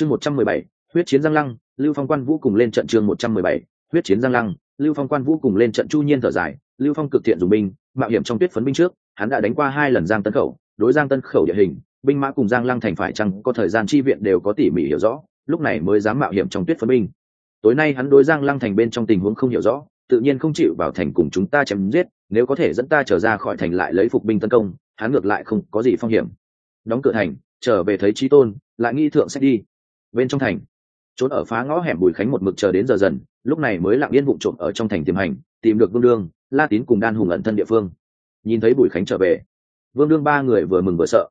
chương một trăm mười bảy, huyết chiến giang lăng, lưu phong quan vũ cùng lên trận chương một trăm mười bảy, huyết chiến giang lăng, lưu phong quan vũ cùng lên trận chu nhiên thở dài, lưu phong cực thiện dùng binh, mạo hiểm trong tuyết phấn binh trước, hắn đã đánh qua hai lần giang tân khẩu, đối giang tân khẩu địa hình, binh mã cùng giang lăng thành phải chăng có thời gian chi viện đều có tỉ mỉ hiểu rõ, lúc này mới dám mạo hiểm trong tuyết phấn binh. Tối nay hắn đối giang lăng thành bên trong tình huống không hiểu rõ, tự nhiên không chịu vào thành cùng chúng ta chém giết, nếu có thể dẫn ta trở ra khỏi thành lại lấy phục binh tấn công, hắn ngược lại không có gì phong hiểm. Đóng cửa thành, trở về thấy trí tôn, lại nghi thượng sẽ đi bên trong thành. Trốn ở phá ngõ hẻm bùi khánh một mực chờ đến giờ dần, lúc này mới lặng yên vụ trộm ở trong thành tiềm hành, tìm được vương đương, la tín cùng đan hùng ẩn thân địa phương. Nhìn thấy bùi khánh trở về, vương đương ba người vừa mừng vừa sợ.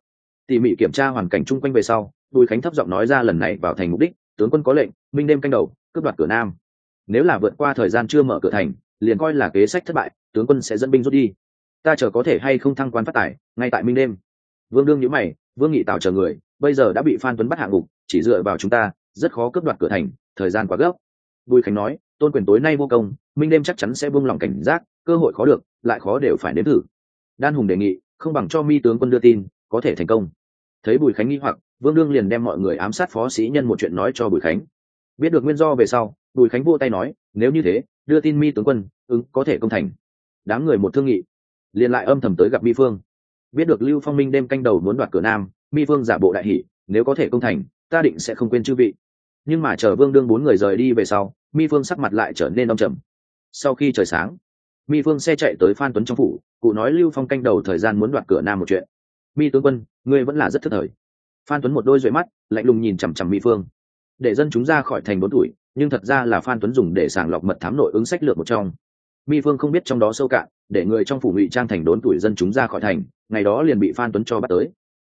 Tỉ mỉ kiểm tra hoàn cảnh chung quanh về sau, bùi khánh thấp giọng nói ra lần này vào thành mục đích, tướng quân có lệnh minh đêm canh đầu, cướp đoạt cửa nam. Nếu là vượt qua thời gian chưa mở cửa thành, liền coi là kế sách thất bại, tướng quân sẽ dẫn binh rút đi. Ta chờ có thể hay không thăng quan phát tải ngay tại minh đêm. Vương đương nhữ mày, vương nghị tạo chờ người, bây giờ đã bị phan tuấn bắt hạ ngục chỉ dựa vào chúng ta, rất khó cướp đoạt cửa thành, thời gian quá gấp. Bùi khánh nói, tôn quyền tối nay vô công, minh đêm chắc chắn sẽ buông lỏng cảnh giác, cơ hội khó được, lại khó đều phải nếm thử. Đan hùng đề nghị, không bằng cho mi tướng quân đưa tin, có thể thành công. Thấy bùi khánh nghi hoặc, vương đương liền đem mọi người ám sát phó sĩ nhân một chuyện nói cho bùi khánh. Biết được nguyên do về sau, bùi khánh vô tay nói, nếu như thế, đưa tin mi tướng quân, ứng, có thể công thành. Đám người một thương nghị, liền lại âm thầm tới gặp mi phương. Biết được lưu phong minh đêm canh đầu muốn đoạt cửa nam, mi phương giả bộ đại hỷ, nếu có thể công thành ta định sẽ không quên chư vị. Nhưng mà chờ vương đương bốn người rời đi về sau, mi phương sắc mặt lại trở nên đông trầm. Sau khi trời sáng, mi phương xe chạy tới phan tuấn trong phủ, cụ nói lưu phong canh đầu thời gian muốn đoạt cửa nam một chuyện. Mi tướng quân, ngươi vẫn là rất thất thời. Phan tuấn một đôi rưỡi mắt, lạnh lùng nhìn chằm chằm mi phương. Để dân chúng ra khỏi thành bốn tuổi, nhưng thật ra là phan tuấn dùng để sàng lọc mật thám nội ứng sách lược một trong. Mi phương không biết trong đó sâu cạn, để người trong phủ ngụy trang thành đốn tuổi dân chúng ra khỏi thành, ngày đó liền bị phan tuấn cho bắt tới.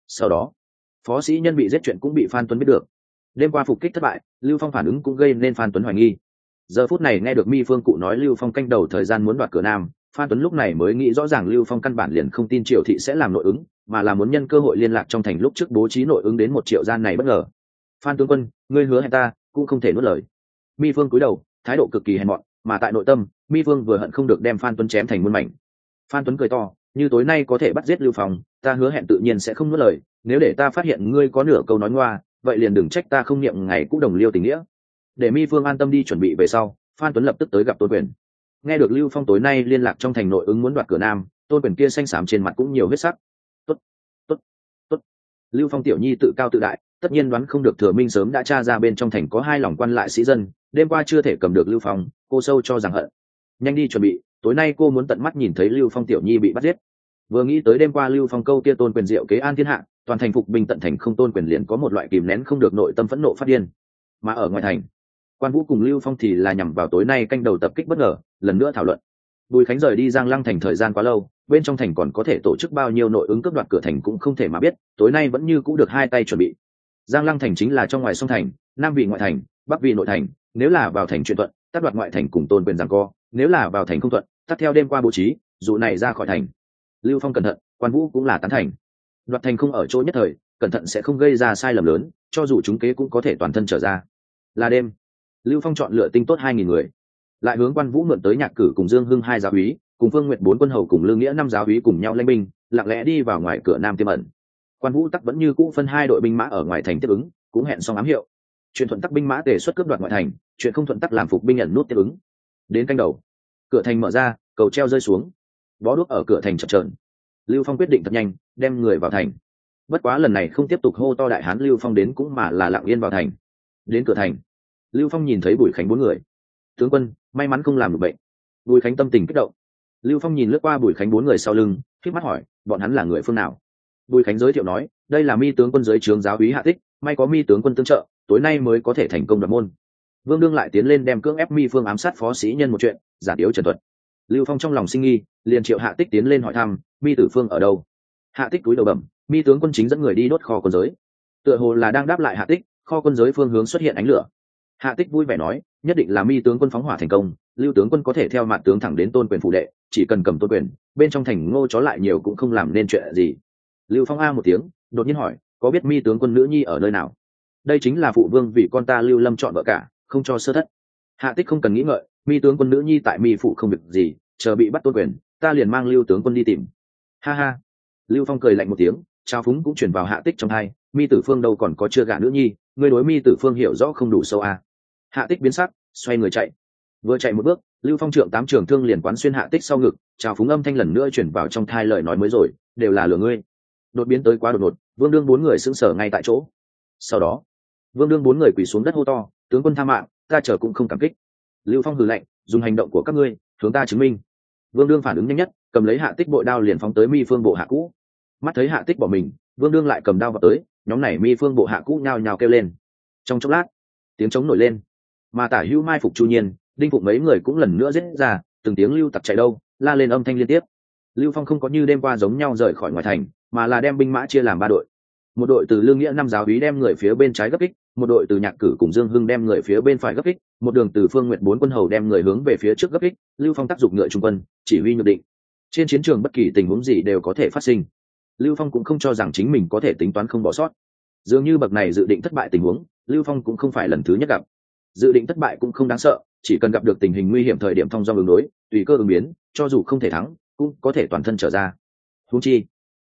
Sau đó phó sĩ nhân bị giết chuyện cũng bị phan tuấn biết được. Đêm qua phục kích thất bại, lưu phong phản ứng cũng gây nên phan tuấn hoài nghi. Giờ phút này nghe được mi phương cụ nói lưu phong canh đầu thời gian muốn đoạt cửa nam, phan tuấn lúc này mới nghĩ rõ ràng lưu phong căn bản liền không tin triều thị sẽ làm nội ứng, mà là muốn nhân cơ hội liên lạc trong thành lúc trước bố trí nội ứng đến một triệu gian này bất ngờ. Phan tướng quân, ngươi hứa hẹn ta, cũng không thể nuốt lời. Mi phương cúi đầu, thái độ cực kỳ hèn mọn, mà tại nội tâm, mi phương vừa hận không được đem phan tuấn chém thành muôn mảnh. Phan tuấn cười to, như tối nay có thể bắt giết lưu phong, ta hứa hẹn tự nhiên sẽ không nuốt lời nếu để ta phát hiện ngươi có nửa câu nói ngoa, vậy liền đừng trách ta không niệm ngày cũ đồng liêu tình nghĩa. Để mi phương an tâm đi chuẩn bị về sau, phan tuấn lập tức tới gặp tôn quyền. Nghe được lưu phong tối nay liên lạc trong thành nội ứng muốn đoạt cửa nam, tôn quyền kia xanh xám trên mặt cũng nhiều huyết sắc. Tốt tốt tốt. Lưu phong tiểu nhi tự cao tự đại, tất nhiên đoán không được thừa minh sớm đã tra ra bên trong thành có hai lòng quan lại sĩ dân, đêm qua chưa thể cầm được lưu phong, cô sâu cho rằng hận. Nhanh đi chuẩn bị, tối nay cô muốn tận mắt nhìn thấy lưu phong tiểu nhi bị bắt giết. Vừa nghĩ tới đêm qua lưu phong câu kia tôn quyền diệu kế an thiên hạ toàn thành phục binh tận thành không tôn quyền liền có một loại kìm nén không được nội tâm phẫn nộ phát điên. Mà ở ngoài thành, quan vũ cùng lưu phong thì là nhằm vào tối nay canh đầu tập kích bất ngờ, lần nữa thảo luận. Bùi khánh rời đi giang lăng thành thời gian quá lâu, bên trong thành còn có thể tổ chức bao nhiêu nội ứng cướp đoạt cửa thành cũng không thể mà biết, tối nay vẫn như cũng được hai tay chuẩn bị. Giang lăng thành chính là trong ngoài sông thành, nam vị ngoại thành, bắc vị nội thành, nếu là vào thành chuyện thuận, tắt đoạt ngoại thành cùng tôn quyền rằng co, nếu là vào thành không thuận, tắt theo đêm qua bố trí, dụ này ra khỏi thành. Lưu phong cẩn thận, quan vũ cũng là tán thành đoạt thành không ở chỗ nhất thời, cẩn thận sẽ không gây ra sai lầm lớn, cho dù chúng kế cũng có thể toàn thân trở ra. Là đêm, lưu phong chọn lựa tinh tốt hai nghìn người. Lại hướng quan vũ mượn tới nhạc cử cùng dương hưng hai giáo úy, cùng phương nguyện bốn quân hầu cùng lương nghĩa năm giáo úy cùng nhau lanh binh, lặng lẽ đi vào ngoài cửa nam tiêm ẩn. Quan vũ tắc vẫn như cũ phân hai đội binh mã ở ngoài thành tiếp ứng, cũng hẹn xong ám hiệu. Chuyện thuận tắc binh mã để xuất cướp đoạt ngoại thành, chuyện không thuận tắc làm phục binh nhận nút tiếp ứng. Đến canh đầu, cửa thành mở ra, cầu treo rơi xuống. Bó đuốc ở cửa thành chập trờn lưu phong quyết định thật nhanh, đem người vào thành. Bất quá lần này không tiếp tục hô to đại hán lưu phong đến cũng mà là lặng yên vào thành. Đến cửa thành, lưu phong nhìn thấy bùi khánh bốn người. Tướng quân, may mắn không làm được bệnh. Bùi khánh tâm tình kích động. Lưu phong nhìn lướt qua bùi khánh bốn người sau lưng k mắt hỏi, bọn hắn là người phương nào? Bùi khánh giới thiệu nói, đây là mi tướng quân giới trướng giáo úy hạ tích, may có mi tướng quân tương trợ, tối nay mới có thể thành công đoạt môn. Vương đương lại tiến lên đem cưỡng ép mi phương ám sát phó sĩ nhân một chuyện, giả yếu trần thuật lưu phong trong lòng sinh nghi, liền triệu hạ tích tiến lên hỏi thăm, mi tử phương ở đâu? Hạ tích túi đầu bẩm, mi tướng quân chính dẫn người đi đốt kho quân giới. Tựa hồ là đang đáp lại hạ tích, kho quân giới phương hướng xuất hiện ánh lửa. Hạ tích vui vẻ nói, nhất định là mi tướng quân phóng hỏa thành công, lưu tướng quân có thể theo mặt tướng thẳng đến tôn quyền phụ đệ, chỉ cần cầm tôn quyền, bên trong thành ngô chó lại nhiều cũng không làm nên chuyện gì. Lưu phong a một tiếng, đột nhiên hỏi, có biết mi tướng quân nữ nhi ở nơi nào? Đây chính là phụ vương vì con ta lưu lâm chọn vợ cả, không cho sơ thất. Hạ tích không cần nghĩ ngợi, mi tướng quân nữ nhi tại mi phụ không việc gì chờ bị bắt tôn quyền, ta liền mang lưu tướng quân đi tìm. Ha ha. Lưu phong cười lạnh một tiếng, trao phúng cũng chuyển vào hạ tích trong hai mi tử phương đâu còn có chưa gả nữ nhi, ngươi đối mi tử phương hiểu rõ không đủ sâu à. hạ tích biến sắc, xoay người chạy. Vừa chạy một bước, lưu phong trượng tám trường thương liền quán xuyên hạ tích sau ngực trào phúng âm thanh lần nữa chuyển vào trong thai lời nói mới rồi, đều là lừa ngươi. Đột biến tới quá đột ngột, vương đương bốn người sững sờ ngay tại chỗ. Sau đó, vương đương bốn người quỳ xuống đất hô to, tướng quân tha mạng, ta chờ cũng không cảm kích. Lưu phong hừ lạnh, dùng hành động của các ngươi, hướng ta chứng minh vương đương phản ứng nhanh nhất, cầm lấy hạ tích bội đao liền phóng tới mi phương bộ hạ cũ. Mắt thấy hạ tích bỏ mình, vương đương lại cầm đao vào tới, nhóm này mi phương bộ hạ cũ nhao nhao kêu lên. Trong chốc lát, tiếng trống nổi lên. Mà tả hữu mai phục chu nhiên, đinh phục mấy người cũng lần nữa giết ra, từng tiếng lưu tặc chạy đâu, la lên âm thanh liên tiếp. Lưu phong không có như đêm qua giống nhau rời khỏi ngoài thành, mà là đem binh mã chia làm ba đội. Một đội từ lương nghĩa năm giáo úy đem người phía bên trái gấp kích một đội từ nhạc cử cùng dương hưng đem người phía bên phải gấp kích, một đường từ phương nguyện bốn quân hầu đem người hướng về phía trước gấp kích, lưu phong tác dụng ngựa trung quân, chỉ huy nhược định. Trên chiến trường bất kỳ tình huống gì đều có thể phát sinh. Lưu phong cũng không cho rằng chính mình có thể tính toán không bỏ sót. Dường như bậc này dự định thất bại tình huống, lưu phong cũng không phải lần thứ nhất gặp. Dự định thất bại cũng không đáng sợ, chỉ cần gặp được tình hình nguy hiểm thời điểm thông do ứng đối, tùy cơ ứng biến, cho dù không thể thắng, cũng có thể toàn thân trở ra. Húng chi,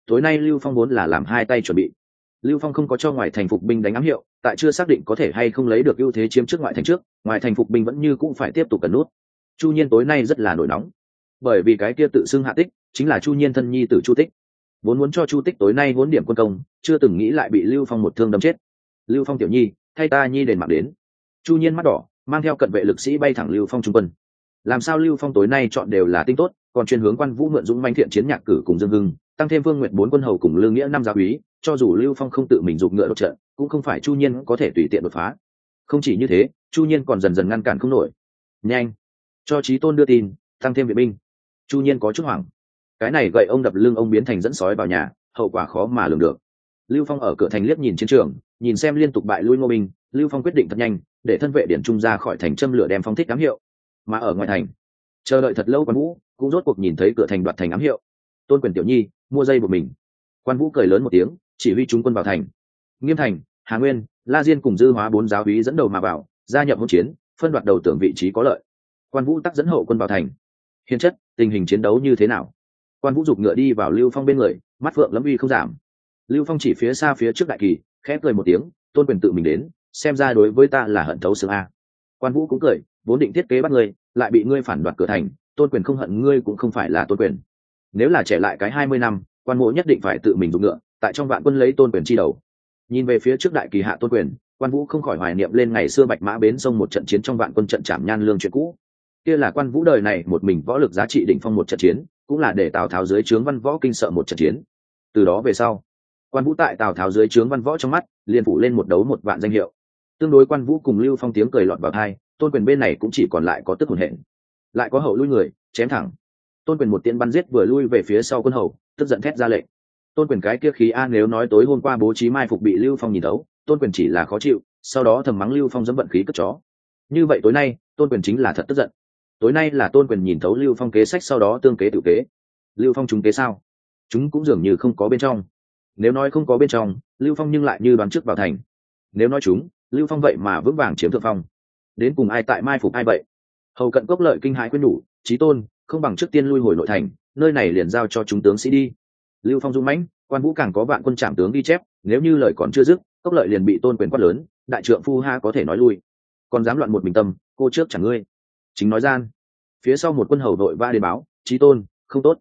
tối nay lưu phong vốn là làm hai tay chuẩn bị lưu phong không có cho ngoài thành phục binh đánh ám hiệu, tại chưa xác định có thể hay không lấy được ưu thế chiếm trước ngoại thành trước, ngoài thành phục binh vẫn như cũng phải tiếp tục cần nút. Chu nhiên tối nay rất là nổi nóng. Bởi vì cái kia tự xưng hạ tích, chính là chu nhiên thân nhi t chu tích. Vốn muốn cho chu tích tối nay vốn điểm quân công, chưa từng nghĩ lại bị lưu phong một thương đâm chết. Lưu phong tiểu nhi, thay ta nhi đền mạng đến. Chu nhiên mắt đỏ, mang theo cận vệ lực sĩ bay thẳng lưu phong trung quân. Làm sao lưu phong tối nay chọn đều là tinh tốt, còn chuyên hướng quan vũ mượn dũng manh thiện chiến nhạc cử cùng dương hưng tăng thêm vương nguyện bốn quân hầu cùng lương nghĩa năm gia quý, cho dù lưu phong không tự mình giục ngựa đột trận, cũng không phải chu nhiên có thể tùy tiện đột phá. Không chỉ như thế, chu nhiên còn dần dần ngăn cản không nổi. Nhanh! Cho trí tôn đưa tin, tăng thêm vệ binh. Chu nhiên có chút hoảng. Cái này gậy ông đập lưng ông biến thành dẫn sói vào nhà, hậu quả khó mà lường được. Lưu phong ở cửa thành liếc nhìn chiến trường, nhìn xem liên tục bại lui ngô binh lưu phong quyết định thật nhanh, để thân vệ điển trung ra khỏi thành châm lửa đem phong thích ám hiệu. Mà ở ngoài thành, chờ đợi thật lâu quan vũ cũng rốt cuộc nhìn thấy cửa thành đoạt thành ám hiệu. Tôn quyền tiểu nhi mua dây của mình. Quan vũ cười lớn một tiếng, chỉ huy chúng quân vào thành. Nghiêm thành, hà nguyên, la diên cùng dư hóa bốn giáo hí dẫn đầu mà vào, gia nhập hỗn chiến, phân đoạt đầu tưởng vị trí có lợi. Quan vũ tắc dẫn hậu quân vào thành. Hiền chất, tình hình chiến đấu như thế nào? Quan vũ giục ngựa đi vào lưu phong bên người, mắt phượng lẫm uy không giảm. Lưu phong chỉ phía xa phía trước đại kỳ, khẽ cười một tiếng, tôn quyền tự mình đến, xem ra đối với ta là hận thấu xương a. Quan vũ cũng cười, vốn định thiết kế bắt ngươi, lại bị ngươi phản đoạt cửa thành, tôn quyền không hận ngươi cũng không phải là tôn quyền nếu là trẻ lại cái hai mươi năm, quan mộ nhất định phải tự mình dùng ngựa, tại trong vạn quân lấy tôn quyền chi đầu. Nhìn về phía trước đại kỳ hạ tôn quyền, quan vũ không khỏi hoài niệm lên ngày xưa bạch mã bến sông một trận chiến trong vạn quân trận trảm nhan lương chuyện cũ. Kia là quan vũ đời này một mình võ lực giá trị đỉnh phong một trận chiến, cũng là để tào tháo dưới trướng văn võ kinh sợ một trận chiến. Từ đó về sau, quan vũ tại tào tháo dưới trướng văn võ trong mắt, liền phủ lên một đấu một vạn danh hiệu. Tương đối quan vũ cùng lưu phong tiếng cười lọt vào thai tôn quyền bên này cũng chỉ còn lại có tức hồn hển. Lại có hậu lui người, chém thẳng tôn quyền một tiễn bắn giết vừa lui về phía sau quân hầu, tức giận thét ra lệnh. Tôn quyền cái kia khí a nếu nói tối hôm qua bố trí mai phục bị lưu phong nhìn thấu, tôn quyền chỉ là khó chịu, sau đó thầm mắng lưu phong dẫm vận khí cất chó. Như vậy tối nay, tôn quyền chính là thật tức giận. Tối nay là tôn quyền nhìn thấu lưu phong kế sách sau đó tương kế tự kế. Lưu phong chúng kế sao? Chúng cũng dường như không có bên trong. Nếu nói không có bên trong, lưu phong nhưng lại như đoán trước vào thành. Nếu nói chúng, lưu phong vậy mà vững vàng chiếm thượng phong. Đến cùng ai tại mai phục ai vậy? Hầu cận cốc lợi kinh hãi quyết nhủ trí tôn không bằng trước tiên lui hồi nội thành, nơi này liền giao cho chúng tướng sĩ đi. Lưu phong dũng mãnh, quan vũ càng có vạn quân trạm tướng ghi chép, nếu như lời còn chưa dứt, cốc lợi liền bị tôn quyền quát lớn, đại trượng phu ha có thể nói lui. Còn dám loạn một mình tâm, cô trước chẳng ngươi. Chính nói gian, phía sau một quân hầu đội va đến báo trí tôn, không tốt.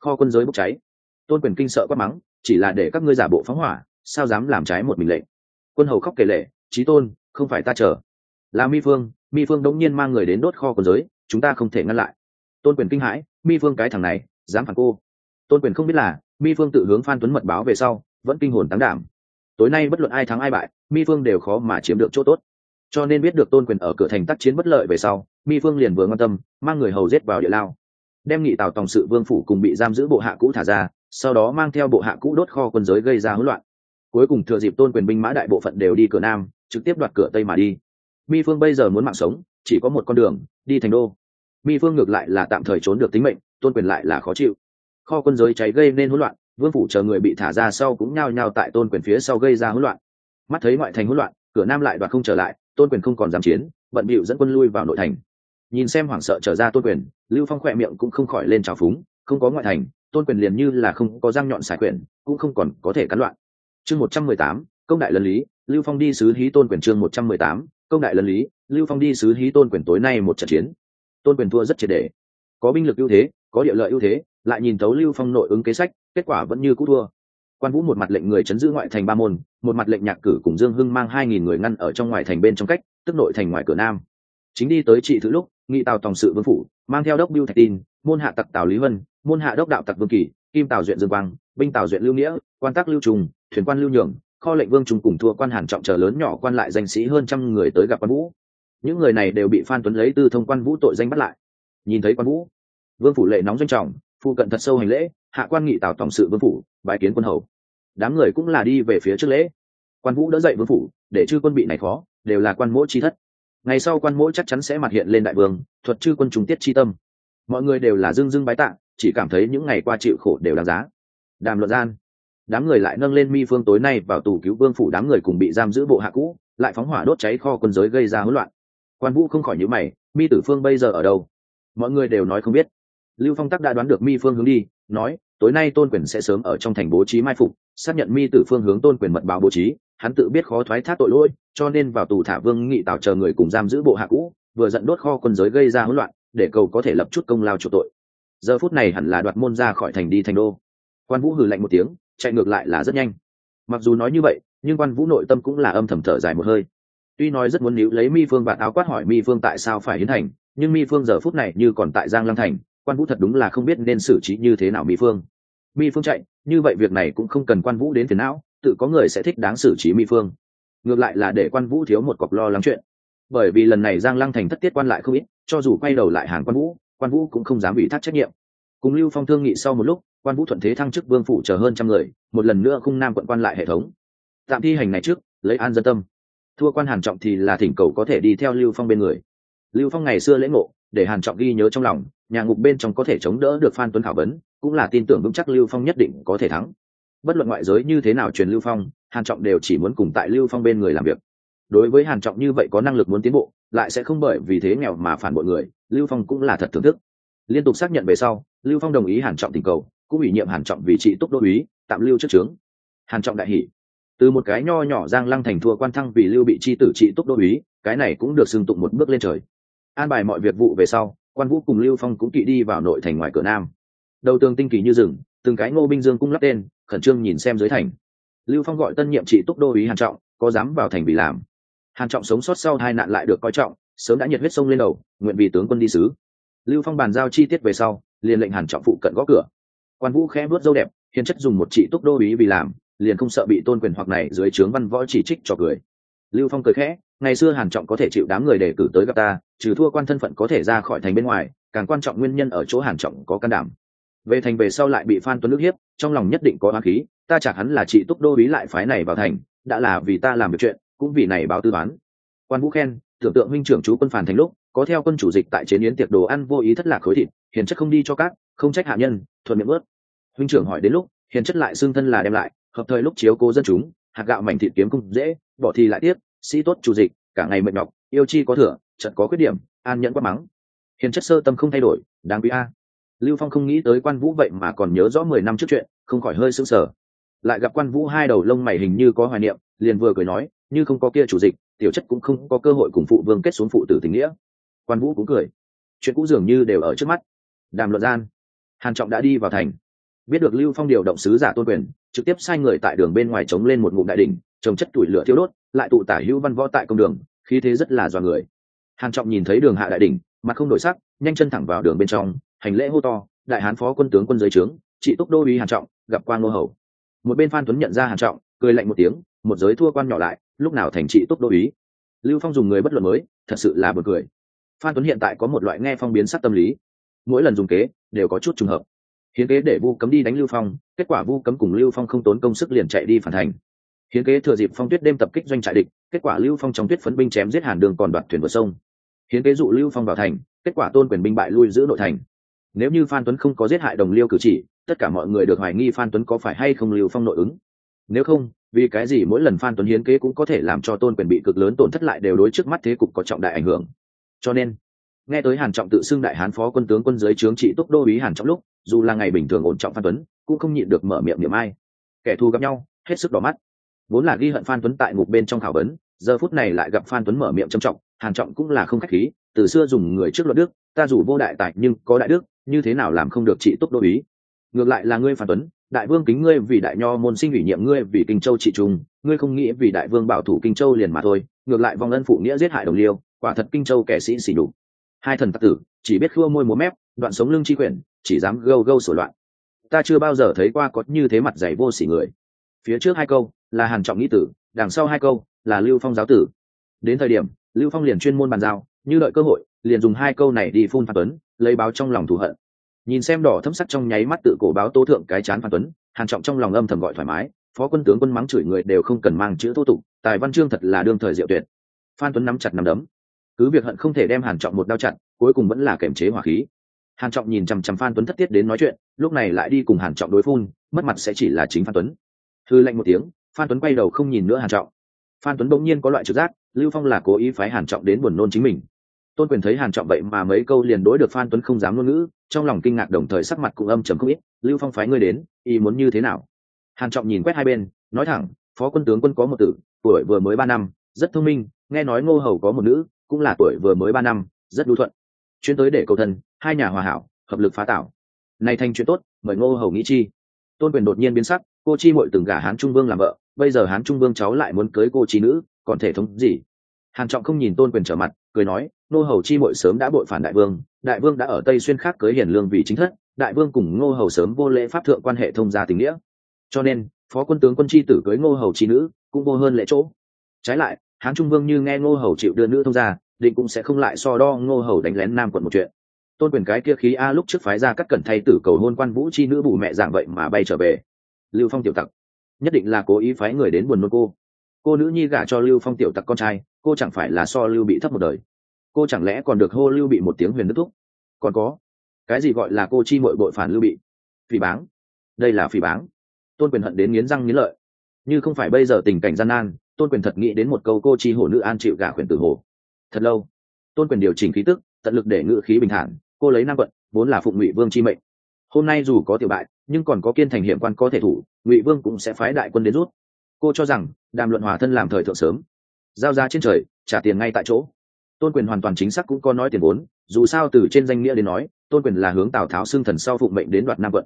Kho quân giới bốc cháy. Tôn quyền kinh sợ quát mắng, chỉ là để các ngươi giả bộ phóng hỏa, sao dám làm trái một mình lệnh? Quân hầu khóc kể lệ trí tôn, không phải ta chờ. Là mi phương mi phương đống nhiên mang người đến đốt kho quân giới, chúng ta không thể ngăn lại tôn quyền kinh hãi, mi phương cái thằng này, dám phản cô. Tôn quyền không biết là, mi phương tự hướng phan tuấn mật báo về sau, vẫn kinh hồn tán đảm. Tối nay bất luận ai thắng ai bại, mi phương đều khó mà chiếm được chỗ tốt. Cho nên biết được tôn quyền ở cửa thành tác chiến bất lợi về sau, mi phương liền vừa quan tâm, mang người hầu giết vào địa lao. Đem nghị tào tòng sự vương phủ cùng bị giam giữ bộ hạ cũ thả ra, sau đó mang theo bộ hạ cũ đốt kho quân giới gây ra hỗn loạn. Cuối cùng thừa dịp tôn quyền binh mã đại bộ phận đều đi cửa nam, trực tiếp đoạt cửa tây mà đi. Mi phương bây giờ muốn mạng sống, chỉ có một con đường, đi thành đô mi phương ngược lại là tạm thời trốn được tính mệnh, tôn quyền lại là khó chịu. Kho quân giới cháy gây nên hỗn loạn, vương phủ chờ người bị thả ra sau cũng nhao nhao tại tôn quyền phía sau gây ra hỗn loạn. Mắt thấy ngoại thành hỗn loạn, cửa nam lại đoạt không trở lại, tôn quyền không còn dám chiến, bận bịu dẫn quân lui vào nội thành. Nhìn xem hoảng sợ trở ra tôn quyền, lưu phong khỏe miệng cũng không khỏi lên trào phúng, không có ngoại thành, tôn quyền liền như là không có răng nhọn xài quyền cũng không còn có thể cắn loạn. Chương một trăm mười tám, công đại lần lý, lưu phong đi sứ hí tôn quyền chương một trăm mười tám, công đại lần lý, lưu phong đi sứ hí tôn quyền tối nay một trận chiến tôn quyền thua rất triệt đề có binh lực ưu thế, có địa lợi ưu thế, lại nhìn tấu lưu phong nội ứng kế sách, kết quả vẫn như cũ thua. Quan vũ một mặt lệnh người chấn giữ ngoại thành ba môn, một mặt lệnh nhạc cử cùng dương hưng mang hai nghìn người ngăn ở trong ngoài thành bên trong cách, tức nội thành ngoài cửa nam. Chính đi tới trị thứ lúc, nghị tào tòng sự vương phủ, mang theo đốc biêu thạch tin, môn hạ tặc tào lý vân, môn hạ đốc đạo tặc vương kỳ, kim tào duyện dương quang, binh tào duyện lưu nghĩa, quan tác lưu trùng, thuyền quan lưu nhường, kho lệnh vương trùng cùng thua quan hàn trọng chờ lớn nhỏ quan lại danh sĩ hơn trăm người tới gặp quan vũ những người này đều bị phan tuấn lấy tư thông quan vũ tội danh bắt lại. Nhìn thấy quan vũ, vương phủ lệ nóng doanh trọng phụ cận thật sâu hành lễ, hạ quan nghị tào tổng sự vương phủ bài kiến quân hầu. Đám người cũng là đi về phía trước lễ. Quan vũ đỡ dậy vương phủ, để chư quân bị này khó, đều là quan mỗ chi thất. Ngày sau quan mỗ chắc chắn sẽ mặt hiện lên đại vương, thuật chư quân trùng tiết chi tâm. Mọi người đều là dưng dưng bái tạ, chỉ cảm thấy những ngày qua chịu khổ đều đáng giá. Đàm luận gian, đám người lại nâng lên mi phương tối nay vào tù cứu vương phủ đám người cùng bị giam giữ bộ hạ cũ, lại phóng hỏa đốt cháy kho quân giới gây ra hỗn loạn quan vũ không khỏi nhữ mày, mi tử phương bây giờ ở đâu? Mọi người đều nói không biết. Lưu phong tắc đã đoán được mi phương hướng đi, nói, tối nay tôn quyền sẽ sớm ở trong thành bố trí mai phục, xác nhận mi tử phương hướng tôn quyền mật báo bố trí, hắn tự biết khó thoái thác tội lỗi, cho nên vào tù thả vương nghị tào chờ người cùng giam giữ bộ hạ cũ, vừa dẫn đốt kho quân giới gây ra hỗn loạn, để cầu có thể lập chút công lao chủ tội. Giờ phút này hẳn là đoạt môn ra khỏi thành đi thành đô. Quan vũ hừ lạnh một tiếng, chạy ngược lại là rất nhanh. Mặc dù nói như vậy, nhưng quan vũ nội tâm cũng là âm thầm thở dài một hơi tuy nói rất muốn níu lấy mi phương và áo quát hỏi mi phương tại sao phải hiến hành nhưng mi phương giờ phút này như còn tại giang lăng thành, quan vũ thật đúng là không biết nên xử trí như thế nào mi phương. Mi phương chạy, như vậy việc này cũng không cần quan vũ đến phiền não, tự có người sẽ thích đáng xử trí mi phương. Ngược lại là để quan vũ thiếu một cọc lo lắng chuyện. Bởi vì lần này giang lăng thành thất tiết quan lại không ít, cho dù quay đầu lại hàng quan vũ quan vũ cũng không dám ủy thác trách nhiệm. Cùng lưu phong thương nghị sau một lúc, quan vũ thuận thế thăng chức vương phủ chờ hơn trăm người, một lần nữa khung nam quận quan lại hệ thống. Tạm thi hành này trước, lấy an dân tâm thua quan hàn trọng thì là thỉnh cầu có thể đi theo lưu phong bên người. Lưu phong ngày xưa lễ ngộ, để hàn trọng ghi nhớ trong lòng, nhà ngục bên trong có thể chống đỡ được phan tuấn khảo vấn, cũng là tin tưởng vững chắc lưu phong nhất định có thể thắng. Bất luận ngoại giới như thế nào truyền lưu phong, hàn trọng đều chỉ muốn cùng tại lưu phong bên người làm việc. Đối với hàn trọng như vậy có năng lực muốn tiến bộ, lại sẽ không bởi vì thế nghèo mà phản bội người, lưu phong cũng là thật thưởng thức. Liên tục xác nhận về sau, lưu phong đồng ý hàn trọng tình cầu, cũng ủy nhiệm hàn trọng vị trị túc đô úy, tạm lưu trước trướng hàn trọng đại hỷ từ một cái nho nhỏ giang lăng thành thua quan thăng vì lưu bị chi tử trị túc đô úy, cái này cũng được xưng tụng một bước lên trời. An bài mọi việc vụ về sau, quan vũ cùng lưu phong cũng kỵ đi vào nội thành ngoài cửa nam. Đầu tường tinh kỳ như rừng, từng cái ngô binh dương cung lắp tên, khẩn trương nhìn xem dưới thành. Lưu phong gọi tân nhiệm trị túc đô úy hàn trọng, có dám vào thành vì làm. Hàn trọng sống sót sau hai nạn lại được coi trọng, sớm đã nhiệt huyết sông lên đầu, nguyện vì tướng quân đi sứ. Lưu phong bàn giao chi tiết về sau, liền lệnh hàn trọng phụ cận gõ cửa. Quan vũ khẽ bước dâu đẹp, hiền chất dùng một trị túc đô úy vì làm liền không sợ bị tôn quyền hoặc này dưới trướng văn võ chỉ trích cho cười. Lưu phong cười khẽ, ngày xưa hàn trọng có thể chịu đám người để cử tới gặp ta, trừ thua quan thân phận có thể ra khỏi thành bên ngoài, càng quan trọng nguyên nhân ở chỗ hàn trọng có can đảm. Về thành về sau lại bị phan tuấn nước hiếp, trong lòng nhất định có oán khí, ta chả hắn là chị túc đô bí lại phái này vào thành, đã là vì ta làm việc chuyện, cũng vì này báo tư bán quan vũ khen, tưởng tượng huynh trưởng chú quân phản thành lúc, có theo quân chủ dịch tại chế biến tiệc đồ ăn vô ý thất lạc khối thịt, hiền chất không đi cho các, không trách hạ nhân, thuận miệng ướt. Huynh trưởng hỏi đến lúc, hiền chất lại xương thân là đem lại hợp thời lúc chiếu cố dân chúng, hạt gạo mảnh thịt kiếm cung dễ, bỏ thì lại tiếp sĩ tốt chủ dịch, cả ngày mệt nhọc, yêu chi có thừa, trận có khuyết điểm, an nhẫn quá mắng. Hiền chất sơ tâm không thay đổi, đáng quý a. Lưu phong không nghĩ tới quan vũ vậy mà còn nhớ rõ mười năm trước chuyện, không khỏi hơi sững sờ. Lại gặp quan vũ hai đầu lông mày hình như có hoài niệm, liền vừa cười nói, như không có kia chủ dịch, tiểu chất cũng không có cơ hội cùng phụ vương kết xuống phụ tử tình nghĩa. Quan vũ cũng cười. Chuyện cũ dường như đều ở trước mắt. Đàm luận gian, hàn trọng đã đi vào thành biết được lưu phong điều động sứ giả tôn quyền, trực tiếp sai người tại đường bên ngoài chống lên một ngụm đại đỉnh, trồng chất tuổi lửa thiêu đốt, lại tụ tả hữu văn võ tại công đường, khí thế rất là dọa người. Hàn trọng nhìn thấy đường hạ đại đỉnh, mặt không đổi sắc, nhanh chân thẳng vào đường bên trong, hành lễ hô to, đại hán phó quân tướng quân giới trướng, trị túc đô uy hàn trọng, gặp quan ngô hầu. Một bên phan tuấn nhận ra hàn trọng, cười lạnh một tiếng, một giới thua quan nhỏ lại, lúc nào thành trị túc đô uy? Lưu phong dùng người bất luận mới, thật sự là buồn cười. Phan tuấn hiện tại có một loại nghe phong biến sắc tâm lý. Mỗi lần dùng kế, đều có chút trùng hợp hiến kế để vu cấm đi đánh lưu phong, kết quả vu cấm cùng lưu phong không tốn công sức liền chạy đi phản thành. Hiến kế thừa dịp phong tuyết đêm tập kích doanh trại địch, kết quả lưu phong trong tuyết phấn binh chém giết hàn đường còn đoạt thuyền vượt sông. Hiến kế dụ lưu phong vào thành, kết quả tôn quyền binh bại lui giữ nội thành. Nếu như phan tuấn không có giết hại đồng liêu cử chỉ, tất cả mọi người được hoài nghi phan tuấn có phải hay không lưu phong nội ứng. Nếu không, vì cái gì mỗi lần phan tuấn hiến kế cũng có thể làm cho tôn quyền bị cực lớn tổn thất lại đều đối trước mắt thế cục có trọng đại ảnh hưởng. Cho nên, nghe tới hàn trọng tự xưng đại hán phó quân tướng quân giới trướng trị túc đô ý hàn trọng lúc dù là ngày bình thường ổn trọng phan tuấn, cũng không nhịn được mở miệng niệm ai. Kẻ thù gặp nhau, hết sức đỏ mắt. Vốn là ghi hận phan tuấn tại ngục bên trong khảo vấn, giờ phút này lại gặp phan tuấn mở miệng trầm trọng, hàn trọng cũng là không khách khí, từ xưa dùng người trước luật đức, ta dù vô đại tài nhưng có đại đức, như thế nào làm không được trị túc đô ý? Ngược lại là ngươi phan tuấn, đại vương kính ngươi vì đại nho môn sinh ủy nhiệm ngươi vì kinh châu trị trung ngươi không nghĩ vì đại vương bảo thủ kinh châu liền mà thôi, ngược lại vong ân phụ nghĩa giết hại đồng liêu, quả thật kinh châu kẻ sĩ xỉ đủ. hai thần tặc tử, chỉ biết khua môi múa mép, đoạn sống lưng chi quyển chỉ dám gâu gâu sổ loạn. Ta chưa bao giờ thấy qua có như thế mặt dày vô sỉ người. Phía trước hai câu, là hàn trọng nghĩ tử, đằng sau hai câu, là lưu phong giáo tử. Đến thời điểm, lưu phong liền chuyên môn bàn giao, như đợi cơ hội, liền dùng hai câu này đi phun phan tuấn, lấy báo trong lòng thù hận. Nhìn xem đỏ thâm sắc trong nháy mắt tự cổ báo tố thượng cái chán phan tuấn, hàn trọng trong lòng âm thầm gọi thoải mái, phó quân tướng quân mắng chửi người đều không cần mang chữ thô tục tài văn chương thật là đương thời diệu tuyệt. Phan tuấn nắm chặt nắm đấm. Cứ việc hận không thể đem hàn trọng một đao chặn, cuối cùng vẫn là kềm chế hỏa khí hàn trọng nhìn chằm chằm phan tuấn thất tiết đến nói chuyện, lúc này lại đi cùng hàn trọng đối phun, mất mặt sẽ chỉ là chính phan tuấn. Thư lệnh một tiếng, phan tuấn quay đầu không nhìn nữa hàn trọng. Phan tuấn bỗng nhiên có loại trực giác, lưu phong là cố ý phái hàn trọng đến buồn nôn chính mình. Tôn quyền thấy hàn trọng vậy mà mấy câu liền đối được phan tuấn không dám ngôn ngữ, trong lòng kinh ngạc đồng thời sắc mặt cũng âm trầm không ít, lưu phong phái ngươi đến, ý muốn như thế nào? Hàn trọng nhìn quét hai bên, nói thẳng, phó quân tướng quân có một tử, tuổi vừa mới ba năm, rất thông minh, nghe nói ngô hầu có một nữ, cũng là tuổi vừa mới ba năm, rất đu thuận. Chuyến tới để cầu thân hai nhà hòa hảo, hợp lực phá tảo này thành chuyện tốt, mời ngô hầu nghĩ chi. Tôn quyền đột nhiên biến sắc, cô chi muội từng gả hán trung vương làm vợ, bây giờ hán trung vương cháu lại muốn cưới cô chi nữ, còn thể thống gì? Hàn trọng không nhìn tôn quyền trở mặt, cười nói, ngô hầu chi muội sớm đã bội phản đại vương đại vương đã ở tây xuyên khác cưới hiển lương vì chính thất, đại vương cùng ngô hầu sớm vô lễ pháp thượng quan hệ thông gia tình nghĩa. Cho nên, phó quân tướng quân chi tử cưới ngô hầu chi nữ, cũng vô hơn lễ chỗ. Trái lại, hán trung vương như nghe ngô hầu chịu đưa nữ thông gia, định cũng sẽ không lại so đo ngô hầu đánh lén nam quận một chuyện tôn quyền cái kia khí a lúc trước phái ra cắt cẩn thay tử cầu hôn quan vũ chi nữ bù mẹ dạng vậy mà bay trở về. Lưu phong tiểu tặc. Nhất định là cố ý phái người đến buồn nôn cô. Cô nữ nhi gả cho lưu phong tiểu tặc con trai, cô chẳng phải là so lưu bị thấp một đời. Cô chẳng lẽ còn được hô lưu bị một tiếng huyền đức thúc? Còn có. Cái gì gọi là cô chi mội bội phản lưu bị? Phỉ báng. Đây là phỉ báng. Tôn quyền hận đến nghiến răng nghiến lợi. Như không phải bây giờ tình cảnh gian nan, tôn quyền thật nghĩ đến một câu cô chi hổ nữ an chịu gả khuyển tử hồ thật lâu, tôn quyền điều chỉnh khí tức, tận lực để ngự khí bình thản cô lấy nam quận, vốn là phụng ngụy vương chi mệnh. Hôm nay dù có tiểu bại, nhưng còn có kiên thành hiểm quan có thể thủ, ngụy vương cũng sẽ phái đại quân đến rút. Cô cho rằng, đàm luận hòa thân làm thời thượng sớm. Giao ra trên trời, trả tiền ngay tại chỗ. Tôn quyền hoàn toàn chính xác cũng có nói tiền vốn, dù sao từ trên danh nghĩa đến nói, tôn quyền là hướng tào tháo xưng thần sau phụng mệnh đến đoạt nam quận.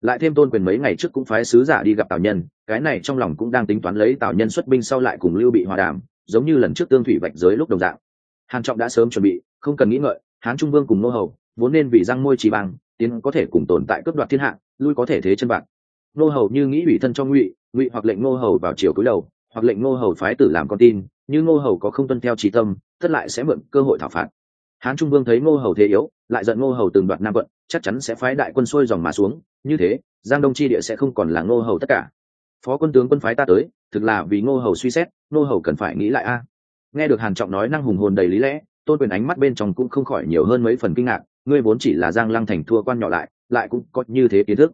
Lại thêm tôn quyền mấy ngày trước cũng phái sứ giả đi gặp tào nhân, cái này trong lòng cũng đang tính toán lấy tào nhân xuất binh sau lại cùng lưu bị hòa đàm, giống như lần trước tương thủy vạch giới lúc đồng dạng. Hàn trọng đã sớm chuẩn bị, không cần nghĩ ngợi, hán trung vương cùng nô hầu vốn nên vì răng môi trì bằng, tiến có thể cùng tồn tại cướp đoạt thiên hạ, lui có thể thế chân bạc. Nô hầu như nghĩ ủy thân cho ngụy ngụy hoặc lệnh nô hầu vào chiều cúi đầu, hoặc lệnh nô hầu phái tử làm con tin, như nô hầu có không tuân theo trí tâm, tất lại sẽ mượn cơ hội thảo phạt. Hán trung vương thấy nô hầu thế yếu, lại giận nô hầu từng đoạt nam quận, chắc chắn sẽ phái đại quân xuôi dòng mà xuống, như thế, giang đông chi địa sẽ không còn là nô hầu tất cả. Phó quân tướng quân phái ta tới, thực là vì nô hầu suy xét nô hầu cần phải nghĩ lại a. Nghe được hàn trọng nói năng hùng hồn đầy lý lẽ, tôn quyền ánh mắt bên trong cũng không khỏi nhiều hơn mấy phần kinh ngạc ngươi vốn chỉ là giang lăng thành thua quan nhỏ lại lại cũng có như thế kiến thức.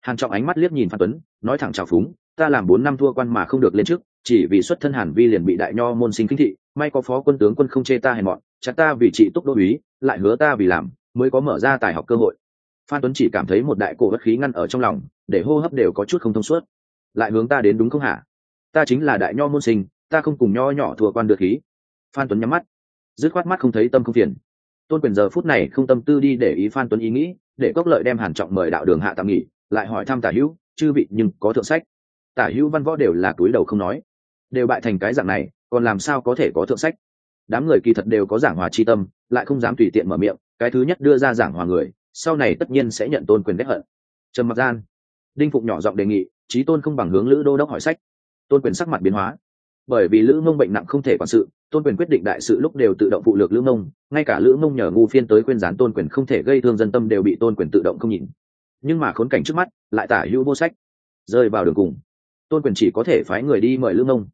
Hàn trọng ánh mắt liếc nhìn phan tuấn, nói thẳng chào phúng, ta làm bốn năm thua quan mà không được lên trước, chỉ vì xuất thân hàn vi liền bị đại nho môn sinh kinh thị, may có phó quân tướng quân không chê ta hèn mọn, chặt ta vì trị túc đô úy, lại hứa ta vì làm, mới có mở ra tài học cơ hội. Phan tuấn chỉ cảm thấy một đại cổ bất khí ngăn ở trong lòng, để hô hấp đều có chút không thông suốt. Lại hướng ta đến đúng không hả? Ta chính là đại nho môn sinh, ta không cùng nho nhỏ thua quan được khí phan tuấn nhắm mắt, dứt khoát mắt không thấy tâm không phiền tôn quyền giờ phút này không tâm tư đi để ý phan tuấn ý nghĩ, để cốc lợi đem hàn trọng mời đạo đường hạ tạm nghỉ, lại hỏi thăm tả hữu, chư vị nhưng có thượng sách. Tả hữu văn võ đều là túi đầu không nói. Đều bại thành cái dạng này, còn làm sao có thể có thượng sách? Đám người kỳ thật đều có giảng hòa chi tâm, lại không dám tùy tiện mở miệng, cái thứ nhất đưa ra giảng hòa người, sau này tất nhiên sẽ nhận tôn quyền ghét hận. Trầm mặc gian, đinh phụng nhỏ giọng đề nghị, trí tôn không bằng hướng lữ đô đốc hỏi sách. Tôn quyền sắc mặt biến hóa. Bởi vì lữ mông bệnh nặng không thể quản sự tôn quyền quyết định đại sự lúc đều tự động phụ lược lữ mông, ngay cả lữ mông nhờ ngu phiên tới khuyên gián tôn quyền không thể gây thương dân tâm đều bị tôn quyền tự động không nhìn. Nhưng mà khốn cảnh trước mắt, lại tả hữu vô sách. Rơi vào đường cùng, tôn quyền chỉ có thể phái người đi mời lữ mông.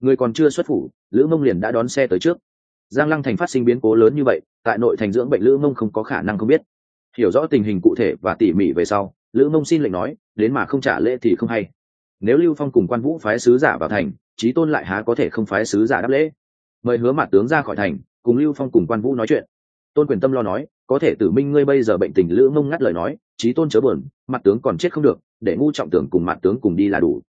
Người còn chưa xuất phủ, lữ mông liền đã đón xe tới trước. Giang lăng thành phát sinh biến cố lớn như vậy, tại nội thành dưỡng bệnh lữ mông không có khả năng không biết. Hiểu rõ tình hình cụ thể và tỉ mỉ về sau, lữ mông xin lệnh nói, đến mà không trả lễ thì không hay. Nếu lưu phong cùng quan vũ phái sứ giả vào thành trí tôn lại há có thể không phái sứ giả đáp lễ? Mời hứa mặt tướng ra khỏi thành, cùng lưu phong cùng quan vũ nói chuyện. Tôn quyền tâm lo nói, có thể tử minh ngươi bây giờ bệnh tình lữ mông ngắt lời nói trí tôn chớ buồn mặt tướng còn chết không được, để ngu trọng tưởng cùng mặt tướng cùng đi là đủ.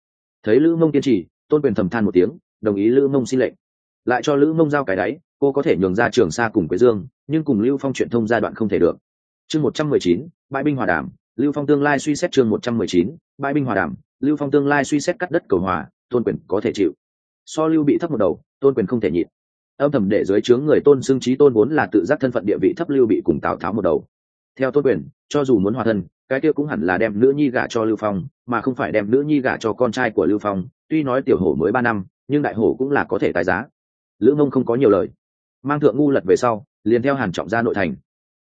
Thấy lữ mông kiên trì, tôn quyền thầm than một tiếng, đồng ý lữ mông xin lệnh. Lại cho lữ mông giao cái đáy, cô có thể nhường ra trường sa cùng quế dương, nhưng cùng lưu phong chuyện thông giai đoạn không thể được. Chương một trăm mười chín, bãi binh hòa đàm, lưu phong tương lai suy xét chương một trăm mười chín, bãi binh hòa đàm, lưu phong tương lai suy xét cắt đất cầu hòa, tôn quyền có thể chịu. So lưu bị thấp một đầu, tôn quyền không thể nhịn âm thầm để dưới trướng người tôn xưng trí tôn vốn là tự giác thân phận địa vị thấp lưu bị cùng tào tháo một đầu. Theo tôn quyền, cho dù muốn hòa thân, cái kia cũng hẳn là đem nữ nhi gả cho lưu phong, mà không phải đem nữ nhi gả cho con trai của lưu phong, tuy nói tiểu hổ mới ba năm, nhưng đại hổ cũng là có thể tài giá. Lữ mông không có nhiều lời. Mang thượng ngu lật về sau, liền theo hàn trọng ra nội thành.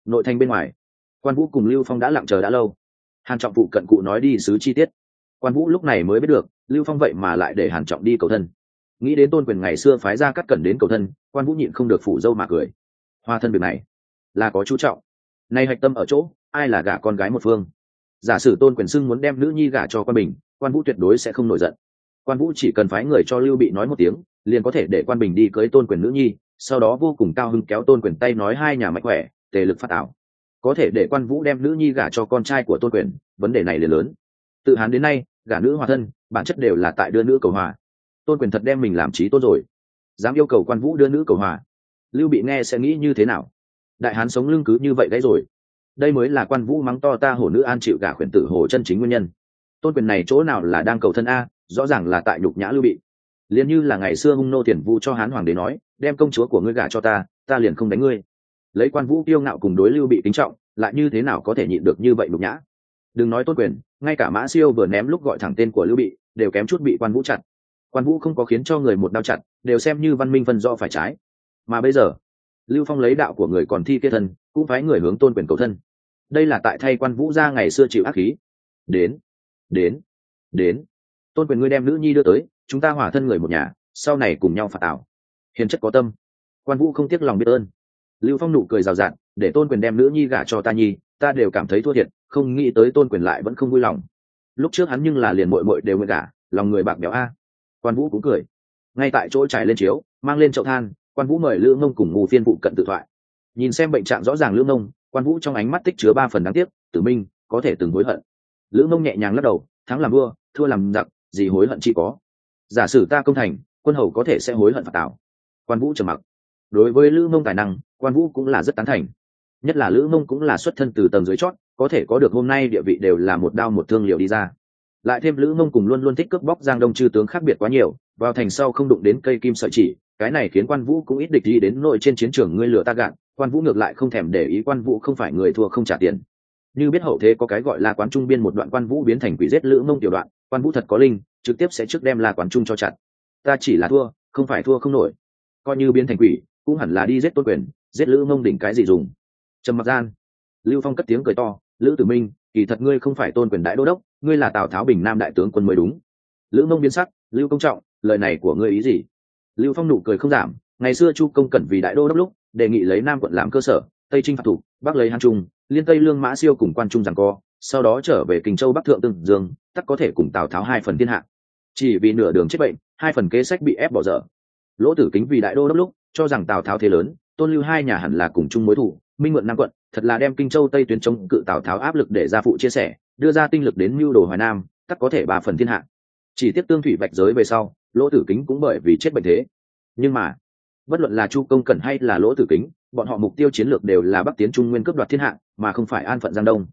Nội thành bên ngoài, quan vũ cùng lưu phong đã lặng chờ đã lâu. Hàn trọng phụ cận cụ nói đi xứ chi tiết. Quan vũ lúc này mới biết được, lưu phong vậy mà lại để hàn trọng đi cầu thân nghĩ đến tôn quyền ngày xưa phái ra cắt cẩn đến cầu thân, quan vũ nhịn không được phủ dâu mà cười. Hoa thân việc này, là có chú trọng. Nay hạch tâm ở chỗ, ai là gả con gái một phương? Giả sử tôn quyền xưng muốn đem nữ nhi gả cho quan bình, quan vũ tuyệt đối sẽ không nổi giận. Quan vũ chỉ cần phái người cho lưu bị nói một tiếng, liền có thể để quan bình đi cưới tôn quyền nữ nhi, sau đó vô cùng cao hưng kéo tôn quyền tay nói hai nhà mạnh khỏe, tề lực phát ảo. Có thể để quan vũ đem nữ nhi gả cho con trai của tôn quyền, vấn đề này liền lớn. Tự hán đến nay, gả nữ hòa thân, bản chất đều là tại đưa nữ cầu hòa tôn quyền thật đem mình làm trí tôn rồi. Dám yêu cầu quan vũ đưa nữ cầu hòa. Lưu bị nghe sẽ nghĩ như thế nào? Đại hán sống lưng cứ như vậy gãy rồi. Đây mới là quan vũ mắng to ta hổ nữ an chịu gả khuyển tử hồ chân chính nguyên nhân. Tôn quyền này chỗ nào là đang cầu thân a, rõ ràng là tại nhục nhã lưu bị. Liền như là ngày xưa hung nô tiền vu cho hán hoàng đế nói, đem công chúa của ngươi gả cho ta ta liền không đánh ngươi. Lấy quan vũ kiêu ngạo cùng đối lưu bị kính trọng, lại như thế nào có thể nhịn được như vậy nhục nhã? Đừng nói tôn quyền, ngay cả mã siêu vừa ném lúc gọi thẳng tên của lưu bị, đều kém chút bị quan vũ chặt quan vũ không có khiến cho người một đao chặt, đều xem như văn minh phân do phải trái. Mà bây giờ, lưu phong lấy đạo của người còn thi kết thân, cũng phái người hướng tôn quyền cầu thân. Đây là tại thay quan vũ ra ngày xưa chịu ác khí. Đến đến đến. Tôn quyền ngươi đem nữ nhi đưa tới, chúng ta hỏa thân người một nhà, sau này cùng nhau phạt ảo. Hiền chất có tâm. Quan vũ không tiếc lòng biết ơn. Lưu phong nụ cười rào rạt, để tôn quyền đem nữ nhi gả cho ta nhi, ta đều cảm thấy thua thiệt, không nghĩ tới tôn quyền lại vẫn không vui lòng. Lúc trước hắn nhưng là liền mội mội đều nguyện gả, lòng người bạc béo a quan vũ cũng cười. Ngay tại chỗ trải lên chiếu, mang lên chậu than, quan vũ mời lữ ngông cùng Ngụ phiên phụ cận tự thoại. Nhìn xem bệnh trạng rõ ràng lữ ngông, quan vũ trong ánh mắt tích chứa ba phần đáng tiếc, tử minh, có thể từng hối hận. Lữ ngông nhẹ nhàng lắc đầu, thắng làm vua, thua làm giặc, gì hối hận chỉ có. Giả sử ta công thành, quân hầu có thể sẽ hối hận phạt tảo quan vũ trầm mặc. Đối với lữ mông tài năng, quan vũ cũng là rất tán thành. Nhất là lữ mông cũng là xuất thân từ tầng dưới chót, có thể có được hôm nay địa vị đều là một đao một thương liều đi ra lại thêm lữ mông cùng luôn luôn thích cướp bóc giang đông chư tướng khác biệt quá nhiều, vào thành sau không đụng đến cây kim sợi chỉ, cái này khiến quan vũ cũng ít địch đi đến nội trên chiến trường ngươi lửa ta gạn quan vũ ngược lại không thèm để ý quan vũ không phải người thua không trả tiền. Như biết hậu thế có cái gọi là quán trung biên một đoạn quan vũ biến thành quỷ giết lữ mông tiểu đoạn, quan vũ thật có linh, trực tiếp sẽ trước đem là quán trung cho chặt. Ta chỉ là thua, không phải thua không nổi. Coi như biến thành quỷ, cũng hẳn là đi giết tôn quyền, giết lữ mông đỉnh cái gì dùng. Trầm mặc gian, lưu phong cất tiếng cười to, lữ tử minh kỳ thật ngươi không phải tôn quyền đại đô đốc, ngươi là tào tháo bình nam đại tướng quân mới đúng. Lữ mông biến sắc, lưu công trọng, lời này của ngươi ý gì? Lưu phong nụ cười không giảm, ngày xưa chu công cẩn vì đại đô đốc lúc, đề nghị lấy nam quận làm cơ sở, tây trinh phạt thủ, bắc lấy hàng trung, liên tây lương mã siêu cùng quan trung rằng co, sau đó trở về kinh châu bắc thượng tương dương tắc có thể cùng tào tháo hai phần thiên hạ. Chỉ vì nửa đường chết bệnh, hai phần kế sách bị ép bỏ dở. Lỗ tử kính vì đại đô đốc lúc, cho rằng tào tháo thế lớn, tôn lưu hai nhà hẳn là cùng chung mối thủ, minh mượn nam quận thật là đem kinh châu tây tuyến chống cự tào tháo áp lực để ra phụ chia sẻ, đưa ra tinh lực đến mưu đồ hoài nam, tắc có thể bà phần thiên hạ. Chỉ tiếp tương thủy bạch giới về sau, lỗ tử kính cũng bởi vì chết bệnh thế. Nhưng mà, bất luận là chu công cẩn hay là lỗ tử kính, bọn họ mục tiêu chiến lược đều là bắc tiến trung nguyên cướp đoạt thiên hạ, mà không phải an phận giang đông.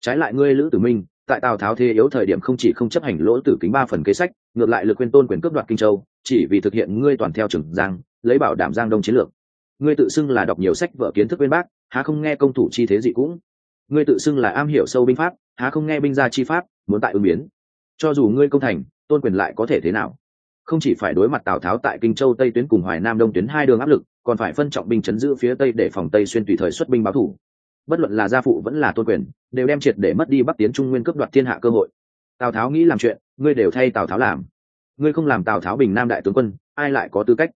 Trái lại ngươi, lữ tử minh, tại tào tháo thế yếu thời điểm không chỉ không chấp hành lỗ tử kính ba phần kế sách, ngược lại lực quên tôn quyền cướp đoạt kinh châu, chỉ vì thực hiện ngươi toàn theo trường giang, lấy bảo đảm giang đông chiến lược. Ngươi tự xưng là đọc nhiều sách vở kiến thức bên bác há không nghe công thủ chi thế gì cũng. Ngươi tự xưng là am hiểu sâu binh pháp, há không nghe binh gia chi pháp, muốn tại ứng biến. Cho dù ngươi công thành, tôn quyền lại có thể thế nào? Không chỉ phải đối mặt tào tháo tại kinh châu tây tuyến cùng hoài nam đông tuyến hai đường áp lực, còn phải phân trọng binh chấn giữ phía tây để phòng tây xuyên tùy thời xuất binh báo thủ. Bất luận là gia phụ vẫn là tôn quyền, đều đem triệt để mất đi bắc tiến trung nguyên cướp đoạt thiên hạ cơ hội. Tào tháo nghĩ làm chuyện, ngươi đều thay tào tháo làm. Ngươi không làm tào tháo bình nam đại tướng quân, ai lại có tư cách?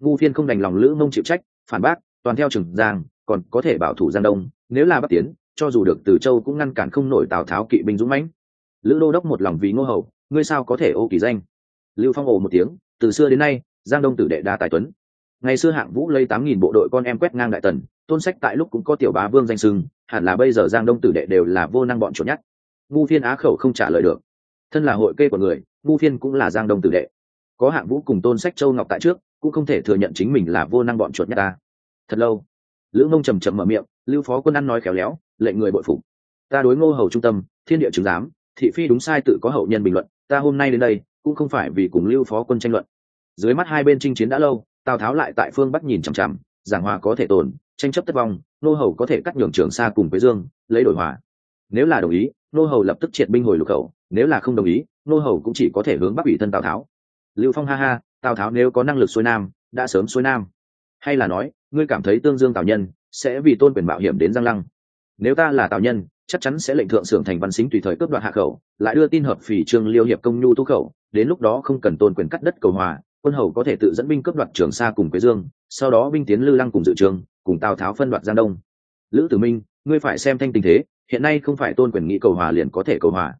Ngu phiên không đành lòng lữ mông chịu trách, phản bác, toàn theo trừng giang còn có thể bảo thủ giang đông, nếu là bắc tiến, cho dù được từ châu cũng ngăn cản không nổi tào tháo kỵ binh dũng mãnh. Lữ đô đốc một lòng vì ngô hầu, ngươi sao có thể ô kỳ danh? Lưu phong ồ một tiếng, từ xưa đến nay, giang đông tử đệ đa tài tuấn. Ngày xưa hạng vũ lấy tám nghìn bộ đội con em quét ngang đại tần, tôn sách tại lúc cũng có tiểu bá vương danh sưng, hẳn là bây giờ giang đông tử đệ đều là vô năng bọn trốn nhất. Ngu phiên á khẩu không trả lời được. Thân là hội kê của người, ngu phiên cũng là giang đông tử đệ. Có hạng vũ cùng tôn sách châu ngọc tại trước, cũng không thể thừa nhận chính mình là vô năng bọn chuột nhát ta. Thật lâu lữ mông trầm trầm mở miệng, lưu phó quân ăn nói khéo léo, lệnh người bội phục. Ta đối ngô hầu trung tâm, thiên địa chứng giám, thị phi đúng sai tự có hậu nhân bình luận, ta hôm nay đến đây, cũng không phải vì cùng lưu phó quân tranh luận. Dưới mắt hai bên chinh chiến đã lâu, tào tháo lại tại phương bắc nhìn chằm chằm, giảng hòa có thể tồn, tranh chấp tất vong nô hầu có thể cắt nhường trường xa cùng với dương, lấy đổi hòa. Nếu là đồng ý nô hầu lập tức triệt binh hồi lục khẩu, nếu là không đồng ý nô hầu cũng chỉ có thể hướng bắc ủy thân tào tháo. Lưu phong ha ha, tào tháo nếu có năng lực xuôi nam, đã sớm xuôi nam hay là nói, ngươi cảm thấy tương dương tào nhân sẽ vì tôn quyền mạo hiểm đến giang lăng? Nếu ta là tào nhân, chắc chắn sẽ lệnh thượng sưởng thành văn xính tùy thời cướp đoạt hạ khẩu, lại đưa tin hợp phỉ trương liêu hiệp công nhu tu khẩu, đến lúc đó không cần tôn quyền cắt đất cầu hòa, quân hầu có thể tự dẫn binh cướp đoạt trường sa cùng quế dương, sau đó binh tiến lư lăng cùng dự trường, cùng tào tháo phân đoạt giang đông. Lữ tử minh, ngươi phải xem thanh tình thế, hiện nay không phải tôn quyền nghĩ cầu hòa liền có thể cầu hòa.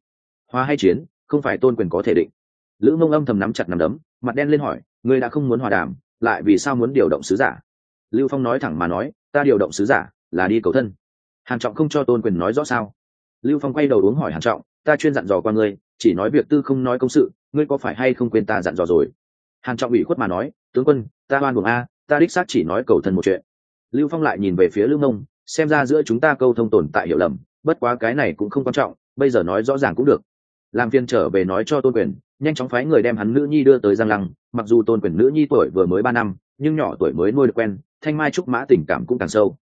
Hòa hay chiến, không phải tôn quyền có thể định. Lữ mông âm thầm nắm chặt nắm đấm, mặt đen lên hỏi, ngươi đã không muốn hòa đàm lại vì sao muốn điều động sứ giả? Lưu phong nói thẳng mà nói, ta điều động sứ giả là đi cầu thân. Hàn trọng không cho tôn quyền nói rõ sao? Lưu phong quay đầu uống hỏi hàn trọng, ta chuyên dặn dò qua ngươi, chỉ nói việc tư không nói công sự, ngươi có phải hay không quên ta dặn dò rồi? Hàn trọng ủy khuất mà nói, tướng quân, ta oan buồng a, ta đích xác chỉ nói cầu thân một chuyện. Lưu phong lại nhìn về phía lưu mông, xem ra giữa chúng ta câu thông tồn tại hiểu lầm, bất quá cái này cũng không quan trọng, bây giờ nói rõ ràng cũng được. Làm phiên trở về nói cho tôn quyền, nhanh chóng phái người đem hắn nữ nhi đưa tới giang lăng mặc dù tôn quyền nữ nhi tuổi vừa mới ba năm, nhưng nhỏ tuổi mới nuôi được quen, thanh mai trúc mã tình cảm cũng càng sâu.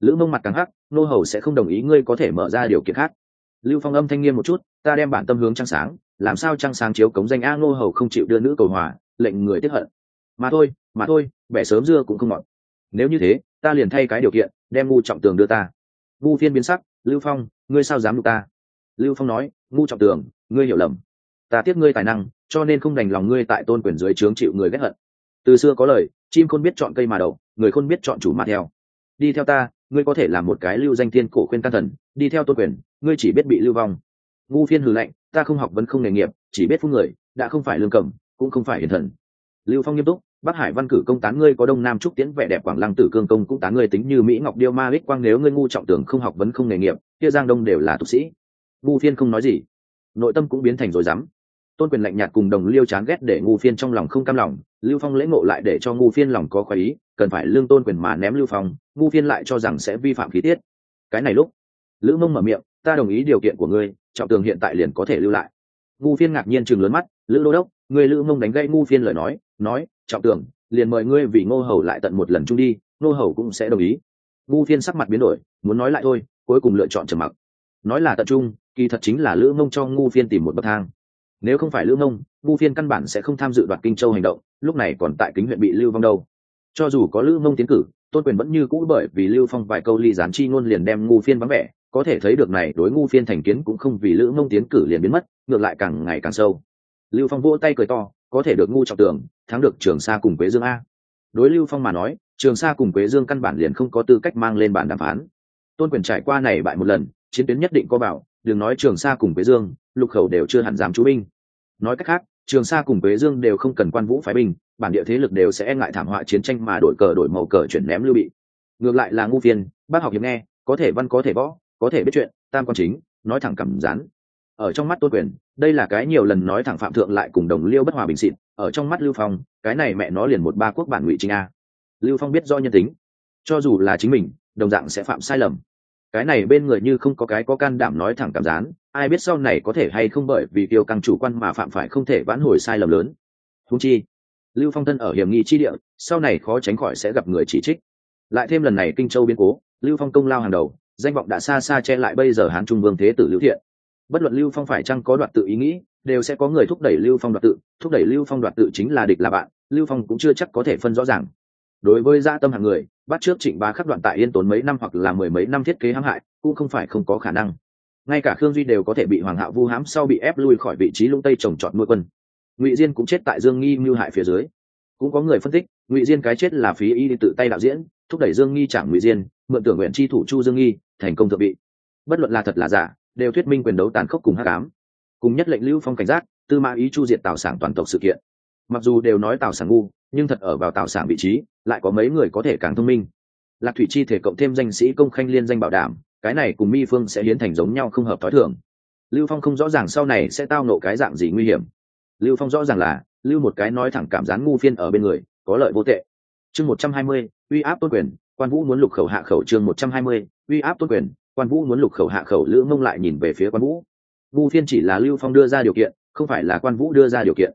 Lữ mông mặt càng hắc, nô hầu sẽ không đồng ý ngươi có thể mở ra điều kiện khác. Lưu phong âm thanh nghiêm một chút, ta đem bản tâm hướng trăng sáng, làm sao trăng sáng chiếu cống danh a, nô hầu không chịu đưa nữ cầu hòa, lệnh người tiếp hận. Mà thôi mà thôi vẻ sớm dưa cũng không ngọt. Nếu như thế, ta liền thay cái điều kiện, đem ngu trọng tường đưa ta. Ngu phiên biến sắc, lưu phong, ngươi sao dám đục ta? Lưu phong nói, ngu trọng tường, ngươi hiểu lầm. Ta tiếc ngươi tài năng cho nên không đành lòng ngươi tại tôn quyền dưới trướng chịu người ghét hận. Từ xưa có lời, chim khôn biết chọn cây mà đậu, người khôn biết chọn chủ mà theo. Đi theo ta, ngươi có thể làm một cái lưu danh thiên cổ khuyên can thần, đi theo tôn quyền, ngươi chỉ biết bị lưu vong. Ngu phiên hừ lạnh, ta không học vẫn không nghề nghiệp, chỉ biết phúc người, đã không phải lương cẩm, cũng không phải hiền thần. Lưu phong nghiêm túc, bắc hải văn cử công tán ngươi có đông nam trúc tiến vẻ đẹp quảng lăng tử cương công cũng tán ngươi tính như mỹ ngọc điêu ma ích quang nếu ngươi ngu trọng tưởng không học vấn không nghề nghiệp, kia giang đông đều là tục sĩ. Ngu phiên không nói gì. Nội tâm cũng biến thành rồi dám tôn quyền lạnh nhạt cùng đồng liêu chán ghét để ngu phiên trong lòng không cam lòng, lưu phong lễ ngộ lại để cho ngu phiên lòng có khoái ý, cần phải lương tôn quyền mà ném lưu phong, ngu phiên lại cho rằng sẽ vi phạm khí tiết. Cái này lúc, lữ mông mở miệng, ta đồng ý điều kiện của ngươi, trọng tường hiện tại liền có thể lưu lại. Ngu phiên ngạc nhiên chừng lớn mắt, lữ đô đốc người lữ mông đánh gây ngu phiên lời nói nói, trọng tường, liền mời ngươi vì ngô hầu lại tận một lần chung đi, ngô hầu cũng sẽ đồng ý. Ngu phiên sắc mặt biến đổi, muốn nói lại thôi, cuối cùng lựa chọn trầm mặc. Nói là tận trung kỳ thật chính là lữ mông cho ngu phiên tìm một bậc thang nếu không phải lữ mông vu phiên căn bản sẽ không tham dự đoạt kinh châu hành động, lúc này còn tại kính huyện bị lưu vong đâu. Cho dù có lữ mông tiến cử, tôn quyền vẫn như cũ bởi vì lưu phong vài câu ly gián chi ngôn liền đem ngu phiên vắng vẻ, có thể thấy được này đối ngu phiên thành kiến cũng không vì lữ mông tiến cử liền biến mất, ngược lại càng ngày càng sâu. Lưu phong vỗ tay cười to, có thể được ngu trọng tường, thắng được trường sa cùng quế dương a. Đối lưu phong mà nói, trường sa cùng quế dương căn bản liền không có tư cách mang lên bản đàm phán. Tôn quyền trải qua này bại một lần, chiến tuyến nhất định có bảo, đừng nói trường sa cùng quế dương, lục khẩu đều chưa hẳn dám chú binh nói cách khác, trường sa cùng quế dương đều không cần quan vũ phái binh, bản địa thế lực đều sẽ e ngại thảm họa chiến tranh mà đổi cờ đổi màu cờ chuyển ném lưu bị. Ngược lại là ngu phiên bác học hiếm nghe, có thể văn có thể võ, có thể biết chuyện, tam quan chính, nói thẳng cảm rán ở trong mắt tôn quyền, đây là cái nhiều lần nói thẳng phạm thượng lại cùng đồng liêu bất hòa bình xịn, ở trong mắt lưu phong, cái này mẹ nó liền một ba quốc bản ngụy chính a. Lưu phong biết do nhân tính. Cho dù là chính mình, đồng dạng sẽ phạm sai lầm. Cái này bên người như không có cái có can đảm nói thẳng cảm gián ai biết sau này có thể hay không bởi vì tiêu căng chủ quan mà phạm phải không thể vãn hồi sai lầm lớn. Húng chi, lưu phong thân ở hiểm nghi chi địa, sau này khó tránh khỏi sẽ gặp người chỉ trích. Lại thêm lần này kinh châu biến cố, lưu phong công lao hàng đầu, danh vọng đã xa xa che lại bây giờ hán trung vương thế tử lưu thiện. Bất luận lưu phong phải chăng có đoạt tự ý nghĩ, đều sẽ có người thúc đẩy lưu phong đoạt tự, thúc đẩy lưu phong đoạt tự chính là địch là bạn, lưu phong cũng chưa chắc có thể phân rõ ràng. Đối với gia tâm hàng người, bắt trước trịnh bá khắc đoạn tại yên tốn mấy năm hoặc là mười mấy năm thiết kế hãm hại, cũng không phải không có khả năng ngay cả khương duy đều có thể bị hoàng hạo vu hãm sau bị ép lui khỏi vị trí lũng tây trồng trọt nuôi quân. Ngụy diên cũng chết tại dương nghi mưu hại phía dưới. Cũng có người phân tích, ngụy diên cái chết là phí y tự tay đạo diễn, thúc đẩy dương nghi trả ngụy diên, mượn tưởng nguyện chi thủ chu dương nghi, thành công thượng vị. Bất luận là thật là giả, đều thuyết minh quyền đấu tàn khốc cùng hắc ám. Cùng nhất lệnh lưu phong cảnh giác, tư mã ý chu diệt tào sản toàn tộc sự kiện. Mặc dù đều nói tào sản ngu, nhưng thật ở vào tào sản vị trí, lại có mấy người có thể càng thông minh. Lạc thủy chi thể cộng thêm danh sĩ công khanh liên danh bảo đảm cái này cùng mi phương sẽ hiến thành giống nhau không hợp t h ó i thường. Lưu phong không rõ ràng sau này sẽ tao nộ cái dạng gì nguy hiểm. Lưu phong rõ ràng là, lưu một cái nói thẳng cảm giác ngu phiên ở bên người, có lợi vô tệ. Chương một trăm hai mươi, uy áp tôn quyền, quan vũ muốn lục khẩu hạ khẩu chương một trăm hai mươi, uy áp tôn quyền, quan vũ muốn lục khẩu hạ khẩu, lữ mông lại nhìn về phía quan vũ. Ngu phiên chỉ là lưu phong đưa ra điều kiện, không phải là quan vũ đưa ra điều kiện.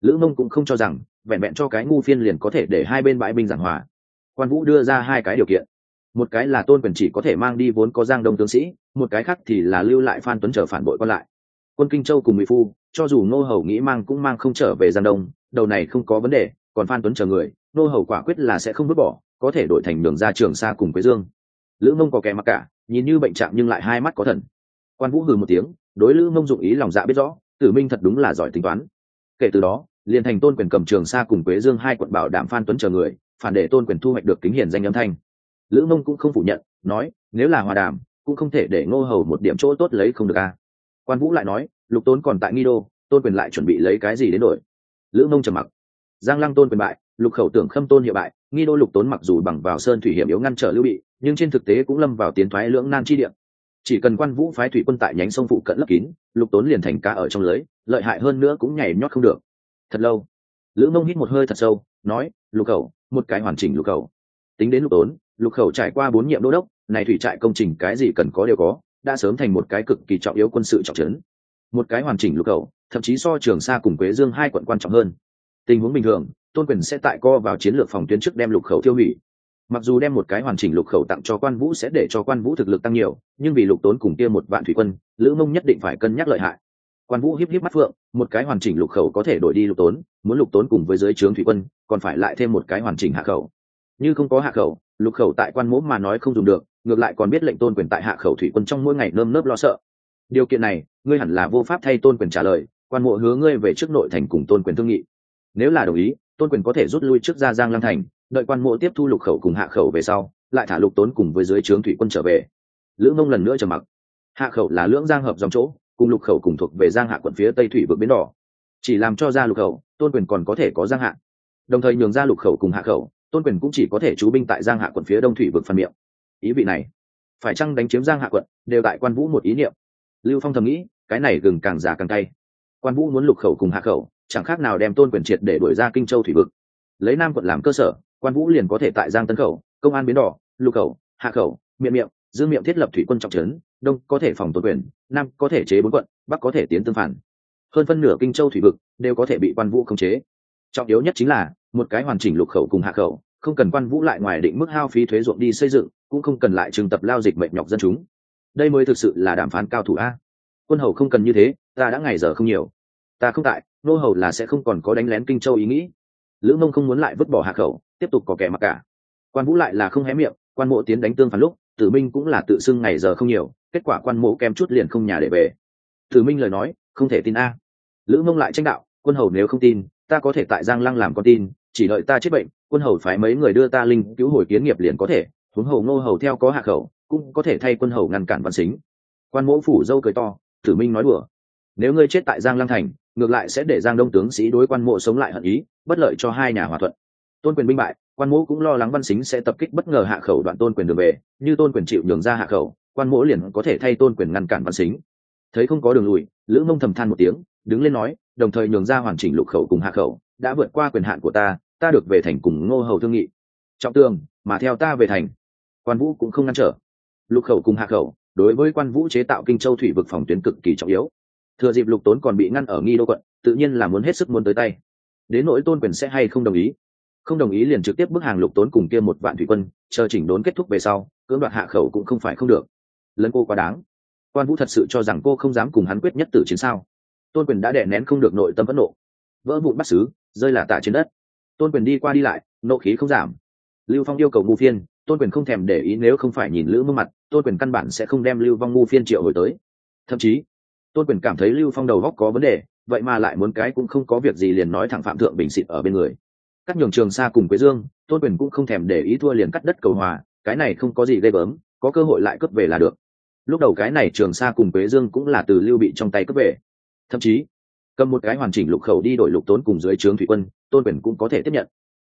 Lữ mông cũng không cho rằng, vẹn vẹn cho cái ngu phiên liền có thể để hai bên bãi binh giảng hòa. Quan vũ đưa ra hai cái điều kiện một cái là tôn quyền chỉ có thể mang đi vốn có giang đông tướng sĩ, một cái khác thì là lưu lại phan tuấn trở phản bội còn lại. Quân kinh châu cùng mỹ phu, cho dù ngô hầu nghĩ mang cũng mang không trở về giang đông, đầu này không có vấn đề, còn phan tuấn chờ người, ngô hầu quả quyết là sẽ không vứt bỏ, có thể đổi thành đường ra trường xa cùng quế dương. Lữ mông có kẻ mặc cả, nhìn như bệnh trạng nhưng lại hai mắt có thần. Quan vũ hừ một tiếng, đối lữ mông dụng ý lòng dạ biết rõ, tử minh thật đúng là giỏi tính toán. Kể từ đó, liền thành tôn quyền cầm trường xa cùng quế dương hai quận bảo đảm phan tuấn chờ người, phản để tôn quyền thu hoạch được kính hiển danh âm thanh lữ mông cũng không phủ nhận, nói, nếu là hòa đàm, cũng không thể để ngô hầu một điểm chỗ tốt lấy không được a quan vũ lại nói, lục tốn còn tại nghi đô, tôn quyền lại chuẩn bị lấy cái gì đến đổi? Lữ mông trầm mặc. Giang lăng tôn quyền bại, lục khẩu tưởng khâm tôn hiệu bại, nghi đô lục tốn mặc dù bằng vào sơn thủy hiểm yếu ngăn trở lưu bị, nhưng trên thực tế cũng lâm vào tiến thoái lưỡng nan chi điểm chỉ cần quan vũ phái thủy quân tại nhánh sông phụ cận lấp kín, lục tốn liền thành cá ở trong lưới, lợi hại hơn nữa cũng nhảy nhót không được. Thật lâu, lữ mông hít một hơi thật sâu, nói, lục khẩu, một cái hoàn chỉnh lục khẩu. Tính đến lục tốn lục khẩu trải qua bốn nhiệm đô đốc, này thủy trại công trình cái gì cần có đều có, đã sớm thành một cái cực kỳ trọng yếu quân sự trọng trấn. Một cái hoàn chỉnh lục khẩu, thậm chí so trường sa cùng quế dương hai quận quan trọng hơn. Tình huống bình thường, tôn quyền sẽ tại co vào chiến lược phòng tuyến trước đem lục khẩu tiêu hủy. Mặc dù đem một cái hoàn chỉnh lục khẩu tặng cho quan vũ sẽ để cho quan vũ thực lực tăng nhiều, nhưng vì lục tốn cùng kia một vạn thủy quân, lữ mông nhất định phải cân nhắc lợi hại. Quan vũ hiếp hiếp mắt phượng, một cái hoàn chỉnh lục khẩu có thể đổi đi lục tốn, muốn lục tốn cùng với dưới trướng thủy quân, còn phải lại thêm một cái hoàn chỉnh hạ khẩu. Như không có hạ khẩu lục khẩu tại quan mỗ mà nói không dùng được, ngược lại còn biết lệnh tôn quyền tại hạ khẩu thủy quân trong mỗi ngày nơm nớp lo sợ. Điều kiện này, ngươi hẳn là vô pháp thay tôn quyền trả lời, quan mộ hứa ngươi về trước nội thành cùng tôn quyền thương nghị. Nếu là đồng ý, tôn quyền có thể rút lui trước ra giang lăng thành, đợi quan mộ tiếp thu lục khẩu cùng hạ khẩu về sau, lại thả lục tốn cùng với dưới trướng thủy quân trở về. Lữ mông lần nữa trầm mặc. Hạ khẩu là lưỡng giang hợp dòng chỗ, cùng lục khẩu cùng thuộc về giang hạ quận phía tây thủy vượt biến đỏ. Chỉ làm cho ra lục khẩu, tôn quyền còn có thể có giang hạ. Đồng thời nhường ra lục khẩu cùng hạ khẩu tôn quyền cũng chỉ có thể trú binh tại giang hạ quận phía đông thủy vực phân miệng. Ý vị này, phải chăng đánh chiếm giang hạ quận, đều tại quan vũ một ý niệm? Lưu phong thầm nghĩ, cái này gừng càng già càng tay quan vũ muốn lục khẩu cùng hạ khẩu, chẳng khác nào đem tôn quyền triệt để đuổi ra kinh châu thủy vực. Lấy nam quận làm cơ sở, quan vũ liền có thể tại giang tân khẩu, công an biến đỏ, lục khẩu, hạ khẩu, miệng miệng giữ miệng thiết lập thủy quân trọng trấn, đông có thể phòng tôn quyền, nam có thể chế bốn quận, bắc có thể tiến tương phản. Hơn phân nửa kinh châu thủy vực đều có thể bị quan vũ khống chế trọng yếu nhất chính là, một cái hoàn chỉnh lục khẩu cùng hạ khẩu, không cần quan vũ lại ngoài định mức hao phí thuế ruộng đi xây dựng, cũng không cần lại trường tập lao dịch mệnh nhọc dân chúng. Đây mới thực sự là đàm phán cao thủ a. Quân hầu không cần như thế, ta đã ngày giờ không nhiều. Ta không tại, nô hầu là sẽ không còn có đánh lén kinh châu ý nghĩ. Lữ mông không muốn lại vứt bỏ hạ khẩu, tiếp tục có kẻ mặc cả. Quan vũ lại là không hé miệng, quan mộ tiến đánh tương phản lúc, tử minh cũng là tự xưng ngày giờ không nhiều, kết quả quan mộ kém chút liền không nhà để về. Tử minh lời nói, không thể tin a. Lữ mông lại tranh đạo, quân hầu nếu không tin ta có thể tại giang lăng làm con tin, chỉ đợi ta chết bệnh, quân hầu phái mấy người đưa ta linh cứu hồi kiến nghiệp liền có thể, huống hầu ngô hầu theo có hạ khẩu, cũng có thể thay quân hầu ngăn cản văn xính. Quan mỗ phủ dâu cười to, tử minh nói đùa, nếu ngươi chết tại giang lăng thành, ngược lại sẽ để giang đông tướng sĩ đối quan mộ sống lại hận ý, bất lợi cho hai nhà hòa thuận. Tôn quyền binh bại, quan mỗ cũng lo lắng văn xính sẽ tập kích bất ngờ hạ khẩu đoạn tôn quyền đường về, như tôn quyền chịu nhường ra hạ khẩu, quan mỗ liền có thể thay tôn quyền ngăn cản văn xính. Thấy không có đường lùi, lữ mông thầm than một tiếng đứng lên nói, đồng thời nhường ra hoàn chỉnh lục khẩu cùng hạ khẩu, đã vượt qua quyền hạn của ta ta được về thành cùng ngô hầu thương nghị. Trọng tường, mà theo ta về thành. Quan vũ cũng không ngăn trở. Lục khẩu cùng hạ khẩu, đối với quan vũ chế tạo kinh châu thủy vực phòng tuyến cực kỳ trọng yếu. Thừa dịp lục tốn còn bị ngăn ở nghi đô quận, tự nhiên là muốn hết sức muốn tới tay. Đến nỗi tôn quyền sẽ hay không đồng ý? Không đồng ý liền trực tiếp bức hàng lục tốn cùng kia một vạn thủy quân, chờ chỉnh đốn kết thúc về sau, cưỡng đoạt hạ khẩu cũng không phải không được. Lẫn cô quá đáng. Quan vũ thật sự cho rằng cô không dám cùng hắn quyết nhất tử chiến sao? Tôn quyền đã đè nén không được nội tâm phẫn nộ. Vỡ vụn bắt xứ, rơi là tạ trên đất. Tôn quyền đi qua đi lại, nộ khí không giảm. Lưu phong yêu cầu ngu phiên, tôn quyền không thèm để ý nếu không phải nhìn lữ mương mặt, tôn quyền căn bản sẽ không đem lưu vong ngu phiên triệu hồi tới. Thậm chí, tôn quyền cảm thấy lưu phong đầu góc có vấn đề, vậy mà lại muốn cái cũng không có việc gì liền nói thẳng phạm thượng bình xịt ở bên người. Cắt nhường trường xa cùng quế dương, tôn quyền cũng không thèm để ý thua liền cắt đất cầu hòa, cái này không có gì ghê gớm, có cơ hội lại cướp về là được. Lúc đầu cái này trường xa cùng quế dương cũng là từ lưu bị trong tay cướp về thậm chí cầm một cái hoàn chỉnh lục khẩu đi đổi lục tốn cùng dưới trướng thủy quân, tôn quyền cũng có thể tiếp nhận.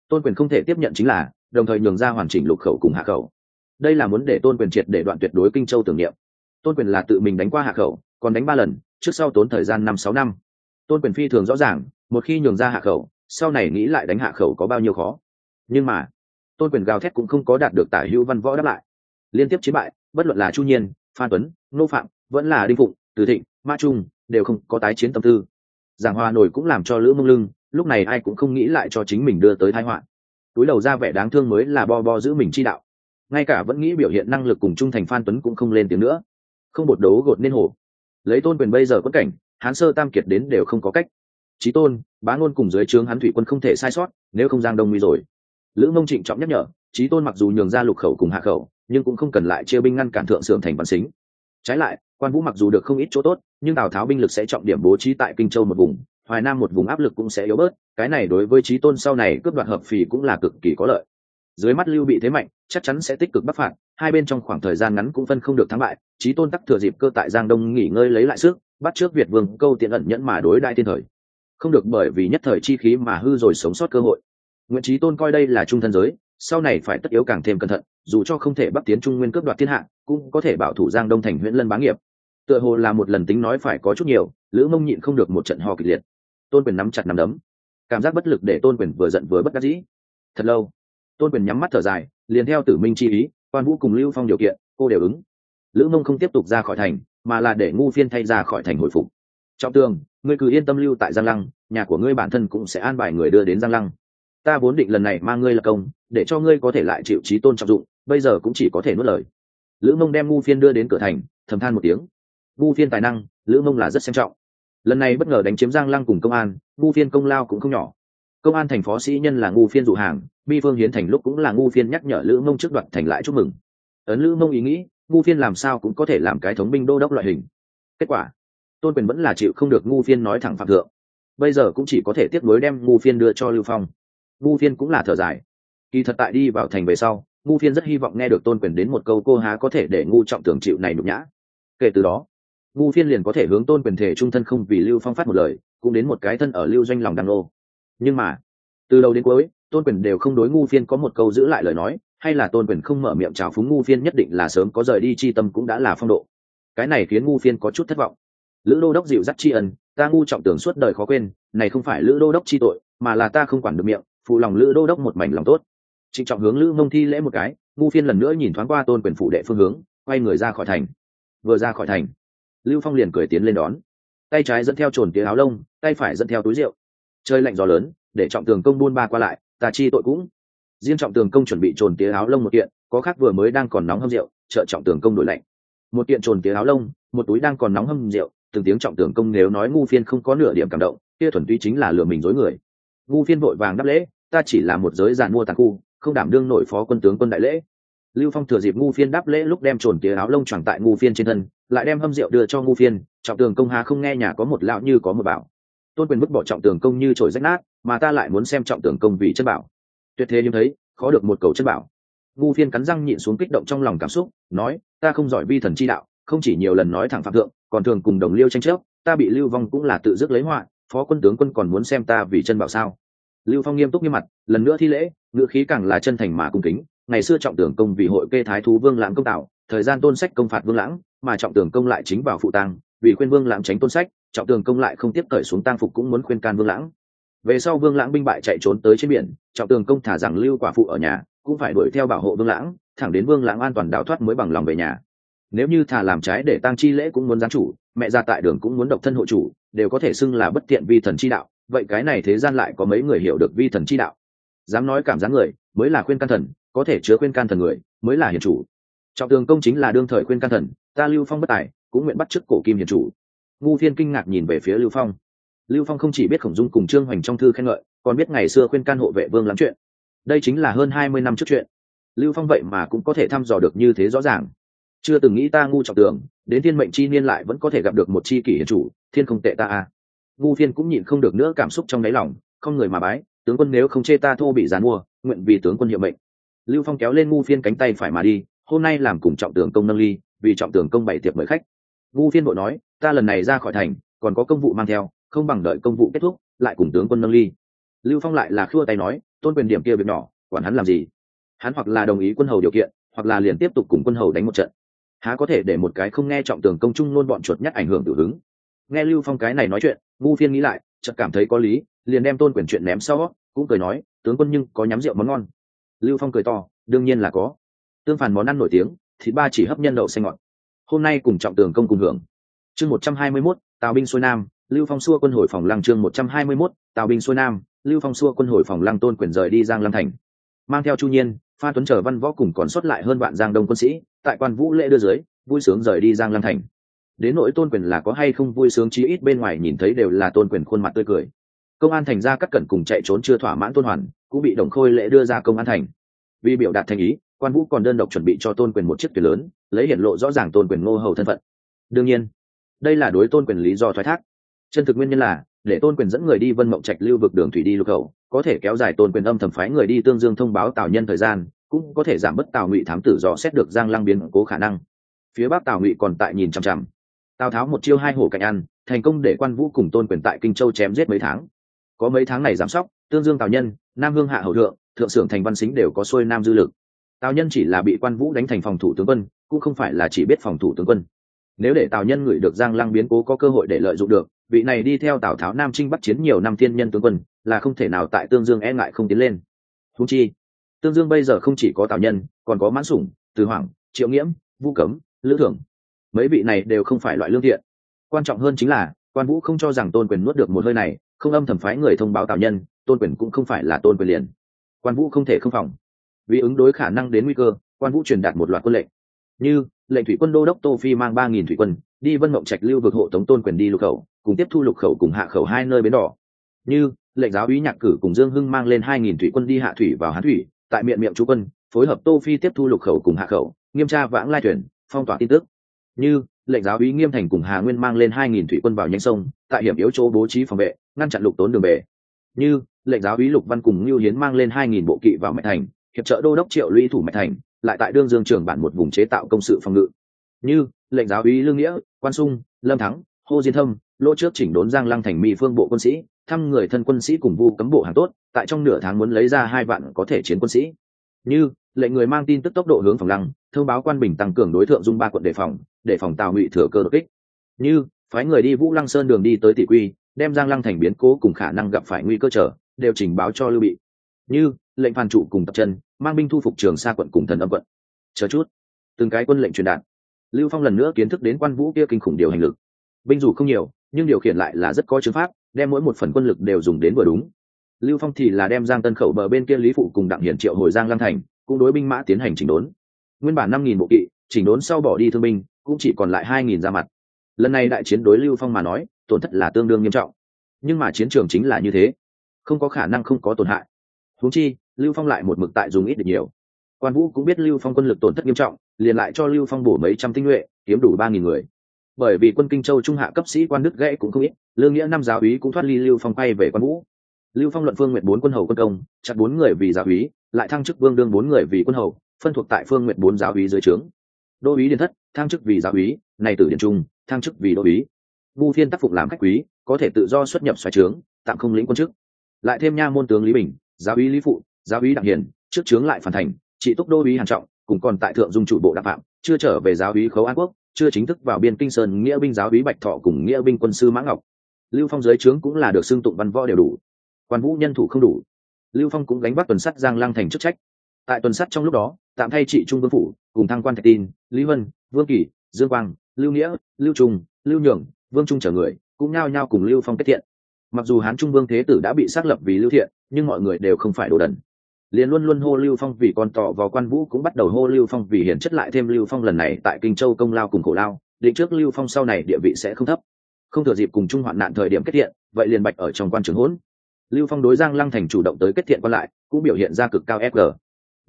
Tôn quyền không thể tiếp nhận chính là, đồng thời nhường ra hoàn chỉnh lục khẩu cùng hạ khẩu. Đây là muốn để tôn quyền triệt để đoạn tuyệt đối kinh châu tưởng niệm. Tôn quyền là tự mình đánh qua hạ khẩu, còn đánh ba lần, trước sau tốn thời gian năm sáu năm. Tôn quyền phi thường rõ ràng, một khi nhường ra hạ khẩu, sau này nghĩ lại đánh hạ khẩu có bao nhiêu khó. Nhưng mà, tôn quyền gào thét cũng không có đạt được tả hữu văn võ đáp lại. Liên tiếp chiến bại, bất luận là chu nhiên, phan tuấn, nô phạm, vẫn là đinh phụng, từ thịnh, ma trung đều không có tái chiến tâm tư. Giảng hòa nổi cũng làm cho lữ mông lưng, lúc này ai cũng không nghĩ lại cho chính mình đưa tới thái họa. Túi đầu ra vẻ đáng thương mới là bo bo giữ mình chi đạo. Ngay cả vẫn nghĩ biểu hiện năng lực cùng trung thành phan tuấn cũng không lên tiếng nữa. Không bột đấu gột nên hổ. Lấy tôn quyền bây giờ quất cảnh, hán sơ tam kiệt đến đều không có cách. Trí tôn, bá ngôn cùng dưới trướng hắn thủy quân không thể sai sót, nếu không giang đông nguy rồi. Lữ mông trịnh trọng nhắc nhở trí tôn mặc dù nhường ra lục khẩu cùng hạ khẩu, nhưng cũng không cần lại chia binh ngăn cản thượng sưởng thành văn xính. Trái lại quan vũ mặc dù được không ít chỗ tốt, nhưng tào tháo binh lực sẽ trọng điểm bố trí tại kinh châu một vùng, hoài nam một vùng áp lực cũng sẽ yếu bớt, cái này đối với trí tôn sau này cướp đoạt hợp phì cũng là cực kỳ có lợi. Dưới mắt lưu bị thế mạnh, chắc chắn sẽ tích cực bắc phạt, hai bên trong khoảng thời gian ngắn cũng phân không được thắng bại trí tôn tắc thừa dịp cơ tại giang đông nghỉ ngơi lấy lại sức, bắt trước việt vương câu tiện ẩn nhẫn mà đối đại thiên thời. Không được bởi vì nhất thời chi khí mà hư rồi sống sót cơ hội. Nguyễn trí tôn coi đây là trung thân giới, sau này phải tất yếu càng thêm cẩn thận, dù cho không thể bắt tiến trung nguyên cướp đoạt thiên hạ, cũng có thể bảo thủ giang đông thành huyện lân bá nghiệp tựa hồ là một lần tính nói phải có chút nhiều, lữ mông nhịn không được một trận ho kịch liệt. Tôn quyền nắm chặt nắm đấm. Cảm giác bất lực để tôn quyền vừa giận vừa bất đắc dĩ. Thật lâu, tôn quyền nhắm mắt thở dài, liền theo tử minh chi ý, quan vũ cùng lưu phong điều kiện, cô đều ứng. Lữ mông không tiếp tục ra khỏi thành, mà là để ngu phiên thay ra khỏi thành hồi phục. Trọng tường, ngươi cứ yên tâm lưu tại giang lăng, nhà của ngươi bản thân cũng sẽ an bài người đưa đến giang lăng. Ta vốn định lần này mang ngươi là công, để cho ngươi có thể lại chịu trí tôn trọng dụng, bây giờ cũng chỉ có thể nuốt lời. Lữ mông đem ngu phiên đưa đến cửa thành, thầm than một tiếng ngu phiên tài năng, lữ mông là rất xem trọng. Lần này bất ngờ đánh chiếm giang lăng cùng công an ngu phiên công lao cũng không nhỏ. Công an thành phó sĩ nhân là ngu phiên dụ hàng bi phương hiến thành lúc cũng là ngu phiên nhắc nhở lữ mông trước đoạt thành lại chúc mừng. Ấn lữ mông ý nghĩ ngu phiên làm sao cũng có thể làm cái thống binh đô đốc loại hình. Kết quả, tôn quyền vẫn là chịu không được ngu phiên nói thẳng phạm thượng. Bây giờ cũng chỉ có thể tiếp nối đem ngu phiên đưa cho lưu phong. Ngu phiên cũng là thở dài. Kỳ thật tại đi vào thành về sau ngu phiên rất hy vọng nghe được tôn quyền đến một câu cô há có thể để ngu trọng tưởng chịu này nhục nhã. Kể từ đó ngu phiên liền có thể hướng tôn quyền thể trung thân không vì lưu phong phát một lời, cũng đến một cái thân ở lưu doanh lòng đăng lô nhưng mà, từ đầu đến cuối, tôn quyền đều không đối ngu phiên có một câu giữ lại lời nói, hay là tôn quyền không mở miệng chào phúng ngu phiên nhất định là sớm có rời đi chi tâm cũng đã là phong độ. Cái này khiến ngu phiên có chút thất vọng. Lữ đô đốc dịu dắt tri ân, ta ngu trọng tưởng suốt đời khó quên, này không phải lữ đô đốc chi tội, mà là ta không quản được miệng, phụ lòng lữ đô đốc một mảnh lòng tốt. Trịnh trọng hướng lữ mông thi lễ một cái ngu phiên lần nữa nhìn thoáng qua tôn quyền phụ đệ phương hướng, quay người ra khỏi thành. Vừa ra khỏi thành lưu phong liền cười tiến lên đón. Tay trái dẫn theo trồn tía áo lông, tay phải dẫn theo túi rượu. Chơi lạnh gió lớn, để trọng tường công buôn ba qua lại, ta chi tội cũng. Riêng trọng tường công chuẩn bị trồn tía áo lông một kiện, có khác vừa mới đang còn nóng hâm rượu trợ trọng tường công đổi lạnh. Một kiện trồn tía áo lông, một túi đang còn nóng hâm rượu, từng tiếng trọng tường công nếu nói ngu phiên không có nửa điểm cảm động, kia thuần tuy chính là lừa mình dối người. Ngu phiên vội vàng đáp lễ, ta chỉ là một giới giàn mua tàn khu, không đảm đương nổi phó quân tướng quân đại lễ lưu phong thừa dịp ngu phiên đáp lễ lúc đem trồn tía áo lông choàng tại ngu phiên trên thân, lại đem hâm rượu đưa cho ngu phiên, trọng tường công hà không nghe nhà có một lão như có một bảo. Tôn quyền vứt bỏ trọng tường công như trồi rách nát, mà ta lại muốn xem trọng tường công vì chân bảo. Tuyệt thế hiếm thấy khó được một cầu chân bảo. Ngu phiên cắn răng nhịn xuống kích động trong lòng cảm xúc, nói, ta không giỏi vi thần chi đạo, không chỉ nhiều lần nói thẳng phạm thượng, còn thường cùng đồng liêu tranh chấp, ta bị lưu vong cũng là tự dứt lấy họa, phó quân tướng quân còn muốn xem ta vì chân bảo sao? Lưu phong nghiêm túc như mặt, lần nữa thi lễ ngựa khí càng là chân thành mà cung kính ngày xưa trọng tưởng công vì hội kê thái thú vương lãng công tạo, thời gian tôn sách công phạt vương lãng mà trọng tưởng công lại chính vào phụ tăng vì khuyên vương lãng tránh tôn sách, trọng tưởng công lại không tiếp cởi xuống tăng phục cũng muốn khuyên can vương lãng về sau vương lãng binh bại chạy trốn tới trên biển, trọng tường công thả rằng lưu quả phụ ở nhà, cũng phải đuổi theo bảo hộ vương lãng thẳng đến vương lãng an toàn đào thoát mới bằng lòng về nhà. Nếu như thả làm trái để tăng chi lễ cũng muốn gián chủ, mẹ ra tại đường cũng muốn độc thân hộ chủ, đều có thể xưng là bất tiện vi thần chi đạo, vậy cái này thế gian lại có mấy người hiểu được vi thần chi đạo? Dám nói cảm giác người, mới là khuyên can thần, có thể chứa khuyên can thần người, mới là hiền chủ. Trọng tường công chính là đương thời khuyên can thần, ta lưu phong bất tài, cũng nguyện bắt chức cổ kim hiền chủ. Ngu Thiên kinh ngạc nhìn về phía lưu phong. Lưu phong không chỉ biết khổng dung cùng trương hoành trong thư khen ngợi, còn biết ngày xưa khuyên can hộ vệ vương lắm chuyện. Đây chính là hơn hai mươi năm trước chuyện. Lưu phong vậy mà cũng có thể thăm dò được như thế rõ ràng. Chưa từng nghĩ ta ngu trọng tường, đến thiên mệnh chi niên lại vẫn có thể gặp được một chi kỷ hiền chủ, thiên không tệ ta a ngu phiên cũng nhịn không được nữa cảm xúc trong đáy lòng, không người mà bái tướng quân nếu không chê ta thô bị gián mua, nguyện vì tướng quân hiệu mệnh. Lưu phong kéo lên ngu phiên cánh tay phải mà đi, hôm nay làm cùng trọng tường công nâng ly, vì trọng tường công bảy tiệc mời khách. Ngu phiên bộ nói, ta lần này ra khỏi thành, còn có công vụ mang theo, không bằng đợi công vụ kết thúc, lại cùng tướng quân nâng ly. Lưu phong lại là khua tay nói, tôn quyền điểm kia việc nhỏ, quản hắn làm gì? Hắn hoặc là đồng ý quân hầu điều kiện, hoặc là liền tiếp tục cùng quân hầu đánh một trận. Há có thể để một cái không nghe trọng tường công trung luôn bọn chuột nhất ảnh hưởng tự hứng? Nghe lưu phong cái này nói chuyện, ngu phiên nghĩ lại, chợt cảm thấy có lý liền đem tôn quyền chuyện ném sau, cũng cười nói, tướng quân nhưng có nhắm rượu món ngon. Lưu phong cười to, đương nhiên là có. Tương phản món ăn nổi tiếng, thịt ba chỉ hấp nhân đậu xanh ngọt. Hôm nay cùng trọng tường công cùng hưởng. Chương một trăm hai mươi mốt, tào binh xuôi nam, lưu phong xua quân hồi phòng lăng chương một trăm hai mươi mốt, tào binh xuôi nam, lưu phong xua quân hồi phòng lăng tôn quyền rời đi giang lăng thành. Mang theo chu nhiên, pha tuấn chờ văn võ cùng còn xuất lại hơn vạn giang đông quân sĩ, tại quan vũ lễ đưa dưới, vui sướng rời đi giang lăng thành. Đến nỗi tôn quyền là có hay không vui sướng chí ít bên ngoài nhìn thấy đều là tôn quyền khuôn mặt tươi cười công an thành ra cắt cẩn cùng chạy trốn chưa thỏa mãn tôn hoàn, cũng bị đồng khôi lễ đưa ra công an thành. Vì biểu đạt thành ý, quan vũ còn đơn độc chuẩn bị cho tôn quyền một chiếc thuyền lớn, lấy hiển lộ rõ ràng tôn quyền ngô hầu thân phận. Đương nhiên, đây là đối tôn quyền lý do thoái thác. Chân thực nguyên nhân là, để tôn quyền dẫn người đi vân mộng trạch lưu vực đường thủy đi lục khẩu có thể kéo dài tôn quyền âm thầm phái người đi tương dương thông báo tào nhân thời gian, cũng có thể giảm bớt tào ngụy thám tử dò xét được giang lăng biến cố khả năng. Phía bắc tào ngụy còn tại nhìn chằm chằm. Tào tháo một chiêu hai hổ cạnh ăn, thành công để quan vũ cùng tôn quyền tại kinh châu chém giết mấy tháng có mấy tháng này giám sóc, tương dương tào nhân, nam hương hạ hậu thượng thượng sưởng thành văn xính đều có xuôi nam dư lực. Tào nhân chỉ là bị quan vũ đánh thành phòng thủ tướng quân, cũng không phải là chỉ biết phòng thủ tướng quân. Nếu để tào nhân ngửi được giang lăng biến cố có cơ hội để lợi dụng được, vị này đi theo tào tháo nam trinh bắt chiến nhiều năm thiên nhân tướng quân, là không thể nào tại tương dương e ngại không tiến lên. Thú chi, tương dương bây giờ không chỉ có tào nhân, còn có mãn sủng, từ hoàng triệu nghiễm, vu cấm, lữ thưởng. Mấy vị này đều không phải loại lương thiện. Quan trọng hơn chính là, quan vũ không cho rằng tôn quyền nuốt được một hơi này không âm thầm phái người thông báo tào nhân, tôn quyền cũng không phải là tôn quyền liền. Quan vũ không thể không phòng. Vì ứng đối khả năng đến nguy cơ, quan vũ truyền đạt một loạt quân lệnh. Như, lệnh thủy quân đô đốc tô phi mang ba nghìn thủy quân, đi vân mộng trạch lưu vực hộ tống tôn quyền đi lục khẩu, cùng tiếp thu lục khẩu cùng hạ khẩu hai nơi bến đỏ. Như, lệnh giáo úy nhạc cử cùng dương hưng mang lên hai nghìn thủy quân đi hạ thủy vào hán thủy, tại miệng miệng chú quân, phối hợp tô phi tiếp thu lục khẩu cùng hạ khẩu, nghiêm tra vãng lai thuyền, phong tỏa tin tức. Như, lệnh giáo úy nghiêm thành cùng hà nguyên mang lên hai nghìn thủy quân vào nhánh sông, tại hiểm yếu chỗ bố trí phòng vệ ngăn chặn lục tốn đường bể như, lệnh giáo úy lục văn cùng lưu hiến mang lên hai nghìn bộ kỵ vào mạch thành, hiệp trợ đô đốc triệu lũy thủ mạch thành, lại tại đương dương trường bản một vùng chế tạo công sự phòng ngự. Như, lệnh giáo úy lương nghĩa, quan sung, lâm thắng, hô diên thâm, lỗ trước chỉnh đốn giang lăng thành mỹ phương bộ quân sĩ, thăm người thân quân sĩ cùng vu cấm bộ hàng tốt, tại trong nửa tháng muốn lấy ra hai vạn có thể chiến quân sĩ. Như, lệnh người mang tin tức tốc độ hướng phòng lăng, thông báo quan bình tăng cường đối tượng dung ba quận đề phòng, để phòng tào ngụy thừa cơ đột kích. Như, phái người đi vũ lăng sơn đường đi tới tỷ quy đem giang lăng thành biến cố cùng khả năng gặp phải nguy cơ trở, đều trình báo cho lưu bị. Như, lệnh phàn trụ cùng tập chân mang binh thu phục trường xa quận cùng thần âm quận. Chờ chút. Từng cái quân lệnh truyền đạt. Lưu phong lần nữa kiến thức đến quan vũ kia kinh khủng điều hành lực. Binh dù không nhiều, nhưng điều khiển lại là rất có chứng pháp, đem mỗi một phần quân lực đều dùng đến vừa đúng. Lưu phong thì là đem giang tân khẩu bờ bên kia lý phụ cùng đặng hiển triệu hồi giang lăng thành, cũng đối binh mã tiến hành chỉnh đốn. Nguyên bản năm nghìn bộ kỵ, chỉnh đốn sau bỏ đi thương binh, cũng chỉ còn lại hai nghìn ra mặt. Lần này đại chiến đối lưu phong mà nói tổn thất là tương đương nghiêm trọng. Nhưng mà chiến trường chính là như thế. Không có khả năng không có tổn hại. Huống chi, lưu phong lại một mực tại dùng ít được nhiều. Quan vũ cũng biết lưu phong quân lực tổn thất nghiêm trọng, liền lại cho lưu phong bổ mấy trăm tinh nhuệ, kiếm đủ ba nghìn người. Bởi vì quân kinh châu trung hạ cấp sĩ quan đức gãy cũng không ít, lương nghĩa năm giáo úy cũng thoát ly lưu phong quay về quan vũ. Lưu phong luận phương nguyện bốn quân hầu quân công, chặt bốn người vì giáo úy, lại thăng chức vương đương bốn người vì quân hầu, phân thuộc tại phương nguyện bốn giáo úy dưới trướng. Đô úy điền thất, thăng chức vì giáo úy này tử điền trung, thăng chức vì đô úy vu phiên tác phục làm khách quý, có thể tự do xuất nhập xoài trướng, tạm không lĩnh quân chức. Lại thêm nha môn tướng lý bình, giáo úy lý phụ, giáo úy đặng hiền, trước trướng lại phản thành, trị túc đô úy hàn trọng, cùng còn tại thượng dung chủ bộ đạp phạm, chưa trở về giáo úy khấu an quốc, chưa chính thức vào biên kinh sơn nghĩa binh giáo úy bạch thọ cùng nghĩa binh quân sư mã ngọc. Lưu phong dưới trướng cũng là được xưng tụng văn võ đều đủ. Quan vũ nhân thủ không đủ. Lưu phong cũng đánh bắt tuần sắt giang lăng thành chức trách. Tại tuần sắt trong lúc đó, tạm thay trị trung vương phủ, cùng thăng quan thạch tin, lý vân, vương kỳ, dương quang, lưu nghĩa, lưu trung, lưu nhường vương trung chờ người, cũng nhao nhao cùng lưu phong kết thiện. Mặc dù hán trung vương thế tử đã bị xác lập vì lưu thiện, nhưng mọi người đều không phải đồ đần. Liền luôn luôn hô lưu phong vì con tọ vào quan vũ cũng bắt đầu hô lưu phong vì hiển chất lại thêm lưu phong lần này tại kinh châu công lao cùng khổ lao, định trước lưu phong sau này địa vị sẽ không thấp. Không thừa dịp cùng chung hoạn nạn thời điểm kết thiện, vậy liền bạch ở trong quan trường hỗn. Lưu phong đối giang lăng thành chủ động tới kết thiện quan lại, cũng biểu hiện ra cực cao fg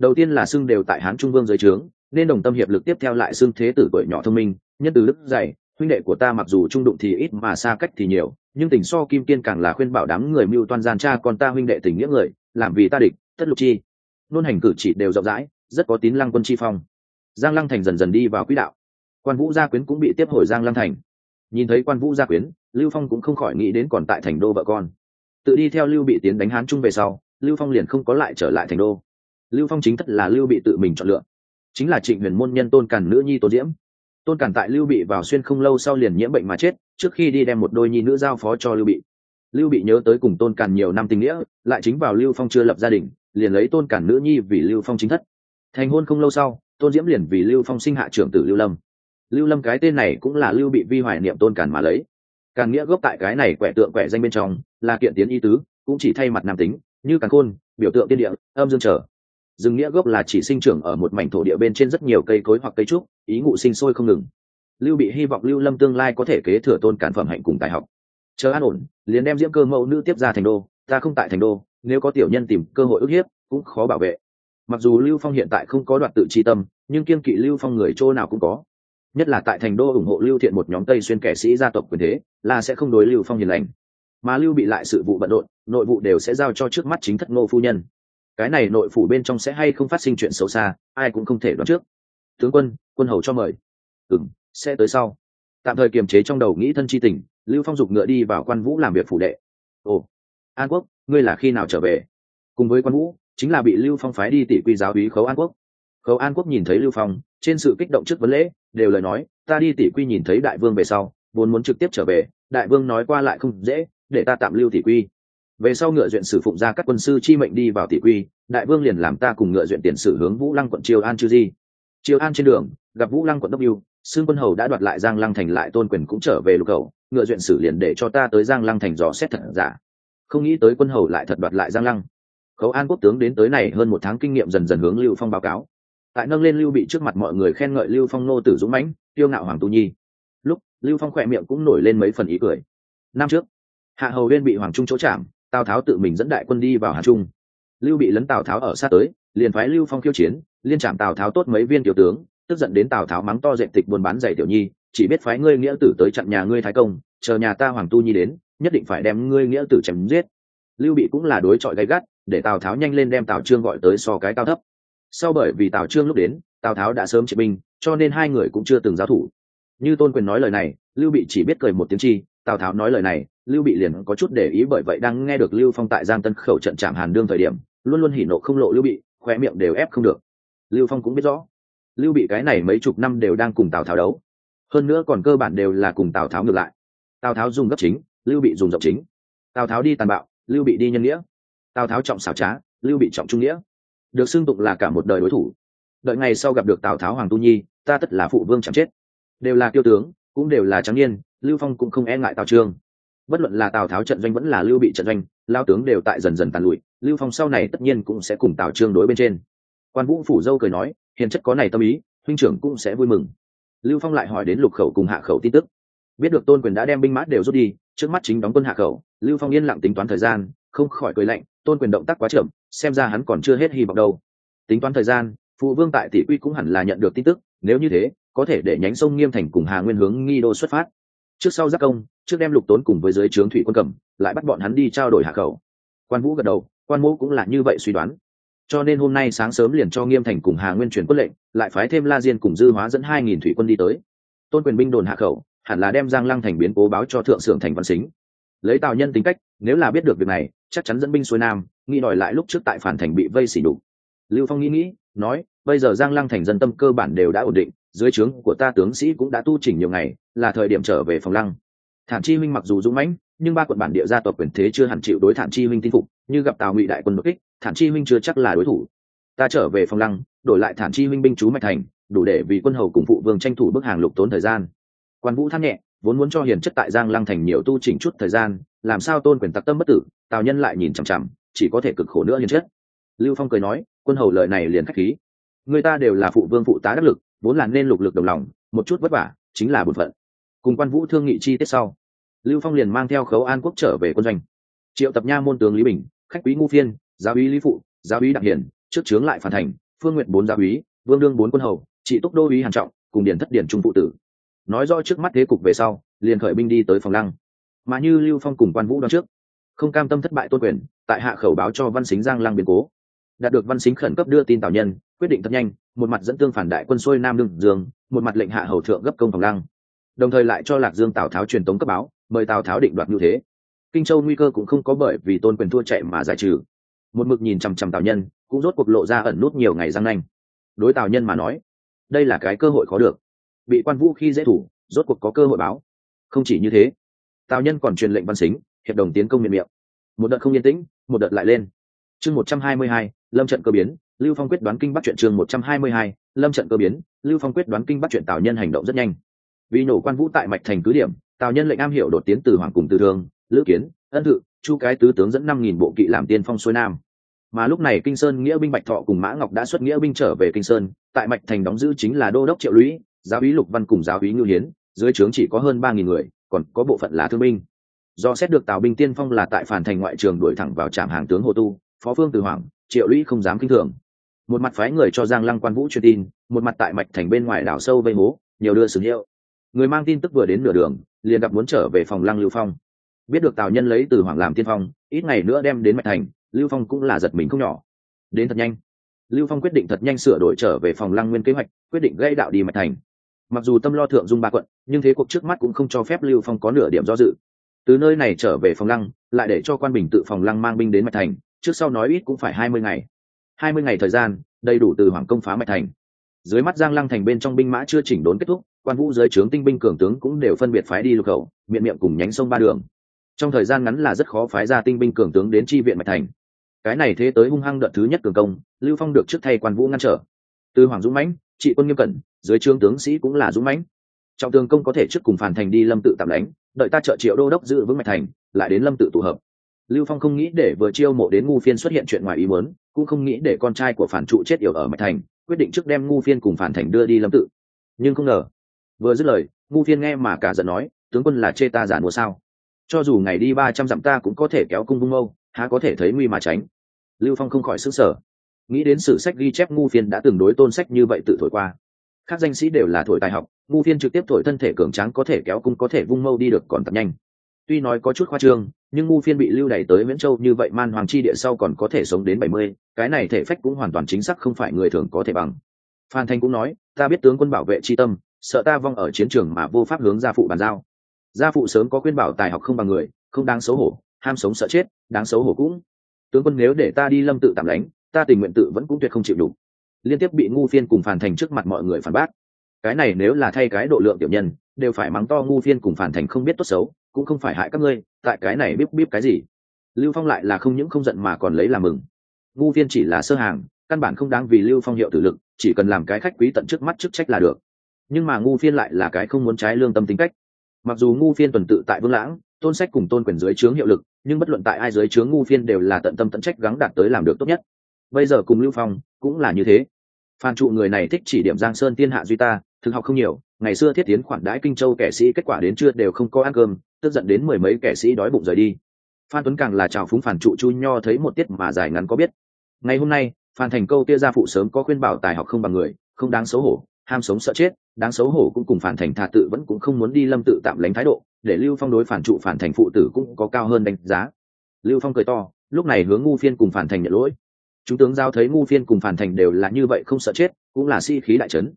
đầu tiên là xưng đều tại hán trung vương dưới trướng, nên đồng tâm hiệp lực tiếp theo lại xưng thế tử tuổi nhỏ thông minh, nhân từ đức dày huynh đệ của ta mặc dù trung đụng thì ít mà xa cách thì nhiều, nhưng tình so kim kiên càng là khuyên bảo đám người mưu toan gian cha con ta huynh đệ tình nghĩa người, làm vì ta địch, tất lục chi. Nôn hành cử chỉ đều rộng rãi, rất có tín lăng quân chi phong. Giang lăng thành dần dần đi vào quỹ đạo. Quan vũ gia quyến cũng bị tiếp hồi giang lăng thành. Nhìn thấy quan vũ gia quyến, lưu phong cũng không khỏi nghĩ đến còn tại thành đô vợ con. Tự đi theo lưu bị tiến đánh hán trung về sau, lưu phong liền không có lại trở lại thành đô. Lưu phong chính thất là lưu bị tự mình chọn lựa. Chính là trịnh huyền môn nhân tôn càn nữ nhi tô diễm tôn cản tại lưu bị vào xuyên không lâu sau liền nhiễm bệnh mà chết, trước khi đi đem một đôi nhi nữ giao phó cho lưu bị. Lưu bị nhớ tới cùng tôn cản nhiều năm tình nghĩa, lại chính vào lưu phong chưa lập gia đình, liền lấy tôn cản nữ nhi vì lưu phong chính thất. Thành hôn không lâu sau, tôn diễm liền vì lưu phong sinh hạ trưởng tử lưu lâm. Lưu lâm cái tên này cũng là lưu bị vi hoài niệm tôn cản mà lấy. Càn nghĩa gốc tại cái này quẻ tượng quẻ danh bên trong, là kiện tiến y tứ, cũng chỉ thay mặt nam tính, như càn khôn, biểu tượng tiên địa, âm dương trở rừng nghĩa gốc là chỉ sinh trưởng ở một mảnh thổ địa bên trên rất nhiều cây cối hoặc cây trúc, ý ngụ sinh sôi không ngừng. Lưu bị hy vọng lưu lâm tương lai có thể kế thừa tôn cản phẩm hạnh cùng tài học. Chờ an ổn, liền đem diễm cơ mẫu nữ tiếp ra thành đô, ta không tại thành đô, nếu có tiểu nhân tìm cơ hội ức hiếp, cũng khó bảo vệ. Mặc dù lưu phong hiện tại không có đoạt tự tri tâm, nhưng kiên kỵ lưu phong người chỗ nào cũng có. Nhất là tại thành đô ủng hộ lưu thiện một nhóm tây xuyên kẻ sĩ gia tộc quyền thế, là sẽ không đối lưu phong hiền lành. Mà lưu bị lại sự vụ bận rộn, nội vụ đều sẽ giao cho trước mắt chính thất ngô phu nhân cái này nội phủ bên trong sẽ hay không phát sinh chuyện xấu xa, ai cũng không thể đoán trước. Tướng quân quân hầu cho mời. Ừng sẽ tới sau. Tạm thời kiềm chế trong đầu nghĩ thân chi tình, lưu phong dục ngựa đi vào quan vũ làm việc phủ đệ. Ồ, an quốc, ngươi là khi nào trở về? Cùng với quan vũ, chính là bị lưu phong phái đi tỷ quy giáo hí khấu an quốc. Khấu an quốc nhìn thấy lưu phong, trên sự kích động trước vấn lễ, đều lời nói, ta đi tỷ quy nhìn thấy đại vương về sau, vốn muốn trực tiếp trở về, đại vương nói qua lại không dễ, để ta tạm lưu tỷ quy về sau ngựa duyện sử phụng ra các quân sư chi mệnh đi vào tỷ quy, đại vương liền làm ta cùng ngựa duyện tiền sử hướng vũ lăng quận triều an chư di. Triều an trên đường, gặp vũ lăng quận đốc yêu xương quân hầu đã đoạt lại giang lăng thành lại tôn quyền cũng trở về lục cầu, ngựa duyện sử liền để cho ta tới giang lăng thành dò xét thật giả. Không nghĩ tới quân hầu lại thật đoạt lại giang lăng. Khấu an quốc tướng đến tới này hơn một tháng kinh nghiệm dần dần hướng lưu phong báo cáo. Tại nâng lên lưu bị trước mặt mọi người khen ngợi lưu phong nô tử dũng mãnh tiêu ngạo hoàng tu nhi. Lúc, lưu phong khỏe miệng cũng nổi lên mấy phần ý cười. Năm trước, hạ hầu viên bị hoàng trung chỗ chạm tào tháo tự mình dẫn đại quân đi vào hà trung. Lưu bị lấn tào tháo ở sát tới, liền phái lưu phong khiêu chiến, liên trạm tào tháo tốt mấy viên tiểu tướng, tức giận đến tào tháo mắng to dẹp tịch buôn bán giày tiểu nhi, chỉ biết phái ngươi nghĩa tử tới chặn nhà ngươi thái công, chờ nhà ta hoàng tu nhi đến, nhất định phải đem ngươi nghĩa tử chém giết. Lưu bị cũng là đối chọi gay gắt, để tào tháo nhanh lên đem tào trương gọi tới so cái cao thấp. Sau bởi vì tào trương lúc đến, tào tháo đã sớm triệt binh, cho nên hai người cũng chưa từng giao thủ. Như tôn quyền nói lời này, lưu bị chỉ biết cười một tiếng chi tào tháo nói lời này, lưu bị liền có chút để ý bởi vậy đang nghe được lưu phong tại giang tân khẩu trận chạm hàn đương thời điểm, luôn luôn hỉ nộ không lộ lưu bị khoe miệng đều ép không được. Lưu phong cũng biết rõ, lưu bị cái này mấy chục năm đều đang cùng tào tháo đấu. Hơn nữa còn cơ bản đều là cùng tào tháo ngược lại. Tào tháo dùng gấp chính, lưu bị dùng rộng chính. Tào tháo đi tàn bạo, lưu bị đi nhân nghĩa. Tào tháo trọng xảo trá, lưu bị trọng trung nghĩa. Được xưng tục là cả một đời đối thủ. Đợi ngày sau gặp được tào tháo hoàng tu nhi, ta tất là phụ vương chẳng chết. Đều là tiêu tướng, cũng đều là trắng niên lưu phong cũng không e ngại tào trương. Bất luận là tào tháo trận doanh vẫn là lưu bị trận doanh, lao tướng đều tại dần dần tàn lụi, lưu phong sau này tất nhiên cũng sẽ cùng tào trương đối bên trên. Quan vũ phủ dâu cười nói, hiền chất có này tâm ý, huynh trưởng cũng sẽ vui mừng. Lưu phong lại hỏi đến lục khẩu cùng hạ khẩu tin tức. Biết được tôn quyền đã đem binh mã đều rút đi, trước mắt chính đóng quân hạ khẩu, lưu phong yên lặng tính toán thời gian, không khỏi cười lạnh, tôn quyền động tác quá chậm, xem ra hắn còn chưa hết hy vọng đâu. Tính toán thời gian, phụ vương tại tỷ quy cũng hẳn là nhận được tin tức, nếu như thế, có thể để nhánh sông nghiêm thành cùng hà nguyên hướng nghi đô xuất phát trước sau giác công, trước đem lục tốn cùng với dưới trướng thủy quân cầm, lại bắt bọn hắn đi trao đổi hạ khẩu. Quan vũ gật đầu, quan mũ cũng là như vậy suy đoán. Cho nên hôm nay sáng sớm liền cho nghiêm thành cùng hà nguyên truyền quân lệnh, lại phái thêm la diên cùng dư hóa dẫn hai nghìn thủy quân đi tới. Tôn quyền binh đồn hạ khẩu, hẳn là đem giang lăng thành biến cố báo cho thượng sưởng thành văn xính. Lấy tào nhân tính cách, nếu là biết được việc này, chắc chắn dẫn binh xuôi nam, nghĩ đòi lại lúc trước tại phản thành bị vây xỉ đục lưu phong nghĩ nghĩ, nói, bây giờ giang lăng thành dân tâm cơ bản đều đã ổn định, dưới trướng của ta tướng sĩ cũng đã tu chỉnh nhiều ngày là thời điểm trở về phòng lăng. Thản chi minh mặc dù dũng mãnh, nhưng ba quận bản địa gia tộc quyền thế chưa hẳn chịu đối thản chi minh tin phục, như gặp tào ngụy đại quân đột kích, thản chi minh chưa chắc là đối thủ. Ta trở về phòng lăng, đổi lại thản chi minh binh chú mạch thành, đủ để vì quân hầu cùng phụ vương tranh thủ bức hàng lục tốn thời gian. Quan vũ than nhẹ, vốn muốn cho hiền chất tại giang lăng thành nhiều tu chỉnh chút thời gian, làm sao tôn quyền tặc tâm bất tử, tào nhân lại nhìn chằm chằm, chỉ có thể cực khổ nữa hiền chất. Lưu phong cười nói, quân hầu lời này liền khách khí. Người ta đều là phụ vương phụ tá đắc lực, vốn là nên lục lực đồng lòng, một chút vất vả, chính là bổn phận cùng quan vũ thương nghị chi tiết sau, lưu phong liền mang theo khấu an quốc trở về quân doanh. Triệu tập nha môn tướng lý bình, khách quý ngu phiên, giáo úy lý phụ, giáo úy đặng hiển, trước trướng lại phản thành, phương nguyện bốn giáo úy, vương đương bốn quân hầu, trị túc đô úy hàn trọng, cùng điển thất điển trung phụ tử. Nói rõ trước mắt thế cục về sau, liền khởi binh đi tới phòng lăng. Mà như lưu phong cùng quan vũ đón trước, không cam tâm thất bại tôn quyền, tại hạ khẩu báo cho văn xính giang lăng biến cố. Đạt được văn xính khẩn cấp đưa tin tào nhân, quyết định thật nhanh, một mặt dẫn tương phản đại quân xuôi nam đương dương, một mặt lệnh hạ hầu thượng gấp công phòng lăng đồng thời lại cho lạc dương tào tháo truyền tống cấp báo, mời tào tháo định đoạt như thế. Kinh châu nguy cơ cũng không có bởi vì tôn quyền thua chạy mà giải trừ. Một mực nhìn chằm chằm tào nhân, cũng rốt cuộc lộ ra ẩn nút nhiều ngày răng nanh. Đối tào nhân mà nói, đây là cái cơ hội khó được. Bị quan vũ khi dễ thủ, rốt cuộc có cơ hội báo. Không chỉ như thế, tào nhân còn truyền lệnh văn xính, hiệp đồng tiến công miệng miệng. Một đợt không yên tĩnh, một đợt lại lên. Chương một trăm hai mươi hai, lâm trận cơ biến, lưu phong quyết đoán kinh bắt chuyện chương một trăm hai mươi hai, lâm trận cơ biến, lưu phong quyết đoán kinh bắt chuyện tào nhân hành động rất nhanh vì nổ quan vũ tại mạch thành cứ điểm, tào nhân lệnh am hiểu đột tiến từ hoàng cùng từ thương lữ kiến, ân thự, chu cái tứ tướng dẫn năm nghìn bộ kỵ làm tiên phong xuôi nam. Mà lúc này kinh sơn nghĩa binh bạch thọ cùng mã ngọc đã xuất nghĩa binh trở về kinh sơn, tại mạch thành đóng giữ chính là đô đốc triệu lũy, giáo úy lục văn cùng giáo úy ngưu hiến, dưới trướng chỉ có hơn ba nghìn người, còn có bộ phận là thương binh. Do xét được tào binh tiên phong là tại phản thành ngoại trường đuổi thẳng vào trạm hàng tướng hồ tu, phó phương từ hoàng, triệu lũy không dám kinh thường. Một mặt phái người cho giang lăng quan vũ truyền tin, một mặt tại mạch thành bên ngoài đảo sâu vây hố, nhiều đưa sử hiệu người mang tin tức vừa đến nửa đường, liền gặp muốn trở về phòng lăng lưu phong. Biết được tào nhân lấy từ hoàng làm tiên phong, ít ngày nữa đem đến mạch thành, lưu phong cũng là giật mình không nhỏ. Đến thật nhanh. Lưu phong quyết định thật nhanh sửa đổi trở về phòng lăng nguyên kế hoạch, quyết định gây đạo đi mạch thành. Mặc dù tâm lo thượng dung ba quận, nhưng thế cuộc trước mắt cũng không cho phép lưu phong có nửa điểm do dự. Từ nơi này trở về phòng lăng, lại để cho quan bình tự phòng lăng mang binh đến mạch thành, trước sau nói ít cũng phải hai mươi ngày. Hai mươi ngày thời gian, đầy đủ từ hoàng công phá mạch thành dưới mắt giang lăng thành bên trong binh mã chưa chỉnh đốn kết thúc, quan vũ dưới trướng tinh binh cường tướng cũng đều phân biệt phái đi lục khẩu, miệng miệng cùng nhánh sông ba đường. Trong thời gian ngắn là rất khó phái ra tinh binh cường tướng đến tri viện mạch thành. Cái này thế tới hung hăng đợt thứ nhất cường công, lưu phong được trước thay quan vũ ngăn trở. Từ hoàng dũng mãnh, trị quân nghiêm cẩn, dưới trướng tướng sĩ cũng là dũng mãnh. Trọng tường công có thể trước cùng phản thành đi lâm tự tạm đánh đợi ta trợ triệu đô đốc giữ vững mạch thành, lại đến lâm tự tụ hợp. Lưu phong không nghĩ để vừa chiêu mộ đến ngu phiên xuất hiện chuyện ngoài ý muốn, cũng không nghĩ để con trai của phản trụ chết yểu ở mạch thành quyết định trước đem ngu phiên cùng phản thành đưa đi lâm tự. Nhưng không ngờ, vừa dứt lời, ngu phiên nghe mà cả giận nói, tướng quân là chê ta giả mua sao? Cho dù ngày đi ba trăm dặm ta cũng có thể kéo cung vung mâu, há có thể thấy nguy mà tránh? Lưu phong không khỏi sức sở nghĩ đến sử sách ghi chép ngu phiên đã từng đối tôn sách như vậy tự thổi qua. Các danh sĩ đều là thổi tài học, ngu phiên trực tiếp thổi thân thể cường tráng có thể kéo cung có thể vung mâu đi được còn tập nhanh. Tuy nói có chút khoa trương nhưng ngu phiên bị lưu đày tới Viễn châu như vậy man hoàng chi địa sau còn có thể sống đến bảy mươi, cái này thể phách cũng hoàn toàn chính xác không phải người thường có thể bằng. Phan thanh cũng nói, ta biết tướng quân bảo vệ chi tâm, sợ ta vong ở chiến trường mà vô pháp hướng gia phụ bàn giao. Gia phụ sớm có khuyên bảo tài học không bằng người, không đáng xấu hổ, ham sống sợ chết, đáng xấu hổ cũng. Tướng quân nếu để ta đi lâm tự tạm đánh ta tình nguyện tự vẫn cũng tuyệt không chịu đủ. Liên tiếp bị ngu phiên cùng phản thành trước mặt mọi người phản bác. Cái này nếu là thay cái độ lượng tiểu nhân, đều phải mắng to ngu phiên cùng phản thành không biết tốt xấu cũng không phải hại các ngươi, tại cái này bíp bíp cái gì? Lưu phong lại là không những không giận mà còn lấy làm mừng. Ngu Viên chỉ là sơ hàng, căn bản không đáng vì lưu phong hiệu tử lực, chỉ cần làm cái khách quý tận trước mắt chức trách là được. Nhưng mà ngu phiên lại là cái không muốn trái lương tâm tính cách. Mặc dù ngu phiên tuần tự tại vương lãng, tôn sách cùng tôn quyền dưới trướng hiệu lực, nhưng bất luận tại ai dưới trướng ngu phiên đều là tận tâm tận trách gắng đạt tới làm được tốt nhất. Bây giờ cùng lưu phong cũng là như thế. Phan trụ người này thích chỉ điểm giang sơn tiên hạ duy ta, thực học không nhiều, ngày xưa thiết tiến khoản đãi kinh châu kẻ sĩ kết quả đến trưa đều không có ăn cơm tức giận đến mười mấy kẻ sĩ đói bụng rời đi. Phan tuấn càng là chào phúng phản trụ chu nho thấy một tiết mà dài ngắn có biết. Ngày hôm nay, phan thành câu kia gia phụ sớm có khuyên bảo tài học không bằng người, không đáng xấu hổ, ham sống sợ chết, đáng xấu hổ cũng cùng phản thành thà tự vẫn cũng không muốn đi lâm tự tạm lánh thái độ, để lưu phong đối phản trụ phản thành phụ tử cũng có cao hơn đánh giá. Lưu phong cười to, lúc này hướng ngu phiên cùng phản thành nhận lỗi. Chúng tướng giao thấy ngu phiên cùng phản thành đều là như vậy không sợ chết, cũng là si khí đại trấn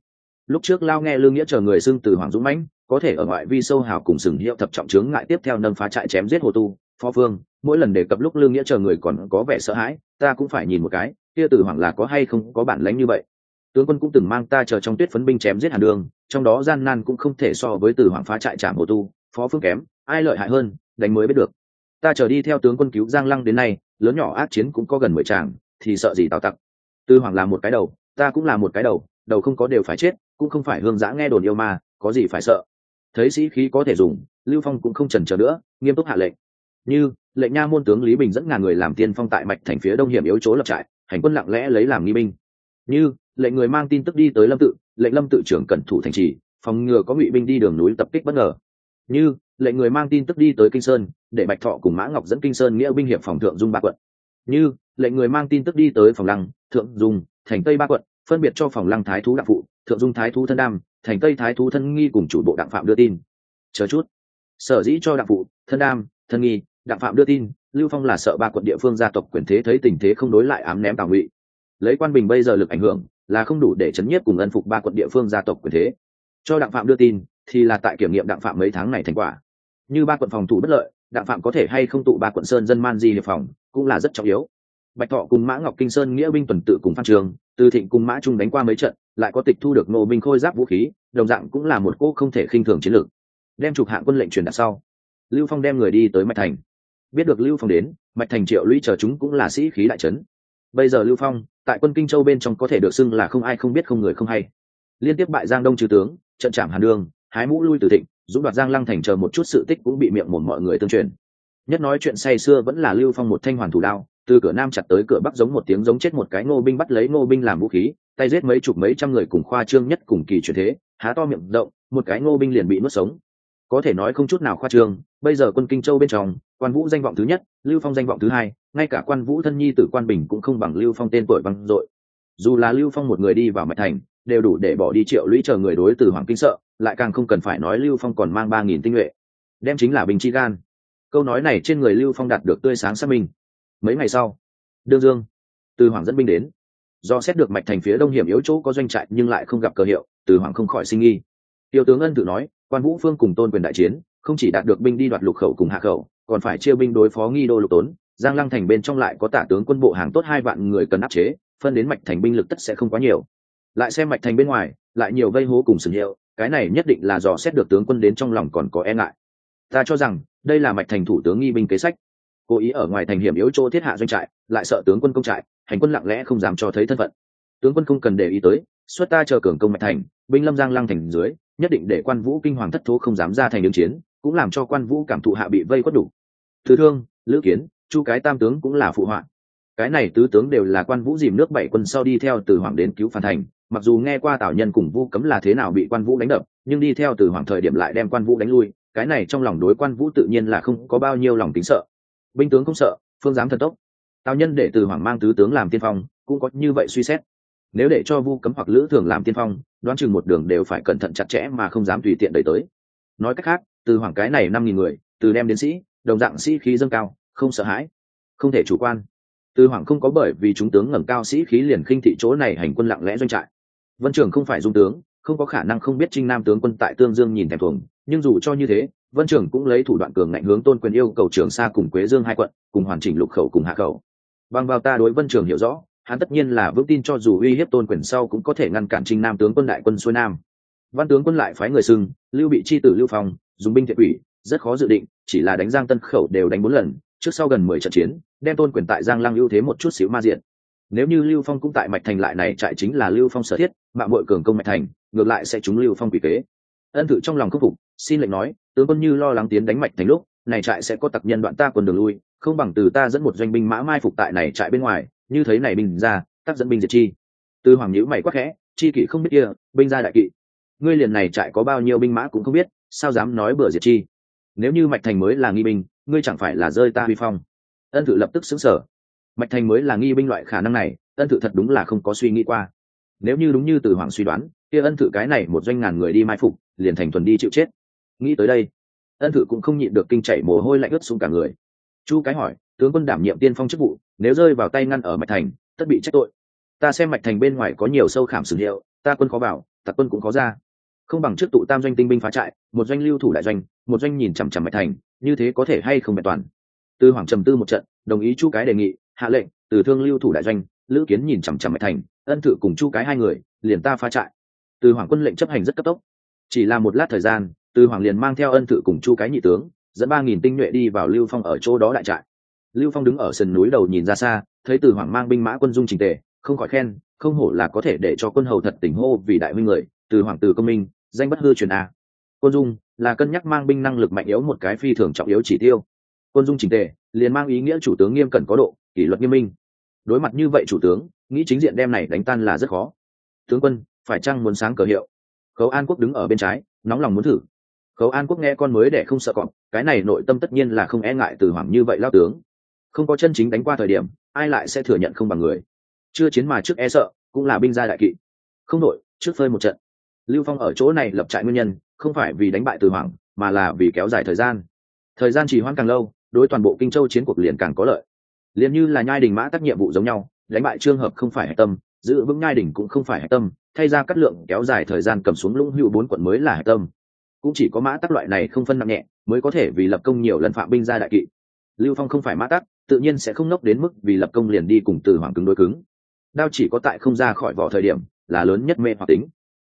lúc trước lao nghe lương nghĩa chờ người xưng từ hoàng dũng mãnh, có thể ở ngoại vi sâu hào cùng sừng hiệu thập trọng chướng ngại tiếp theo nâng phá trại chém giết hồ tu, phó phương mỗi lần đề cập lúc lương nghĩa chờ người còn có vẻ sợ hãi, ta cũng phải nhìn một cái, kia từ hoàng là có hay không có bản lãnh như vậy. Tướng quân cũng từng mang ta chờ trong tuyết phấn binh chém giết hàn đường, trong đó gian nan cũng không thể so với từ hoàng phá trại trả hồ tu, phó phương kém, ai lợi hại hơn, đánh mới biết được. Ta chờ đi theo tướng quân cứu giang lăng đến nay, lớn nhỏ ác chiến cũng có gần mười tràng, thì sợ gì tào tặc. Tư hoàng là một cái đầu, ta cũng là một cái đầu đầu không có đều phải chết cũng không phải hương giã nghe đồn yêu ma, có gì phải sợ. Thấy sĩ khí có thể dùng, lưu phong cũng không trần chờ nữa, nghiêm túc hạ lệnh. Như, lệnh nha môn tướng lý bình dẫn ngàn người làm tiên phong tại mạch thành phía đông hiểm yếu chỗ lập trại, hành quân lặng lẽ lấy làm nghi binh. Như, lệnh người mang tin tức đi tới lâm tự, lệnh lâm tự trưởng cẩn thủ thành trì, phòng ngừa có ngụy binh đi đường núi tập kích bất ngờ. Như, lệnh người mang tin tức đi tới kinh sơn, để bạch thọ cùng mã ngọc dẫn kinh sơn nghĩa binh hiệp phòng thượng dung ba quận. Như, lệnh người mang tin tức đi tới phòng lăng, thượng dung, thành tây ba quận, phân biệt cho phòng lăng thái thú đặc phụ thượng dung thái thú thân đam, thành tây thái thú thân nghi cùng chủ bộ đặng phạm đưa tin. Chờ chút. Sở dĩ cho đặng phụ, thân đam, thân nghi, đặng phạm đưa tin, lưu phong là sợ ba quận địa phương gia tộc quyền thế thấy tình thế không đối lại ám ném tào ngụy. Lấy quan bình bây giờ lực ảnh hưởng, là không đủ để chấn nhiếp cùng ân phục ba quận địa phương gia tộc quyền thế. Cho đặng phạm đưa tin, thì là tại kiểm nghiệm đặng phạm mấy tháng này thành quả. Như ba quận phòng thủ bất lợi, đặng phạm có thể hay không tụ ba quận sơn dân man di hiệp phòng, cũng là rất trọng yếu. Bạch thọ cùng mã ngọc kinh sơn nghĩa binh tuần tự cùng phan trường, từ thịnh cùng mã trung đánh qua mấy trận lại có tịch thu được nô binh khôi giáp vũ khí, đồng dạng cũng là một cô không thể khinh thường chiến lược. Đem chụp hạng quân lệnh truyền đạt sau, lưu phong đem người đi tới mạch thành. Biết được lưu phong đến, mạch thành triệu lũy chờ chúng cũng là sĩ khí đại trấn bây giờ lưu phong, tại quân kinh châu bên trong có thể được xưng là không ai không biết không người không hay. Liên tiếp bại giang đông trừ tướng, trận trảm hàn đương hái mũ lui từ thịnh, dũng đoạt giang lăng thành chờ một chút sự tích cũng bị miệng mồn mọi người tương truyền. Nhất nói chuyện say xưa vẫn là lưu phong một thanh hoàn thủ đao, từ cửa nam chặt tới cửa bắc giống một tiếng giống chết một cái ngô binh bắt lấy ngô binh làm vũ khí tay giết mấy chục mấy trăm người cùng khoa trương nhất cùng kỳ chuyển thế, há to miệng động một cái ngô binh liền bị nuốt sống. Có thể nói không chút nào khoa trương, bây giờ quân kinh châu bên trong, quan vũ danh vọng thứ nhất, lưu phong danh vọng thứ hai, ngay cả quan vũ thân nhi tử quan bình cũng không bằng lưu phong tên tuổi văng dội. Dù là lưu phong một người đi vào mạch thành, đều đủ để bỏ đi triệu lũy chờ người đối từ hoàng kinh sợ, lại càng không cần phải nói lưu phong còn mang ba nghìn tinh nhuệ. Đem chính là bình chi gan. Câu nói này trên người lưu phong đạt được tươi sáng xác minh. Mấy ngày sau, đương dương, từ hoàng dẫn binh đến do xét được mạch thành phía đông hiểm yếu chỗ có doanh trại nhưng lại không gặp cơ hiệu, từ hoàng không khỏi sinh nghi. Tiêu tướng ân tự nói, quan vũ phương cùng tôn quyền đại chiến, không chỉ đạt được binh đi đoạt lục khẩu cùng hạ khẩu, còn phải chia binh đối phó nghi đô lục tốn. Giang lăng thành bên trong lại có tả tướng quân bộ hàng tốt hai vạn người cần áp chế, phân đến mạch thành binh lực tất sẽ không quá nhiều. Lại xem mạch thành bên ngoài, lại nhiều vây hố cùng sừng hiệu, cái này nhất định là dò xét được tướng quân đến trong lòng còn có e ngại. Ta cho rằng, đây là mạch thành thủ tướng nghi binh kế sách. Cố ý ở ngoài thành hiểm yếu chỗ thiết hạ doanh trại, lại sợ tướng quân công trại hành quân lặng lẽ không dám cho thấy thân phận. Tướng quân không cần để ý tới, xuất ta chờ cường công mạch thành, binh lâm giang lăng thành dưới, nhất định để quan vũ kinh hoàng thất thố không dám ra thành đường chiến, cũng làm cho quan vũ cảm thụ hạ bị vây quất đủ. Thứ thương, lữ kiến, chu cái tam tướng cũng là phụ họa. Cái này tứ tướng đều là quan vũ dìm nước bảy quân sau đi theo từ hoàng đến cứu phản thành, mặc dù nghe qua tào nhân cùng vu cấm là thế nào bị quan vũ đánh đập, nhưng đi theo từ hoàng thời điểm lại đem quan vũ đánh lui, cái này trong lòng đối quan vũ tự nhiên là không có bao nhiêu lòng tính sợ. Binh tướng không sợ, phương dám thần tốc tào nhân để từ hoàng mang tứ tướng làm tiên phong, cũng có như vậy suy xét. Nếu để cho vu cấm hoặc lữ thường làm tiên phong, đoán chừng một đường đều phải cẩn thận chặt chẽ mà không dám tùy tiện đẩy tới. Nói cách khác, từ hoàng cái này năm nghìn người, từ đem đến sĩ, đồng dạng sĩ khí dâng cao, không sợ hãi, không thể chủ quan. Từ hoàng không có bởi vì chúng tướng ngẩng cao sĩ khí liền khinh thị chỗ này hành quân lặng lẽ doanh trại. Vân trường không phải dung tướng, không có khả năng không biết trinh nam tướng quân tại tương dương nhìn thèm thuồng, nhưng dù cho như thế, vân trường cũng lấy thủ đoạn cường ngạnh hướng tôn quyền yêu cầu trường sa cùng quế dương hai quận, cùng hoàn chỉnh lục khẩu cùng hạ khẩu bằng vào ta đối vân trường hiểu rõ, hắn tất nhiên là vững tin cho dù uy hiếp tôn quyền sau cũng có thể ngăn cản trinh nam tướng quân đại quân xuôi nam. Văn tướng quân lại phái người xưng, lưu bị chi tử lưu phong, dùng binh thiện ủy rất khó dự định, chỉ là đánh giang tân khẩu đều đánh bốn lần, trước sau gần mười trận chiến, đem tôn quyền tại giang lăng ưu thế một chút xíu ma diện. Nếu như lưu phong cũng tại mạch thành lại này trại chính là lưu phong sở thiết, mạng bội cường công mạch thành, ngược lại sẽ trúng lưu phong quỷ kế. Ân thử trong lòng khắc phục, xin lệnh nói, tướng quân như lo lắng tiến đánh mạch thành lúc này trại sẽ có tặc nhân đoạn ta quân đường lui, không bằng từ ta dẫn một doanh binh mã mai phục tại này trại bên ngoài, như thấy này binh ra tác dẫn binh diệt chi. Từ hoàng nhữ mày quắc khẽ, chi kỵ không biết kia, binh ra đại kỵ. Ngươi liền này trại có bao nhiêu binh mã cũng không biết, sao dám nói bừa diệt chi? Nếu như mạch thành mới là nghi binh, ngươi chẳng phải là rơi ta huy phong. Ân thử lập tức xứng sở mạch thành mới là nghi binh loại khả năng này, ân thử thật đúng là không có suy nghĩ qua. Nếu như đúng như từ hoàng suy đoán, kia ân thử cái này một doanh ngàn người đi mai phục, liền thành thuần đi chịu chết. Nghĩ tới đây ân thử cũng không nhịn được kinh chảy mồ hôi lạnh ướt xuống cả người. Chu cái hỏi, tướng quân đảm nhiệm tiên phong chức vụ, nếu rơi vào tay ngăn ở mạch thành, tất bị trách tội. Ta xem mạch thành bên ngoài có nhiều sâu khảm sử liệu, ta quân khó vào tặc quân cũng khó ra. Không bằng trước tụ tam doanh tinh binh phá trại, một doanh lưu thủ đại doanh, một doanh nhìn chằm chằm mạch thành, như thế có thể hay không mẹ toàn? Tư hoàng trầm tư một trận, đồng ý chu cái đề nghị, hạ lệnh, từ thương lưu thủ đại doanh, lữ kiến nhìn chằm chằm mạch thành, ân thử cùng chu cái hai người, liền ta phá trại. Từ hoàng quân lệnh chấp hành rất cấp tốc. Chỉ là một lát thời gian từ hoàng liền mang theo ân thử cùng chu cái nhị tướng, dẫn ba nghìn tinh nhuệ đi vào lưu phong ở chỗ đó đại trại. Lưu phong đứng ở sườn núi đầu nhìn ra xa, thấy từ hoàng mang binh mã quân dung trình tề, không khỏi khen, không hổ là có thể để cho quân hầu thật tỉnh hô vì đại huynh người, từ hoàng từ công minh, danh bất hư truyền a. Quân dung là cân nhắc mang binh năng lực mạnh yếu một cái phi thường trọng yếu chỉ tiêu. Quân dung trình tề, liền mang ý nghĩa chủ tướng nghiêm cẩn có độ, kỷ luật nghiêm minh. Đối mặt như vậy chủ tướng, nghĩ chính diện đem này đánh tan là rất khó. Tướng quân, phải chăng muốn sáng cờ hiệu? Khấu an quốc đứng ở bên trái, nóng lòng muốn thử khấu an quốc nghe con mới để không sợ cọp cái này nội tâm tất nhiên là không e ngại từ hoàng như vậy lao tướng. Không có chân chính đánh qua thời điểm ai lại sẽ thừa nhận không bằng người? Chưa chiến mà trước e sợ cũng là binh gia đại kỵ. Không nội, trước phơi một trận. Lưu phong ở chỗ này lập trại nguyên nhân không phải vì đánh bại từ hoàng mà là vì kéo dài thời gian. Thời gian trì hoãn càng lâu đối toàn bộ kinh châu chiến cuộc liền càng có lợi. Liền như là nhai đình mã tác nhiệm vụ giống nhau đánh bại trường hợp không phải hạch tâm giữ vững nhai đình cũng không phải hạch tâm thay ra cắt lượng kéo dài thời gian cầm xuống lũng hữu bốn quận mới là hạch tâm cũng chỉ có mã tắc loại này không phân nặng nhẹ, mới có thể vì lập công nhiều lần phạm binh ra đại kỵ. Lưu phong không phải mã tắc, tự nhiên sẽ không nốc đến mức vì lập công liền đi cùng từ hoàng cứng đối cứng. Đao chỉ có tại không ra khỏi vỏ thời điểm, là lớn nhất mê hoặc tính.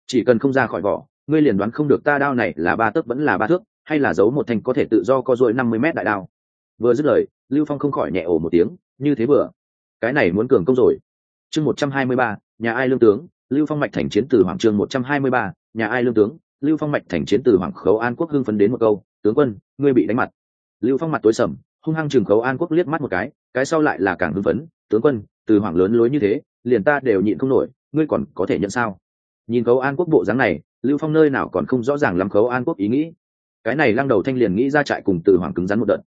Chỉ cần không ra khỏi vỏ, ngươi liền đoán không được ta đao này là ba tấc vẫn là ba thước, hay là giấu một thanh có thể tự do co dội năm mươi mét đại đao. Vừa dứt lời, lưu phong không khỏi nhẹ ổ một tiếng, như thế vừa. Cái này muốn cường công rồi. Chương một trăm hai mươi ba, nhà ai lương tướng? Lưu phong mạch thành chiến từ hoàng chương một trăm hai mươi ba, nhà ai lương tướng? Lưu phong mạch thành chiến từ hoàng khấu an quốc hưng phấn đến một câu, tướng quân, ngươi bị đánh mặt. Lưu phong mặt tối sầm, hung hăng chừng khấu an quốc liếc mắt một cái cái sau lại là càng hưng phấn, tướng quân, từ hoàng lớn lối như thế, liền ta đều nhịn không nổi, ngươi còn có thể nhận sao? Nhìn khấu an quốc bộ dáng này, lưu phong nơi nào còn không rõ ràng lắm khấu an quốc ý nghĩ. Cái này lăng đầu thanh liền nghĩ ra trại cùng từ hoàng cứng rắn một đợt.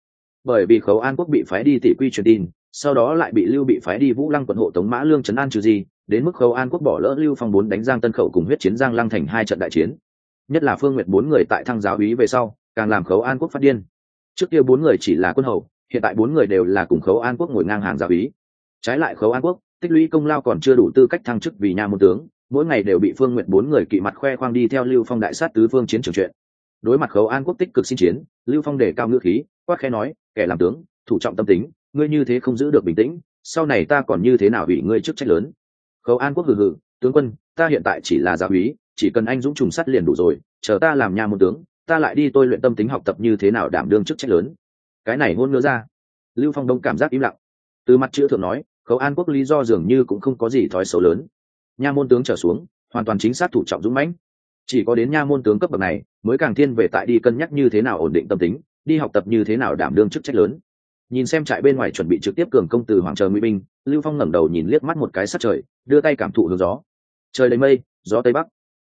Bởi vì khấu an quốc bị phái đi tỷ quy truyền tin, sau đó lại bị lưu bị phái đi vũ lăng quận hộ tống mã lương trấn an trừ gì, đến mức khấu an quốc bỏ lỡ lưu phong bốn đánh giang tân khẩu cùng huyết chiến giang lăng thành hai trận đại chiến nhất là phương nguyệt bốn người tại thăng giáo úy về sau, càng làm khấu an quốc phát điên. Trước kia bốn người chỉ là quân hầu, hiện tại bốn người đều là cùng khấu an quốc ngồi ngang hàng giáo úy. Trái lại khấu an quốc, tích lũy công lao còn chưa đủ tư cách thăng chức vì nhà môn tướng, mỗi ngày đều bị phương Nguyệt bốn người kỵ mặt khoe khoang đi theo lưu phong đại sát tứ phương chiến trường chuyện. Đối mặt khấu an quốc tích cực xin chiến, lưu phong đề cao ngữ khí, quát khẽ nói, kẻ làm tướng, thủ trọng tâm tính, ngươi như thế không giữ được bình tĩnh, sau này ta còn như thế nào bị ngươi chức trách lớn? Khấu an quốc hừ hừ, tướng quân ta hiện tại chỉ là giáo úy chỉ cần anh dũng trùng sắt liền đủ rồi, chờ ta làm nha môn tướng, ta lại đi tôi luyện tâm tính học tập như thế nào đảm đương chức trách lớn. Cái này ngôn ngữ ra. Lưu phong đông cảm giác im lặng. Từ mặt chữ thượng nói, khấu an quốc lý do dường như cũng không có gì thói xấu lớn. Nha môn tướng trở xuống, hoàn toàn chính xác thủ trọng dũng mãnh. Chỉ có đến nha môn tướng cấp bậc này, mới càng thiên về tại đi cân nhắc như thế nào ổn định tâm tính, đi học tập như thế nào đảm đương chức trách lớn. Nhìn xem trại bên ngoài chuẩn bị trực tiếp cường công từ hoàng chờ nguy binh lưu phong ngẩng đầu nhìn liếc mắt một cái sát trời, đưa tay cảm thụ hướng gió trời đầy mây, gió tây bắc.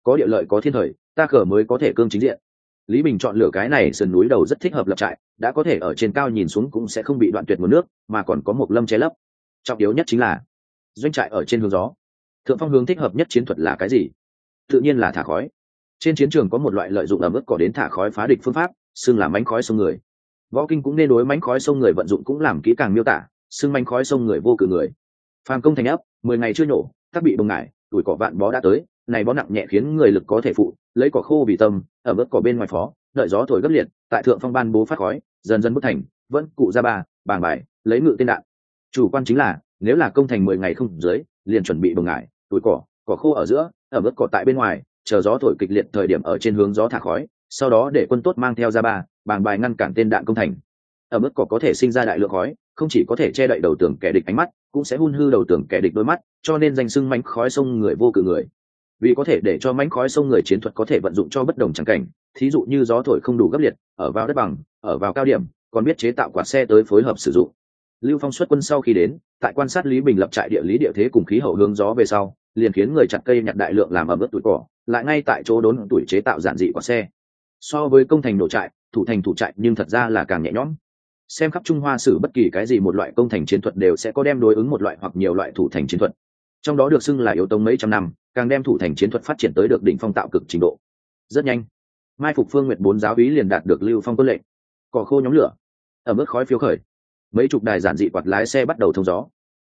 Có địa lợi, có thiên thời, ta khở mới có thể cương chính diện. Lý bình chọn lựa cái này sườn núi đầu rất thích hợp lập trại, đã có thể ở trên cao nhìn xuống cũng sẽ không bị đoạn tuyệt nguồn nước, mà còn có một lâm che lấp. Trọng yếu nhất chính là, doanh trại ở trên hướng gió. Thượng phong hướng thích hợp nhất chiến thuật là cái gì? Tự nhiên là thả khói. Trên chiến trường có một loại lợi dụng ở mức cỏ đến thả khói phá địch phương pháp, xưng là mánh khói sông người. Võ kinh cũng nên đối mánh khói sông người vận dụng cũng làm kỹ càng miêu tả, xưng mánh khói sông người vô cử người. Phàm công thành ấp, mười ngày chưa nhổ các bị bồng ngải tuổi cỏ vạn bó đã tới, này bó nặng nhẹ khiến người lực có thể phụ, lấy cỏ khô vì tâm, ở bớt cỏ bên ngoài phó, đợi gió thổi gấp liệt, tại thượng phong ban bố phát khói, dần dần bức thành, vẫn cụ ra ba, bàng bài, lấy ngự tên đạn. Chủ quan chính là, nếu là công thành mười ngày không dưới, liền chuẩn bị bồng ngải, tuổi cỏ cỏ khô ở giữa, ở bớt cỏ tại bên ngoài, chờ gió thổi kịch liệt thời điểm ở trên hướng gió thả khói, sau đó để quân tốt mang theo ra ba, bàng bài ngăn cản tên đạn công thành. Ở bớt cỏ có thể sinh ra đại lượng khói không chỉ có thể che đậy đầu tường kẻ địch ánh mắt, cũng sẽ hun hư đầu tường kẻ địch đôi mắt, cho nên danh sưng mánh khói sông người vô cự người. Vì có thể để cho mánh khói sông người chiến thuật có thể vận dụng cho bất đồng trắng cảnh, thí dụ như gió thổi không đủ gấp liệt, ở vào đất bằng, ở vào cao điểm, còn biết chế tạo quạt xe tới phối hợp sử dụng. Lưu phong xuất quân sau khi đến, tại quan sát lý bình lập trại địa lý địa thế cùng khí hậu hướng gió về sau, liền khiến người chặt cây nhặt đại lượng làm ẩm ướt tuổi cỏ, lại ngay tại chỗ đốn tuổi chế tạo giản dị quạt xe. So với công thành nổ trại, thủ thành thủ trại nhưng thật ra là càng nhẹ nhõm xem khắp trung hoa sử bất kỳ cái gì một loại công thành chiến thuật đều sẽ có đem đối ứng một loại hoặc nhiều loại thủ thành chiến thuật. Trong đó được xưng là yếu tố mấy trăm năm, càng đem thủ thành chiến thuật phát triển tới được đỉnh phong tạo cực trình độ. Rất nhanh, mai phục phương nguyệt bốn giáo ý liền đạt được lưu phong tuân lệnh. Cỏ khô nhóm lửa, ở mức khói phiếu khởi. Mấy chục đài giản dị quạt lái xe bắt đầu thông gió.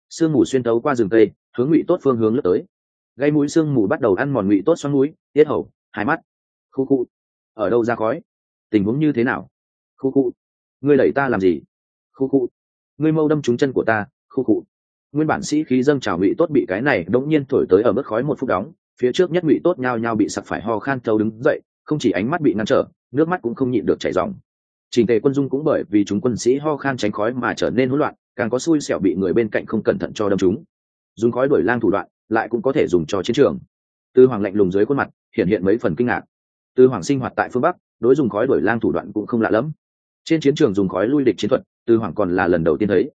Sương mù xuyên tấu qua rừng cây, hướng ngụy tốt phương hướng lướt tới. Gây mũi sương mù bắt đầu ăn mòn ngụy tốt xoắn mũi tiết hầu, hai mắt. Khu khu, ở đâu ra khói? Tình huống như thế nào? Khu khu ngươi đẩy ta làm gì? Khu khu. Ngươi mâu đâm trúng chân của ta, khu khu. Nguyên bản sĩ khí dâng trào ngụy tốt bị cái này đống nhiên thổi tới ở mức khói một phút đóng, phía trước nhất ngụy tốt nhao nhao bị sặc phải ho khan thâu đứng dậy, không chỉ ánh mắt bị ngăn trở, nước mắt cũng không nhịn được chảy dòng. Trình tề quân dung cũng bởi vì chúng quân sĩ ho khan tránh khói mà trở nên hỗn loạn, càng có xui xẻo bị người bên cạnh không cẩn thận cho đâm chúng dùng khói đuổi lang thủ đoạn, lại cũng có thể dùng cho chiến trường. Tư hoàng lạnh lùng dưới khuôn mặt, hiện hiện mấy phần kinh ngạc. Tư hoàng sinh hoạt tại phương bắc, đối dùng khói đuổi lang thủ đoạn cũng không lạ lẫm trên chiến trường dùng khói lui địch chiến thuật, tư hoàng còn là lần đầu tiên thấy.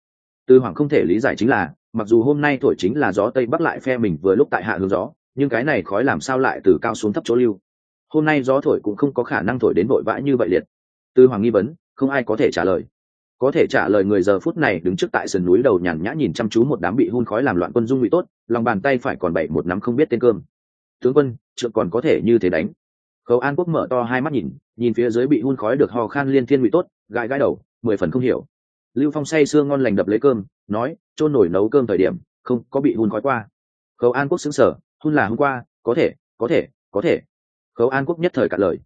Tư hoàng không thể lý giải chính là, mặc dù hôm nay thổi chính là gió tây bắc lại phe mình vừa lúc tại hạ hướng gió, nhưng cái này khói làm sao lại từ cao xuống thấp chỗ lưu? Hôm nay gió thổi cũng không có khả năng thổi đến vội vã như vậy liệt. Tư hoàng nghi vấn, không ai có thể trả lời. Có thể trả lời người giờ phút này đứng trước tại sườn núi đầu nhàn nhã nhìn chăm chú một đám bị hun khói làm loạn quân dung ngụy tốt, lòng bàn tay phải còn bảy một nắm không biết tên cơm. Tướng quân, trượng còn có thể như thế đánh khấu an quốc mở to hai mắt nhìn nhìn phía dưới bị hun khói được ho khan liên thiên ngụy tốt, gãi gãi đầu, mười phần không hiểu. Lưu phong say sưa ngon lành đập lấy cơm, nói trôn nổi nấu cơm thời điểm, không, có bị hun khói qua. Khấu an quốc xứng sở hun là hôm qua, có thể có thể có thể. Khấu an quốc nhất thời cả lời.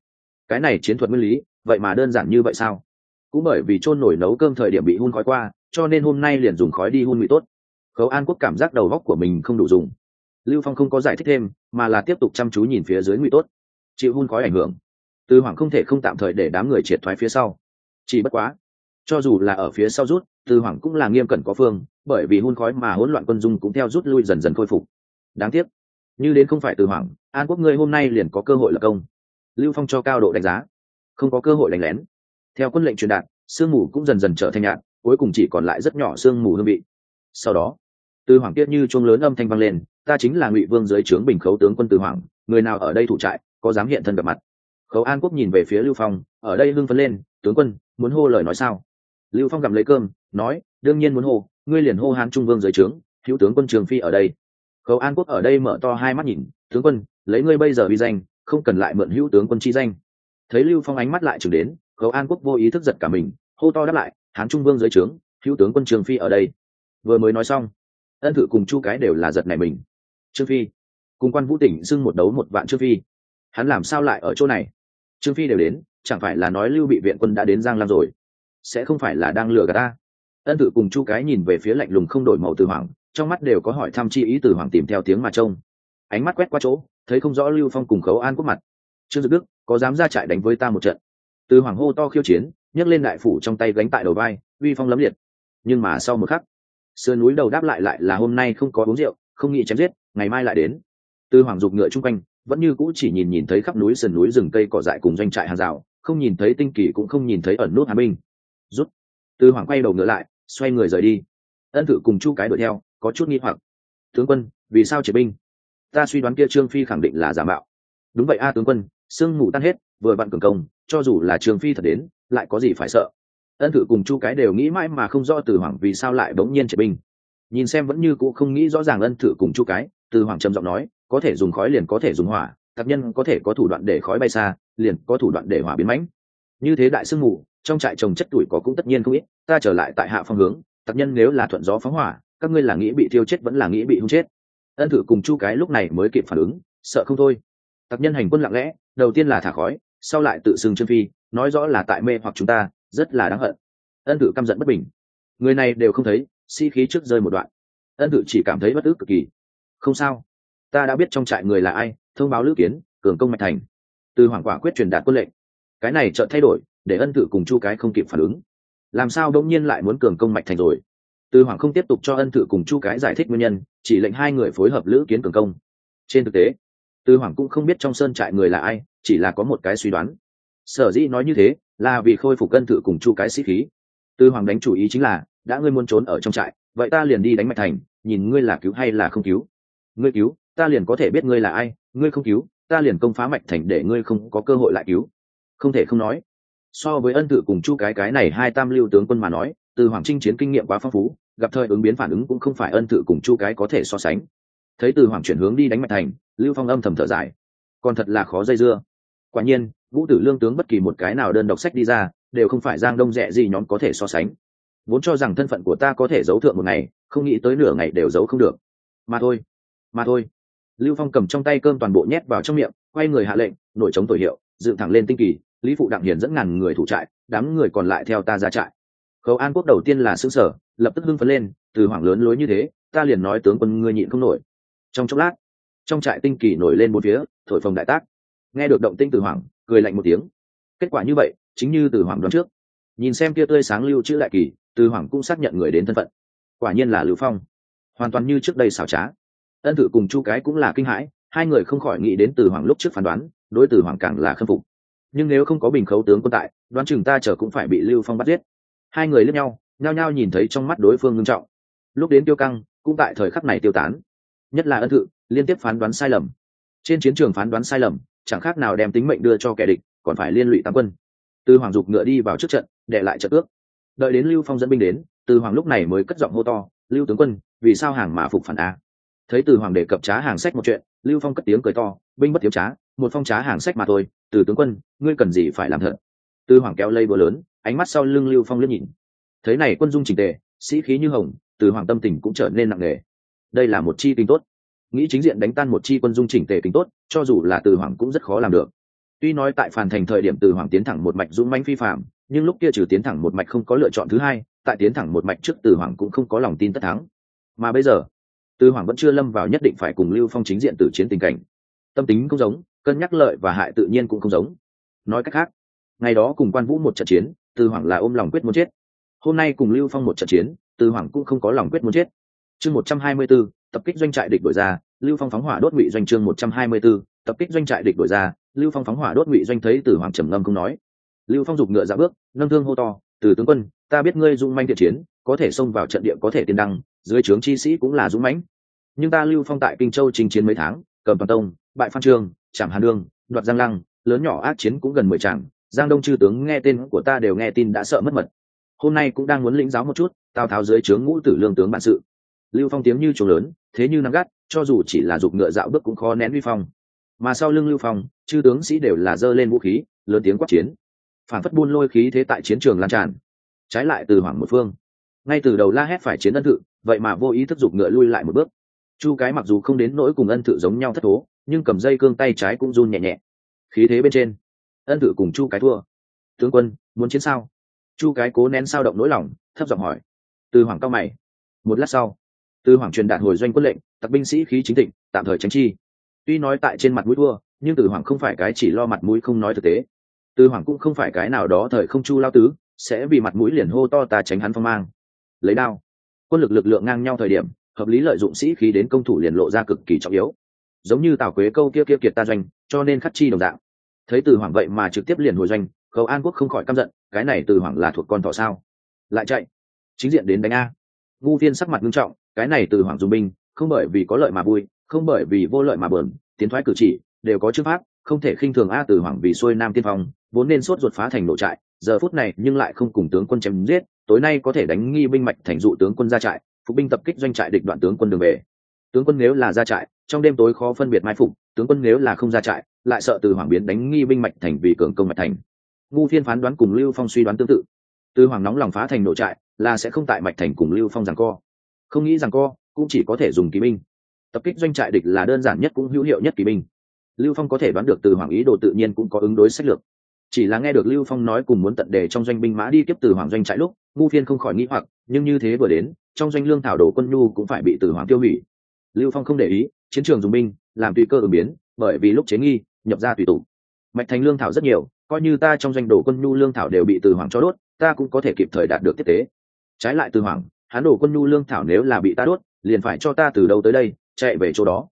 Cái này chiến thuật nguyên lý, vậy mà đơn giản như vậy sao? Cũng bởi vì chôn nổi nấu cơm thời điểm bị hun khói qua, cho nên hôm nay liền dùng khói đi hun ngụy tốt. Khấu an quốc cảm giác đầu góc của mình không đủ dùng. Lưu phong không có giải thích thêm, mà là tiếp tục chăm chú nhìn phía dưới ngụy tốt chịu hun khói ảnh hưởng. Tư hoàng không thể không tạm thời để đám người triệt thoái phía sau. Chỉ bất quá, cho dù là ở phía sau rút tư hoàng cũng là nghiêm cẩn có phương, bởi vì hun khói mà hỗn loạn quân dung cũng theo rút lui dần dần khôi phục. Đáng tiếc, như đến không phải tư hoàng an quốc ngươi hôm nay liền có cơ hội lập công. Lưu phong cho cao độ đánh giá, không có cơ hội đánh lén. Theo quân lệnh truyền đạt, sương mù cũng dần dần trở thành nhạn cuối cùng chỉ còn lại rất nhỏ sương mù hương vị. Sau đó, từ hoàng tiết như chuông lớn âm thanh vang lên, ta chính là ngụy vương dưới trướng bình khấu tướng quân từ hoàng người nào ở đây thủ trại có dám hiện thân gặp mặt. Khấu an quốc nhìn về phía lưu phong, ở đây hưng phấn lên, tướng quân, muốn hô lời nói sao? Lưu phong gặm lấy cơm, nói, đương nhiên muốn hô, ngươi liền hô hán trung vương dưới trướng hữu tướng quân trường phi ở đây. Khấu an quốc ở đây mở to hai mắt nhìn, tướng quân, lấy ngươi bây giờ uy danh, không cần lại mượn hữu tướng quân chi danh. Thấy lưu phong ánh mắt lại chừng đến, khấu an quốc vô ý thức giật cả mình, hô to đáp lại, hán trung vương dưới trướng hữu tướng quân trường phi ở đây. Vừa mới nói xong, ân thử cùng chu cái đều là giật này mình. Trương phi. Cùng quan vũ tỉnh xưng một đấu một vạn trương phi hắn làm sao lại ở chỗ này? Trương phi đều đến, chẳng phải là nói lưu bị viện quân đã đến giang lam rồi? Sẽ không phải là đang lừa gạt ta? Ân tử cùng chu cái nhìn về phía lạnh lùng không đổi màu từ hoàng, trong mắt đều có hỏi thăm chi ý từ hoàng tìm theo tiếng mà trông. Ánh mắt quét qua chỗ, thấy không rõ lưu phong cùng khấu an quốc mặt. Trương dực đức, có dám ra trại đánh với ta một trận? Từ hoàng hô to khiêu chiến, nhấc lên đại phủ trong tay gánh tại đầu vai, uy phong lấm liệt. Nhưng mà sau một khắc, sườn núi đầu đáp lại lại là hôm nay không có uống rượu, không nghĩ chém giết, ngày mai lại đến. Từ hoàng dục ngựa chung quanh vẫn như cũ chỉ nhìn nhìn thấy khắp núi sườn núi rừng cây cỏ dại cùng doanh trại hàng rào, không nhìn thấy tinh kỳ cũng không nhìn thấy ẩn nút hà binh. Rút. Từ hoàng quay đầu ngựa lại, xoay người rời đi. Ân thử cùng chu cái đuổi theo, có chút nghi hoặc. Tướng quân, vì sao triệt binh? Ta suy đoán kia trương phi khẳng định là giả mạo. Đúng vậy a, tướng quân, sương mù tan hết, vừa vặn cường công, cho dù là trương phi thật đến, lại có gì phải sợ? Ân thử cùng chu cái đều nghĩ mãi mà không rõ từ hoàng vì sao lại bỗng nhiên triệt binh. Nhìn xem vẫn như cũ không nghĩ rõ ràng ân thử cùng chu cái, từ hoàng trầm giọng nói có thể dùng khói liền có thể dùng hỏa, tập nhân có thể có thủ đoạn để khói bay xa, liền có thủ đoạn để hỏa biến mãnh. Như thế đại sương mù, trong trại trồng chất tuổi có cũng tất nhiên không ít, ta trở lại tại hạ phong hướng, tập nhân nếu là thuận gió phóng hỏa, các ngươi là nghĩ bị thiêu chết vẫn là nghĩ bị hung chết. Ân thử cùng chu cái lúc này mới kịp phản ứng, sợ không thôi. Tập nhân hành quân lặng lẽ, đầu tiên là thả khói, sau lại tự xưng chân phi, nói rõ là tại mê hoặc chúng ta, rất là đáng hận. Ân thử căm giận bất bình. Người này đều không thấy si-khí trước rơi một đoạn. Ân thử chỉ cảm thấy bất ức cực kỳ. Không sao ta đã biết trong trại người là ai, thông báo lữ kiến, cường công mạch thành. Từ hoàng quả quyết truyền đạt quân lệnh. Cái này chợt thay đổi, để ân thử cùng chu cái không kịp phản ứng. Làm sao đông nhiên lại muốn cường công mạch thành rồi? Từ hoàng không tiếp tục cho ân thử cùng chu cái giải thích nguyên nhân, chỉ lệnh hai người phối hợp lữ kiến cường công. Trên thực tế, từ hoàng cũng không biết trong sơn trại người là ai, chỉ là có một cái suy đoán. Sở dĩ nói như thế, là vì khôi phục ân thử cùng chu cái sĩ khí. Từ hoàng đánh chủ ý chính là, đã ngươi muốn trốn ở trong trại, vậy ta liền đi đánh mạch thành, nhìn ngươi là cứu hay là không cứu. Ngươi cứu ta liền có thể biết ngươi là ai, ngươi không cứu, ta liền công phá mạch thành để ngươi không có cơ hội lại cứu. Không thể không nói, so với ân tự cùng chu cái cái này hai tam lưu tướng quân mà nói, từ hoàng trinh chiến kinh nghiệm quá phong phú, gặp thời ứng biến phản ứng cũng không phải ân tự cùng chu cái có thể so sánh. Thấy từ hoàng chuyển hướng đi đánh mạch thành, lưu phong âm thầm thở dài. Còn thật là khó dây dưa. Quả nhiên, vũ tử lương tướng bất kỳ một cái nào đơn độc sách đi ra, đều không phải giang đông rẻ gì nhóm có thể so sánh. Vốn cho rằng thân phận của ta có thể giấu thượng một ngày, không nghĩ tới nửa ngày đều giấu không được. Mà thôi mà thôi lưu phong cầm trong tay cơm toàn bộ nhét vào trong miệng, quay người hạ lệnh, nổi chống tội hiệu, dựng thẳng lên tinh kỳ, lý phụ đặng hiền dẫn ngàn người thủ trại, đám người còn lại theo ta ra trại. Khấu an quốc đầu tiên là xứ sở, lập tức hưng phấn lên, từ hoảng lớn lối như thế, ta liền nói tướng quân ngươi nhịn không nổi. Trong chốc lát, trong trại tinh kỳ nổi lên một phía, thổi phồng đại tác. Nghe được động tinh từ hoảng, cười lạnh một tiếng. Kết quả như vậy, chính như từ hoảng đoán trước. Nhìn xem kia tươi sáng lưu chữ đại kỳ, từ hoảng cũng xác nhận người đến thân phận. Quả nhiên là lưu phong. Hoàn toàn như trước đây xảo trá ân thử cùng chu cái cũng là kinh hãi, hai người không khỏi nghĩ đến từ hoàng lúc trước phán đoán, đối từ hoàng càng là khâm phục. Nhưng nếu không có bình khấu tướng quân tại, đoán chừng ta chờ cũng phải bị lưu phong bắt giết. Hai người lướt nhau, nhao nhao nhìn thấy trong mắt đối phương ngưng trọng. Lúc đến tiêu căng, cũng tại thời khắc này tiêu tán. Nhất là ân thự, liên tiếp phán đoán sai lầm. Trên chiến trường phán đoán sai lầm, chẳng khác nào đem tính mệnh đưa cho kẻ địch, còn phải liên lụy tam quân. Từ hoàng dục ngựa đi vào trước trận, để lại trận ước. Đợi đến lưu phong dẫn binh đến, từ hoàng lúc này mới cất giọng hô to, lưu tướng quân, vì sao hàng mà phục phản a? Thấy từ hoàng đề cập trá hàng sách một chuyện, lưu phong cất tiếng cười to, binh bất thiếu trá, một phong trá hàng sách mà thôi, từ tướng quân, ngươi cần gì phải làm thật? Từ hoàng kéo lây búa lớn, ánh mắt sau lưng lưu phong liếc nhìn. Thấy này quân dung trình tề, sĩ khí như hồng, từ hoàng tâm tình cũng trở nên nặng nề. Đây là một chi kinh tốt. Nghĩ chính diện đánh tan một chi quân dung chỉnh tề kinh tốt, cho dù là từ hoàng cũng rất khó làm được. Tuy nói tại phản thành thời điểm từ hoàng tiến thẳng một mạch dũng manh phi phạm, nhưng lúc kia trừ tiến thẳng một mạch không có lựa chọn thứ hai, tại tiến thẳng một mạch trước từ hoàng cũng không có lòng tin tất thắng. Mà bây giờ tư hoàng vẫn chưa lâm vào nhất định phải cùng lưu phong chính diện từ chiến tình cảnh. Tâm tính không giống cân nhắc lợi và hại tự nhiên cũng không giống. Nói cách khác ngày đó cùng quan vũ một trận chiến tư hoàng là ôm lòng quyết muốn chết. Hôm nay cùng lưu phong một trận chiến tư hoàng cũng không có lòng quyết muốn chết. Chương một trăm hai mươi 124, tập kích doanh trại địch đổi ra lưu phong phóng hỏa đốt ngụy doanh chương một trăm hai mươi 124, tập kích doanh trại địch đổi ra lưu phong phóng hỏa đốt ngụy doanh thấy từ hoàng trầm ngâm không nói. Lưu phong giục ngựa ra bước nâng thương hô to từ tướng quân ta biết ngươi dung manh thiện chiến có thể xông vào trận địa có thể tiên đăng dưới trướng chi sĩ cũng là dũng mãnh. Nhưng ta lưu phong tại kinh châu chinh chiến mấy tháng, cầm toàn tông, bại phan trương trảm hàn đương đoạt giang lăng, lớn nhỏ ác chiến cũng gần mười tràng, giang đông chư tướng nghe tên của ta đều nghe tin đã sợ mất mật. Hôm nay cũng đang muốn lĩnh giáo một chút, tào tháo dưới trướng ngũ tử lương tướng bản sự. Lưu phong tiếng như trống lớn, thế như nắng gắt, cho dù chỉ là giục ngựa dạo bước cũng khó nén vi phong. Mà sau lưng lưu phong, chư tướng sĩ đều là giơ lên vũ khí, lớn tiếng quát chiến. Phản phất buôn lôi khí thế tại chiến trường lan tràn, trái lại từ hoảng một phương. Ngay từ đầu la hét phải chiến ân thự vậy mà vô ý thức giục ngựa lui lại một bước. Chu cái mặc dù không đến nỗi cùng ân thự giống nhau thất thố, nhưng cầm dây cương tay trái cũng run nhẹ nhẹ. Khí thế bên trên, ân thự cùng chu cái thua. Tướng quân, muốn chiến sao? Chu cái cố nén sao động nỗi lòng, thấp giọng hỏi. Từ hoàng cao mày. Một lát sau, từ hoàng truyền đạt hồi doanh quân lệnh tặc binh sĩ khí chính tịnh tạm thời tránh chi. Tuy nói tại trên mặt mũi thua, nhưng từ hoàng không phải cái chỉ lo mặt mũi không nói thực tế. Từ hoàng cũng không phải cái nào đó thời không chu lao tứ, sẽ vì mặt mũi liền hô to ta tránh hắn phong mang. Lấy đao quân lực lực lượng ngang nhau thời điểm, hợp lý lợi dụng sĩ khí đến công thủ liền lộ ra cực kỳ trọng yếu. Giống như tào quế câu kia kia kiệt ta doanh, cho nên khắc chi đồng dạng. Thấy từ hoàng vậy mà trực tiếp liền hồi doanh, khâu an quốc không khỏi căm giận, cái này từ hoàng là thuộc con thỏ sao? Lại chạy. Chính diện đến đánh a. Ngu viên sắc mặt nghiêm trọng, cái này từ hoàng dùng binh, không bởi vì có lợi mà vui, không bởi vì vô lợi mà bờn tiến thoái cử chỉ, đều có chữ pháp, không thể khinh thường a từ hoàng vì xuôi nam tiên phong, vốn nên sốt ruột phá thành nổ trại giờ phút này nhưng lại không cùng tướng quân chém giết, tối nay có thể đánh nghi binh mạch thành dụ tướng quân ra trại, phục binh tập kích doanh trại địch đoạn tướng quân đường về. Tướng quân nếu là ra trại, trong đêm tối khó phân biệt mai phục, tướng quân nếu là không ra trại, lại sợ từ hoàng biến đánh nghi binh mạch thành vì cường công mạch thành. Ngu phiên phán đoán cùng lưu phong suy đoán tương tự. Từ hoàng nóng lòng phá thành nổ trại, là sẽ không tại mạch thành cùng lưu phong rằng co. Không nghĩ rằng co, cũng chỉ có thể dùng kỵ binh. Tập kích doanh trại địch là đơn giản nhất cũng hữu hiệu nhất kỵ binh. Lưu phong có thể đoán được từ hoàng ý đồ tự nhiên cũng có ứng đối sách lược chỉ là nghe được lưu phong nói cùng muốn tận đề trong doanh binh mã đi tiếp từ hoàng doanh trại lúc ngu phiên không khỏi nghĩ hoặc, nhưng như thế vừa đến, trong doanh lương thảo đồ quân nhu cũng phải bị từ hoàng tiêu hủy. Lưu phong không để ý, chiến trường dùng binh, làm tùy cơ ứng biến, bởi vì lúc chế nghi, nhập ra tùy tụ. Mạch thành lương thảo rất nhiều, coi như ta trong doanh đồ quân nhu lương thảo đều bị từ hoàng cho đốt, ta cũng có thể kịp thời đạt được tiếp tế. Trái lại từ hoàng hắn đổ quân nhu lương thảo nếu là bị ta đốt, liền phải cho ta từ đâu tới đây, chạy về chỗ đó.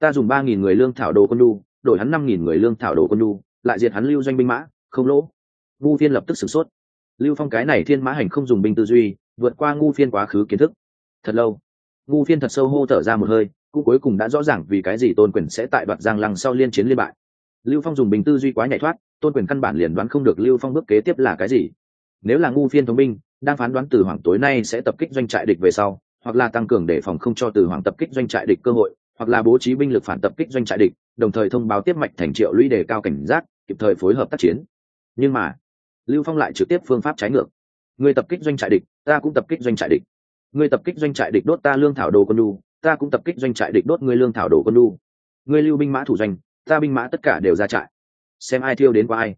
Ta dùng ba nghìn người lương thảo đồ quân nhu, đổi hắn năm nghìn người lương thảo đồ quân nhu, lại diệt hắn lưu doanh binh mã không lỗ. Ngu phiên lập tức sửng sốt. Lưu phong cái này thiên mã hành không dùng binh tư duy vượt qua ngu phiên quá khứ kiến thức. Thật lâu ngu phiên thật sâu hô thở ra một hơi cũng cuối cùng đã rõ ràng vì cái gì tôn quyền sẽ tại đoạt giang lăng sau liên chiến liên bại. Lưu phong dùng bình tư duy quá nhảy thoát tôn quyền căn bản liền đoán không được lưu phong bước kế tiếp là cái gì. Nếu là ngu phiên thông minh, đang phán đoán từ hoàng tối nay sẽ tập kích doanh trại địch về sau hoặc là tăng cường để phòng không cho từ hoàng tập kích doanh trại địch cơ hội hoặc là bố trí binh lực phản tập kích doanh trại địch đồng thời thông báo tiếp mạch thành triệu lũy đề cao cảnh giác kịp thời phối hợp tác chiến nhưng mà, lưu phong lại trực tiếp phương pháp trái ngược. Người tập kích doanh trại địch, ta cũng tập kích doanh trại địch. Người tập kích doanh trại địch đốt ta lương thảo đồ quân lu ta cũng tập kích doanh trại địch đốt người lương thảo đồ quân lu người lưu binh mã thủ doanh, ta binh mã tất cả đều ra trại. Xem ai thiêu đến qua ai,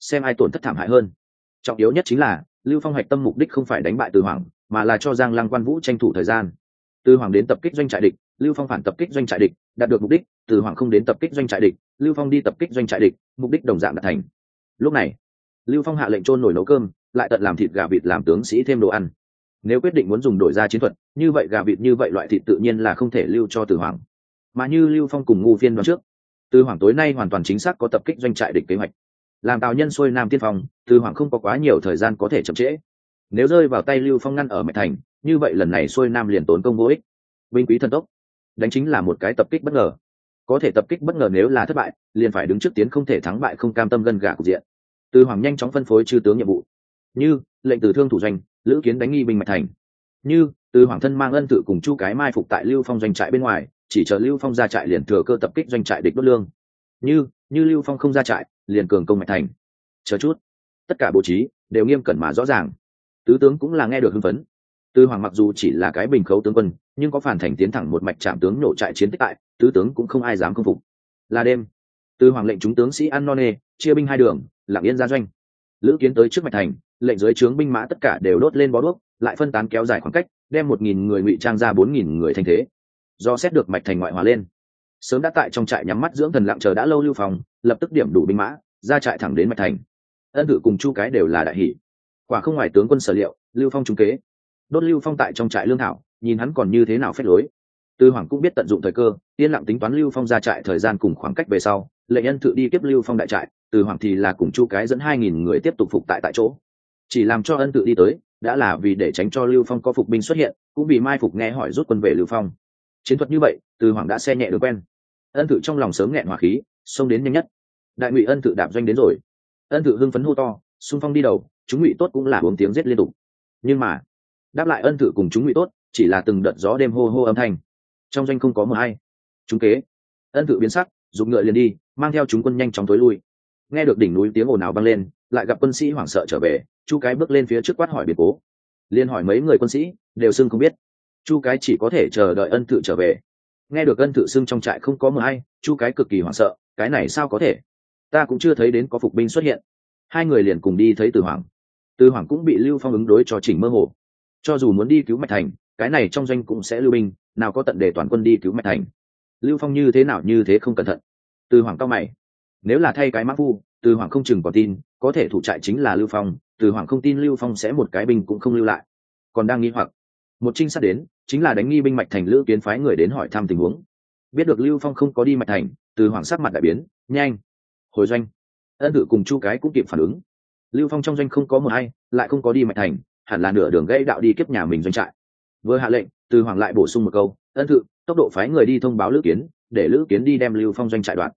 xem ai tổn thất thảm hại hơn. Trọng yếu nhất chính là, lưu phong hoạch tâm mục đích không phải đánh bại từ hoàng, mà là cho giang lăng quan vũ tranh thủ thời gian. Từ hoàng đến tập kích doanh trại địch, lưu phong phản tập kích doanh trại địch, đạt được mục đích, từ hoàng không đến tập kích doanh trại địch, lưu phong đi tập kích doanh trại địch, mục đích đồng dạng đạt thành lúc này, lưu phong hạ lệnh trôn nổi nấu cơm, lại tận làm thịt gà vịt làm tướng sĩ thêm đồ ăn. Nếu quyết định muốn dùng đổi ra chiến thuật, như vậy gà vịt như vậy loại thịt tự nhiên là không thể lưu cho từ hoàng mà như lưu phong cùng ngu phiên đoán trước, từ hoàng tối nay hoàn toàn chính xác có tập kích doanh trại địch kế hoạch. Làm tào nhân xuôi nam tiên phong, từ hoàng không có quá nhiều thời gian có thể chậm trễ. Nếu rơi vào tay lưu phong ngăn ở mạch thành, như vậy lần này xuôi nam liền tốn công vô ích. Binh quý thần tốc, đánh chính là một cái tập kích bất ngờ. Có thể tập kích bất ngờ nếu là thất bại, liền phải đứng trước tiến không thể thắng bại không cam tâm gân gà cục diện từ hoàng nhanh chóng phân phối chư tướng nhiệm vụ. Như, lệnh từ thương thủ doanh, lữ kiến đánh nghi binh mạch thành. Như, từ hoàng thân mang ân tự cùng chu cái mai phục tại lưu phong doanh trại bên ngoài, chỉ chờ lưu phong ra trại liền thừa cơ tập kích doanh trại địch đốt lương. Như như lưu phong không ra trại, liền cường công mạch thành. Chờ chút. Tất cả bố trí, đều nghiêm cẩn mà rõ ràng. Tứ tướng cũng là nghe được hưng phấn. Tư hoàng mặc dù chỉ là cái bình khấu tướng quân, nhưng có phản thành tiến thẳng một mạch chạm tướng nổ trại chiến tích tại, tứ tướng cũng không ai dám công phục. Là đêm tư hoàng lệnh chúng tướng sĩ ăn no nê chia binh hai đường lặng yên ra doanh. Lữ kiến tới trước mạch thành, lệnh dưới trướng binh mã tất cả đều đốt lên bó đuốc, lại phân tán kéo dài khoảng cách, đem một nghìn người ngụy trang ra bốn nghìn người thanh thế. Do xét được mạch thành ngoại hòa lên. Sớm đã tại trong trại nhắm mắt dưỡng thần lặng chờ đã lâu lưu phòng, lập tức điểm đủ binh mã, ra trại thẳng đến mạch thành. Ân tử cùng chu cái đều là đại hỷ. Quả không ngoài tướng quân sở liệu, lưu phong trung kế. Đốt lưu phong tại trong trại lương thảo, nhìn hắn còn như thế nào phép lối. Tư hoàng cũng biết tận dụng thời cơ, yên lặng tính toán lưu phong ra trại thời gian cùng khoảng cách về sau lệnh ân tự đi tiếp lưu phong đại trại, từ hoàng thì là cùng chu cái dẫn hai nghìn người tiếp tục phục tại tại chỗ. Chỉ làm cho ân tự đi tới, đã là vì để tránh cho lưu phong có phục binh xuất hiện, cũng vì mai phục nghe hỏi rút quân về lưu phong. Chiến thuật như vậy, từ hoàng đã xe nhẹ được quen. Ân tự trong lòng sớm nghẹn hỏa khí, xông đến nhanh nhất. Đại ngụy ân tự đạp doanh đến rồi. Ân tự hưng phấn hô to, xung phong đi đầu, chúng ngụy tốt cũng là uống tiếng giết liên tục. Nhưng mà, đáp lại ân tự cùng chúng ngụy tốt, chỉ là từng đợt gió đêm hô hô âm thanh. Trong doanh không có mờ hay chúng kế, ân tự biến sắc dùng ngựa liền đi mang theo chúng quân nhanh chóng tối lui. Nghe được đỉnh núi tiếng ồn ào vang lên, lại gặp quân sĩ hoảng sợ trở về, chu cái bước lên phía trước quát hỏi biệt cố. Liên hỏi mấy người quân sĩ, đều xưng không biết. Chu cái chỉ có thể chờ đợi ân tự trở về. Nghe được ân tự xưng trong trại không có mờ hay chu cái cực kỳ hoảng sợ, cái này sao có thể? Ta cũng chưa thấy đến có phục binh xuất hiện. Hai người liền cùng đi thấy từ hoàng từ hoàng cũng bị lưu phong ứng đối cho chỉnh mơ hồ. Cho dù muốn đi cứu mạch thành, cái này trong doanh cũng sẽ lưu binh, nào có tận để toàn quân đi cứu mạch thành. Lưu phong như thế nào như thế không cẩn thận từ hoàng cao mày. Nếu là thay cái mã phu, từ hoàng không chừng còn tin, có thể thủ trại chính là lưu phong, từ hoàng không tin lưu phong sẽ một cái binh cũng không lưu lại. Còn đang nghi hoặc, một trinh sát đến, chính là đánh nghi binh mạch thành lữ kiến phái người đến hỏi thăm tình huống. Biết được lưu phong không có đi mạch thành, từ hoàng sắc mặt đại biến, nhanh, hồi doanh. Ân tự cùng chu cái cũng kịp phản ứng. Lưu phong trong doanh không có mờ hay lại không có đi mạch thành, hẳn là nửa đường gãy đạo đi kiếp nhà mình doanh trại. Vừa hạ lệnh, từ hoàng lại bổ sung một câu, ân tự tốc độ phái người đi thông báo lữ kiến, để lữ kiến đi đem lưu phong doanh trại đoạn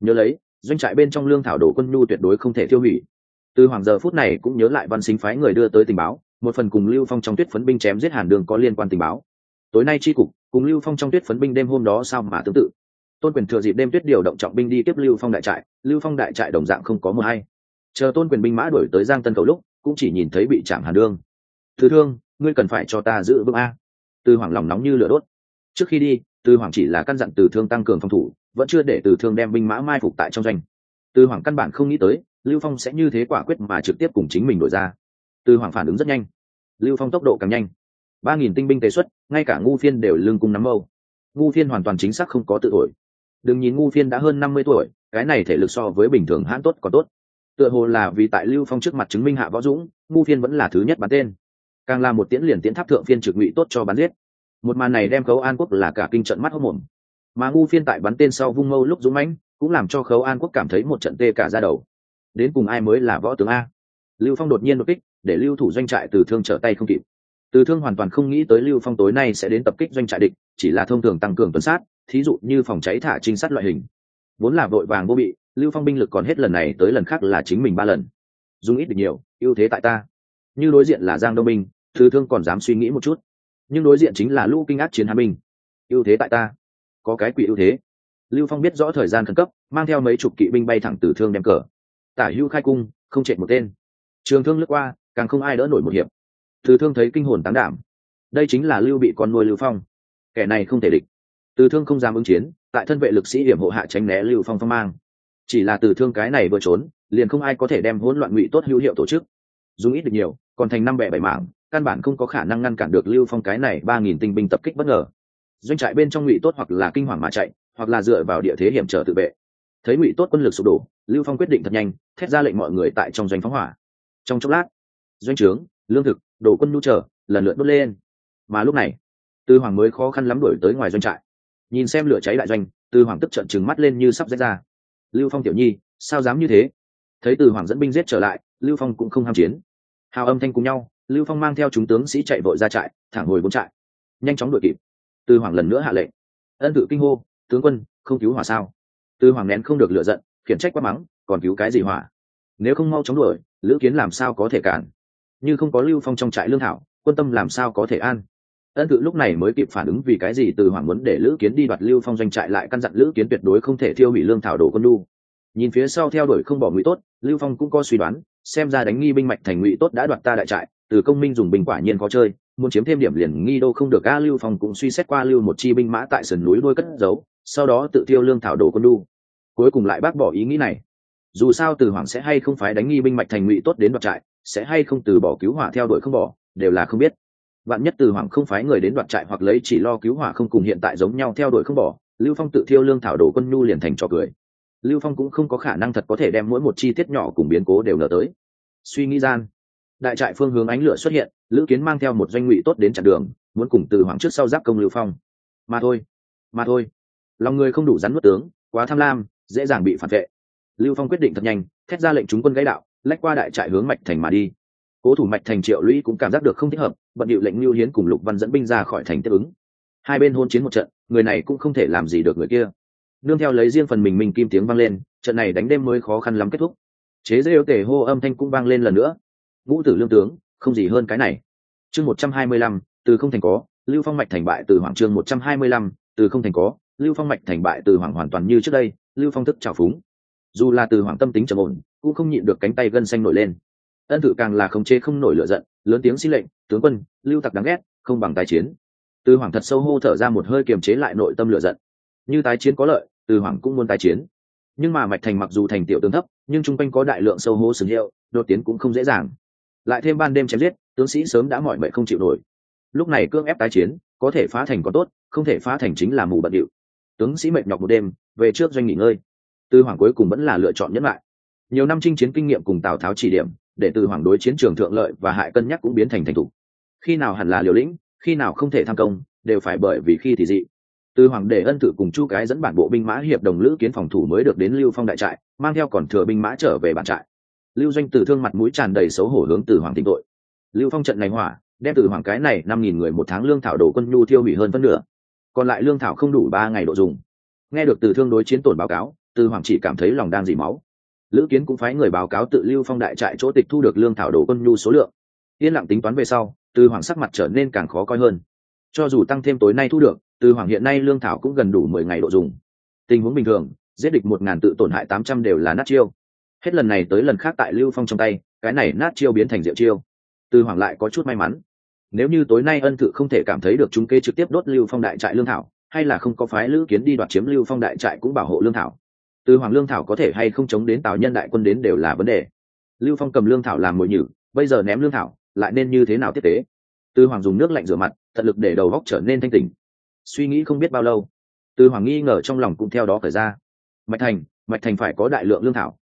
nhớ lấy, doanh trại bên trong lương thảo đồ quân nhu tuyệt đối không thể tiêu hủy. Từ hoàng giờ phút này cũng nhớ lại văn sinh phái người đưa tới tình báo, một phần cùng lưu phong trong tuyết phấn binh chém giết hàn đường có liên quan tình báo. Tối nay tri cục, cùng lưu phong trong tuyết phấn binh đêm hôm đó sao mà tương tự. Tôn quyền thừa dịp đêm tuyết điều động trọng binh đi tiếp lưu phong đại trại, lưu phong đại trại đồng dạng không có mưa hay. Chờ tôn quyền binh mã đuổi tới giang tân cầu lúc, cũng chỉ nhìn thấy bị chạm hàn đương thứ thương, ngươi cần phải cho ta giữ vững a. Từ hoàng lòng nóng như lửa đốt. Trước khi đi, từ hoàng chỉ là căn dặn từ thương tăng cường phòng thủ vẫn chưa để từ thương đem binh mã mai phục tại trong doanh. Từ hoàng căn bản không nghĩ tới, lưu phong sẽ như thế quả quyết mà trực tiếp cùng chính mình đổi ra. Từ hoàng phản ứng rất nhanh. Lưu phong tốc độ càng nhanh. Ba nghìn tinh binh tế xuất, ngay cả ngu phiên đều lương cung nắm mâu. Ngu phiên hoàn toàn chính xác không có tự thổi. Đừng nhìn ngu phiên đã hơn năm mươi tuổi, cái này thể lực so với bình thường hãn tốt còn tốt. Tựa hồ là vì tại lưu phong trước mặt chứng minh hạ võ dũng, ngu phiên vẫn là thứ nhất bắn tên. Càng là một tiễn liền tiễn tháp thượng phiên trực ngụy tốt cho bắn giết. Một màn này đem khấu an quốc là cả kinh trận mắt hốc mồm mà ngu phiên tại bắn tên sau vung mâu lúc dũng mãnh, cũng làm cho khấu an quốc cảm thấy một trận tê cả ra đầu. Đến cùng ai mới là võ tướng a? Lưu phong đột nhiên đột kích, để lưu thủ doanh trại từ thương trở tay không kịp. Từ thương hoàn toàn không nghĩ tới lưu phong tối nay sẽ đến tập kích doanh trại địch, chỉ là thông thường tăng cường tuần sát, thí dụ như phòng cháy thả trinh sát loại hình. Vốn là vội vàng vô bị, lưu phong binh lực còn hết lần này tới lần khác là chính mình ba lần. Dùng ít được nhiều, ưu thế tại ta. Như đối diện là giang đông binh, từ thương còn dám suy nghĩ một chút. Nhưng đối diện chính là lũ kinh ác chiến hà binh. Ưu thế tại ta có cái quỷ ưu thế. Lưu phong biết rõ thời gian khẩn cấp, mang theo mấy chục kỵ binh bay thẳng từ thương đem cờ. Tả hưu khai cung, không chạy một tên. Trường thương lướt qua, càng không ai đỡ nổi một hiệp. Từ thương thấy kinh hồn tán đảm. Đây chính là lưu bị con nuôi lưu phong. Kẻ này không thể địch. Từ thương không dám ứng chiến, tại thân vệ lực sĩ hiểm hộ hạ tránh né lưu phong phong mang. Chỉ là từ thương cái này vừa trốn, liền không ai có thể đem hỗn loạn ngụy tốt hữu hiệu tổ chức. Dùng ít được nhiều, còn thành năm bẻ bảy mảng, căn bản không có khả năng ngăn cản được lưu phong cái này ba nghìn tinh binh tập kích bất ngờ doanh trại bên trong ngụy tốt hoặc là kinh hoàng mà chạy, hoặc là dựa vào địa thế hiểm trở tự vệ. Thấy ngụy tốt quân lực sụp đổ, lưu phong quyết định thật nhanh, thét ra lệnh mọi người tại trong doanh phóng hỏa. Trong chốc lát, doanh trướng, lương thực, đồ quân nhu trở, lần lượt đốt lên. Mà lúc này, tư hoàng mới khó khăn lắm đuổi tới ngoài doanh trại. Nhìn xem lửa cháy đại doanh, tư hoàng tức trợn trừng mắt lên như sắp rách ra. Lưu phong tiểu nhi, sao dám như thế? Thấy từ hoàng dẫn binh giết trở lại, lưu phong cũng không ham chiến. Hào âm thanh cùng nhau, lưu phong mang theo chúng tướng sĩ chạy vội ra trại, thẳng hồi bốn trại. Nhanh chóng đuổi kịp từ hoàng lần nữa hạ lệnh. Ân tự kinh hô, tướng quân, không cứu hỏa sao? Từ hoàng nén không được lựa giận, khiển trách quá mắng, còn cứu cái gì hỏa? Nếu không mau chóng đuổi, lữ kiến làm sao có thể cản? Như không có lưu phong trong trại lương thảo, quân tâm làm sao có thể an? Ân tự lúc này mới kịp phản ứng vì cái gì từ hoàng muốn để lữ kiến đi đoạt lưu phong doanh trại lại căn dặn lữ kiến tuyệt đối không thể thiêu hủy lương thảo đổ quân đu. Nhìn phía sau theo đuổi không bỏ ngụy tốt, lưu phong cũng có suy đoán, xem ra đánh nghi binh mạnh thành ngụy tốt đã đoạt ta đại trại, từ công minh dùng bình quả nhiên có chơi muốn chiếm thêm điểm liền nghi đô không được, a lưu phong cũng suy xét qua lưu một chi binh mã tại sườn núi đôi cất giấu, sau đó tự tiêu lương thảo đổ quân đu. Cuối cùng lại bác bỏ ý nghĩ này. Dù sao từ hoàng sẽ hay không phái đánh nghi binh mạch thành ngụy tốt đến đoạt trại, sẽ hay không từ bỏ cứu hỏa theo đuổi không bỏ, đều là không biết. Vạn nhất từ hoàng không phái người đến đoạt trại hoặc lấy chỉ lo cứu hỏa không cùng hiện tại giống nhau theo đuổi không bỏ, lưu phong tự thiêu lương thảo đổ quân nhu liền thành trò cười. Lưu phong cũng không có khả năng thật có thể đem mỗi một chi tiết nhỏ cùng biến cố đều nở tới. Suy nghĩ gian, đại trại phương hướng ánh lửa xuất hiện lữ kiến mang theo một doanh ngụy tốt đến chặn đường, muốn cùng từ hoàng trước sau giáp công lưu phong. Mà thôi mà thôi. Lòng người không đủ rắn nuốt tướng, quá tham lam, dễ dàng bị phản vệ. Lưu phong quyết định thật nhanh, thét ra lệnh chúng quân gãy đạo, lách qua đại trại hướng mạch thành mà đi. Cố thủ mạch thành triệu lũy cũng cảm giác được không thích hợp, bận điệu lệnh lưu hiến cùng lục văn dẫn binh ra khỏi thành tiếp ứng. Hai bên hôn chiến một trận, người này cũng không thể làm gì được người kia. Nương theo lấy riêng phần mình mình kim tiếng vang lên, trận này đánh đêm mới khó khăn lắm kết thúc. Chế rêu tể hô âm thanh cũng vang lên lần nữa. Ngũ tử lương tướng không gì hơn cái này. Chương một trăm hai mươi lăm, từ không thành có, lưu phong mạch thành bại từ hoàng chương một trăm hai mươi lăm, từ không thành có, lưu phong mạch thành bại từ hoàng hoàn toàn như trước đây, lưu phong thức trào phúng. Dù là từ hoàng tâm tính trầm ổn, cũng không nhịn được cánh tay gân xanh nổi lên. Ân thử càng là khống chế không nổi lửa giận, lớn tiếng xin lệnh, tướng quân, lưu tặc đáng ghét, không bằng tái chiến. Từ hoàng thật sâu hô thở ra một hơi kiềm chế lại nội tâm lửa giận. Như tái chiến có lợi, từ hoàng cũng muốn tái chiến. Nhưng mà mạch thành mặc dù thành tiểu tướng thấp, nhưng chung quanh có đại lượng sâu hô sừng hiệu, đột tiến cũng không dễ dàng lại thêm ban đêm chém giết, tướng sĩ sớm đã mỏi mệt không chịu nổi. Lúc này cương ép tái chiến, có thể phá thành có tốt, không thể phá thành chính là mù bận điệu. Tướng sĩ mệt nhọc một đêm, về trước doanh nghỉ ngơi. Tư hoàng cuối cùng vẫn là lựa chọn nhẫn lại. Nhiều năm chinh chiến kinh nghiệm cùng tào tháo chỉ điểm, để từ hoàng đối chiến trường thượng lợi và hại cân nhắc cũng biến thành thành thục. Khi nào hẳn là liều lĩnh, khi nào không thể tham công, đều phải bởi vì khi thì dị. Từ hoàng để ân tử cùng chu cái dẫn bản bộ binh mã hiệp đồng lữ kiến phòng thủ mới được đến lưu phong đại trại, mang theo còn thừa binh mã trở về bản trại lưu doanh Tử thương mặt mũi tràn đầy xấu hổ hướng từ hoàng tịnh tội. Lưu phong trận này hỏa, đem từ hoàng cái này năm nghìn người một tháng lương thảo đổ quân nhu tiêu hủy hơn phân nửa. Còn lại lương thảo không đủ ba ngày độ dùng. Nghe được từ thương đối chiến tổn báo cáo, từ hoàng chỉ cảm thấy lòng đang dỉ máu. Lữ kiến cũng phái người báo cáo tự lưu phong đại trại chỗ tịch thu được lương thảo đồ quân nhu số lượng. Yên lặng tính toán về sau, từ hoàng sắc mặt trở nên càng khó coi hơn. Cho dù tăng thêm tối nay thu được, từ hoàng hiện nay lương thảo cũng gần đủ mười ngày độ dùng. Tình huống bình thường, giết địch một ngàn tự tổn hại tám trăm đều là nát chiêu hết lần này tới lần khác tại lưu phong trong tay, cái này nát chiêu biến thành rượu chiêu. Từ hoàng lại có chút may mắn. Nếu như tối nay ân thự không thể cảm thấy được chúng kê trực tiếp đốt lưu phong đại trại lương thảo, hay là không có phái lữ kiến đi đoạt chiếm lưu phong đại trại cũng bảo hộ lương thảo. Từ hoàng lương thảo có thể hay không chống đến tào nhân đại quân đến đều là vấn đề. Lưu phong cầm lương thảo làm mồi nhử, bây giờ ném lương thảo, lại nên như thế nào tiếp tế? Từ hoàng dùng nước lạnh rửa mặt, tận lực để đầu góc trở nên thanh tình suy nghĩ không biết bao lâu, từ hoàng nghi ngờ trong lòng cũng theo đó khởi ra. Mạch thành mạch thành phải có đại lượng lương thảo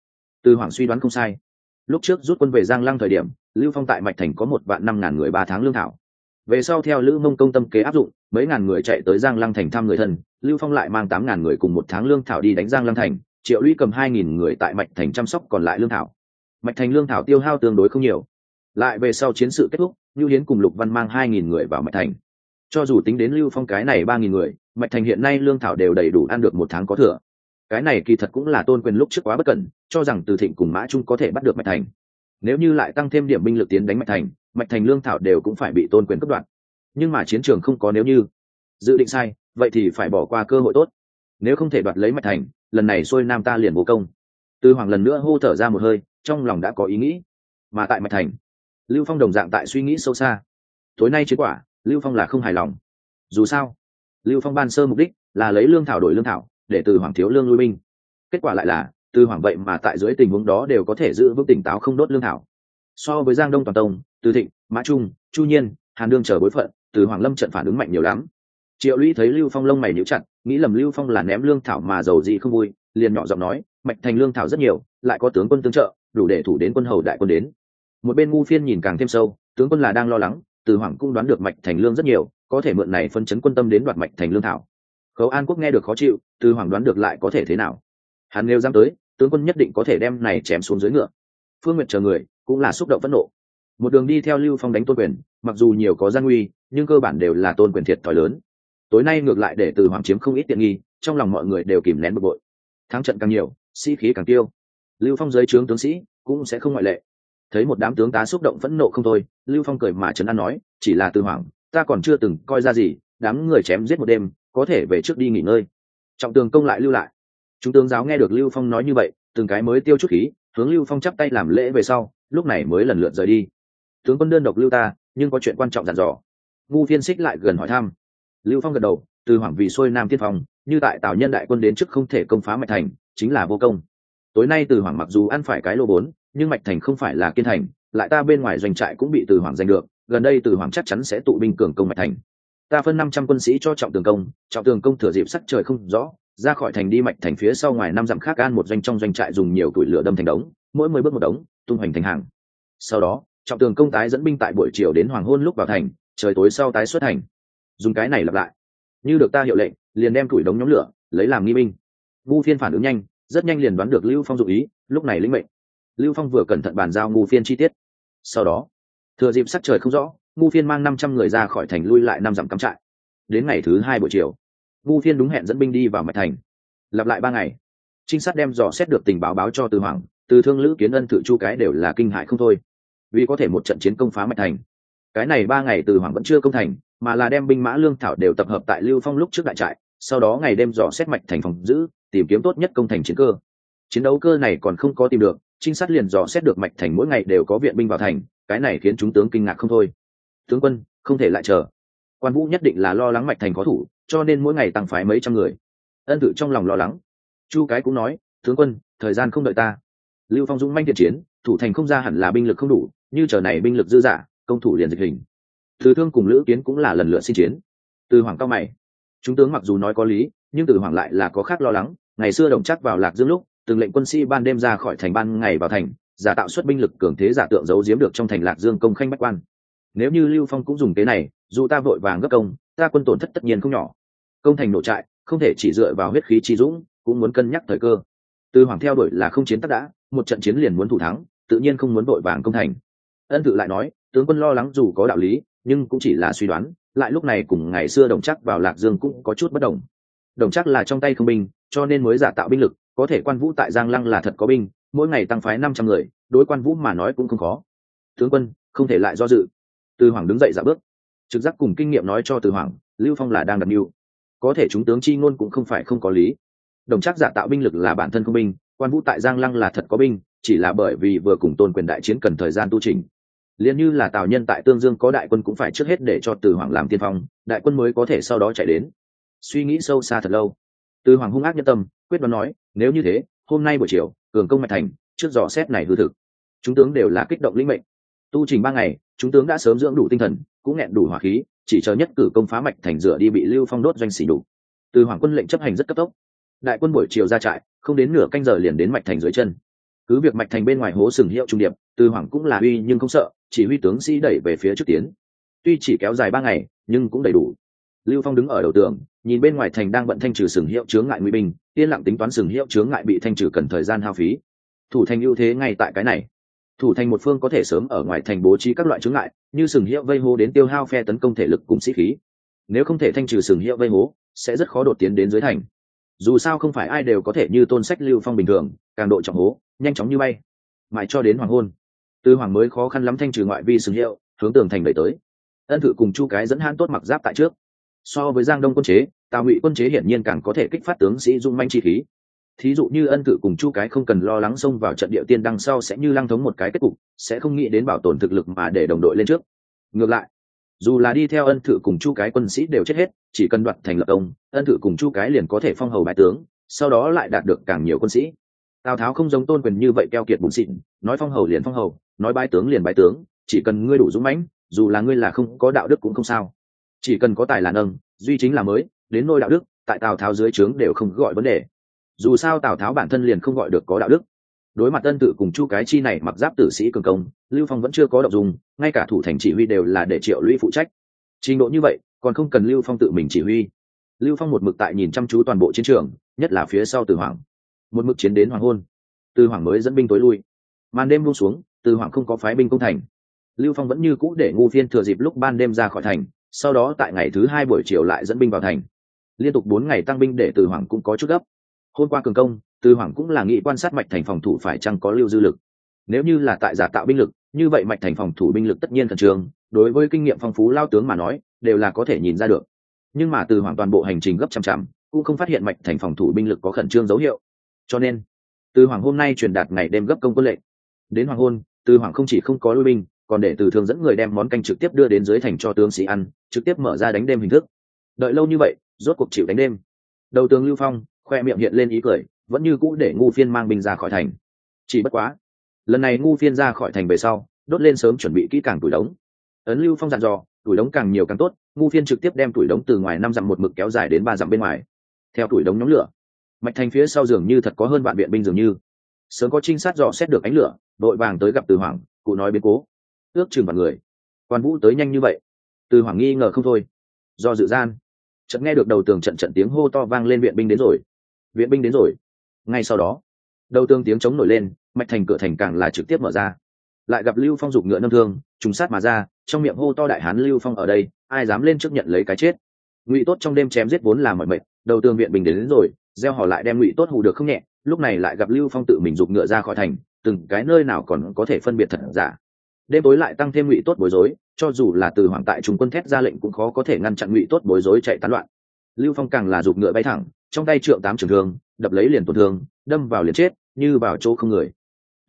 từ hoàng suy đoán không sai. Lúc trước rút quân về giang lăng thời điểm, lưu phong tại mạch thành có một vạn năm ngàn người ba tháng lương thảo. Về sau theo lữ mông công tâm kế áp dụng, mấy ngàn người chạy tới giang lăng thành thăm người thân, lưu phong lại mang tám ngàn người cùng một tháng lương thảo đi đánh giang lăng thành, triệu lũy cầm hai nghìn người tại mạch thành chăm sóc còn lại lương thảo. Mạch thành lương thảo tiêu hao tương đối không nhiều. Lại về sau chiến sự kết thúc lưu hiến cùng lục văn mang hai nghìn người vào mạch thành. Cho dù tính đến lưu phong cái này ba nghìn người, mạch thành hiện nay lương thảo đều đầy đủ ăn được một tháng có thừa cái này kỳ thật cũng là tôn quyền lúc trước quá bất cẩn, cho rằng từ thịnh cùng mã trung có thể bắt được mạch thành. Nếu như lại tăng thêm điểm binh lực tiến đánh mạch thành mạch thành lương thảo đều cũng phải bị tôn quyền cấp đoạn nhưng mà chiến trường không có nếu như. Dự định sai, vậy thì phải bỏ qua cơ hội tốt. Nếu không thể đoạt lấy mạch thành, lần này xuôi nam ta liền vô công. Tư hoàng lần nữa hô thở ra một hơi, trong lòng đã có ý nghĩ. Mà tại mạch thành, lưu phong đồng dạng tại suy nghĩ sâu xa. Tối nay chiến quả, lưu phong là không hài lòng. Dù sao, lưu phong ban sơ mục đích là lấy lương thảo đổi lương thảo để từ hoàng thiếu lương lui binh. Kết quả lại là, từ hoàng vậy mà tại dưới tình huống đó đều có thể giữ vững tỉnh táo không đốt lương thảo. So với giang đông toàn tông, từ thịnh, mã trung, chu nhiên, hàn đương chờ bối phận, từ hoàng lâm trận phản ứng mạnh nhiều lắm. Triệu lũy thấy lưu phong lông mày níu chặt, nghĩ lầm lưu phong là ném lương thảo mà giàu gì không vui, liền nhỏ giọng nói Mạnh thành lương thảo rất nhiều, lại có tướng quân tương trợ, đủ để thủ đến quân hầu đại quân đến. Một bên ngu phiên nhìn càng thêm sâu, tướng quân là đang lo lắng, từ hoàng cũng đoán được Mạnh thành lương rất nhiều, có thể mượn này phân chấn quân tâm đến đoạt Mạnh thành lương thảo khấu an quốc nghe được khó chịu, từ hoàng đoán được lại có thể thế nào. Hắn nêu dám tới, tướng quân nhất định có thể đem này chém xuống dưới ngựa. Phương nguyệt chờ người, cũng là xúc động phẫn nộ. Một đường đi theo lưu phong đánh tôn quyền, mặc dù nhiều có gian nguy, nhưng cơ bản đều là tôn quyền thiệt thòi lớn. Tối nay ngược lại để từ hoàng chiếm không ít tiện nghi, trong lòng mọi người đều kìm nén bực bội. Thắng trận càng nhiều, sĩ、si、khí càng tiêu. Lưu phong dưới trướng tướng sĩ, cũng sẽ không ngoại lệ. Thấy một đám tướng tá xúc động phẫn nộ không thôi, lưu phong cười mà trấn an nói, chỉ là từ hoàng ta còn chưa từng coi ra gì, đám người chém giết một đêm có thể về trước đi nghỉ ngơi. Trọng tường công lại lưu lại. Chúng tướng giáo nghe được lưu phong nói như vậy, từng cái mới tiêu chút khí, hướng lưu phong chắp tay làm lễ về sau, lúc này mới lần lượt rời đi. Tướng quân đơn độc lưu ta, nhưng có chuyện quan trọng dặn dò. Ngu phiên xích lại gần hỏi thăm. Lưu phong gật đầu, từ hoàng vì xuôi nam tiên phong, như tại tào nhân đại quân đến trước không thể công phá mạch thành, chính là vô công. Tối nay từ hoàng mặc dù ăn phải cái lô bốn, nhưng mạch thành không phải là kiên thành, lại ta bên ngoài doanh trại cũng bị từ hoàng giành được, gần đây từ hoàng chắc chắn sẽ tụ binh cường công mạch thành ta phân năm trăm quân sĩ cho trọng tường công, trọng tường công thừa dịp sắc trời không rõ, ra khỏi thành đi mạch thành phía sau ngoài năm dặm khác an một doanh trong doanh trại dùng nhiều củi lửa đâm thành đống, mỗi mười bước một đống, tung hoành thành hàng. Sau đó, trọng tường công tái dẫn binh tại buổi chiều đến hoàng hôn lúc vào thành, trời tối sau tái xuất thành dùng cái này lặp lại. Như được ta hiệu lệnh, liền đem củi đống nhóm lửa, lấy làm nghi binh. Ngu phiên phản ứng nhanh, rất nhanh liền đoán được lưu phong dụ ý, lúc này lĩnh mệnh. Lưu phong vừa cẩn thận bàn giao ngu phiên chi tiết. Sau đó, thừa dịp sắc trời không rõ ngu phiên mang năm trăm người ra khỏi thành lui lại năm dặm cắm trại. Đến ngày thứ hai buổi chiều, ngu phiên đúng hẹn dẫn binh đi vào mạch thành. Lặp lại ba ngày, trinh sát đem dò xét được tình báo báo cho từ hoàng từ thương lữ, kiến ân tự chu cái đều là kinh hại không thôi. Vì có thể một trận chiến công phá mạch thành. Cái này ba ngày từ hoàng vẫn chưa công thành, mà là đem binh mã lương thảo đều tập hợp tại lưu phong lúc trước đại trại, sau đó ngày đêm dò xét mạch thành phòng giữ, tìm kiếm tốt nhất công thành chiến cơ. Chiến đấu cơ này còn không có tìm được, trinh sát liền dò xét được mạch thành mỗi ngày đều có viện binh vào thành, cái này khiến chúng tướng kinh ngạc không thôi tướng quân, không thể lại chờ. Quan vũ nhất định là lo lắng mạch thành có thủ, cho nên mỗi ngày tăng phái mấy trăm người. Ân tử trong lòng lo lắng. Chu cái cũng nói, tướng quân, thời gian không đợi ta. Lưu phong dũng manh thiện chiến, thủ thành không ra hẳn là binh lực không đủ, như chờ này binh lực dư dả công thủ liền dịch hình. Từ thương cùng lữ kiến cũng là lần lượt xin chiến. Từ hoàng cao mày. Chúng tướng mặc dù nói có lý, nhưng từ hoàng lại là có khác lo lắng. Ngày xưa đồng chắc vào lạc dương lúc, từng lệnh quân sĩ ban đêm ra khỏi thành ban ngày vào thành, giả tạo xuất binh lực cường thế giả tượng giấu giếm được trong thành lạc dương công khanh bách quan nếu như lưu phong cũng dùng kế này, dù ta vội vàng gấp công, ta quân tổn thất tất nhiên không nhỏ. Công thành nổ trại, không thể chỉ dựa vào huyết khí chi dũng, cũng muốn cân nhắc thời cơ. Từ hoàng theo đuổi là không chiến tất đã, một trận chiến liền muốn thủ thắng, tự nhiên không muốn vội vàng công thành. Ân tự lại nói, tướng quân lo lắng dù có đạo lý, nhưng cũng chỉ là suy đoán, lại lúc này cùng ngày xưa đồng chắc vào lạc dương cũng có chút bất đồng. Đồng chắc là trong tay không binh, cho nên mới giả tạo binh lực, có thể quan vũ tại giang lăng là thật có binh, mỗi ngày tăng phái năm trăm người, đối quan vũ mà nói cũng không khó. Tướng quân, không thể lại do dự từ hoàng đứng dậy giả bước. Trực giác cùng kinh nghiệm nói cho từ hoàng, lưu phong là đang đặt mưu. Có thể chúng tướng chi ngôn cũng không phải không có lý. Đồng chắc giả tạo binh lực là bản thân không binh, quan vũ tại giang lăng là thật có binh, chỉ là bởi vì vừa cùng tôn quyền đại chiến cần thời gian tu trình. Liền như là tào nhân tại tương dương có đại quân cũng phải trước hết để cho từ hoàng làm tiên phong, đại quân mới có thể sau đó chạy đến. Suy nghĩ sâu xa thật lâu. Từ hoàng hung ác nhân tâm, quyết đoán nói, nếu như thế, hôm nay buổi chiều, cường công mạch thành, trước dò xét này hư thực. Chúng tướng đều là kích động lĩnh mệnh tu trình ba ngày, chúng tướng đã sớm dưỡng đủ tinh thần, cũng nghẹn đủ hỏa khí, chỉ chờ nhất cử công phá mạch thành rửa đi bị lưu phong đốt doanh xỉ đủ. Từ hoàng quân lệnh chấp hành rất cấp tốc. Đại quân buổi chiều ra trại, không đến nửa canh giờ liền đến mạch thành dưới chân. Cứ việc mạch thành bên ngoài hố sừng hiệu trung điệp, từ hoàng cũng là uy nhưng không sợ, chỉ huy tướng sĩ đẩy về phía trước tiến. Tuy chỉ kéo dài ba ngày, nhưng cũng đầy đủ. Lưu phong đứng ở đầu tường, nhìn bên ngoài thành đang bận thanh trừ sừng hiệu chướng ngại nguy binh, yên lặng tính toán sừng hiệu chướng ngại bị thanh trừ cần thời gian hao phí. Thủ thành ưu thế ngay tại cái này thủ thành một phương có thể sớm ở ngoài thành bố trí các loại chướng ngại, như sừng hiệu vây hố đến tiêu hao phe tấn công thể lực cùng sĩ khí. Nếu không thể thanh trừ sừng hiệu vây hố, sẽ rất khó đột tiến đến dưới thành. Dù sao không phải ai đều có thể như tôn sách lưu phong bình thường, càng độ trọng hố, nhanh chóng như bay. Mãi cho đến hoàng hôn, tư hoàng mới khó khăn lắm thanh trừ ngoại vi sừng hiệu, hướng tường thành đẩy tới. Ân thự cùng chu cái dẫn hãn tốt mặc giáp tại trước. So với giang đông quân chế, tào ngụy quân chế hiển nhiên càng có thể kích phát tướng sĩ dung manh chi khí thí dụ như ân cự cùng chu cái không cần lo lắng xông vào trận địa tiên đằng sau sẽ như lăng thống một cái kết cục, sẽ không nghĩ đến bảo tồn thực lực mà để đồng đội lên trước. Ngược lại, dù là đi theo ân tự cùng chu cái quân sĩ đều chết hết, chỉ cần đoạt thành lập công ân tự cùng chu cái liền có thể phong hầu bái tướng, sau đó lại đạt được càng nhiều quân sĩ. Tào tháo không giống tôn quyền như vậy keo kiệt bùn xịn, nói phong hầu liền phong hầu, nói bái tướng liền bái tướng, chỉ cần ngươi đủ dũng mãnh, dù là ngươi là không có đạo đức cũng không sao. Chỉ cần có tài là nâng, duy chính là mới, đến nôi đạo đức, tại tào tháo dưới trướng đều không gọi vấn đề dù sao tào tháo bản thân liền không gọi được có đạo đức đối mặt ân tự cùng chu cái chi này mặc giáp tử sĩ cường công lưu phong vẫn chưa có động dùng ngay cả thủ thành chỉ huy đều là để triệu lũy phụ trách trình độ như vậy còn không cần lưu phong tự mình chỉ huy lưu phong một mực tại nhìn chăm chú toàn bộ chiến trường nhất là phía sau từ hoàng một mực chiến đến hoàng hôn từ hoàng mới dẫn binh tối lui màn đêm buông xuống từ hoàng không có phái binh công thành lưu phong vẫn như cũ để ngu phiên thừa dịp lúc ban đêm ra khỏi thành sau đó tại ngày thứ hai buổi chiều lại dẫn binh vào thành liên tục bốn ngày tăng binh để từ hoàng cũng có chút gấp hôm qua cường công Tư hoàng cũng là nghị quan sát mạch thành phòng thủ phải chăng có lưu dư lực. Nếu như là tại giả tạo binh lực, như vậy mạch thành phòng thủ binh lực tất nhiên khẩn trương, đối với kinh nghiệm phong phú lao tướng mà nói, đều là có thể nhìn ra được. Nhưng mà từ hoàng toàn bộ hành trình gấp chăm chăm cũng không phát hiện mạch thành phòng thủ binh lực có khẩn trương dấu hiệu. Cho nên, từ hoàng hôm nay truyền đạt ngày đêm gấp công quân lệnh. Đến hoàng hôn, từ hoàng không chỉ không có lui binh, còn để từ thường dẫn người đem món canh trực tiếp đưa đến dưới thành cho tướng sĩ ăn, trực tiếp mở ra đánh đêm hình thức. Đợi lâu như vậy, rốt cuộc chịu đánh đêm. Đầu tướng lưu phong khoe miệng hiện lên ý cười, vẫn như cũ để ngu phiên mang binh ra khỏi thành. Chỉ bất quá, lần này ngu phiên ra khỏi thành về sau, đốt lên sớm chuẩn bị kỹ càng tuổi đống. Ấn lưu phong dặn dò tuổi đống càng nhiều càng tốt, ngu phiên trực tiếp đem tuổi đống từ ngoài năm dặm một mực kéo dài đến ba dặm bên ngoài. Theo tuổi đống nhóm lửa, mạch thành phía sau giường như thật có hơn bạn viện binh dường như. Sớm có trinh sát dò xét được ánh lửa, đội vàng tới gặp từ hoàng cụ nói biến cố. Ước chừng vào người. Quan vũ tới nhanh như vậy. Từ hoàng nghi ngờ không thôi. Do dự gian, chợt nghe được đầu tường trận trận tiếng hô to vang lên viện binh đến rồi viện binh đến rồi. Ngay sau đó đầu tường tiếng chống nổi lên mạch thành cửa thành càng là trực tiếp mở ra. Lại gặp lưu phong giục ngựa nâm thương trùng sát mà ra trong miệng hô to đại hán lưu phong ở đây ai dám lên trước nhận lấy cái chết? Ngụy tốt trong đêm chém giết vốn là mọi mệnh đầu tường viện bình đến, đến rồi gieo họ lại đem ngụy tốt hù được không nhẹ lúc này lại gặp lưu phong tự mình giục ngựa ra khỏi thành từng cái nơi nào còn có thể phân biệt thật giả. Đêm tối lại tăng thêm ngụy tốt bối rối cho dù là từ hoàng tại trung quân thét ra lệnh cũng khó có thể ngăn chặn ngụy tốt bối rối chạy tán loạn. Lưu phong càng là giục ngựa bay thẳng trong tay trượng tám trường thương, đập lấy liền tổn thương, đâm vào liền chết, như vào chỗ không người.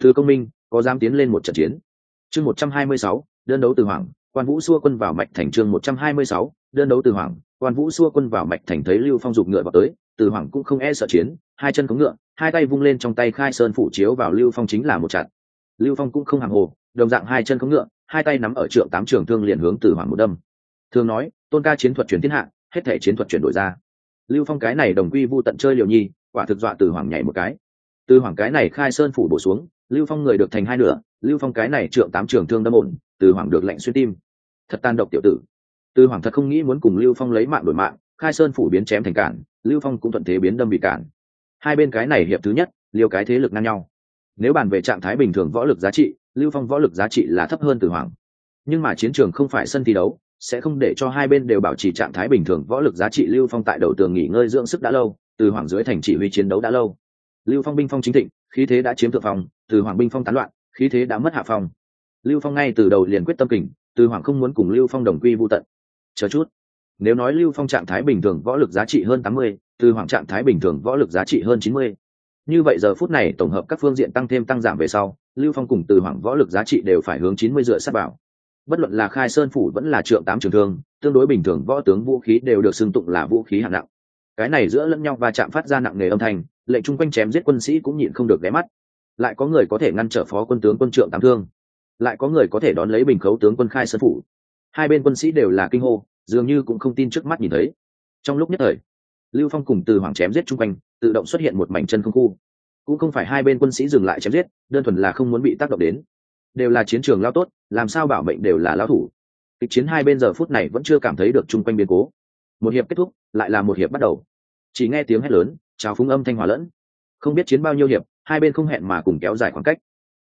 Từ công minh, có dám tiến lên một trận chiến? Chương một trăm hai mươi sáu, đơn đấu từ hoàng quan vũ xua quân vào mạch thành chương một trăm hai mươi sáu, đơn đấu từ hoàng quan vũ xua quân vào mạch thành thấy lưu phong giục ngựa vào tới, từ hoàng cũng không e sợ chiến, hai chân cống ngựa, hai tay vung lên trong tay khai sơn phủ chiếu vào lưu phong chính là một trận lưu phong cũng không hàng hồ, đồng dạng hai chân cống ngựa, hai tay nắm ở trượng tám trường thương liền hướng từ hoàng một đâm. Thường nói, tôn ca chiến thuật chuyển thiên hạ, hết thể chiến thuật chuyển đổi ra lưu phong cái này đồng quy vu tận chơi liều nhi, quả thực dọa từ hoàng nhảy một cái. Từ hoàng cái này khai sơn phủ bổ xuống, lưu phong người được thành hai nửa, lưu phong cái này trượng tám trường thương đâm ổn, từ hoàng được lệnh xuyên tim. Thật tan độc tiểu tử. Từ hoàng thật không nghĩ muốn cùng lưu phong lấy mạng đổi mạng, khai sơn phủ biến chém thành cản, lưu phong cũng thuận thế biến đâm bị cản. Hai bên cái này hiệp thứ nhất, liều cái thế lực ngang nhau. Nếu bàn về trạng thái bình thường võ lực giá trị, lưu phong võ lực giá trị là thấp hơn từ hoàng nhưng mà chiến trường không phải sân thi đấu sẽ không để cho hai bên đều bảo trì trạng thái bình thường, võ lực giá trị lưu phong tại đầu tường nghỉ ngơi dưỡng sức đã lâu, từ hoàng dưới thành chỉ huy chiến đấu đã lâu. Lưu phong binh phong chính thịnh, khí thế đã chiếm thượng phong, từ hoàng binh phong tán loạn, khí thế đã mất hạ phong. Lưu phong ngay từ đầu liền quyết tâm kình, từ hoàng không muốn cùng lưu phong đồng quy vô tận. Chờ chút. Nếu nói lưu phong trạng thái bình thường võ lực giá trị hơn tám mươi, từ hoàng trạng thái bình thường võ lực giá trị hơn chín mươi. Như vậy giờ phút này tổng hợp các phương diện tăng thêm tăng giảm về sau, lưu phong cùng từ hoàng võ lực giá trị đều phải hướng chín mươi dựa sát bảo bất luận là khai sơn phủ vẫn là trượng tám trường thương, tương đối bình thường võ tướng vũ khí đều được xưng tụng là vũ khí hạng nặng. Cái này giữa lẫn nhau và chạm phát ra nặng nề âm thanh, lệnh chung quanh chém giết quân sĩ cũng nhịn không được ghé mắt. Lại có người có thể ngăn trở phó quân tướng quân trượng tám thương, lại có người có thể đón lấy bình khấu tướng quân khai sơn phủ. Hai bên quân sĩ đều là kinh hô, dường như cũng không tin trước mắt nhìn thấy. Trong lúc nhất thời, lưu phong cùng từ hoàng chém giết chung quanh, tự động xuất hiện một mảnh chân không khu. Cũng không phải hai bên quân sĩ dừng lại chém giết, đơn thuần là không muốn bị tác động đến đều là chiến trường lao tốt, làm sao bảo mệnh đều là lao thủ. Kịch chiến hai bên giờ phút này vẫn chưa cảm thấy được chung quanh biến cố. Một hiệp kết thúc, lại là một hiệp bắt đầu. Chỉ nghe tiếng hét lớn, chào phúng âm thanh hòa lẫn. Không biết chiến bao nhiêu hiệp, hai bên không hẹn mà cùng kéo dài khoảng cách.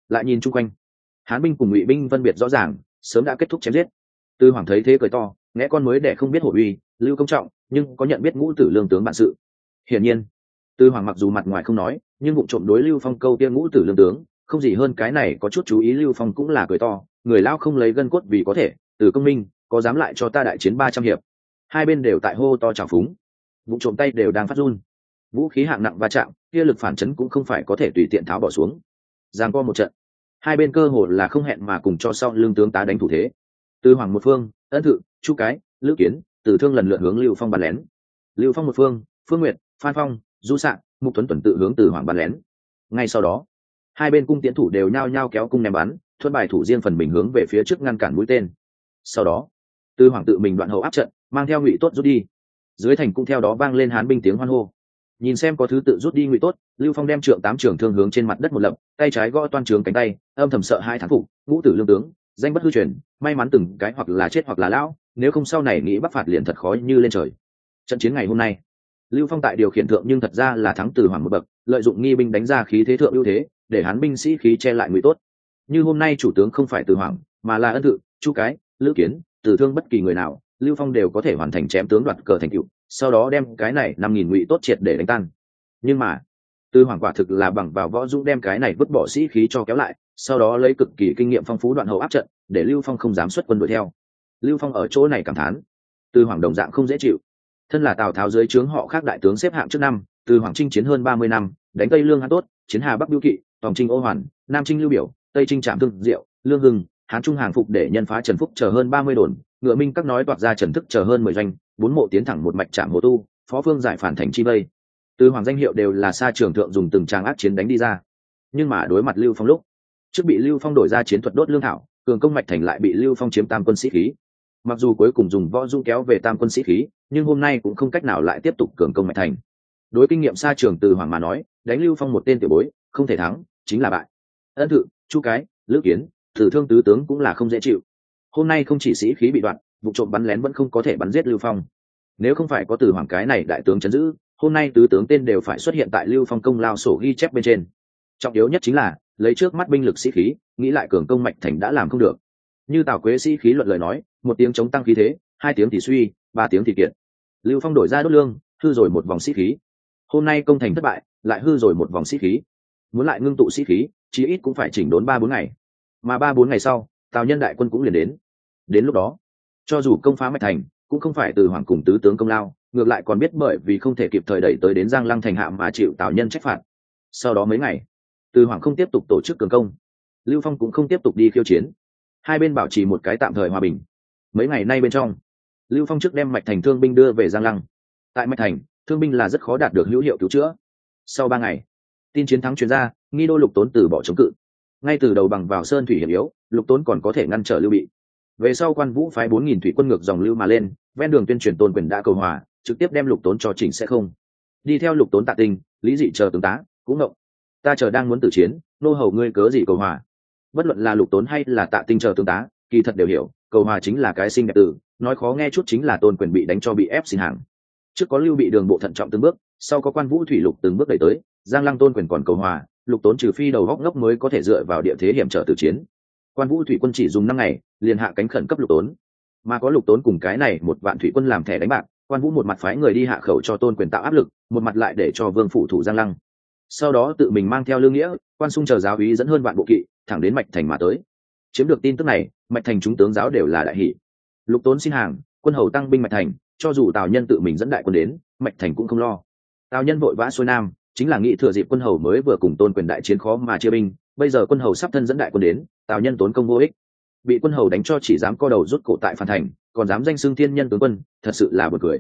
Lại nhìn chung quanh, hán binh cùng ngụy binh phân biệt rõ ràng, sớm đã kết thúc chém giết. Tư hoàng thấy thế cười to nghe con mới để không biết hổ uy, lưu công trọng, nhưng có nhận biết ngũ tử lương tướng bản sự. Hiển nhiên, tư hoàng mặc dù mặt ngoài không nói, nhưng vụ trộm đối lưu phong câu tiên ngũ tử lương tướng không gì hơn cái này có chút chú ý lưu phong cũng là cười to, người lao không lấy gân cốt vì có thể, từ công minh, có dám lại cho ta đại chiến ba trăm hiệp. Hai bên đều tại hô to trào phúng. Vụ trộm tay đều đang phát run. Vũ khí hạng nặng va chạm, kia lực phản chấn cũng không phải có thể tùy tiện tháo bỏ xuống. Giang co một trận. Hai bên cơ hồ là không hẹn mà cùng cho sau lương tướng tá đánh thủ thế. Từ hoàng một phương, ân thự, chu cái, lữ kiến, từ thương lần lượt hướng lưu phong bàn lén. Lưu phong một phương phương nguyệt, phan phong, du sạn mục tuấn tuần tự hướng từ hoàng bàn lén. Ngay sau đó hai bên cung tiến thủ đều nhao nhao kéo cung ném bắn, thuận bài thủ riêng phần mình hướng về phía trước ngăn cản mũi tên. Sau đó, Tư hoàng tự mình đoạn hậu áp trận, mang theo ngụy tốt rút đi. Dưới thành cũng theo đó vang lên hán binh tiếng hoan hô. Nhìn xem có thứ tự rút đi ngụy tốt, lưu phong đem trượng tám trường thương hướng trên mặt đất một lập, tay trái gõ toan trường cánh tay, âm thầm sợ hai thán phục, ngũ tử lương tướng, danh bất hư truyền, may mắn từng cái hoặc là chết hoặc là lão, nếu không sau này nghĩ bắc phạt liền thật khó như lên trời. Trận chiến ngày hôm nay, lưu phong tại điều khiển thượng nhưng thật ra là thắng từ hoàng một bậc, lợi dụng nghi binh đánh ra khí thế thượng ưu thế để hán binh sĩ khí che lại ngụy tốt. Như hôm nay chủ tướng không phải từ hoàng mà là ân tự, chu cái, lữ kiến tử thương bất kỳ người nào, lưu phong đều có thể hoàn thành chém tướng đoạt cờ thành cựu sau đó đem cái này năm nghìn ngụy tốt triệt để đánh tan. Nhưng mà tư hoàng quả thực là bằng vào võ dũng đem cái này vứt bỏ sĩ khí cho kéo lại, sau đó lấy cực kỳ kinh nghiệm phong phú đoạn hậu áp trận, để lưu phong không dám xuất quân đuổi theo. Lưu phong ở chỗ này cảm thán tư hoàng đồng dạng không dễ chịu. Thân là tào tháo dưới trướng họ khác đại tướng xếp hạng trước năm, từ hoàng trinh chiến hơn ba mươi năm, đánh tây lương hán tốt, chiến hà bắc biêu kỵ tòng trinh, ô hoàn, nam trinh, lưu biểu, tây trinh, trạm thương, diệu, lương hưng, hán trung hàng phục để nhân phá trần phúc chờ hơn ba mươi đồn, ngựa minh các nói toạc ra trần thức chờ hơn mười doanh, bốn mộ tiến thẳng một mạch trạm hồ tu, phó phương giải phản thành chi vây. Từ hoàng danh hiệu đều là xa trường thượng dùng từng trang ác chiến đánh đi ra. Nhưng mà đối mặt lưu phong lúc, trước bị lưu phong đổi ra chiến thuật đốt lương thảo, cường công mạch thành lại bị lưu phong chiếm tam quân sĩ khí. Mặc dù cuối cùng dùng võ dung kéo về tam quân sĩ khí, nhưng hôm nay cũng không cách nào lại tiếp tục cường công mạch thành. Đối kinh nghiệm xa trường từ hoàng mà nói, đánh lưu phong một tên tiểu bối, không thể thắng chính là bại. Ân thự, chu cái, lữ kiến thử thương tứ tướng cũng là không dễ chịu. Hôm nay không chỉ sĩ khí bị đoạn, vụ trộm bắn lén vẫn không có thể bắn giết lưu phong. Nếu không phải có từ hoàng cái này đại tướng chấn giữ, hôm nay tứ tướng tên đều phải xuất hiện tại lưu phong công lao sổ ghi chép bên trên. Trọng yếu nhất chính là, lấy trước mắt binh lực sĩ khí, nghĩ lại cường công mạnh thành đã làm không được. Như tào quế sĩ khí luận lời nói, một tiếng chống tăng khí thế, hai tiếng thì suy, ba tiếng thì kiện lưu phong đổi ra đốt lương, hư rồi một vòng sĩ khí. Hôm nay công thành thất bại, lại hư rồi một vòng sĩ khí muốn lại ngưng tụ sĩ khí, chí ít cũng phải chỉnh đốn ba bốn ngày. Mà ba bốn ngày sau, tào nhân đại quân cũng liền đến. Đến lúc đó, cho dù công phá mạch thành, cũng không phải từ hoàng cùng tứ tướng công lao, ngược lại còn biết bởi vì không thể kịp thời đẩy tới đến giang lăng thành hạ mà chịu tào nhân trách phạt. Sau đó mấy ngày, từ hoàng không tiếp tục tổ chức cường công, lưu phong cũng không tiếp tục đi khiêu chiến. Hai bên bảo trì một cái tạm thời hòa bình. Mấy ngày nay bên trong, lưu phong trước đem mạch thành thương binh đưa về giang lăng. Tại mạch thành, thương binh là rất khó đạt được hữu hiệu cứu chữa. Sau ba ngày tin chiến thắng chuyên gia, nghi đô lục tốn từ bỏ chống cự. Ngay từ đầu bằng vào sơn thủy hiểm yếu, lục tốn còn có thể ngăn trở lưu bị. Về sau quan vũ phái bốn nghìn thủy quân ngược dòng lưu mà lên, ven đường tuyên truyền tôn quyền đã cầu hòa, trực tiếp đem lục tốn cho chỉnh sẽ không. Đi theo lục tốn tạ tinh, lý dị chờ tướng tá, cũng ngộng ta chờ đang muốn tử chiến, nô hầu ngươi cớ gì cầu hòa? Bất luận là lục tốn hay là tạ tinh chờ tướng tá, kỳ thật đều hiểu, cầu hòa chính là cái sinh đẹp tử, nói khó nghe chút chính là tôn quyền bị đánh cho bị ép xin hàng. Trước có lưu bị đường bộ thận trọng từng bước sau có quan vũ thủy lục từng bước đẩy tới, giang lăng tôn quyền còn cầu hòa, lục tốn trừ phi đầu góc ngốc mới có thể dựa vào địa thế hiểm trở từ chiến. Quan vũ thủy quân chỉ dùng năm ngày, liền hạ cánh khẩn cấp lục tốn. Mà có lục tốn cùng cái này một vạn thủy quân làm thẻ đánh bạc, quan vũ một mặt phái người đi hạ khẩu cho tôn quyền tạo áp lực, một mặt lại để cho vương phủ thủ giang lăng. Sau đó tự mình mang theo lương nghĩa, quan sung chờ giáo úy dẫn hơn vạn bộ kỵ, thẳng đến mạch thành mà tới. Chiếm được tin tức này, mạch thành chúng tướng giáo đều là đại hỷ. Lục tốn xin hàng, quân hầu tăng binh mạch thành, cho dù tào nhân tự mình dẫn đại quân đến, mạch thành cũng không lo tào nhân vội vã xuôi nam, chính là nghĩ thừa dịp quân hầu mới vừa cùng tôn quyền đại chiến khó mà chia binh, bây giờ quân hầu sắp thân dẫn đại quân đến, tào nhân tốn công vô ích. Bị quân hầu đánh cho chỉ dám co đầu rút cổ tại phản thành, còn dám danh xưng thiên nhân tướng quân, thật sự là bật cười.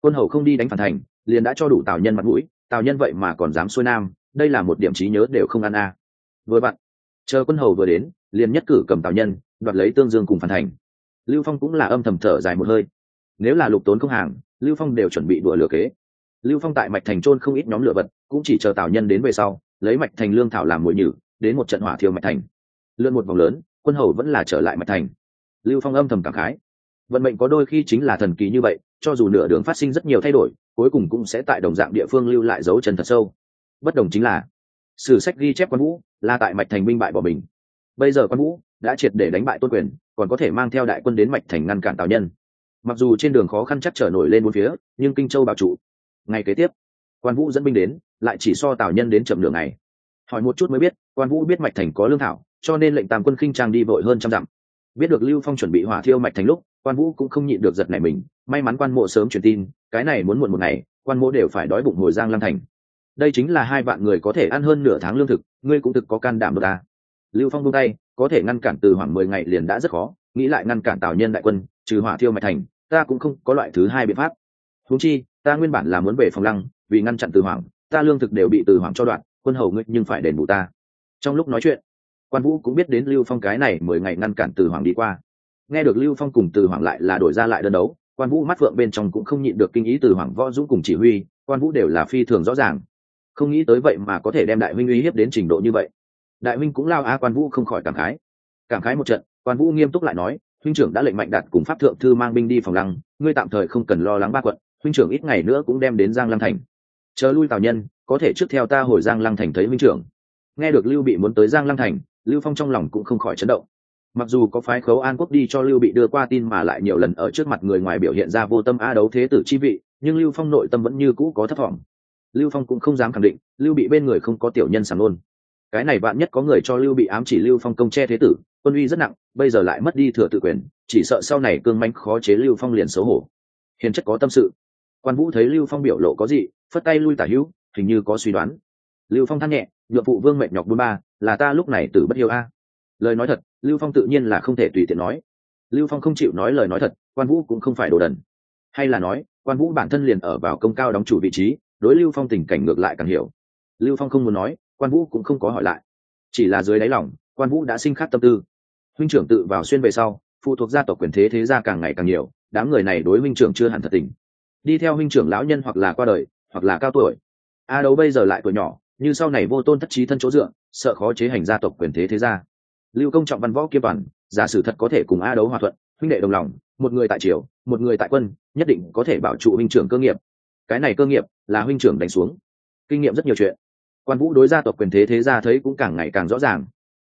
Quân hầu không đi đánh phản thành, liền đã cho đủ tào nhân mặt mũi, tào nhân vậy mà còn dám xuôi nam, đây là một điểm trí nhớ đều không ăn a. À. vừa bạn chờ quân hầu vừa đến, liền nhất cử cầm tào nhân, đoạt lấy tương dương cùng phản thành. Lưu phong cũng là âm thầm thở dài một hơi. Nếu là lục tốn không hàng, lưu phong đều chuẩn bị đùa lửa kế lưu phong tại mạch thành trôn không ít nhóm lửa vật, cũng chỉ chờ tào nhân đến về sau, lấy mạch thành lương thảo làm mồi nhử, đến một trận hỏa thiêu mạch thành. Lượn một vòng lớn, quân hầu vẫn là trở lại mạch thành. Lưu phong âm thầm cảm khái. Vận mệnh có đôi khi chính là thần kỳ như vậy, cho dù nửa đường phát sinh rất nhiều thay đổi, cuối cùng cũng sẽ tại đồng dạng địa phương lưu lại dấu chân thật sâu. Bất đồng chính là, sử sách ghi chép quan vũ, là tại mạch thành binh bại bỏ mình. Bây giờ quan vũ đã triệt để đánh bại tôn quyền, còn có thể mang theo đại quân đến mạch thành ngăn cản tào nhân. Mặc dù trên đường khó khăn chắc trở nổi lên bốn phía, nhưng kinh châu bảo trụ ngày kế tiếp, quan vũ dẫn binh đến, lại chỉ so tào nhân đến chậm nửa ngày. Hỏi một chút mới biết, quan vũ biết mạch thành có lương thảo, cho nên lệnh tam quân khinh trang đi vội hơn trăm dặm. Biết được lưu phong chuẩn bị hỏa thiêu mạch thành lúc, quan vũ cũng không nhịn được giật này mình, may mắn quan mộ sớm truyền tin, cái này muốn muộn một ngày, quan mộ đều phải đói bụng hồi giang lang thành. Đây chính là hai vạn người có thể ăn hơn nửa tháng lương thực, ngươi cũng thực có can đảm được ta lưu phong buông tay, có thể ngăn cản từ khoảng mười ngày liền đã rất khó, nghĩ lại ngăn cản tào nhân đại quân, trừ hỏa thiêu mạch thành, ta cũng không có loại thứ hai biện pháp. Huống chi ta nguyên bản là muốn về phòng lăng, vì ngăn chặn từ hoàng ta lương thực đều bị từ hoàng cho đoạn, quân hầu ngươi nhưng phải đền bù ta. Trong lúc nói chuyện, quan vũ cũng biết đến lưu phong cái này mười ngày ngăn cản từ hoàng đi qua. Nghe được lưu phong cùng từ hoàng lại là đổi ra lại đơn đấu, quan vũ mắt phượng bên trong cũng không nhịn được kinh ý từ hoàng võ dũng cùng chỉ huy, quan vũ đều là phi thường rõ ràng. Không nghĩ tới vậy mà có thể đem đại huynh uy hiếp đến trình độ như vậy. Đại huynh cũng lao á quan vũ không khỏi cảm khái. Cảm khái một trận, quan vũ nghiêm túc lại nói, huynh trưởng đã lệnh mạnh đạt cùng pháp thượng thư mang binh đi phòng lăng, ngươi tạm thời không cần lo lắng ba quận huynh trưởng ít ngày nữa cũng đem đến giang lăng thành. Chờ lui tào nhân, có thể trước theo ta hồi giang lăng thành thấy huynh trưởng. Nghe được lưu bị muốn tới giang lăng thành, lưu phong trong lòng cũng không khỏi chấn động. Mặc dù có phái khấu an quốc đi cho lưu bị đưa qua tin mà lại nhiều lần ở trước mặt người ngoài biểu hiện ra vô tâm a đấu thế tử chi vị, nhưng lưu phong nội tâm vẫn như cũ có thất vọng lưu phong cũng không dám khẳng định, lưu bị bên người không có tiểu nhân sàn luôn cái này bạn nhất có người cho lưu bị ám chỉ lưu phong công che thế tử, quân uy rất nặng, bây giờ lại mất đi thừa tự quyền, chỉ sợ sau này cương manh khó chế lưu phong liền xấu hổ. Hiền chất có tâm sự quan vũ thấy lưu phong biểu lộ có gì, phất tay lui tả hữu, hình như có suy đoán. Lưu phong than nhẹ nhuộm phụ vương mệt nhọc bôn ba, là ta lúc này tử bất hiếu a. Lời nói thật, lưu phong tự nhiên là không thể tùy tiện nói. Lưu phong không chịu nói lời nói thật, quan vũ cũng không phải đồ đần. Hay là nói, quan vũ bản thân liền ở vào công cao đóng chủ vị trí, đối lưu phong tình cảnh ngược lại càng hiểu. Lưu phong không muốn nói, quan vũ cũng không có hỏi lại. Chỉ là dưới đáy lòng, quan vũ đã sinh khát tâm tư. Huynh trưởng tự vào xuyên về sau, phụ thuộc gia tộc quyền thế thế gia càng ngày càng nhiều, đám người này đối huynh trưởng chưa hẳn thật tình đi theo huynh trưởng lão nhân hoặc là qua đời, hoặc là cao tuổi. A đấu bây giờ lại tuổi nhỏ, như sau này vô tôn thất trí thân chỗ dựa, sợ khó chế hành gia tộc quyền thế thế gia. Lưu công trọng văn võ kiêm toàn, giả sử thật có thể cùng a đấu hòa thuận, huynh đệ đồng lòng, một người tại triều, một người tại quân, nhất định có thể bảo trụ huynh trưởng cơ nghiệp. Cái này cơ nghiệp là huynh trưởng đánh xuống. Kinh nghiệm rất nhiều chuyện. Quan vũ đối gia tộc quyền thế thế gia thấy cũng càng ngày càng rõ ràng.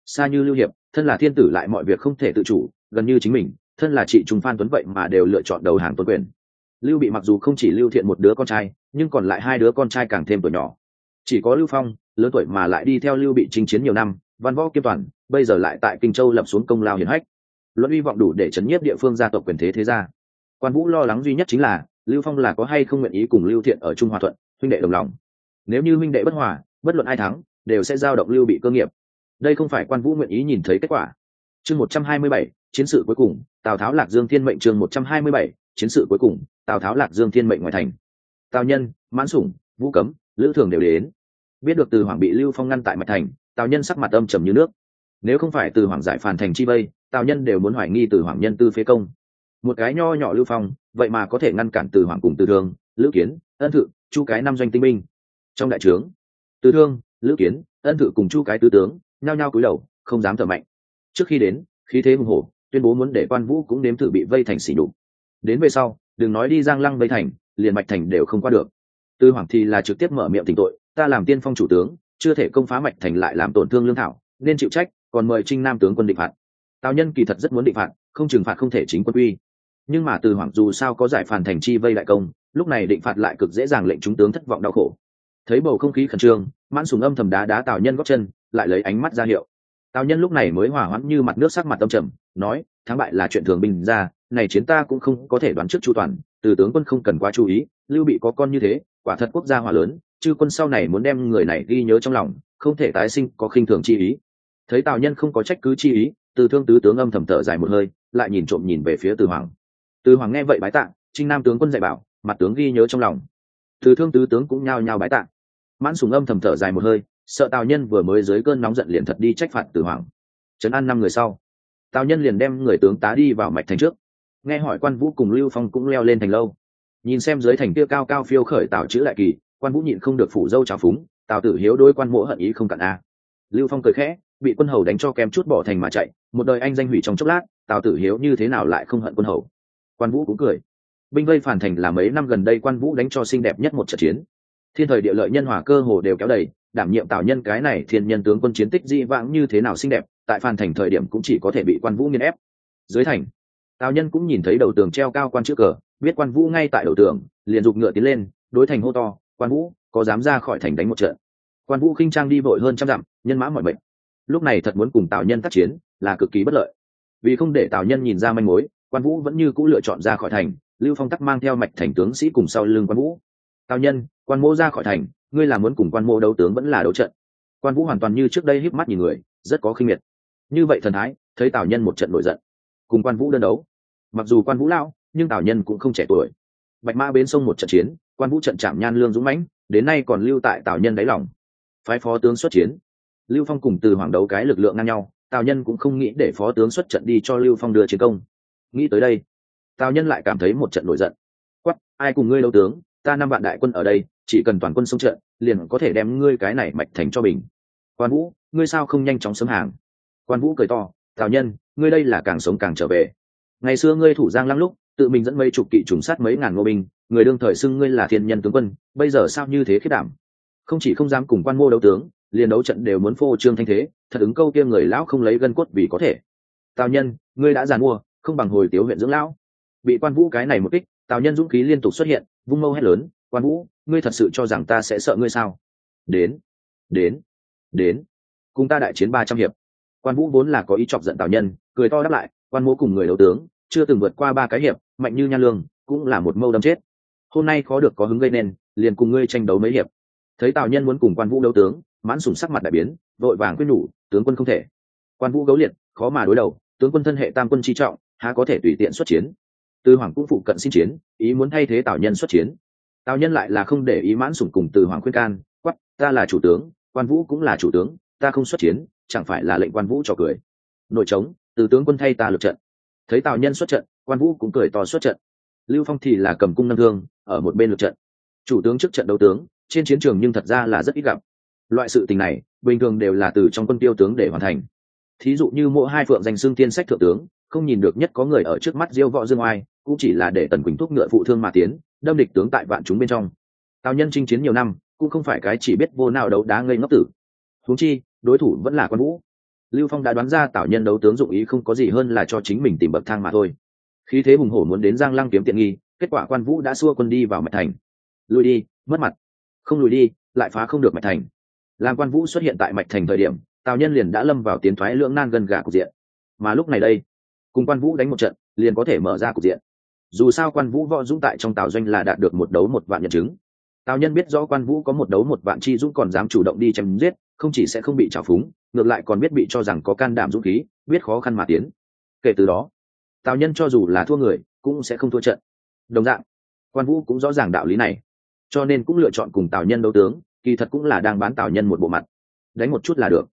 Xa như lưu hiệp, thân là thiên tử lại mọi việc không thể tự chủ, gần như chính mình, thân là chị trung phan tuấn vậy mà đều lựa chọn đầu hàng tuấn quyền lưu bị mặc dù không chỉ lưu thiện một đứa con trai, nhưng còn lại hai đứa con trai càng thêm tuổi nhỏ. Chỉ có lưu phong, lớn tuổi mà lại đi theo lưu bị chinh chiến nhiều năm, văn võ kiêm toàn, bây giờ lại tại kinh châu lập xuống công lao hiển hách. Luận uy vọng đủ để chấn nhiếp địa phương gia tộc quyền thế thế gia. Quan vũ lo lắng duy nhất chính là, lưu phong là có hay không nguyện ý cùng lưu thiện ở trung hòa thuận, huynh đệ đồng lòng. Nếu như huynh đệ bất hòa, bất luận ai thắng, đều sẽ giao động lưu bị cơ nghiệp. Đây không phải quan vũ nguyện ý nhìn thấy kết quả. Chương một trăm hai mươi bảy, chiến sự cuối cùng, tào tháo lạc dương thiên mệnh chương một trăm hai mươi bảy chiến sự cuối cùng, tào tháo lạc dương thiên mệnh ngoài thành. Tào nhân, mãn sủng, vũ cấm, lữ thường đều đến. Biết được từ hoàng bị lưu phong ngăn tại mạch thành, tào nhân sắc mặt âm trầm như nước. Nếu không phải từ hoàng giải phản thành chi vây, tào nhân đều muốn hoài nghi từ hoàng nhân tư phế công. Một cái nho nhỏ lưu phong, vậy mà có thể ngăn cản từ hoàng cùng từ thương, lữ kiến, ân thự, chu cái năm doanh tinh binh. Trong đại trướng, từ thương, lữ kiến, ân thự cùng chu cái tứ tướng, nhao nhao cúi đầu, không dám thở mạnh. Trước khi đến, khí thế hùng hổ, tuyên bố muốn để quan vũ cũng nếm thử bị vây thành xỉ đục đến về sau, đừng nói đi giang lăng vây thành, liền mạch thành đều không qua được. Tư hoàng thì là trực tiếp mở miệng tình tội, ta làm tiên phong chủ tướng, chưa thể công phá mạch thành lại làm tổn thương lương thảo, nên chịu trách, còn mời trinh nam tướng quân định phạt. Tào nhân kỳ thật rất muốn định phạt, không trừng phạt không thể chính quân uy nhưng mà từ hoàng dù sao có giải phản thành chi vây đại công, lúc này định phạt lại cực dễ dàng lệnh chúng tướng thất vọng đau khổ. Thấy bầu không khí khẩn trương, mãn sùng âm thầm đá đá tào nhân góp chân, lại lấy ánh mắt ra hiệu tào nhân lúc này mới hỏa hoãn như mặt nước sắc mặt tâm trầm, nói, thắng bại là chuyện thường bình ra, này chiến ta cũng không có thể đoán trước chu toàn, từ tướng quân không cần quá chú ý, lưu bị có con như thế, quả thật quốc gia hòa lớn, chư quân sau này muốn đem người này ghi nhớ trong lòng, không thể tái sinh có khinh thường chi ý. Thấy tào nhân không có trách cứ chi ý, từ thương tứ tướng âm thầm thở dài một hơi, lại nhìn trộm nhìn về phía từ hoàng. Từ hoàng nghe vậy bái tạ, trinh nam tướng quân dạy bảo, mặt tướng ghi nhớ trong lòng. Từ thương tứ tướng cũng nhao nhao bái tạ. Mãn sùng âm thầm thở dài một hơi sợ tào nhân vừa mới dưới cơn nóng giận liền thật đi trách phạt từ hoàng. Trấn an năm người sau, tào nhân liền đem người tướng tá đi vào mạch thành trước. Nghe hỏi quan vũ cùng lưu phong cũng leo lên thành lâu. Nhìn xem dưới thành kia cao cao phiêu khởi tào chữ lại kỳ, quan vũ nhịn không được phủ dâu trào phúng, tào tử hiếu đôi quan mỗ hận ý không cạn a. Lưu phong cười khẽ, bị quân hầu đánh cho kém chút bỏ thành mà chạy, một đời anh danh hủy trong chốc lát, tào tử hiếu như thế nào lại không hận quân hầu? Quan vũ cũng cười. Binh vây phản thành là mấy năm gần đây quan vũ đánh cho xinh đẹp nhất một trận chiến thiên thời địa lợi nhân hòa cơ hồ đều kéo đầy, đảm nhiệm tào nhân cái này thiên nhân tướng quân chiến tích di vãng như thế nào xinh đẹp, tại phan thành thời điểm cũng chỉ có thể bị quan vũ nghiên ép. Dưới thành, tào nhân cũng nhìn thấy đầu tường treo cao quan trước cờ, biết quan vũ ngay tại đầu tường, liền giục ngựa tiến lên, đối thành hô to, quan vũ, có dám ra khỏi thành đánh một trận? Quan vũ khinh trang đi vội hơn trăm dặm, nhân mã mọi mệnh. Lúc này thật muốn cùng tào nhân tác chiến, là cực kỳ bất lợi. Vì không để tào nhân nhìn ra manh mối, quan vũ vẫn như c ũ lựa chọn ra khỏi thành, lưu phong tắc mang theo mạch thành tướng sĩ cùng sau lưng quan vũ tào nhân, quan mô ra khỏi thành, ngươi là muốn cùng quan mô đấu tướng vẫn là đấu trận. Quan vũ hoàn toàn như trước đây híp mắt nhìn người, rất có khinh miệt. Như vậy thần thái, thấy tào nhân một trận nổi giận. Cùng quan vũ đơn đấu. Mặc dù quan vũ lao nhưng tào nhân cũng không trẻ tuổi. Bạch mã bến sông một trận chiến, quan vũ trận chạm nhan lương dũng mãnh, đến nay còn lưu tại tào nhân đáy lòng. Phái phó tướng xuất chiến. Lưu phong cùng từ hoàng đấu cái lực lượng ngang nhau, tào nhân cũng không nghĩ để phó tướng xuất trận đi cho lưu phong đưa chiến công. Nghĩ tới đây, tào nhân lại cảm thấy một trận nổi giận. Quắp ai cùng ngươi đấu tướng? Ta năm vạn đại quân ở đây, chỉ cần toàn quân xông trận, liền có thể đem ngươi cái này mạch thành cho bình quan vũ, ngươi sao không nhanh chóng sớm hàng? Quan vũ cười to tào nhân, ngươi đây là càng sống càng trở về. Ngày xưa ngươi thủ giang lăng lúc, tự mình dẫn mấy chục kỵ trùng sát mấy ngàn ngô binh, người đương thời xưng ngươi là thiên nhân tướng quân, bây giờ sao như thế khiết đảm? Không chỉ không dám cùng quan mô đấu tướng, liền đấu trận đều muốn phô trương thanh thế, thật ứng câu kia người lão không lấy gân cốt vì có thể. Tào nhân, ngươi đã giàn mua, không bằng hồi tiếu huyện dưỡng lão. Bị quan vũ cái này một kích tào nhân dũng khí liên tục xuất hiện vung mâu hét lớn, quan vũ, ngươi thật sự cho rằng ta sẽ sợ ngươi sao? Đến đến đến, cùng ta đại chiến ba trăm hiệp. Quan vũ vốn là có ý chọc giận tào nhân, cười to đáp lại, quan mỗ cùng người đấu tướng, chưa từng vượt qua ba cái hiệp, mạnh như nhan lương, cũng là một mâu đâm chết. Hôm nay khó được có hứng gây nên, liền cùng ngươi tranh đấu mấy hiệp. Thấy tào nhân muốn cùng quan vũ đấu tướng, mãn sùng sắc mặt đại biến, vội vàng quyết nhủ, tướng quân không thể. Quan vũ gấu liệt, khó mà đối đầu, tướng quân thân hệ tam quân chi trọng, há có thể tùy tiện xuất chiến? Từ hoàng cũng phụ cận xin chiến, ý muốn thay thế tào nhân xuất chiến. Tào nhân lại là không để ý mãn sủng cùng từ hoàng khuyên can quắp ta là chủ tướng, quan vũ cũng là chủ tướng, ta không xuất chiến, chẳng phải là lệnh quan vũ cho cười? Nội trống từ tướng quân thay ta lượt trận. Thấy tào nhân xuất trận, quan vũ cũng cười to xuất trận. Lưu phong thì là cầm cung nâng thương, ở một bên lượt trận. Chủ tướng trước trận đấu tướng, trên chiến trường nhưng thật ra là rất ít gặp. Loại sự tình này, bình thường đều là từ trong quân tiêu tướng để hoàn thành. Thí dụ như mỗi hai phượng danh xương tiên sách thượng tướng không nhìn được nhất có người ở trước mắt diêu võ dương oai, cũng chỉ là để tần quỳnh thúc ngựa phụ thương mà tiến, đâm địch tướng tại vạn chúng bên trong. Tào nhân chinh chiến nhiều năm, cũng không phải cái chỉ biết vô nào đấu đá ngây ngốc tử. Huống chi, đối thủ vẫn là quan vũ. Lưu phong đã đoán ra tào nhân đấu tướng dụng ý không có gì hơn là cho chính mình tìm bậc thang mà thôi. Khi thế hùng hổ muốn đến giang lăng kiếm tiện nghi, kết quả quan vũ đã xua quân đi vào mạch thành. Lùi đi, mất mặt. Không lùi đi, lại phá không được mạch thành. Làm quan vũ xuất hiện tại mạch thành thời điểm, tào nhân liền đã lâm vào tiến thoái lưỡng nan gần gà cục diện. Mà lúc này đây cùng quan vũ đánh một trận, liền có thể mở ra cục diện. Dù sao quan vũ võ dũng tại trong tào doanh là đạt được một đấu một vạn nhận chứng. Tào nhân biết rõ quan vũ có một đấu một vạn chi dũng còn dám chủ động đi chém giết, không chỉ sẽ không bị trào phúng, ngược lại còn biết bị cho rằng có can đảm dũng khí, biết khó khăn mà tiến. Kể từ đó, tào nhân cho dù là thua người, cũng sẽ không thua trận. Đồng dạng, quan vũ cũng rõ ràng đạo lý này. Cho nên cũng lựa chọn cùng tào nhân đấu tướng, kỳ thật cũng là đang bán tào nhân một bộ mặt. Đánh một chút là được.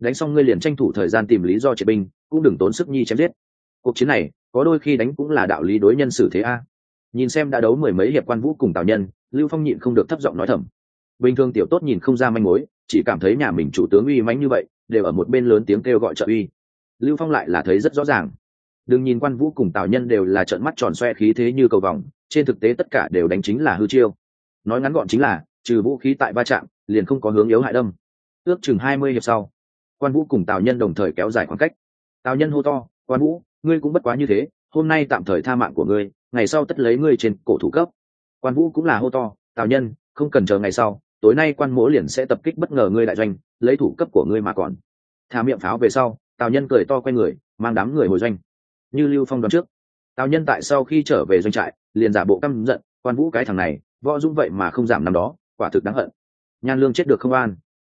Đánh xong ngươi liền tranh thủ thời gian tìm lý do triệt binh, cũng đừng tốn sức nhi chém giết cuộc chiến này, có đôi khi đánh cũng là đạo lý đối nhân xử thế a. Nhìn xem đã đấu mười mấy hiệp quan vũ cùng tào nhân, lưu phong nhịn không được thấp giọng nói thầm. Bình thường tiểu tốt nhìn không ra manh mối, chỉ cảm thấy nhà mình chủ tướng uy mãnh như vậy, đều ở một bên lớn tiếng kêu gọi trợ uy. Lưu phong lại là thấy rất rõ ràng. Đừng nhìn quan vũ cùng tào nhân đều là trận mắt tròn xoe khí thế như cầu vòng, trên thực tế tất cả đều đánh chính là hư chiêu. Nói ngắn gọn chính là, trừ vũ khí tại va chạm, liền không có hướng yếu hại đâm. Ước chừng hai mươi hiệp sau, quan vũ cùng tào nhân đồng thời kéo dài khoảng cách. Tào nhân hô to, quan vũ ngươi cũng bất quá như thế, hôm nay tạm thời tha mạng của ngươi, ngày sau tất lấy ngươi trên cổ thủ cấp. Quan vũ cũng là hô to, tào nhân, không cần chờ ngày sau, tối nay quan mỗ liền sẽ tập kích bất ngờ ngươi đại doanh, lấy thủ cấp của ngươi mà còn. Thả miệng pháo về sau, tào nhân cười to q u a y người, mang đám người hồi doanh. Như lưu phong đoán trước, tào nhân tại sau khi trở về doanh trại, liền giả bộ căm giận, quan vũ cái thằng này, võ dũng vậy mà không giảm năm đó, quả thực đáng hận. Nhan lương chết được không an.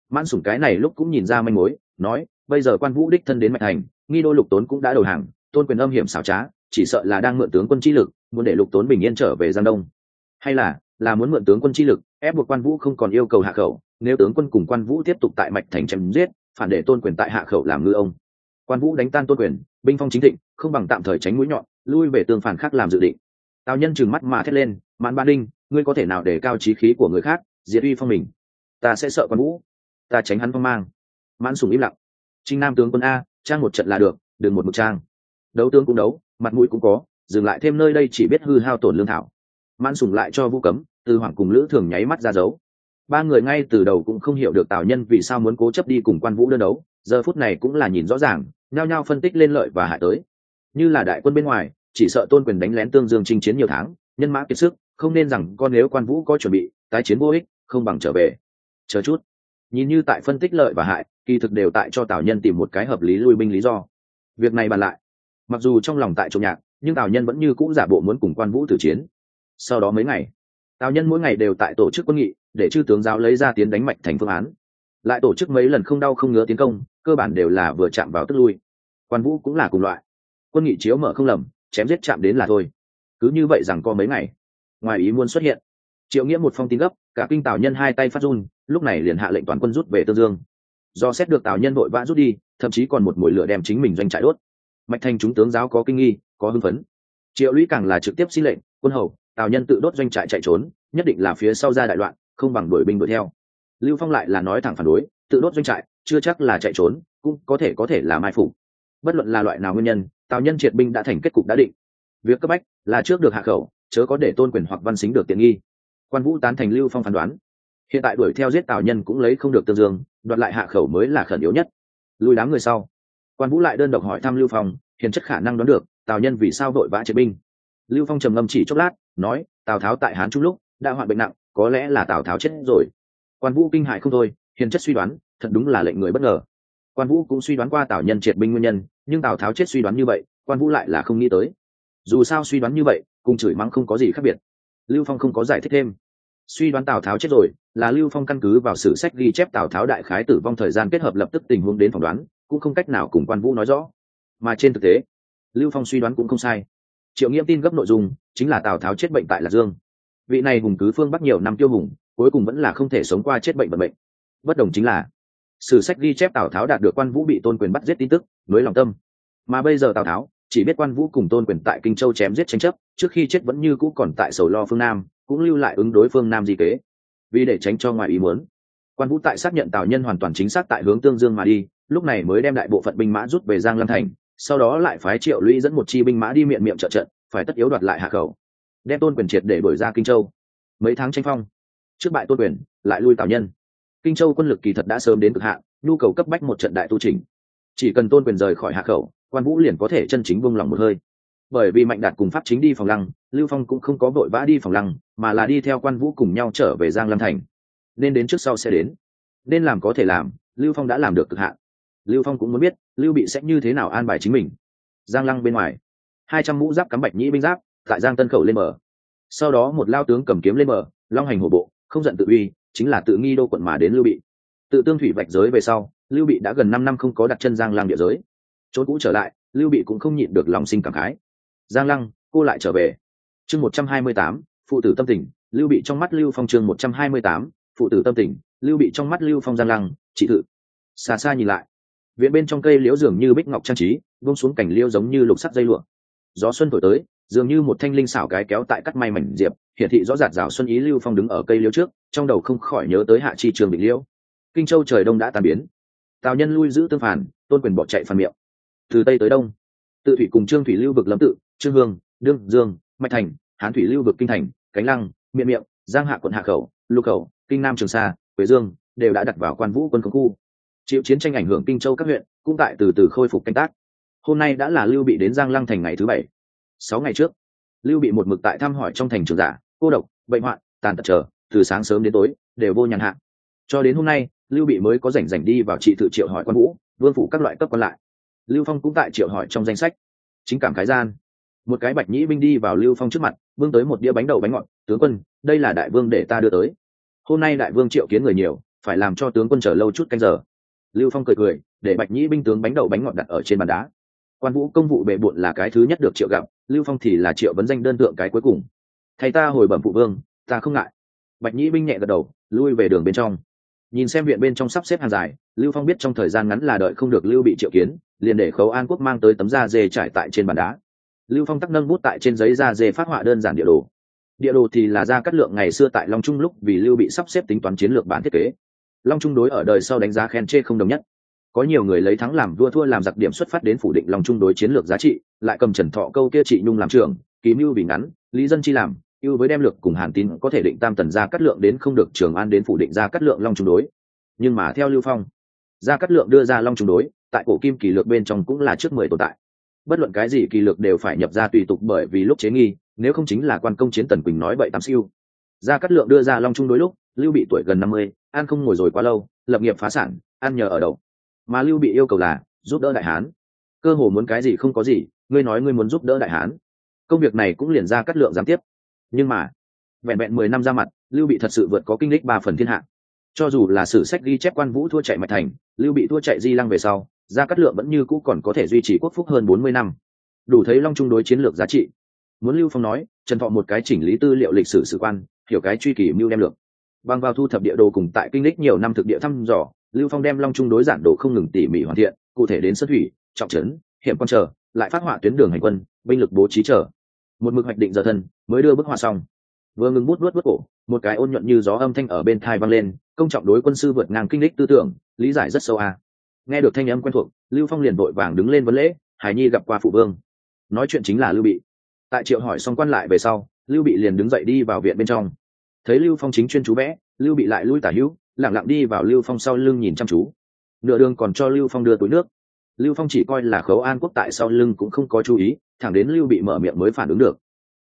Mãn sủng cái này lúc cũng nhìn ra manh mối, nói, bây giờ quan vũ đích thân đến mạch thành nghi đô lục tốn cũng đã đầu hàng tôn quyền âm hiểm xảo trá, chỉ sợ là đang mượn tướng quân chi lực, muốn để lục tốn bình yên trở về giang đông. Hay là là muốn mượn tướng quân chi lực, ép buộc quan vũ không còn yêu cầu hạ khẩu, nếu tướng quân cùng quan vũ tiếp tục tại mạch thành chém giết, phản để tôn quyền tại hạ khẩu làm ngư ông. Quan vũ đánh tan tôn quyền, binh phong chính thịnh, không bằng tạm thời tránh mũi nhọn, lui về tương phản khác làm dự định. Tào nhân trừng mắt mà thét lên mãn ba đinh, ngươi có thể nào để cao trí khí của người khác, diệt uy phong mình? Ta sẽ sợ quan vũ. Ta tránh hắn phong mang. Mãn sùng im lặng. Trinh nam tướng quân a, trang một trận là được, đừng một mực trang đấu tướng cũng đấu, mặt mũi cũng có, dừng lại thêm nơi đây chỉ biết hư hao tổn lương thảo. Mãn sùng lại cho vũ cấm, từ hoàng cùng lữ thường nháy mắt ra dấu. Ba người ngay từ đầu cũng không hiểu được tào nhân vì sao muốn cố chấp đi cùng quan vũ đơn đấu, giờ phút này cũng là nhìn rõ ràng, nhao nhao phân tích lên lợi và hại tới. Như là đại quân bên ngoài, chỉ sợ tôn quyền đánh lén tương dương chinh chiến nhiều tháng, nhân mã kiệt sức, không nên rằng con nếu quan vũ có chuẩn bị, tái chiến vô ích, không bằng trở về. Chờ chút. Nhìn như tại phân tích lợi và hại, kỳ thực đều tại cho tào nhân tìm một cái hợp lý lui binh lý do. Việc này bàn lại mặc dù trong lòng tại trộm nhạc, nhưng tào nhân vẫn như cũng giả bộ muốn cùng quan vũ tử chiến. Sau đó mấy ngày, tào nhân mỗi ngày đều tại tổ chức quân nghị, để chư tướng giáo lấy ra tiến đánh mạnh thành phương án. Lại tổ chức mấy lần không đau không ngứa tiến công, cơ bản đều là vừa chạm vào tức lui. Quan vũ cũng là cùng loại. Quân nghị chiếu mở không lầm, chém giết chạm đến là thôi. Cứ như vậy rằng có mấy ngày, ngoài ý muốn xuất hiện. Triệu nghĩa một phong tin gấp, cả kinh tào nhân hai tay phát run, lúc này liền hạ lệnh toàn quân rút về tương dương. Do xét được tào nhân vội vã rút đi, thậm chí còn một mùi lửa đem chính mình doanh trại đốt mạch thành chúng tướng giáo có kinh nghi, có hưng phấn. Triệu lũy càng là trực tiếp xin lệnh, quân hầu, tào nhân tự đốt doanh trại chạy trốn, nhất định là phía sau ra đại loạn, không bằng đuổi binh đuổi theo. Lưu phong lại là nói thẳng phản đối, tự đốt doanh trại, chưa chắc là chạy trốn, cũng có thể có thể là mai phục. Bất luận là loại nào nguyên nhân, tào nhân triệt binh đã thành kết cục đã định. Việc cấp bách là trước được hạ khẩu, chớ có để tôn quyền hoặc văn xính được tiện nghi. Quan vũ tán thành lưu phong phán đoán. Hiện tại đuổi theo giết tào nhân cũng lấy không được tương dương, đoạt lại hạ khẩu mới là khẩn yếu nhất. Lùi đám người sau quan vũ lại đơn độc hỏi thăm lưu phong hiền chất khả năng đoán được tào nhân vì sao vội vã triệt binh lưu phong trầm ngâm chỉ chốc lát nói tào tháo tại hán trung lúc đã hoạn bệnh nặng có lẽ là tào tháo chết rồi quan vũ kinh hại không thôi hiền chất suy đoán thật đúng là lệnh người bất ngờ quan vũ cũng suy đoán qua tào nhân triệt binh nguyên nhân nhưng tào tháo chết suy đoán như vậy quan vũ lại là không nghĩ tới dù sao suy đoán như vậy cùng chửi mắng không có gì khác biệt lưu phong không có giải thích thêm suy đoán tào tháo chết rồi là lưu phong căn cứ vào sử sách ghi chép tào tháo đại khái tử vong thời gian kết hợp lập tức tình huống đến phỏng đoán cũng không cách nào cùng quan vũ nói rõ. Mà trên thực tế, lưu phong suy đoán cũng không sai. Triệu nghiêm tin gấp nội dung chính là tào tháo chết bệnh tại lạc dương. Vị này hùng cứ phương bắc nhiều năm tiêu hùng, cuối cùng vẫn là không thể sống qua chết bệnh vận bệnh bất đồng chính là, sử sách ghi chép tào tháo đạt được quan vũ bị tôn quyền bắt giết tin tức nối lòng tâm. Mà bây giờ tào tháo chỉ biết quan vũ cùng tôn quyền tại kinh châu chém giết tranh chấp, trước khi chết vẫn như cũ còn tại sầu lo phương nam, cũng lưu lại ứng đối phương nam di kế. Vì để tránh cho ngoài ý muốn, quan vũ tại xác nhận tào nhân hoàn toàn chính xác tại hướng tương dương mà đi lúc này mới đem đại bộ phận binh mã rút về giang lâm thành, sau đó lại phái triệu lũy dẫn một chi binh mã đi miệng miệng trợ trận, phải tất yếu đoạt lại hạ khẩu, đem tôn quyền triệt để đổi ra kinh châu. Mấy tháng tranh phong, trước bại tôn quyền, lại lui tào nhân. Kinh châu quân lực kỳ thật đã sớm đến cực hạn, nhu cầu cấp bách một trận đại tu trình chỉ cần tôn quyền rời khỏi hạ khẩu, quan vũ liền có thể chân chính buông lòng một hơi. Bởi vì mạnh đạt cùng pháp chính đi phòng lăng, lưu phong cũng không có vội vã đi phòng lăng, mà là đi theo quan vũ cùng nhau trở về giang lâm thành. Nên đến trước sau sẽ đến. Nên làm có thể làm, lưu phong đã làm được cực hạn lưu phong cũng muốn biết, lưu bị sẽ như thế nào an bài chính mình. Giang lăng bên ngoài, hai trăm mũ giáp cắm bạch nhĩ binh giáp, tại giang tân khẩu lên mở sau đó một lao tướng cầm kiếm lên mở long hành hổ bộ, không giận tự uy, chính là tự nghi đô quận mà đến lưu bị. Tự tương thủy vạch giới về sau, lưu bị đã gần năm năm không có đặt chân giang lăng địa giới. Trốn cũ trở lại, lưu bị cũng không nhịn được lòng sinh cảm khái. Giang lăng, cô lại trở về. Chương một trăm hai mươi tám, phụ tử tâm tình, lưu bị trong mắt lưu phong chương một trăm hai mươi tám, phụ tử tâm tình, lưu bị trong mắt lưu phong giang lăng trị thự xa xa nhìn lại viện bên trong cây liễu dường như bích ngọc trang trí vung xuống cành liễu giống như lục sắt dây lụa. Gió xuân thổi tới, dường như một thanh linh xảo cái kéo tại cắt may mảnh diệp, hiển thị rõ rạt rào xuân ý lưu phong đứng ở cây liễu trước, trong đầu không khỏi nhớ tới hạ chi trường bị liễu. Kinh châu trời đông đã tàn biến. Tào nhân lui giữ tương phản, tôn quyền bỏ chạy phản miệng. Từ tây tới đông, tự thủy cùng trương thủy lưu vực lâm tự, trương hương đương dương, mạch thành, hán thủy lưu vực kinh thành, cánh lăng, miệng miệng, giang hạ quận hạ khẩu, lục khẩu, kinh nam trường sa, quế dương đều đã đặt vào quan vũ quân công khu chịu chiến tranh ảnh hưởng kinh châu các huyện, cũng tại từ từ khôi phục canh tác. Hôm nay đã là lưu bị đến giang lăng thành ngày thứ bảy. Sáu ngày trước, lưu bị một mực tại thăm hỏi trong thành trường giả, cô độc, bệnh hoạn, tàn tật trở từ sáng sớm đến tối, đều vô nhàn hạ. Cho đến hôm nay, lưu bị mới có rảnh rảnh đi vào trị tự triệu hỏi quan vũ, vương phủ các loại cấp còn lại. Lưu phong cũng tại triệu hỏi trong danh sách. Chính cảm khái gian, một cái bạch nhĩ binh đi vào lưu phong trước mặt vương tới một đĩa bánh đậu bánh ngọt, tướng quân, đây là đại vương để ta đưa tới. Hôm nay đại vương triệu kiến người nhiều, phải làm cho tướng quân chờ lâu chút canh giờ lưu phong cười cười, để bạch nhĩ binh tướng bánh đậu bánh ngọt đặt ở trên bàn đá. Quan vũ công vụ bệ bộn là cái thứ nhất được triệu gặp, lưu phong thì là triệu vấn danh đơn tượng cái cuối cùng. Thầy ta hồi bẩm phụ vương, ta không ngại. Bạch nhĩ binh nhẹ gật đầu, lui về đường bên trong. Nhìn xem viện bên trong sắp xếp hàng dài, lưu phong biết trong thời gian ngắn là đợi không được lưu bị triệu kiến, liền để khấu an quốc mang tới tấm da dê trải tại trên bàn đá. Lưu phong tắc nâng bút tại trên giấy da dê phát họa đơn giản địa đồ. Địa đồ thì là ra cắt lượng ngày xưa tại long trung lúc vì lưu bị sắp xếp tính toán chiến lược bản thiết kế long trung đối ở đời sau đánh giá khen chê không đồng nhất. Có nhiều người lấy thắng làm vua thua làm giặc điểm xuất phát đến phủ định long trung đối chiến lược giá trị, lại cầm trần thọ câu kia trị nhung làm trường kỳ mưu vì ngắn, lý dân chi làm, ưu với đem lược cùng hàn tín có thể định tam tần ra cắt lượng đến không được trường an đến phủ định ra cắt lượng long trung đối. Nhưng mà theo lưu phong, ra cắt lượng đưa ra long trung đối, tại cổ kim kỳ lược bên trong cũng là trước mười tồn tại. Bất luận cái gì kỳ lược đều phải nhập ra tùy tục bởi vì lúc chế nghi, nếu không chính là quan công chiến tần quỳnh nói vậy tam siêu. Ra cắt lượng đưa ra long trung đối lúc, lưu bị tuổi gần năm mươi an không ngồi rồi quá lâu, lập nghiệp phá sản, ăn nhờ ở đậu. Mà lưu bị yêu cầu là, giúp đỡ đại hán. Cơ hồ muốn cái gì không có gì, ngươi nói ngươi muốn giúp đỡ đại hán. Công việc này cũng liền ra cắt lượng giám tiếp. Nhưng mà, vẹn vẹn mười năm ra mặt, lưu bị thật sự vượt có kinh lịch ba phần thiên hạ. Cho dù là sử sách ghi chép quan vũ thua chạy mạch thành, lưu bị thua chạy di lăng về sau gia cát lượng vẫn như cũ còn có thể duy trì quốc phúc hơn bốn mươi năm. Đủ thấy long trung đối chiến lược giá trị. Muốn lưu phong nói, trần thọ một cái chỉnh lý tư liệu lịch sử sử quan, hiểu cái truy kỳ mưu đem lược bằng vào thu thập địa đồ cùng tại kinh lịch nhiều năm thực địa thăm dò, lưu phong đem long trung đối giản đồ không ngừng tỉ mỉ hoàn thiện, cụ thể đến sân thủy, trọng trấn, hiểm quan trở lại phát họa tuyến đường hành quân, binh lực bố trí trở một mực hoạch định giờ thân, mới đưa bức họa xong. Vừa ngừng bút bút bút cổ, một cái ôn nhuận như gió âm thanh ở bên thai vang lên, công trọng đối quân sư vượt ngang kinh lịch tư tưởng, lý giải rất sâu a. Nghe được thanh âm quen thuộc, lưu phong liền vội vàng đứng lên vấn lễ, hải nhi gặp qua phụ vương. Nói chuyện chính là lưu bị. Tại triệu hỏi xong quan lại về sau, lưu bị liền đứng dậy đi vào viện bên trong thấy lưu phong chính chuyên chú vẽ, lưu bị lại lui tả hữu lẳng lặng đi vào lưu phong sau lưng nhìn chăm chú. Nửa đường còn cho lưu phong đưa túi nước. Lưu phong chỉ coi là khấu an quốc tại sau lưng cũng không có chú ý, thẳng đến lưu bị mở miệng mới phản ứng được.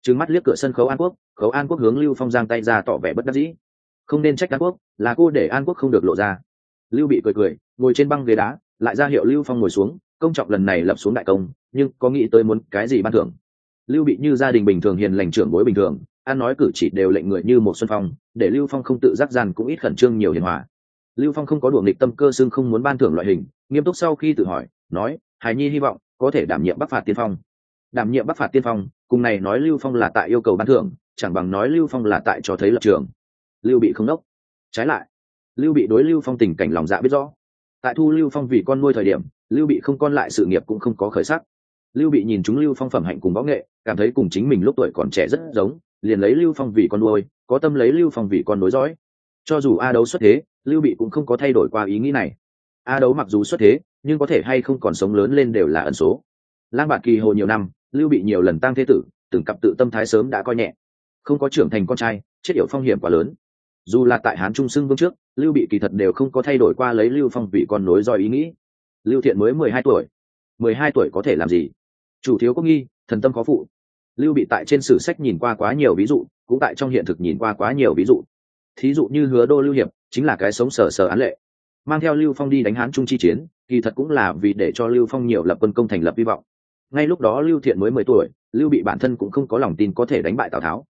Trừng mắt liếc cửa sân khấu an quốc, khấu an quốc hướng lưu phong giang tay ra tỏ vẻ bất đắc dĩ. Không nên trách an quốc, là cô để an quốc không được lộ ra. Lưu bị cười cười, ngồi trên băng ghế đá, lại ra hiệu lưu phong ngồi xuống, công trọng lần này lập xuống đại công, nhưng có nghĩ tới muốn cái gì ban thưởng? Lưu bị như gia đình bình thường hiền lành trưởng bối bình thường ăn nói cử chỉ đều lệnh người như một xuân phong, để lưu phong không tự giác gian cũng ít khẩn trương nhiều hiền hòa. Lưu phong không có đuổi nghịch tâm cơ xương không muốn ban thưởng loại hình, nghiêm túc sau khi tự hỏi, nói, hài nhi hy vọng có thể đảm nhiệm bắc phạt tiên phong. Đảm nhiệm bắc phạt tiên phong, cùng này nói lưu phong là tại yêu cầu ban thưởng, chẳng bằng nói lưu phong là tại cho thấy lập trường. Lưu bị không đốc. Trái lại, lưu bị đối lưu phong tình cảnh lòng dạ biết rõ. Tại thu lưu phong vì con nuôi thời điểm, lưu bị không còn lại sự nghiệp cũng không có khởi sắc. Lưu bị nhìn chúng lưu phong phẩm hạnh cùng võ nghệ, cảm thấy cùng chính mình lúc tuổi còn trẻ rất giống liền lấy lưu phong vì con nuôi, có tâm lấy lưu phong vì con nối dõi. Cho dù a đấu xuất thế, lưu bị cũng không có thay đổi qua ý nghĩ này. A đấu mặc dù xuất thế, nhưng có thể hay không còn sống lớn lên đều là ẩn số. Lang bạc kỳ hồ nhiều năm, lưu bị nhiều lần tăng thế tử, từng cặp tự tâm thái sớm đã coi nhẹ. Không có trưởng thành con trai, chết yểu phong hiểm quá lớn. Dù là tại hán trung xưng vương trước, lưu bị kỳ thật đều không có thay đổi qua lấy lưu phong vị con nối do ý nghĩ. Lưu thiện mới mười hai tuổi. Mười hai tuổi có thể làm gì? Chủ thiếu quốc nghi, thần tâm có phụ lưu bị tại trên sử sách nhìn qua quá nhiều ví dụ, cũng tại trong hiện thực nhìn qua quá nhiều ví dụ. Thí dụ như hứa đô lưu hiệp, chính là cái sống sờ sờ án lệ. Mang theo lưu phong đi đánh hán trung chi chiến, kỳ thật cũng là vì để cho lưu phong nhiều lập quân công thành lập hy vọng. Ngay lúc đó lưu thiện mới mười tuổi, lưu bị bản thân cũng không có lòng tin có thể đánh bại tào tháo.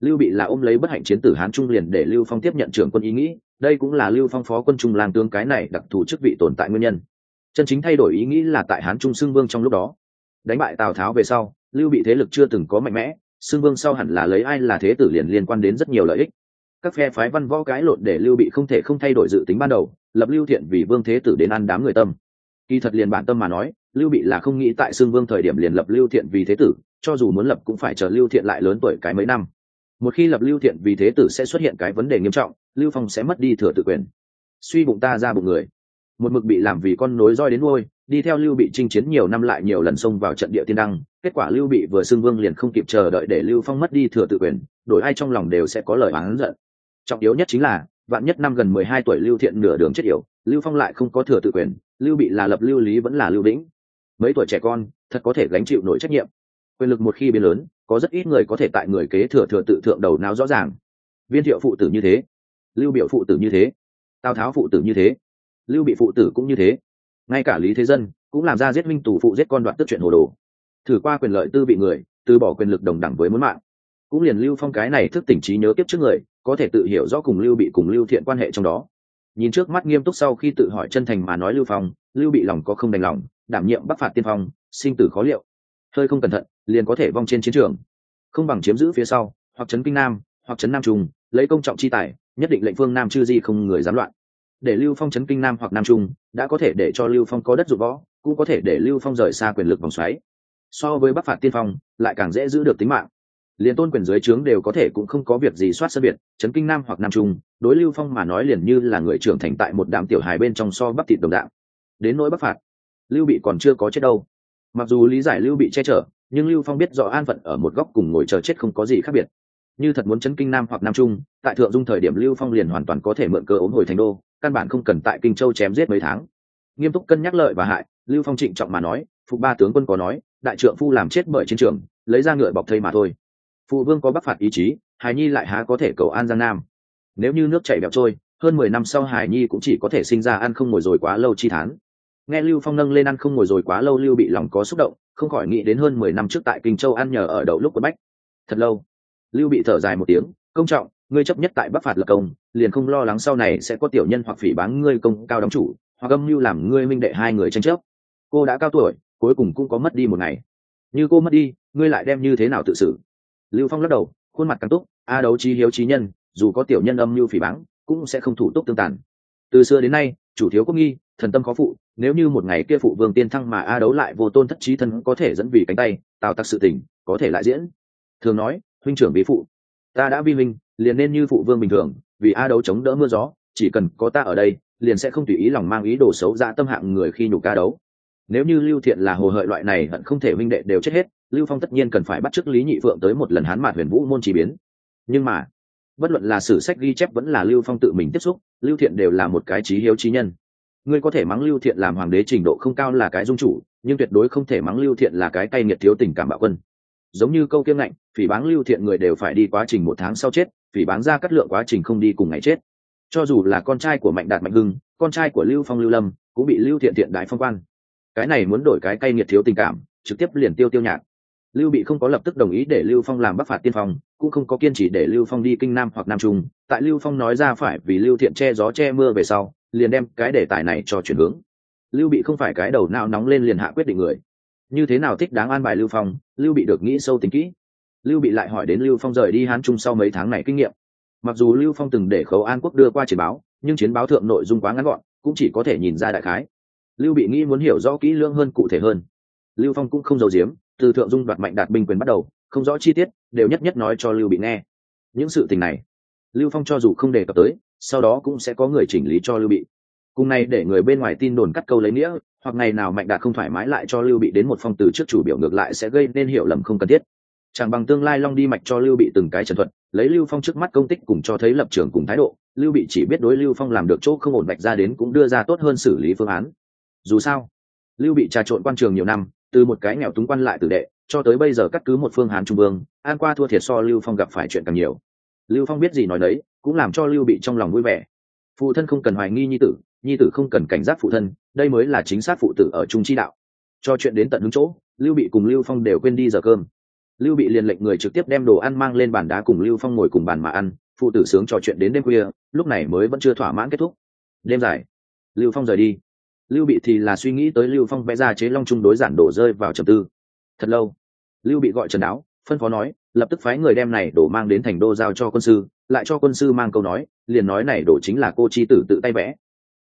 Lưu bị là ôm lấy bất hạnh chiến tử hán trung liền để lưu phong tiếp nhận trưởng quân ý nghĩ, đây cũng là lưu phong phó quân trung lang tướng cái này đặc thù chức vị tồn tại nguyên nhân. Chân chính thay đổi ý nghĩ là tại hán trung xưng vương trong lúc đó. Đánh bại tào tháo về sau lưu bị thế lực chưa từng có mạnh mẽ, xưng vương sau hẳn là lấy ai là thế tử liền liên quan đến rất nhiều lợi ích. Các phe phái văn võ cái lộn để lưu bị không thể không thay đổi dự tính ban đầu, lập lưu thiện vì vương thế tử đến ăn đám người tâm. Kỳ thật liền bản tâm mà nói, lưu bị là không nghĩ tại xương vương thời điểm liền lập lưu thiện vì thế tử, cho dù muốn lập cũng phải chờ lưu thiện lại lớn tuổi cái mấy năm. Một khi lập lưu thiện vì thế tử sẽ xuất hiện cái vấn đề nghiêm trọng, lưu phong sẽ mất đi thừa tự quyền. Suy bụng ta ra bụng người. Một mực bị làm vì con nối roi đến nuôi đi theo lưu bị chinh chiến nhiều năm lại nhiều lần xông vào trận địa tiên đăng, kết quả lưu bị vừa xưng vương liền không kịp chờ đợi để lưu phong mất đi thừa tự quyền, đổi ai trong lòng đều sẽ có lời oán giận. Trọng yếu nhất chính là, vạn nhất năm gần mười hai tuổi lưu thiện nửa đường chết yểu, lưu phong lại không có thừa tự quyền, lưu bị là lập lưu lý vẫn là lưu đĩnh mấy tuổi trẻ con, thật có thể gánh chịu nổi trách nhiệm. Quyền lực một khi biến lớn, có rất ít người có thể tại người kế thừa thừa tự thượng đầu nào rõ ràng. Viên thiệu phụ tử như thế, lưu biểu phụ tử như thế, tào tháo phụ tử như thế, lưu bị phụ tử cũng như thế ngay cả lý thế dân cũng làm ra giết minh tù phụ giết con đoạn tức chuyện hồ đồ. Thử qua quyền lợi tư bị người, từ bỏ quyền lực đồng đẳng với muốn mạng. Cũng liền lưu phong cái này thức tỉnh trí nhớ kiếp trước người, có thể tự hiểu rõ cùng lưu bị cùng lưu thiện quan hệ trong đó. Nhìn trước mắt nghiêm túc sau khi tự hỏi chân thành mà nói lưu phong, lưu bị lòng có không đành lòng, đảm nhiệm bắc phạt tiên phong, sinh tử khó liệu. Hơi không cẩn thận, liền có thể vong trên chiến trường. Không bằng chiếm giữ phía sau, hoặc trấn kinh nam, hoặc trấn nam trung, lấy công trọng chi tài, nhất định lệnh phương nam chư di không người dám loạn để lưu phong chấn kinh nam hoặc nam trung, đã có thể để cho lưu phong có đất dụng võ, cũng có thể để lưu phong rời xa quyền lực vòng xoáy. So với bắc phạt tiên phong, lại càng dễ giữ được tính mạng. Liền tôn quyền dưới trướng đều có thể cũng không có việc gì soát sân biệt, chấn kinh nam hoặc nam trung, đối lưu phong mà nói liền như là người trưởng thành tại một đám tiểu hài bên trong so bắc thịt đồng đạo đến nỗi bắc phạt, lưu bị còn chưa có chết đâu. Mặc dù lý giải lưu bị che chở, nhưng lưu phong biết rõ an phận ở một góc cùng ngồi chờ chết không có gì khác biệt như thật muốn chấn kinh nam hoặc nam trung, tại thượng dung thời điểm lưu phong liền hoàn toàn có thể mượn cơ ốm hồi thành đô, căn bản không cần tại kinh châu chém giết mấy tháng. Nghiêm túc cân nhắc lợi và hại, lưu phong trịnh trọng mà nói phục ba tướng quân có nói, đại trượng phu làm chết bởi chiến trường, lấy ra ngựa bọc thây mà thôi. Phụ vương có bắc phạt ý chí hải nhi lại há có thể cầu an giang nam. Nếu như nước chảy bẹo trôi, hơn mười năm sau hải nhi cũng chỉ có thể sinh ra ăn không ngồi rồi quá lâu chi thán. Nghe lưu phong nâng lên ăn không ngồi rồi quá lâu lưu bị lòng có xúc động, không khỏi nghĩ đến hơn mười năm trước tại kinh châu ăn nhờ ở đậu lúc của bách. Thật lâu lưu bị thở dài một tiếng, công trọng, ngươi chấp nhất tại bắc phạt lập công, liền không lo lắng sau này sẽ có tiểu nhân hoặc phỉ báng ngươi công cao đóng chủ, hoặc âm mưu làm ngươi minh đệ hai người tranh chấp. Cô đã cao tuổi, cuối cùng cũng có mất đi một ngày. Như cô mất đi, ngươi lại đem như thế nào tự xử? Lưu phong lắc đầu, khuôn mặt càng túc, a đấu trí hiếu trí nhân, dù có tiểu nhân âm mưu phỉ báng, cũng sẽ không thủ túc tương tàn. Từ xưa đến nay, chủ thiếu quốc nghi, thần tâm có phụ, nếu như một ngày kia phụ vương tiên thăng mà a đấu lại vô tôn thất trí thân có thể dẫn vì cánh tay, tạo tặc sự tình, có thể lại diễn. Thường nói huynh trưởng bí phụ. Ta đã vi minh liền nên như phụ vương bình thường, vì a đấu chống đỡ mưa gió, chỉ cần có ta ở đây, liền sẽ không tùy ý lòng mang ý đồ xấu ra tâm hạng người khi nhục ca đấu. Nếu như lưu thiện là hồ hợi loại này hận không thể minh đệ đều chết hết, lưu phong tất nhiên cần phải bắt chức lý nhị phượng tới một lần hán mạt huyền vũ môn chỉ biến. Nhưng mà, bất luận là sử sách ghi chép vẫn là lưu phong tự mình tiếp xúc, lưu thiện đều là một cái trí hiếu trí nhân. Ngươi có thể mắng lưu thiện làm hoàng đế trình độ không cao là cái dung chủ, nhưng tuyệt đối không thể mắng lưu thiện là cái cay nghiệt thiếu tình cảm bạo quân giống như câu kiêm ngạnh, phỉ báng lưu thiện người đều phải đi quá trình một tháng sau chết, phỉ báng ra cắt lượng quá trình không đi cùng ngày chết. Cho dù là con trai của mạnh đạt mạnh hưng, con trai của lưu phong lưu lâm, cũng bị lưu thiện thiện đại phong quan. Cái này muốn đổi cái cay nghiệt thiếu tình cảm, trực tiếp liền tiêu tiêu nhạt lưu bị không có lập tức đồng ý để lưu phong làm bắc phạt tiên phong, cũng không có kiên trì để lưu phong đi kinh nam hoặc nam trung. Tại lưu phong nói ra phải vì lưu thiện che gió che mưa về sau, liền đem cái đề tài này cho chuyển hướng. Lưu bị không phải cái đầu nao nóng lên liền hạ quyết định người như thế nào thích đáng an bài lưu phong, lưu bị được nghĩ sâu tính kỹ. Lưu bị lại hỏi đến lưu phong rời đi hán trung sau mấy tháng này kinh nghiệm. Mặc dù lưu phong từng để khấu an quốc đưa qua chiến báo, nhưng chiến báo thượng nội dung quá ngắn gọn, cũng chỉ có thể nhìn ra đại khái. Lưu bị nghĩ muốn hiểu rõ kỹ lưỡng hơn cụ thể hơn. Lưu phong cũng không giấu giếm, từ thượng dung đoạt mạnh đạt binh quyền bắt đầu, không rõ chi tiết, đều nhất nhất nói cho lưu bị nghe. Những sự tình này, lưu phong cho dù không đề cập tới, sau đó cũng sẽ có người chỉnh lý cho lưu bị. Cùng này để người bên ngoài tin đồn cắt câu lấy nghĩa hoặc ngày nào mạnh đạt không thoải mái lại cho lưu bị đến một phong từ trước chủ biểu ngược lại sẽ gây nên hiểu lầm không cần thiết. Chẳng bằng tương lai long đi mạch cho lưu bị từng cái trần thuật, lấy lưu phong trước mắt công tích cùng cho thấy lập trường cùng thái độ, lưu bị chỉ biết đối lưu phong làm được chỗ không ổn mạch ra đến cũng đưa ra tốt hơn xử lý phương án. Dù sao, lưu bị trà trộn quan trường nhiều năm, từ một cái nghèo túng quan lại tử đệ, cho tới bây giờ cắt cứ một phương hán trung vương, an qua thua thiệt so lưu phong gặp phải chuyện càng nhiều. Lưu phong biết gì nói đấy cũng làm cho lưu bị trong lòng vui vẻ. Phụ thân không cần hoài nghi nhi tử nhi tử không cần cảnh giác phụ thân, đây mới là chính xác phụ tử ở trung chi đạo. Cho chuyện đến tận hứng chỗ, lưu bị cùng lưu phong đều quên đi giờ cơm. Lưu bị liền lệnh người trực tiếp đem đồ ăn mang lên bàn đá cùng lưu phong ngồi cùng bàn mà ăn, phụ tử sướng trò chuyện đến đêm khuya, lúc này mới vẫn chưa thỏa mãn kết thúc. Đêm dài, lưu phong rời đi. Lưu bị thì là suy nghĩ tới lưu phong vẽ ra chế long trung đối giản đổ rơi vào trầm tư. Thật lâu, lưu bị gọi trần đáo, phân phó nói, lập tức phái người đem này đổ mang đến thành đô giao cho quân sư, lại cho quân sư mang câu nói, liền nói này đổ chính là cô chi tử tự tay vẽ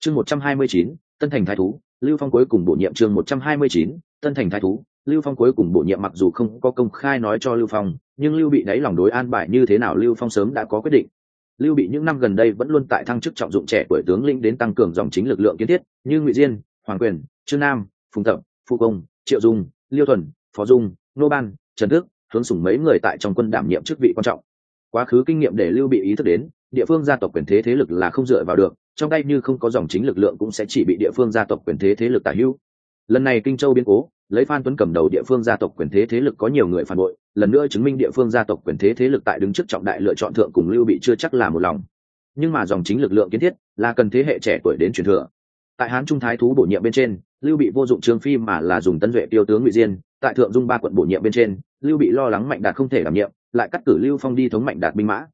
chương một trăm hai mươi chín, tân thành thái thú, lưu phong cuối cùng bổ nhiệm chương một trăm hai mươi chín, tân thành thái thú, lưu phong cuối cùng bổ nhiệm mặc dù không có công khai nói cho lưu phong, nhưng lưu bị đáy lòng đối an bài như thế nào lưu phong sớm đã có quyết định. Lưu bị những năm gần đây vẫn luôn tại thăng chức trọng dụng trẻ tuổi tướng lĩnh đến tăng cường dòng chính lực lượng kiến thiết, như ngụy diên, hoàng quyền, trương nam, phùng tập, phu công, triệu dung, liêu thuần, phó dung, nô ban, trần đức, hướng Sùng mấy người tại trong quân đảm nhiệm chức vị quan trọng. Quá khứ kinh nghiệm để lưu bị ý thức đến, địa phương gia tộc quyền thế thế lực là không dựa vào được trong tay như không có dòng chính lực lượng cũng sẽ chỉ bị địa phương gia tộc quyền thế thế lực tả hữu. Lần này kinh châu biến cố, lấy phan tuấn cầm đầu địa phương gia tộc quyền thế thế lực có nhiều người phản bội, lần nữa chứng minh địa phương gia tộc quyền thế thế lực tại đứng trước trọng đại lựa chọn thượng cùng lưu bị chưa chắc là một lòng. Nhưng mà dòng chính lực lượng kiến thiết là cần thế hệ trẻ tuổi đến truyền thừa. Tại hán trung thái thú bổ nhiệm bên trên, lưu bị vô dụng trương phi mà là dùng tân duệ tiêu tướng ngụy diên, tại thượng dung ba quận bổ nhiệm bên trên, lưu bị lo lắng mạnh đạt không thể đảm nhiệm, lại cắt cử lưu phong đi thống mạnh đạt binh mã.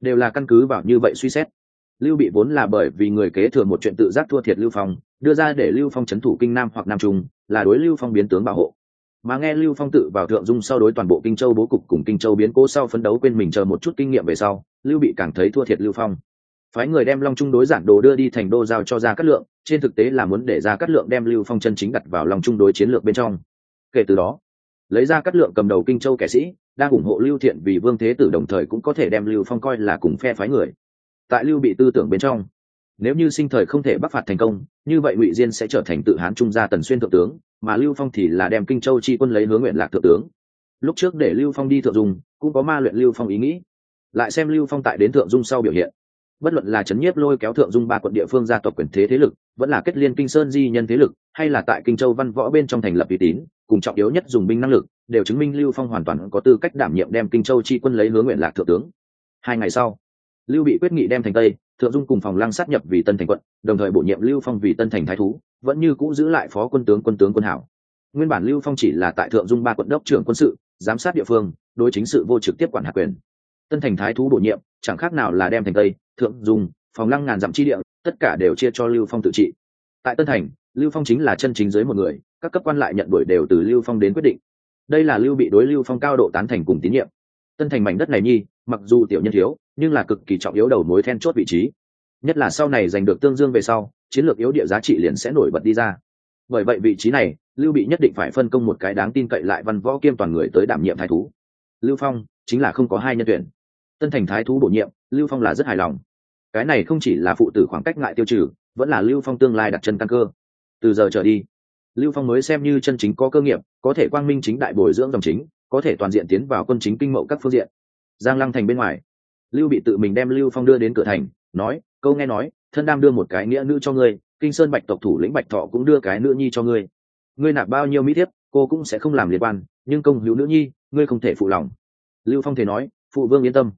Đều là căn cứ vào như vậy suy xét lưu bị vốn là bởi vì người kế thừa một chuyện tự giác thua thiệt lưu phong, đưa ra để lưu phong c h ấ n thủ kinh nam hoặc nam trung, là đối lưu phong biến tướng bảo hộ. Mà nghe lưu phong tự vào thượng dung sau đối toàn bộ kinh châu bố cục cùng kinh châu biến cố sau phấn đấu quên mình chờ một chút kinh nghiệm về sau, lưu bị càng thấy thua thiệt lưu phong. Phái người đem long trung đối giản đồ đưa đi thành đô giao cho ra cát lượng, trên thực tế là muốn để ra cát lượng đem lưu phong chân chính đặt vào long trung đối chiến lược bên trong. Kể từ đó, lấy ra cát lượng cầm đầu kinh châu kẻ sĩ, đang ủng hộ lưu thiện vì vương thế tử đồng thời cũng có thể đem lưu phong coi là cùng phe phái người tại lưu bị tư tưởng bên trong. Nếu như sinh thời không thể bắc phạt thành công, như vậy ngụy diên sẽ trở thành tự hán trung gia tần xuyên thượng tướng, mà lưu phong thì là đem kinh châu chi quân lấy hướng nguyện lạc thượng tướng. Lúc trước để lưu phong đi thượng dung cũng có ma luyện lưu phong ý nghĩ. Lại xem lưu phong tại đến thượng dung sau biểu hiện. Bất luận là chấn nhiếp lôi kéo thượng dung ba quận địa phương gia tộc quyền thế thế lực, vẫn là kết liên kinh sơn di nhân thế lực, hay là tại kinh châu văn võ bên trong thành lập uy tín, cùng trọng yếu nhất dùng binh năng lực, đều chứng minh lưu phong hoàn toàn có tư cách đảm nhiệm đem kinh châu chi quân lấy hướng nguyện lạc thượng tướng. Hai ngày sau lưu bị quyết nghị đem thành tây, thượng dung cùng phòng lăng sát nhập vì tân thành quận, đồng thời bổ nhiệm lưu phong vì tân thành thái thú, vẫn như cũ giữ lại phó quân tướng quân tướng, quân hảo. Nguyên bản lưu phong chỉ là tại thượng dung ba quận đốc trưởng quân sự, giám sát địa phương, đối chính sự vô trực tiếp quản hạt quyền. Tân thành thái thú bổ nhiệm, chẳng khác nào là đem thành tây, thượng dung, phòng lăng ngàn dặm chi địa, tất cả đều chia cho lưu phong tự trị. Tại tân thành, lưu phong chính là chân chính dưới một người, các cấp quan lại nhận đuổi đều từ lưu phong đến quyết định. Đây là lưu bị đối lưu phong cao độ tán thành cùng tín nhiệm. Tân thành mảnh đất này nhi mặc dù tiểu nhân thiếu, nhưng là cực kỳ trọng yếu đầu mối then chốt vị trí. Nhất là sau này giành được tương dương về sau, chiến lược yếu địa giá trị liền sẽ nổi bật đi ra. Bởi vậy vị trí này, lưu bị nhất định phải phân công một cái đáng tin cậy lại văn võ kiêm toàn người tới đảm nhiệm thái thú. Lưu phong, chính là không có hai nhân tuyển. Tân thành thái thú bổ nhiệm, lưu phong là rất hài lòng. Cái này không chỉ là phụ tử khoảng cách ngại tiêu trừ, vẫn là lưu phong tương lai đặt chân căn cơ. Từ giờ trở đi, lưu phong mới xem như chân chính có cơ nghiệp, có thể quang minh chính đại bồi dưỡng dòng chính, có thể toàn diện tiến vào quân chính kinh mậu các phương diện giang lăng thành bên ngoài. Lưu bị tự mình đem lưu phong đưa đến cửa thành, nói, câu nghe nói, thân đam đưa một cái nghĩa nữ cho ngươi, kinh sơn bạch tộc thủ lĩnh bạch thọ cũng đưa cái nữ nhi cho ngươi. Ngươi nạp bao nhiêu mỹ thiếp, cô cũng sẽ không làm liên quan, nhưng công hữu nữ nhi, ngươi không thể phụ lòng. Lưu phong thể nói, phụ vương yên tâm.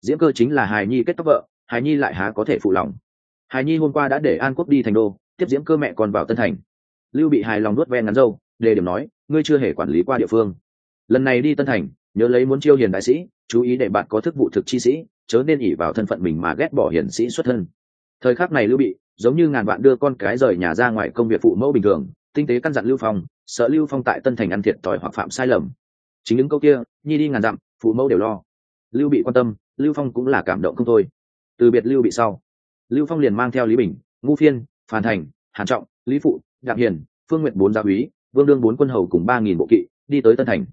Diễm cơ chính là hài nhi kết tóc vợ, hài nhi lại há có thể phụ lòng. Hài nhi hôm qua đã để an quốc đi thành đô, tiếp diễm cơ mẹ còn vào tân thành. Lưu bị hài lòng nuốt ven ngắn dâu đề điểm nói, ngươi chưa hề quản lý qua địa phương. Lần này đi tân thành nhớ lấy muốn chiêu hiền đại sĩ, chú ý để bạn có thức vụ thực chi sĩ, chớ nên ỉ vào thân phận mình mà ghét bỏ hiển sĩ xuất thân. Thời khắc này lưu bị, giống như ngàn bạn đưa con cái rời nhà ra ngoài công việc phụ mẫu bình thường, tinh tế căn dặn lưu phong, sợ lưu phong tại tân thành ăn thiệt thòi hoặc phạm sai lầm. Chính những câu kia, nhi đi ngàn dặm, phụ mẫu đều lo. Lưu bị quan tâm, lưu phong cũng là cảm động không thôi. Từ biệt lưu bị sau, lưu phong liền mang theo lý bình ngũ phiên phản thành, hàn trọng, lý phụ, đặng hiền, phương nguyện bốn gia úy, vương đương bốn quân hầu cùng ba nghìn bộ kỵ, đi tới tân thành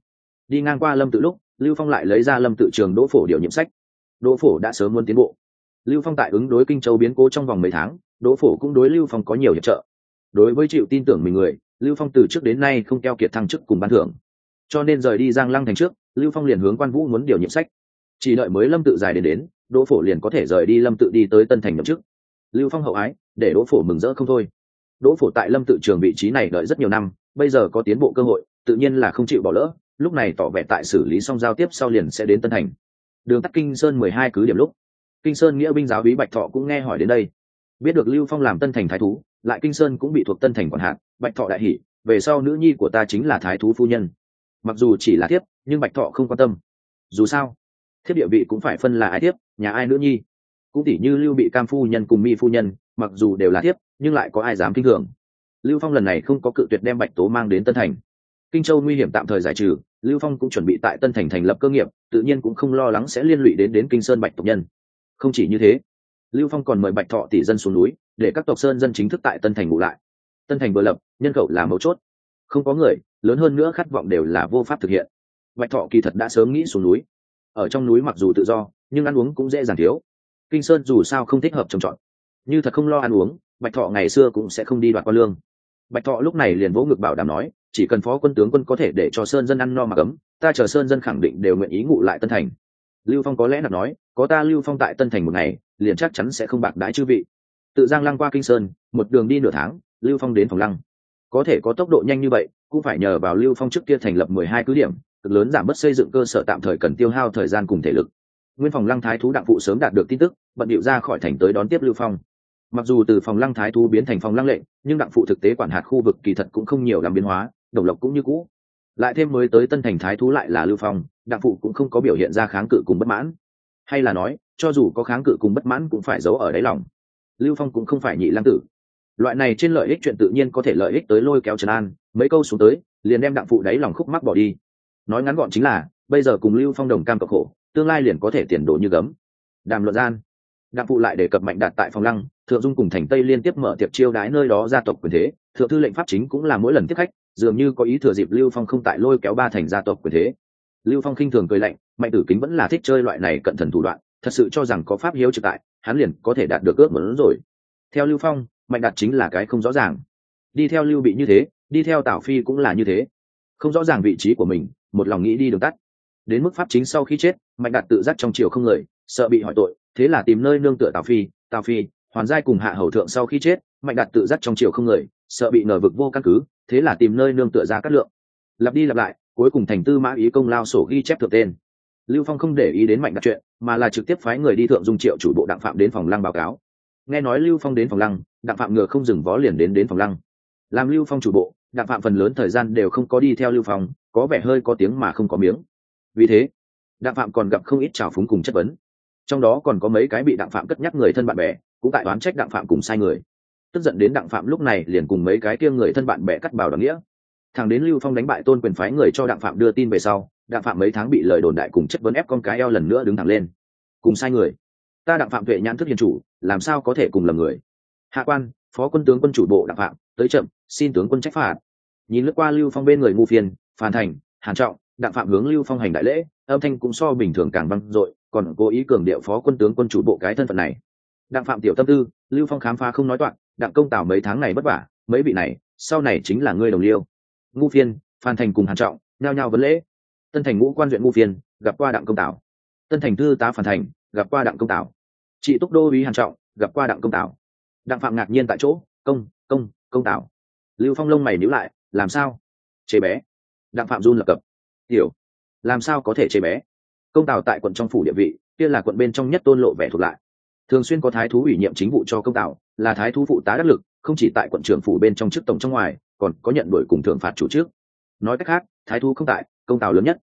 đi ngang qua lâm tự lúc, lưu phong lại lấy ra lâm tự trường đỗ phổ điều nhiệm sách. Đỗ phổ đã sớm muốn tiến bộ. Lưu phong tại ứng đối kinh châu biến cố trong vòng mấy tháng, đỗ phổ cũng đối lưu phong có nhiều hiệp trợ. Đối với chịu tin tưởng mình người, lưu phong từ trước đến nay không keo kiệt thăng chức cùng ban thưởng. Cho nên rời đi giang lăng thành trước, lưu phong liền hướng quan vũ muốn điều nhiệm sách. Chỉ đợi mới lâm tự dài đến đến, đỗ phổ liền có thể rời đi lâm tự đi tới tân thành nhậm chức. Lưu phong hậu ái, để đỗ phổ mừng rỡ không thôi. Đỗ phổ tại lâm tự trường vị trí này đợi rất nhiều năm, bây giờ có tiến bộ cơ hội, tự nhiên là không chịu bỏ lỡ lúc này tỏ vẻ tại xử lý xong giao tiếp sau liền sẽ đến tân thành. Đường tắt kinh sơn mười hai cứ điểm lúc. Kinh sơn nghĩa binh giáo bí bạch thọ cũng nghe hỏi đến đây. Biết được lưu phong làm tân thành thái thú, lại kinh sơn cũng bị thuộc tân thành quản hạt, bạch thọ đại hỷ về sau nữ nhi của ta chính là thái thú phu nhân. Mặc dù chỉ là thiếp, nhưng bạch thọ không quan tâm. Dù sao, thiếp địa vị cũng phải phân là ai thiếp, nhà ai nữ nhi. Cũng tỉ như lưu bị cam phu nhân cùng mi phu nhân, mặc dù đều là thiếp, nhưng lại có ai dám kinh thường. Lưu phong lần này không có cự tuyệt đem bạch tố mang đến tân thành. Kinh châu nguy hiểm tạm thời giải trừ lưu phong cũng chuẩn bị tại tân thành thành lập cơ nghiệp, tự nhiên cũng không lo lắng sẽ liên lụy đến đến kinh sơn bạch tộc nhân. Không chỉ như thế, lưu phong còn mời bạch thọ tỷ dân xuống núi, để các tộc sơn dân chính thức tại tân thành ngủ lại. Tân thành vừa lập, nhân khẩu là mấu chốt. Không có người, lớn hơn nữa khát vọng đều là vô pháp thực hiện. Bạch thọ kỳ thật đã sớm nghĩ xuống núi. Ở trong núi mặc dù tự do, nhưng ăn uống cũng dễ dàng thiếu. Kinh sơn dù sao không thích hợp trồng trọt. Như thật không lo ăn uống, bạch thọ ngày xưa cũng sẽ không đi đoạt qua lương. Bạch thọ lúc này liền vỗ ngực bảo đảm nói chỉ cần phó quân tướng quân có thể để cho sơn dân ăn no mà cấm, ta chờ sơn dân khẳng định đều nguyện ý ngụ lại tân thành. Lưu phong có lẽ là nói, có ta lưu phong tại tân thành một ngày, liền chắc chắn sẽ không bạc đái chư vị. Tự giang lăng qua kinh sơn, một đường đi nửa tháng, lưu phong đến phòng lăng. Có thể có tốc độ nhanh như vậy, cũng phải nhờ vào lưu phong trước kia thành lập mười hai cứ điểm, cực lớn giảm bớt xây dựng cơ sở tạm thời cần tiêu hao thời gian cùng thể lực. Nguyên phòng lăng thái thú đặng phụ sớm đạt được tin tức, bận điệu ra khỏi thành tới đón tiếp lưu phong. Mặc dù từ phòng lăng thái thú biến thành phòng lăng lệnh, nhưng đặng phụ thực tế quản hạt khu vực kỳ thật cũng không nhiều làm biến hóa đồng lộc cũng như cũ. Lại thêm mới tới tân thành thái thú lại là lưu phong, đặng phụ cũng không có biểu hiện ra kháng cự cùng bất mãn. Hay là nói, cho dù có kháng cự cùng bất mãn cũng phải giấu ở đáy lòng. Lưu phong cũng không phải nhị lăng tử. Loại này trên lợi ích chuyện tự nhiên có thể lợi ích tới lôi kéo trần an, mấy câu xuống tới, liền đem đặng phụ đáy lòng khúc mắc bỏ đi. Nói ngắn gọn chính là, bây giờ cùng lưu phong đồng cam cộng khổ, tương lai liền có thể tiền đồ như gấm. Đàm luận gian, đặng phụ lại đề cập mạnh đạt tại phòng lăng, thượng dung cùng thành tây liên tiếp mở tiệp chiêu đái nơi đó gia tộc quyền thế, thượng thư lệnh pháp chính cũng là mỗi lần tiếp khách dường như có ý thừa dịp lưu phong không tại lôi kéo ba thành gia tộc quyền thế. Lưu phong khinh thường cười lạnh, mạnh tử kính vẫn là thích chơi loại này cận thần thủ đoạn, thật sự cho rằng có pháp hiếu trực tại, hắn liền có thể đạt được ước muốn rồi. Theo lưu phong, mạnh đạt chính là cái không rõ ràng. Đi theo lưu bị như thế, đi theo tào phi cũng là như thế. Không rõ ràng vị trí của mình, một lòng nghĩ đi đường tắt. Đến mức pháp chính sau khi chết, mạnh đạt tự giác trong triều không người, sợ bị hỏi tội, thế là tìm nơi nương tựa tào phi tào phi hoàn giai cùng hạ hầu thượng sau khi chết, mạnh đạt tự giác trong triều không người, sợ bị ngờ vực vô căn cứ, thế là tìm nơi nương tựa ra cát lượng. Lặp đi lặp lại, cuối cùng thành tư mã ý công lao sổ ghi chép thượng tên. Lưu phong không để ý đến mạnh đạt chuyện, mà là trực tiếp phái người đi thượng dung triệu chủ bộ đặng phạm đến phòng lăng báo cáo. Nghe nói lưu phong đến phòng lăng, đặng phạm ngựa không dừng vó liền đến đến phòng lăng. Làm lưu phong chủ bộ, đặng phạm phần lớn thời gian đều không có đi theo lưu phong, có vẻ hơi có tiếng mà không có miếng. Vì thế, đặng phạm còn gặp không ít trào phúng cùng chất vấn trong đó còn có mấy cái bị đặng phạm cất nhắc người thân bạn bè, cũng tại oán trách đặng phạm cùng sai người. Tức giận đến đặng phạm lúc này liền cùng mấy cái kia người thân bạn bè cắt bảo đoàn nghĩa. Thằng đến lưu phong đánh bại tôn quyền phái người cho đặng phạm đưa tin về sau, đặng phạm mấy tháng bị lời đồn đại cùng chất vấn ép con cái eo lần nữa đứng thẳng lên. Cùng sai người. Ta đặng phạm tuệ nhãn thức hiền chủ, làm sao có thể cùng lầm người? Hạ quan, phó quân tướng quân chủ bộ đặng phạm, tới chậm, xin tướng quân trách phạt. Nhìn lướt qua lưu phong bên người ngu phiên phàn thành, hàn trọng, đặng phạm hướng lưu phong hành đại lễ, âm thanh cũng so bình thường càng vang dội còn cố ý cường điệu phó quân tướng quân chủ bộ cái thân phận này. Đặng phạm tiểu tâm tư, lưu phong khám phá không nói toạc, đặng công tảo mấy tháng này vất vả, mấy vị này, sau này chính là ngươi đồng liêu. Ngu phiên, phan thành cùng hàn trọng, nhao nhao vấn lễ. Tân thành ngũ quan huyện ngu phiên, gặp qua đặng công tảo tân thành thư tá phan thành, gặp qua đặng công tảo chị túc đô úy hàn trọng, gặp qua đặng công tảo đặng phạm ngạc nhiên tại chỗ, công công công tảo lưu phong lông mày nhíu lại, làm sao? Chế bé. Đặng phạm run lập cập, hiểu. Làm sao có thể chế bé? Công tào tại quận trong phủ địa vị kia là quận bên trong nhất tôn lộ vẻ thuộc lại. Thường xuyên có thái thú ủy nhiệm chính vụ cho công tào, là thái thú phụ tá đắc lực không chỉ tại quận trưởng phủ bên trong chức tổng trong ngoài còn có nhận đổi cùng thưởng phạt chủ trước. Nói cách khác thái thú không tại công tào lớn nhất.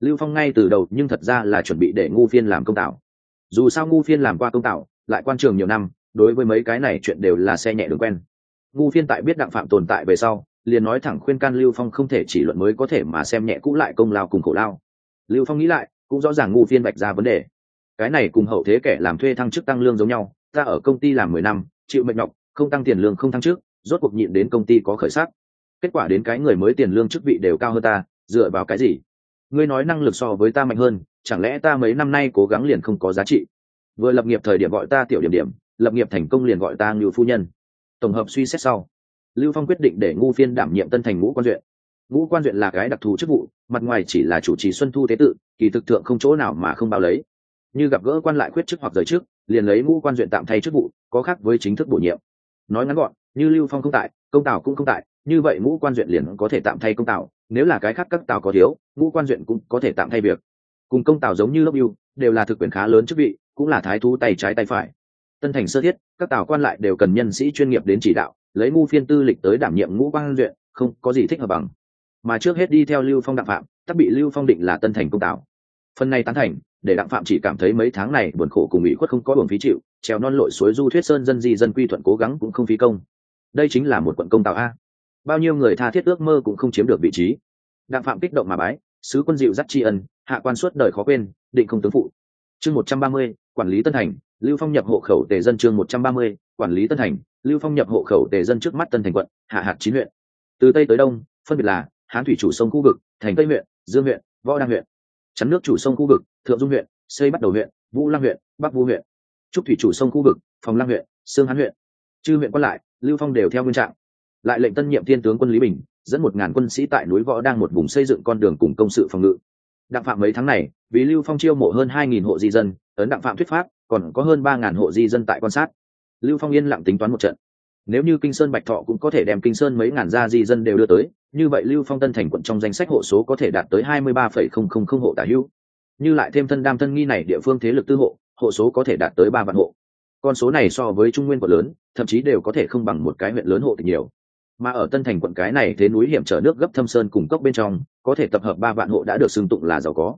Lưu phong ngay từ đầu nhưng thật ra là chuẩn bị để ngu phiên làm công tào. dù sao ngu phiên làm qua công tào, lại quan trường nhiều năm đối với mấy cái này chuyện đều là xe nhẹ đường quen. Ngu phiên tại biết đặng phạm tồn tại về sau liền nói thẳng khuyên can lưu phong không thể chỉ luận mới có thể mà xem nhẹ cũ lại công lao cùng khổ lao. Lưu phong nghĩ lại cũng rõ ràng ngu phiên bạch ra vấn đề. Cái này cùng hậu thế kẻ làm thuê thăng chức tăng lương giống nhau, ta ở công ty làm mười năm, chịu mệnh nhọc, không tăng tiền lương không thăng chức, rốt cuộc nhịn đến công ty có khởi sắc. Kết quả đến cái người mới tiền lương chức vị đều cao hơn ta, dựa vào cái gì? Ngươi nói năng lực so với ta mạnh hơn, chẳng lẽ ta mấy năm nay cố gắng liền không có giá trị? Vừa lập nghiệp thời điểm gọi ta tiểu điểm điểm, lập nghiệp thành công liền gọi ta ngưu phu nhân. Tổng hợp suy xét sau, lưu phong quyết định để ngu phiên đảm nhiệm tân thành ngũ quan duyện ngũ quan duyện là cái đặc thù chức vụ, mặt ngoài chỉ là chủ trì xuân thu tế tự, kỳ thực thượng không chỗ nào mà không bao lấy. Như gặp gỡ quan lại khuyết chức hoặc rời chức, liền lấy ngũ quan duyện tạm thay chức vụ, có khác với chính thức bổ nhiệm. Nói ngắn gọn, như lưu phong không tại, công tào cũng không tại, như vậy ngũ quan duyện liền có thể tạm thay công tào, nếu là cái khác các tào có thiếu, ngũ quan duyện cũng có thể tạm thay việc. Cùng công tào giống như lớp yêu đều là thực quyền khá lớn chức vị, cũng là thái thú tay trái tay phải. Tân thành sơ thiết, các tào quan lại đều cần nhân sĩ chuyên nghiệp đến chỉ đạo, lấy ngu phiên tư lịch tới đảm nhiệm ngũ quan duyện, không có gì thích hợp bằng mà trước hết đi theo lưu phong đặng phạm, tắc bị lưu phong định là tân thành công tào. Phần này tán thành, để đặng phạm chỉ cảm thấy mấy tháng này buồn khổ cùng ủy khuất không có buồn phí chịu, trèo non lội suối du thuyết sơn dân di dân quy thuận cố gắng cũng không phí công. Đây chính là một quận công tào a. Bao nhiêu người tha thiết ước mơ cũng không chiếm được vị trí. Đặng phạm kích động mà bái, sứ quân dịu dắt tri ân, hạ quan suốt đời khó quên, định không tướng phụ. Chương một trăm ba mươi, quản lý tân thành, lưu phong nhập hộ khẩu tề dân chương một trăm ba mươi, quản lý tân thành, lưu phong nhập hộ khẩu tề dân trước mắt tân thành quận, hạ hạt chín huyện. Từ tây tới đông, phân biệt là hán thủy chủ sông khu vực, thành tây huyện, dương huyện, võ đăng huyện. Chắn nước chủ sông khu vực, thượng dung huyện, xây bắt đầu huyện, vũ lăng huyện, bắc vũ huyện. Trúc thủy chủ sông khu vực, phòng lăng huyện, sương hán huyện. Chư huyện còn lại, lưu phong đều theo nguyên trạng. Lại lệnh tân nhiệm thiên tướng quân lý bình, dẫn một ngàn quân sĩ tại núi võ đang một vùng xây dựng con đường cùng công sự phòng ngự. Đặng phạm mấy tháng này, vì lưu phong chiêu mộ hơn hai nghìn hộ di dân, ấn đặng phạm thuyết pháp, còn có hơn ba ngàn hộ di dân tại quan sát. Lưu phong yên lặng tính toán một trận nếu như kinh sơn bạch thọ cũng có thể đem kinh sơn mấy ngàn gia di dân đều đưa tới, như vậy lưu phong tân thành quận trong danh sách hộ số có thể đạt tới hai mươi ba phẩy không không không hộ tả hữu. Như lại thêm thân đam thân nghi này địa phương thế lực tư hộ hộ số có thể đạt tới ba vạn hộ. Con số này so với trung nguyên quận lớn, thậm chí đều có thể không bằng một cái huyện lớn hộ thì nhiều. Mà ở tân thành quận cái này thế núi hiểm trở nước gấp thâm sơn cùng cốc bên trong, có thể tập hợp ba vạn hộ đã được xưng tụng là giàu có.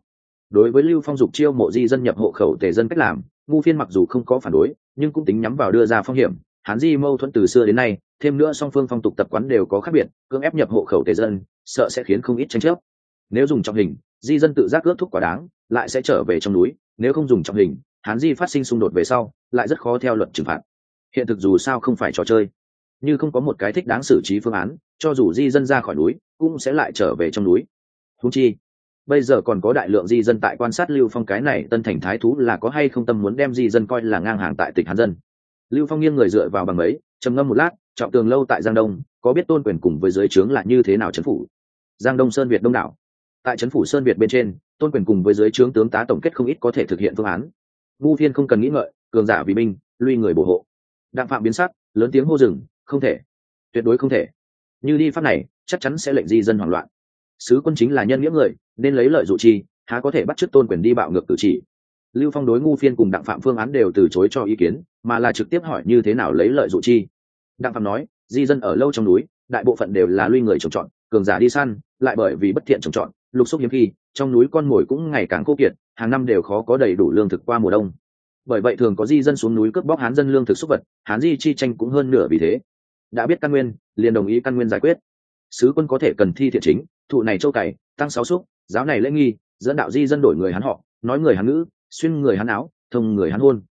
Đối với lưu phong dục chiêu mộ di dân nhập hộ khẩu tề dân cách làm ngu phiên mặc dù không có phản đối, nhưng cũng tính nhắm vào đưa ra phong hiểm hán di mâu thuẫn từ xưa đến nay, thêm nữa song phương phong tục tập quán đều có khác biệt, cưỡng ép nhập hộ khẩu tề dân, sợ sẽ khiến không ít tranh chấp. Nếu dùng trọng hình, di dân tự giác ước thúc quả đáng, lại sẽ trở về trong núi, nếu không dùng trọng hình, hán di phát sinh xung đột về sau, lại rất khó theo luật trừng phạt. Hiện thực dù sao không phải trò chơi, như không có một cái thích đáng xử trí phương án, cho dù di dân ra khỏi núi, cũng sẽ lại trở về trong núi. Thú chi, bây giờ còn có đại lượng di dân tại quan sát lưu phong cái này tân thành thái thú là có hay không tâm muốn đem di dân coi là ngang hàng tại tỉnh Hán dân lưu phong nghiêng người dựa vào bằng ấy trầm ngâm một lát, trọng tường lâu tại giang đông, có biết tôn quyền cùng với giới trướng là như thế nào trấn phủ? Giang đông sơn việt đông đảo. Tại trấn phủ sơn việt bên trên, tôn quyền cùng với giới trướng tướng tá tổng kết không ít có thể thực hiện phương án. Ngu thiên không cần nghĩ ngợi, cường giả vì binh lui người bổ hộ. Đặng phạm biến sắc, lớn tiếng hô rừng không thể. Tuyệt đối không thể. Như đi pháp này, chắc chắn sẽ lệnh di dân hoảng loạn. Sứ quân chính là nhân nghĩa người, nên lấy lợi dụ chi, há có thể bắt chước tôn quyền đi bạo ngược tự chỉ lưu phong đối ngu phiên cùng đặng phạm phương án đều từ chối cho ý kiến, mà là trực tiếp hỏi như thế nào lấy lợi dụ chi. Đặng phạm nói, di dân ở lâu trong núi, đại bộ phận đều là luy người trồng trọt, cường giả đi săn, lại bởi vì bất thiện trồng trọt, lục xúc hiếm khi, trong núi con mồi cũng ngày càng khô kiệt, hàng năm đều khó có đầy đủ lương thực qua mùa đông. Bởi vậy thường có di dân xuống núi cướp bóc hán dân lương thực xúc vật, hán di chi tranh cũng hơn nửa vì thế. Đã biết căn nguyên, liền đồng ý căn nguyên giải quyết. Sứ quân có thể cần thi thiện chính, thụ này châu cày, tăng sáu xúc, giáo này lễ nghi, dẫn đạo di dân đổi người hắn họ, nói người hắn ngữ xuyên người hắn áo, thông người hắn hôn.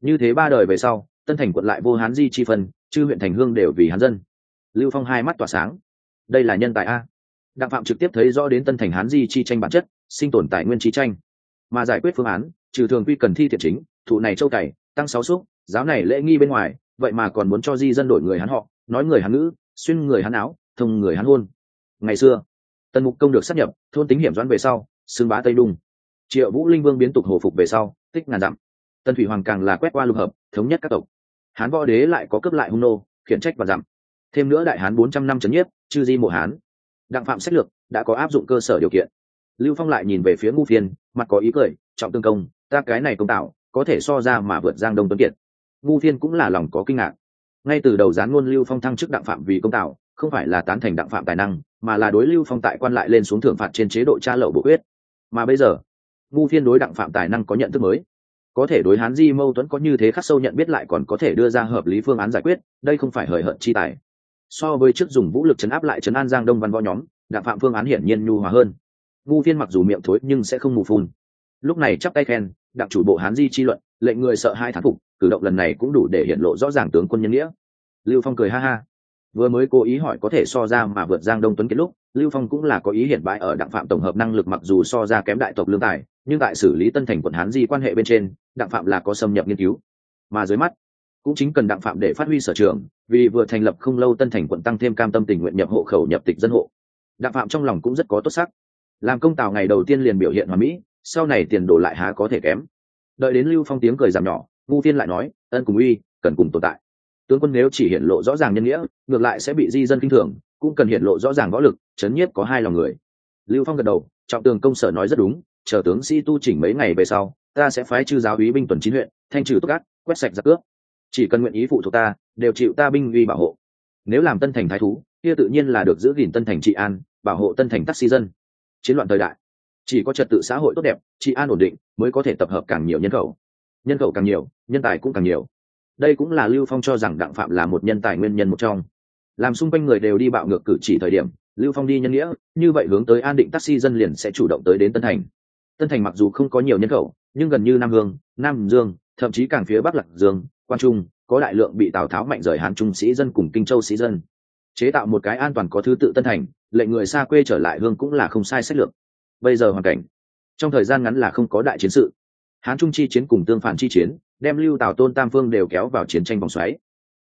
Như thế ba đời về sau, tân thành quận lại vô hán di chi phân, chư huyện thành hương đều vì hán dân. Lưu phong hai mắt tỏa sáng. Đây là nhân tài a. Đặng phạm trực tiếp thấy rõ đến tân thành hán di chi tranh bản chất, sinh tồn tài nguyên chi tranh. Mà giải quyết phương án, trừ thường quy cần thi thiện chính, thụ này châu cày, tăng sáu xúc, giáo này lễ nghi bên ngoài, vậy mà còn muốn cho di dân đổi người hắn họ, nói người hắn ngữ, xuyên người hắn áo, thông người hắn hôn. Ngày xưa tần mục công được sắp nhập, thôn tính hiểm doãn về sau xương bá tây đung triệu vũ linh vương biến tục hồi phục về sau, tích ngàn dặm. Tần thủy hoàng càng là quét qua lục hợp, thống nhất các tộc. Hán võ đế lại có cấp lại hung nô, khiển trách và dặm. Thêm nữa đại hán bốn trăm năm trấn nhiếp, chư di mộ hán. Đặng phạm sách lược đã có áp dụng cơ sở điều kiện. Lưu phong lại nhìn về phía ngu phiên mặt có ý cười, trọng tương công, ta cái này công tạo, có thể so ra mà vượt giang đông tuấn kiệt. Ngu phiên cũng là lòng có kinh ngạc. Ngay từ đầu gián ngôn lưu phong thăng chức đặng phạm vì công tạo, không phải là tán thành đặng phạm tài năng, mà là đối lưu phong tại quan lại lên xuống thưởng phạt trên chế độ tra lậu bộ quyết. Mà bây giờ ngu phiên đối đặng phạm tài năng có nhận thức mới. Có thể đối hán di mâu thuẫn có như thế khắc sâu nhận biết lại còn có thể đưa ra hợp lý phương án giải quyết, đây không phải hời hợt chi tài. So với trước dùng vũ lực chấn áp lại chấn an giang đông văn võ nhóm, đặng phạm phương án hiển nhiên nhu hòa hơn. Ngu phiên mặc dù miệng thối nhưng sẽ không mù phun. Lúc này chắp tay khen, đặng chủ bộ hán di chi luận, lệnh người sợ hai thán phục, cử động lần này cũng đủ để hiện lộ rõ ràng tướng quân nhân nghĩa. Lưu phong cười ha ha. Vừa mới cố ý hỏi có thể so ra mà vượt giang đông tuấn kết lúc, lưu phong cũng là có ý hiện bại ở đặng phạm tổng hợp năng lực mặc dù so ra kém đại tộc lương tài nhưng tại xử lý tân thành quận hán di quan hệ bên trên, đặng phạm là có xâm nhập nghiên cứu. Mà dưới mắt, cũng chính cần đặng phạm để phát huy sở trường, vì vừa thành lập không lâu tân thành quận tăng thêm cam tâm tình nguyện nhập hộ khẩu nhập tịch dân hộ. Đặng phạm trong lòng cũng rất có tốt sắc. Làm công tào ngày đầu tiên liền biểu hiện hòa mỹ, sau này tiền đổ lại há có thể kém. Đợi đến lưu phong tiếng cười giảm nhỏ ngu phiên lại nói, ân cùng uy, cần cùng tồn tại. Tướng quân nếu chỉ hiện lộ rõ ràng nhân nghĩa, ngược lại sẽ bị di dân kinh thường, cũng cần hiện lộ rõ ràng võ lực, chấn nhiếp có hai lòng người. Lưu phong gật đầu, trọng tường công sở nói rất đúng chờ tướng sĩ tu chỉnh mấy ngày về sau, ta sẽ phái chư giáo úy binh tuần chín huyện, thanh trừ tốt gác quét sạch giặc cướp. Chỉ cần nguyện ý phụ thuộc ta, đều chịu ta binh uy bảo hộ. Nếu làm tân thành thái thú, kia tự nhiên là được giữ gìn tân thành trị an, bảo hộ tân thành taxi dân. Chiến loạn thời đại, chỉ có trật tự xã hội tốt đẹp, trị an ổn định mới có thể tập hợp càng nhiều nhân khẩu. Nhân khẩu càng nhiều, nhân tài cũng càng nhiều. Đây cũng là lưu phong cho rằng đặng phạm là một nhân tài nguyên nhân một trong. Làm xung quanh người đều đi bạo ngược cử chỉ thời điểm, lưu phong đi nhân nghĩa, như vậy hướng tới an định taxi dân liền sẽ chủ động tới đến tân thành tân thành mặc dù không có nhiều nhân khẩu, nhưng gần như nam hương, nam dương, thậm chí càng phía bắc lạc dương quan trung, có đại lượng bị tào tháo mạnh rời hán trung sĩ dân cùng kinh châu sĩ dân. Chế tạo một cái an toàn có thứ tự tân thành, lệnh người xa quê trở lại hương cũng là không sai sách lược. Bây giờ hoàn cảnh, trong thời gian ngắn là không có đại chiến sự. Hán trung chi chiến cùng tương phản chi chiến, đem lưu tào tôn tam phương đều kéo vào chiến tranh vòng xoáy.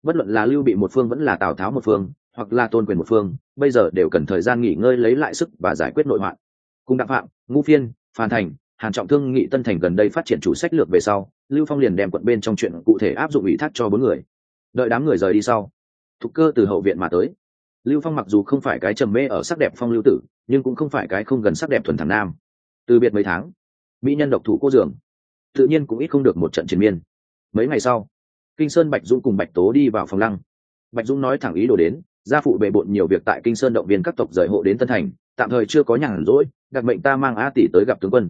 Bất luận là lưu bị một phương vẫn là tào tháo một phương, hoặc là tôn quyền một phương, bây giờ đều cần thời gian nghỉ ngơi lấy lại sức và giải quyết nội hoạn. Cùng đặng phạm ngũ phiên phan thành, hàn trọng thương nghị tân thành gần đây phát triển chủ sách lược về sau, lưu phong liền đem quận bên trong chuyện cụ thể áp dụng ủy thác cho bốn người. Đợi đám người rời đi sau, thục cơ từ hậu viện mà tới. Lưu phong mặc dù không phải cái trầm mê ở sắc đẹp phong lưu tử, nhưng cũng không phải cái không gần sắc đẹp thuần thẳng nam. Từ biệt mấy tháng, mỹ nhân độc thủ cô dường, tự nhiên cũng ít không được một trận chiến miên. Mấy ngày sau, kinh sơn bạch dũng cùng bạch tố đi vào phòng lăng. Bạch dũng nói thẳng ý đồ đến, gia phụ bề bộn nhiều việc tại kinh sơn động viên các tộc rời hộ đến tân thành tạm thời chưa có nhàn rỗi, đặc mệnh ta mang a tỷ tới gặp tướng quân.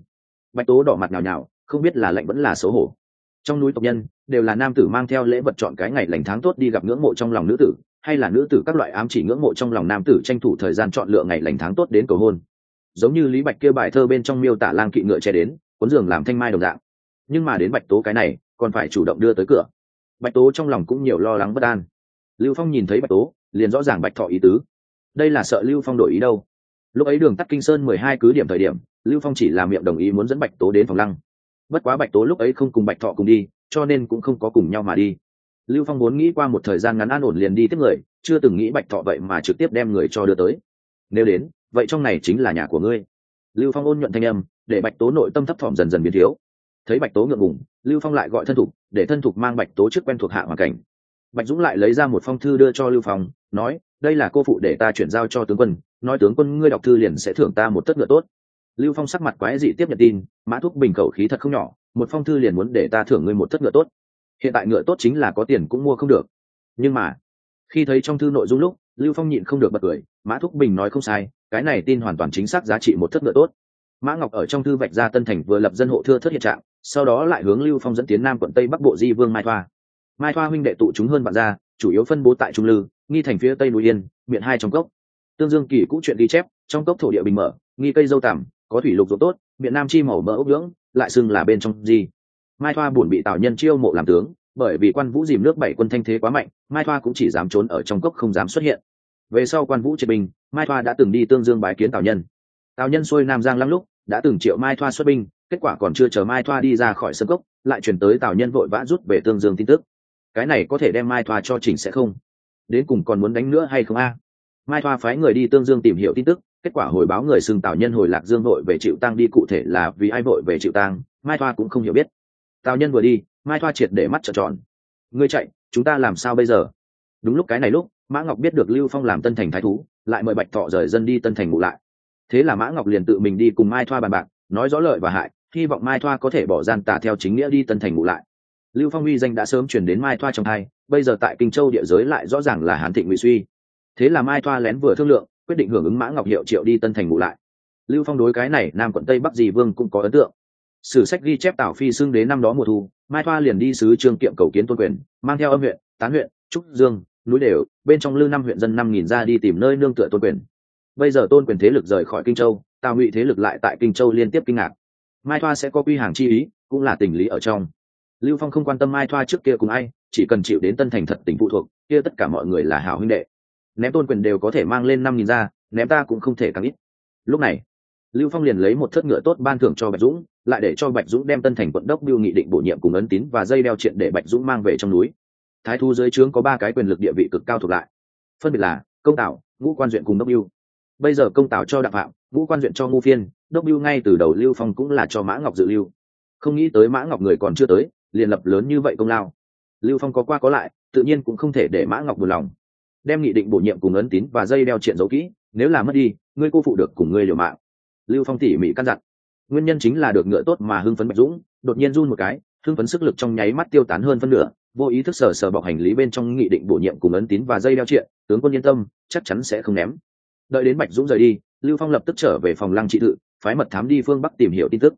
Bạch tố đỏ mặt nhào nhào, không biết là lệnh vẫn là xấu hổ. Trong núi tộc nhân, đều là nam tử mang theo lễ vật chọn cái ngày lành tháng tốt đi gặp ngưỡng mộ trong lòng nữ tử, hay là nữ tử các loại ám chỉ ngưỡng mộ trong lòng nam tử tranh thủ thời gian chọn lựa ngày lành tháng tốt đến cầu hôn. Giống như lý bạch kia bài thơ bên trong miêu tả lang kỵ ngựa che đến, cuốn giường làm thanh mai đồng dạng. Nhưng mà đến bạch tố cái này, còn phải chủ động đưa tới cửa. Bạch tố trong lòng cũng nhiều lo lắng bất an. Lưu phong nhìn thấy bạch tố, liền rõ ràng bạch thọ ý tứ. Đây là sợ lưu phong đổi ý đâu? Lúc ấy đường tắt kinh sơn mười hai cứ điểm thời điểm, lưu phong chỉ làm miệng đồng ý muốn dẫn bạch tố đến phòng lăng. Bất quá bạch tố lúc ấy không cùng bạch thọ cùng đi, cho nên cũng không có cùng nhau mà đi. Lưu phong muốn nghĩ qua một thời gian ngắn an ổn liền đi tiếp người, chưa từng nghĩ bạch thọ vậy mà trực tiếp đem người cho đưa tới. Nếu đến, vậy trong này chính là nhà của ngươi. Lưu phong ôn nhuận thanh âm, để bạch tố nội tâm thấp thỏm dần dần biến thiếu. Thấy bạch tố ngượng ngùng, lưu phong lại gọi thân thục, để thân thục mang bạch tố trước quen thuộc hạ hoàn cảnh. Bạch dũng lại lấy ra một phong thư đưa cho lưu phong, nói đây là cô phụ để ta chuyển giao cho tướng quân, nói tướng quân ngươi đọc thư liền sẽ thưởng ta một tất ngựa tốt. Lưu phong sắc mặt quái dị tiếp nhận tin, mã thúc bình khẩu khí thật không nhỏ, một phong thư liền muốn để ta thưởng ngươi một tất ngựa tốt. Hiện tại ngựa tốt chính là có tiền cũng mua không được. Nhưng mà, khi thấy trong thư nội dung lúc, lưu phong nhịn không được bật cười, mã thúc bình nói không sai, cái này tin hoàn toàn chính xác giá trị một thất ngựa tốt. Mã ngọc ở trong thư vạch ra tân thành vừa lập dân hộ thưa thất hiện trạng, sau đó lại hướng lưu phong dẫn tiến nam quận tây bắc bộ di vương mai thoa. Mai thoa huynh đệ tụ chúng hơn bạn ra chủ yếu phân bố tại trung lư, nghi thành phía tây núi yên, miệng hai trong cốc. Tương dương kỳ cũ chuyện ghi chép, trong cốc thổ địa bình mở, nghi cây dâu tằm, có thủy lục ruộng tốt, miệng nam chi màu mỡ ốc nhưỡng lại xưng là bên trong di. Mai thoa buồn bị tào nhân chiêu mộ làm tướng, bởi vì quan vũ dìm nước bảy quân thanh thế quá mạnh, mai thoa cũng chỉ dám trốn ở trong cốc không dám xuất hiện. Về sau quan vũ triệt binh mai thoa đã từng đi tương dương bái kiến tào nhân. Tào nhân xuôi nam giang lắm lúc, đã từng triệu mai thoa xuất binh, kết quả còn chưa chờ mai thoa đi ra khỏi sân cốc, lại chuyển tới tào nhân vội vã rút về tương dương tin tức cái này có thể đem mai thoa cho chỉnh sẽ không? Đến cùng còn muốn đánh nữa hay không a? Mai thoa phái người đi tương dương tìm hiểu tin tức, kết quả hồi báo người xưng tào nhân hồi lạc dương vội về chịu tăng đi, cụ thể là vì ai vội về chịu tăng mai thoa cũng không hiểu biết. Tào nhân vừa đi, mai thoa triệt để mắt trợn tròn. Ngươi chạy, chúng ta làm sao bây giờ? Đúng lúc cái này lúc, mã ngọc biết được lưu phong làm tân thành thái thú, lại mời bạch thọ rời dân đi tân thành ngủ lại. Thế là mã ngọc liền tự mình đi cùng mai thoa bàn bạc, nói rõ lợi và hại, hy vọng mai thoa có thể bỏ gian tà theo chính nghĩa đi tân thành ngủ lại lưu phong uy danh đã sớm chuyển đến mai thoa trong hai, bây giờ tại kinh châu địa giới lại rõ ràng là hán thịnh ngụy suy. Thế là mai thoa lén vừa thương lượng, quyết định hưởng ứng mã ngọc hiệu triệu đi tân thành ngủ lại. Lưu phong đối cái này nam quận tây bắc dì vương cũng có ấn tượng. Sử sách ghi chép tảo phi xưng đế năm đó mùa thu, mai thoa liền đi sứ trương kiệm cầu kiến tôn quyền, mang theo âm huyện, tán huyện, trúc dương, núi đều, bên trong lư năm huyện dân năm nghìn ra đi tìm nơi nương tựa tôn quyền. Bây giờ tôn quyền thế lực rời khỏi kinh châu, tào ngụy thế lực lại tại kinh châu liên tiếp kinh ngạc. Mai thoa sẽ có quy hàng chi ý, cũng là tình lý ở trong lưu phong không quan tâm mai thoa trước kia cùng ai, chỉ cần chịu đến tân thành thật tình phụ thuộc, kia tất cả mọi người là hảo huynh đệ. Ném tôn quyền đều có thể mang lên năm nghìn ra, ném ta cũng không thể càng ít. Lúc này, lưu phong liền lấy một thất ngựa tốt ban thưởng cho bạch dũng, lại để cho bạch dũng đem tân thành quận đốc biêu nghị định bổ nhiệm cùng ấn tín và dây đeo triện để bạch dũng mang về trong núi. Thái thu dưới trướng có ba cái quyền lực địa vị cực cao thuộc lại. Phân biệt là công tảo, ngũ quan duyện cùng đốc biêu. Bây giờ công tảo cho đặng phạm, ngũ quan duyện cho Ngô phiên, đốc biêu ngay từ đầu lưu phong cũng là cho mã ngọc dự lưu. Không nghĩ tới mã ngọc người còn chưa tới liền lập lớn như vậy công lao. Lưu phong có qua có lại, tự nhiên cũng không thể để mã ngọc buồn lòng. Đem nghị định bổ nhiệm cùng ấn tín và dây đeo triện giấu kỹ, nếu là mất đi, ngươi cô phụ được cùng ngươi liều mạng. Lưu phong tỉ mỉ căn dặn. Nguyên nhân chính là được ngựa tốt mà hưng phấn bạch dũng, đột nhiên run một cái, hưng phấn sức lực trong nháy mắt tiêu tán hơn phân nửa, vô ý thức sờ sờ bọc hành lý bên trong nghị định bổ nhiệm cùng ấn tín và dây đeo triện tướng quân yên tâm, chắc chắn sẽ không ném. Đợi đến bạch dũng rời đi, lưu phong lập tức trở về phòng lăng trị tự, phái mật thám đi phương bắc tìm hiểu tin tức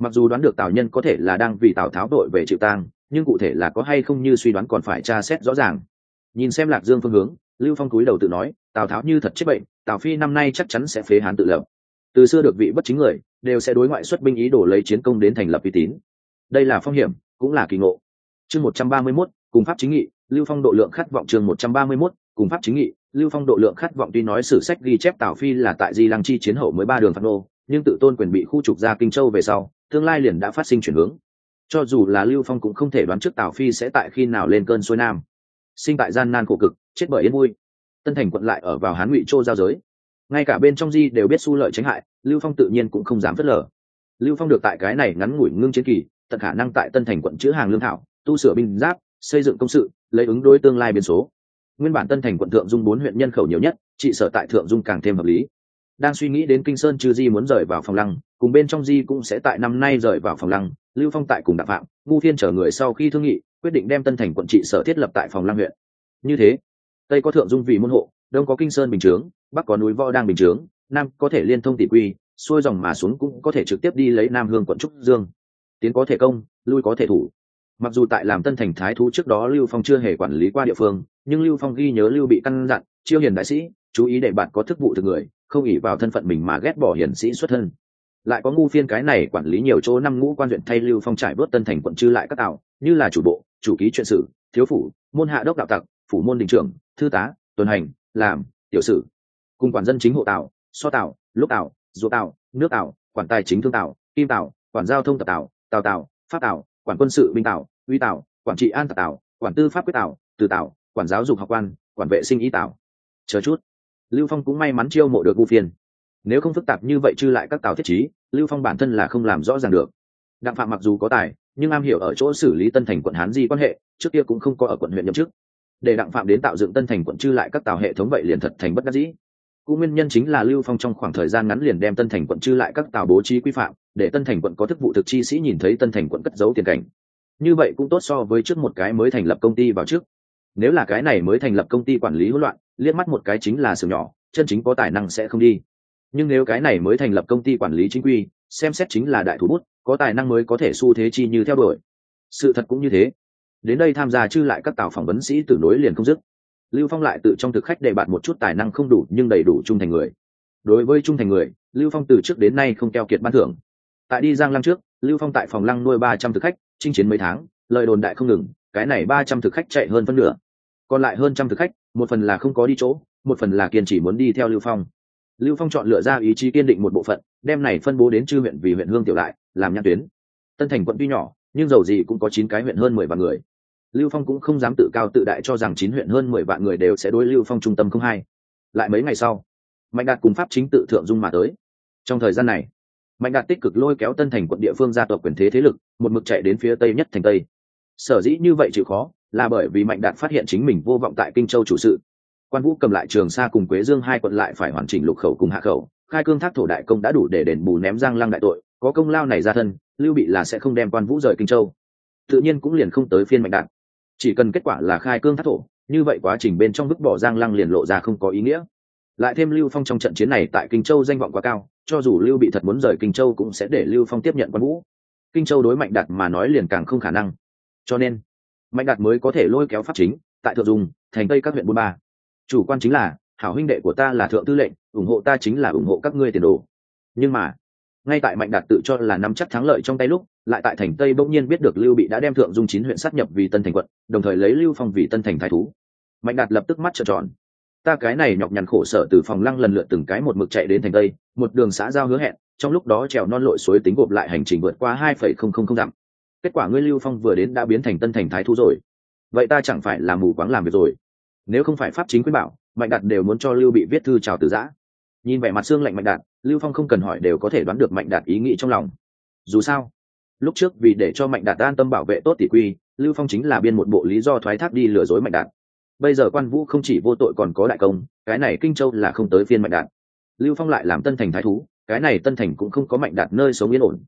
mặc dù đoán được tào nhân có thể là đang vì tào tháo đội về chịu tang, nhưng cụ thể là có hay không như suy đoán còn phải tra xét rõ ràng. Nhìn xem lạc dương phương hướng, lưu phong cúi đầu tự nói, tào tháo như thật chết bệnh, tào phi năm nay chắc chắn sẽ phế hán tự lập. Từ xưa được vị bất chính người, đều sẽ đối ngoại xuất binh ý đổ lấy chiến công đến thành lập uy tín. Đây là phong hiểm, cũng là kỳ ngộ. Chương một trăm ba mươi mốt, cùng pháp chính nghị, lưu phong độ lượng khát vọng chương một trăm ba mươi mốt, cùng pháp chính nghị, lưu phong độ lượng khát vọng tuy nói sử sách ghi chép tào phi là tại di lăng chi chiến hậu mới ba đường phạt nô nhưng tự tôn quyền bị khu trục ra kinh châu về sau, tương lai liền đã phát sinh chuyển hướng. Cho dù là lưu phong cũng không thể đoán trước tào phi sẽ tại khi nào lên cơn xuôi nam. Sinh tại gian nan khổ cực, chết bởi yên vui. Tân thành quận lại ở vào hán ngụy châu giao giới. Ngay cả bên trong di đều biết su lợi tránh hại, lưu phong tự nhiên cũng không dám phớt lờ. Lưu phong được tại cái này ngắn ngủi ngưng chiến kỳ, tận khả năng tại tân thành quận chữ hàng lương thảo, tu sửa binh giáp, xây dựng công sự, lấy ứng đối tương lai biến số. Nguyên bản tân thành quận thượng dung bốn huyện nhân khẩu nhiều nhất, trị sở tại thượng dung càng thêm hợp lý đang suy nghĩ đến kinh sơn trừ di muốn rời vào phòng lăng, cùng bên trong di cũng sẽ tại năm nay rời vào phòng lăng, lưu phong tại cùng đặng phạm, ngu phiên chở người sau khi thương nghị, quyết định đem tân thành quận trị sở thiết lập tại phòng lăng huyện. Như thế, tây có thượng dung vì môn hộ, đông có kinh sơn bình chướng, bắc có núi võ đang bình chướng, nam có thể liên thông tỷ quy, xuôi dòng mà xuống cũng có thể trực tiếp đi lấy nam hương quận trúc dương. Tiến có thể công, lui có thể thủ. Mặc dù tại làm tân thành thái thú trước đó lưu phong chưa hề quản lý qua địa phương, nhưng lưu phong ghi nhớ lưu bị căn dặn, chiêu hiền đại sĩ, chú ý để bạn có thức vụ từ người không ỉ vào thân phận mình mà ghét bỏ hiển sĩ xuất thân. Lại có ngu phiên cái này quản lý nhiều chỗ năm ngũ quan huyện thay lưu phong trải bớt tân thành quận chư lại các tạo, như là chủ bộ, chủ ký chuyện sử, thiếu phủ, môn hạ đốc đạo tặc, phủ môn đình trưởng, thư tá, tuần hành, làm, tiểu sử. Cùng quản dân chính hộ tạo, so tạo, lúc tạo, ruộng tạo, nước tạo, quản tài chính thương tạo, kim tạo, quản giao thông tập tạo, tào tạo, pháp tạo, quản quân sự binh tạo, uy tạo, quản trị an tập tạo, quản tư pháp quyết tạo, từ tạo, quản giáo dục học quan, quản vệ sinh y tạo. Chờ chút lưu phong cũng may mắn chiêu mộ được ngu phiên. Nếu không phức tạp như vậy chư lại các tàu thiết trí, lưu phong bản thân là không làm rõ ràng được. Đặng phạm mặc dù có tài, nhưng am hiểu ở chỗ xử lý tân thành quận hán di quan hệ, trước kia cũng không có ở quận huyện nhậm chức. Để đặng phạm đến tạo dựng tân thành quận chư lại các tàu hệ thống vậy liền thật thành bất đắc dĩ. Cũng nguyên nhân chính là lưu phong trong khoảng thời gian ngắn liền đem tân thành quận chư lại các tàu bố trí quy phạm, để tân thành quận có thức vụ thực chi sĩ nhìn thấy tân thành quận cất giấu tiền cảnh. Như vậy cũng tốt so với trước một cái mới thành lập công ty vào trước. Nếu là cái này mới thành lập công ty quản lý hỗn loạn liếc mắt một cái chính là sự nhỏ, chân chính có tài năng sẽ không đi. Nhưng nếu cái này mới thành lập công ty quản lý chính quy, xem xét chính là đại thủ bút, có tài năng mới có thể xu thế chi như theo đuổi. Sự thật cũng như thế. Đến đây tham gia chư lại các tàu phỏng vấn sĩ từ nối liền không dứt. Lưu phong lại tự trong thực khách đề bạt một chút tài năng không đủ nhưng đầy đủ trung thành người. Đối với trung thành người, lưu phong từ trước đến nay không keo kiệt ban thưởng. Tại đi giang lăng trước, lưu phong tại phòng lăng nuôi ba trăm thực khách, chinh chiến mấy tháng, lời đồn đại không ngừng, cái này ba trăm thực khách chạy hơn phân nửa. Còn lại hơn trăm thực khách một phần là không có đi chỗ, một phần là kiên chỉ muốn đi theo lưu phong. Lưu phong chọn lựa ra ý chí kiên định một bộ phận, đem này phân bố đến chư huyện vì huyện hương tiểu lại, làm nhãn tuyến. Tân thành quận tuy nhỏ, nhưng dầu gì cũng có chín cái huyện hơn mười vạn người. Lưu phong cũng không dám tự cao tự đại cho rằng chín huyện hơn mười vạn người đều sẽ đối lưu phong trung tâm không hay. Lại mấy ngày sau, mạnh đạt cùng pháp chính tự thượng dung mà tới. Trong thời gian này, mạnh đạt tích cực lôi kéo tân thành quận địa phương ra tộc quyền thế thế lực, một mực chạy đến phía tây nhất thành tây. Sở dĩ như vậy chịu khó là bởi vì mạnh đạt phát hiện chính mình vô vọng tại kinh châu chủ sự. Quan vũ cầm lại trường sa cùng quế dương hai quận lại phải hoàn chỉnh lục khẩu cùng hạ khẩu, khai cương thác thổ đại công đã đủ để đền bù ném giang lăng đại tội, có công lao này ra thân, lưu bị là sẽ không đem quan vũ rời kinh châu. Tự nhiên cũng liền không tới phiên mạnh đạt. Chỉ cần kết quả là khai cương thác thổ, như vậy quá trình bên trong bức bỏ giang lăng liền lộ ra không có ý nghĩa. Lại thêm lưu phong trong trận chiến này tại kinh châu danh vọng quá cao, cho dù lưu bị thật muốn rời kinh châu cũng sẽ để lưu phong tiếp nhận quan vũ. Kinh châu đối mạnh đạt mà nói liền càng không khả năng. Cho nên mạnh đạt mới có thể lôi kéo pháp chính, tại thượng dùng, thành tây các huyện bốn ba. Chủ quan chính là, hảo huynh đệ của ta là thượng tư lệnh, ủng hộ ta chính là ủng hộ các ngươi tiền đồ. Nhưng mà, ngay tại mạnh đạt tự cho là nắm chắc thắng lợi trong tay lúc, lại tại thành tây bỗng nhiên biết được lưu bị đã đem thượng dung chín huyện sát nhập vì tân thành quận, đồng thời lấy lưu phong vì tân thành thái thú. Mạnh đạt lập tức mắt trợn tròn. Ta cái này nhọc nhằn khổ sở từ phòng lăng lần lượt từng cái một mực chạy đến thành tây, một đường xã giao hứa hẹn, trong lúc đó trèo non lội suối tính gộp lại hành trình vượt qua hai phẩy không không không dặm kết quả ngươi lưu phong vừa đến đã biến thành tân thành thái thú rồi. Vậy ta chẳng phải là mù quáng làm việc rồi. Nếu không phải pháp chính quyết bảo, mạnh đạt đều muốn cho lưu bị viết thư chào từ giã. Nhìn vẻ mặt xương lạnh mạnh đạt, lưu phong không cần hỏi đều có thể đoán được mạnh đạt ý nghĩ trong lòng. Dù sao, lúc trước vì để cho mạnh đạt an tâm bảo vệ tốt tỷ quy, lưu phong chính là biên một bộ lý do thoái thác đi lừa dối mạnh đạt. Bây giờ quan vũ không chỉ vô tội còn có đại công, cái này kinh châu là không tới phiên mạnh đạt. Lưu phong lại làm tân thành thái thú, cái này tân thành cũng không có mạnh đạt nơi sống yên ổn.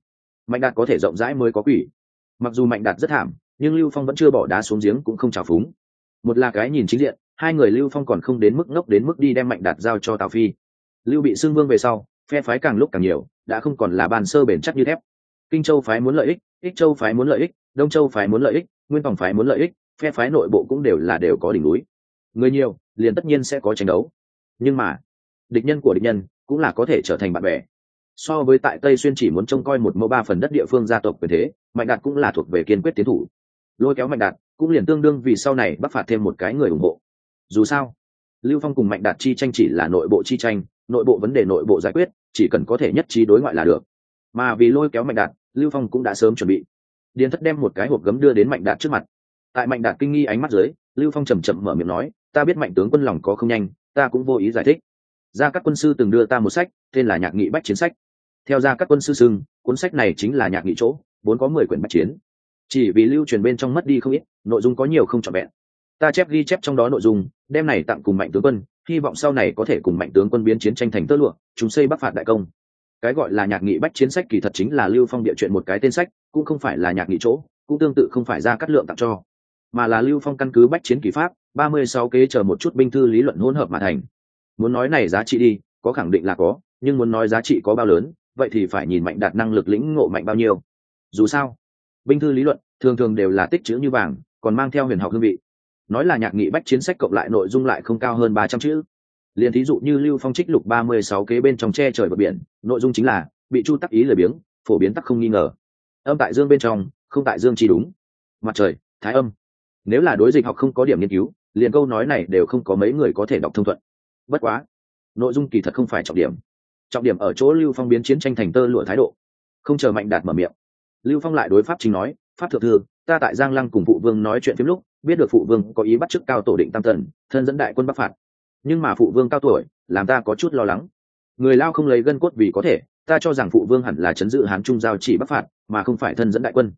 Mạnh đạt có thể rộng rãi mới có quỷ mặc dù mạnh đạt rất thảm, nhưng lưu phong vẫn chưa bỏ đá xuống giếng cũng không trào phúng. Một là cái nhìn chính diện, hai người lưu phong còn không đến mức ngốc đến mức đi đem mạnh đạt giao cho tào phi. Lưu bị xưng vương về sau, phe phái càng lúc càng nhiều, đã không còn là bàn sơ bền chắc như thép. Kinh châu phái muốn lợi ích ích châu phái muốn lợi ích, đông châu phái muốn lợi ích, nguyên phòng phái muốn lợi ích, phe phái nội bộ cũng đều là đều có đỉnh núi. Người nhiều, liền tất nhiên sẽ có tranh đấu. Nhưng mà, địch nhân của địch nhân cũng là có thể trở thành bạn bè so với tại tây xuyên chỉ muốn trông coi một mẫu ba phần đất địa phương gia tộc quyền thế, mạnh đạt cũng là thuộc về kiên quyết tiến thủ. Lôi kéo mạnh đạt, cũng liền tương đương vì sau này bắc phạt thêm một cái người ủng hộ. Dù sao, lưu phong cùng mạnh đạt chi tranh chỉ là nội bộ chi tranh, nội bộ vấn đề nội bộ giải quyết, chỉ cần có thể nhất trí đối ngoại là được. Mà vì lôi kéo mạnh đạt, lưu phong cũng đã sớm chuẩn bị. Điền thất đem một cái hộp gấm đưa đến mạnh đạt trước mặt. Tại mạnh đạt kinh nghi ánh mắt dưới, lưu phong chầm chậm mở miệng nói, ta biết mạnh tướng quân lòng có không nhanh, ta cũng vô ý giải thích gia các quân sư từng đưa ta một sách, tên là nhạc nghị bách chiến sách. Theo gia các quân sư xưng, cuốn sách này chính là nhạc nghị chỗ, vốn có mười quyển bách chiến. Chỉ vì lưu truyền bên trong mất đi không ít, nội dung có nhiều không trọn vẹn. Ta chép ghi chép trong đó nội dung, đem này tặng cùng mạnh tướng quân, hy vọng sau này có thể cùng mạnh tướng quân biến chiến tranh thành tơ lụa, chúng xây bắc phạt đại công. Cái gọi là nhạc nghị bách chiến sách kỳ thật chính là lưu phong địa chuyện một cái tên sách, cũng không phải là nhạc nghị chỗ, cũng tương tự không phải ra cắt lượng tặng cho, mà là lưu phong căn cứ bách chiến kỳ pháp, ba mươi sáu kế chờ một chút binh thư lý luận hỗn hợp mà thành muốn nói này giá trị đi, có khẳng định là có, nhưng muốn nói giá trị có bao lớn, vậy thì phải nhìn mạnh đạt năng lực lĩnh ngộ mạnh bao nhiêu. Dù sao, binh thư lý luận thường thường đều là tích chữ như vàng, còn mang theo huyền học hương vị. Nói là nhạc nghị bách chiến sách cộng lại nội dung lại không cao hơn ba trăm chữ. Liền thí dụ như lưu phong trích lục ba mươi sáu kế bên trong che trời và biển, nội dung chính là, bị chu tắc ý lười biếng, phổ biến tắc không nghi ngờ. Âm tại dương bên trong, không tại dương chi đúng. Mặt trời, thái âm. Nếu là đối dịch học không có điểm nghiên cứu, liền câu nói này đều không có mấy người có thể đọc thông thuận bất quá, nội dung kỳ thật không phải trọng điểm. Trọng điểm ở chỗ lưu phong biến chiến tranh thành tơ lụa thái độ. Không chờ mạnh đạt mở miệng, lưu phong lại đối pháp chính nói, pháp thượng thư, ta tại giang lăng cùng phụ vương nói chuyện phim lúc, biết được phụ vương có ý bắt chức cao tổ định tam tần thân dẫn đại quân bắc phạt. Nhưng mà phụ vương cao tuổi, làm ta có chút lo lắng. Người lao không lấy gân cốt vì có thể, ta cho rằng phụ vương hẳn là chấn dự hán trung giao chỉ bắc phạt, mà không phải thân dẫn đại quân.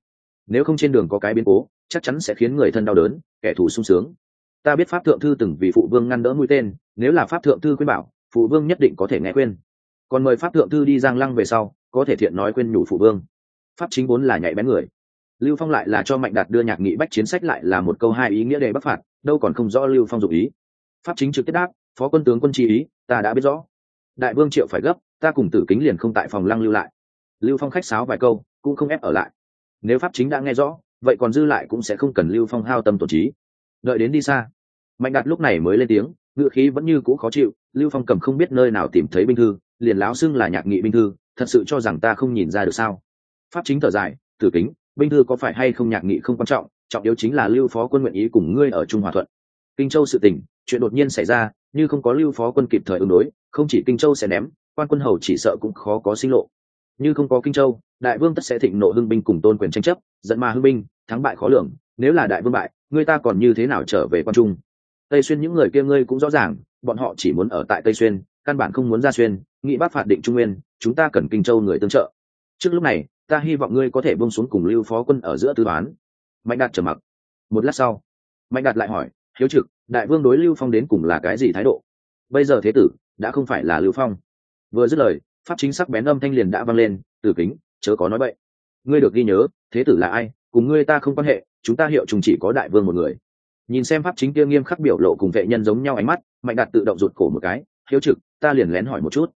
Nếu không trên đường có cái biến cố, chắc chắn sẽ khiến người thân đau đớn, kẻ thù sung sướng ta biết pháp thượng thư từng vì phụ vương ngăn đỡ mũi tên, nếu là pháp thượng thư khuyên bảo, phụ vương nhất định có thể nghe khuyên. Còn mời pháp thượng thư đi giang lăng về sau, có thể thiện nói khuyên nhủ phụ vương. Pháp chính vốn là nhạy bén người. Lưu phong lại là cho mạnh đạt đưa nhạc nghị bách chiến sách lại là một câu hai ý nghĩa đề bắc phạt, đâu còn không rõ lưu phong dục ý. Pháp chính trực tiếp đáp, phó quân tướng quân chi ý, ta đã biết rõ. Đại vương triệu phải gấp, ta cùng tử kính liền không tại phòng lăng lưu lại. Lưu phong khách sáo vài câu, cũng không ép ở lại. Nếu pháp chính đã nghe rõ, vậy còn dư lại cũng sẽ không cần lưu phong hao tâm tổ trí. Đợi đến đi xa mạnh đạt lúc này mới lên tiếng ngựa khí vẫn như cũ khó chịu, lưu phong cầm không biết nơi nào tìm thấy binh thư, liền láo xưng là nhạc nghị binh thư, thật sự cho rằng ta không nhìn ra được sao. Pháp chính thở dài, tử kính, binh thư có phải hay không nhạc nghị không quan trọng trọng yếu chính là lưu phó quân nguyện ý cùng ngươi ở trung hòa thuận. Kinh châu sự tình, chuyện đột nhiên xảy ra, như không có lưu phó quân kịp thời ứng đối, không chỉ kinh châu sẽ ném, quan quân hầu chỉ sợ cũng khó có sinh lộ. Như không có kinh châu, đại vương tất sẽ thịnh nộ hưng binh cùng tôn quyền tranh chấp dẫn mà hưng binh, thắng bại khó lường, nếu là đại vương bại, người ta còn như thế nào trở về quan trung? Tây xuyên những người kia ngươi cũng rõ ràng, bọn họ chỉ muốn ở tại tây xuyên, căn bản không muốn ra xuyên nghị bác phạt định trung nguyên, chúng ta cần kinh châu người tương trợ. Trước lúc này, ta hy vọng ngươi có thể bông xuống cùng lưu phó quân ở giữa tư toán. Mạnh đạt trở mặc. Một lát sau, mạnh đạt lại hỏi, hiếu trực, đại vương đối lưu phong đến cùng là cái gì thái độ? Bây giờ thế tử đã không phải là lưu phong. Vừa dứt lời, pháp chính sắc bén âm thanh liền đã vang lên từ kính, chớ có nói vậy ngươi được ghi nhớ, thế tử là ai, cùng ngươi ta không quan hệ, chúng ta hiệu trùng chỉ có đại vương một người nhìn xem pháp chính kia nghiêm khắc biểu lộ cùng vệ nhân giống nhau ánh mắt, mạnh đạt tự động rụt cổ một cái, hiếu trực, ta liền lén hỏi một chút.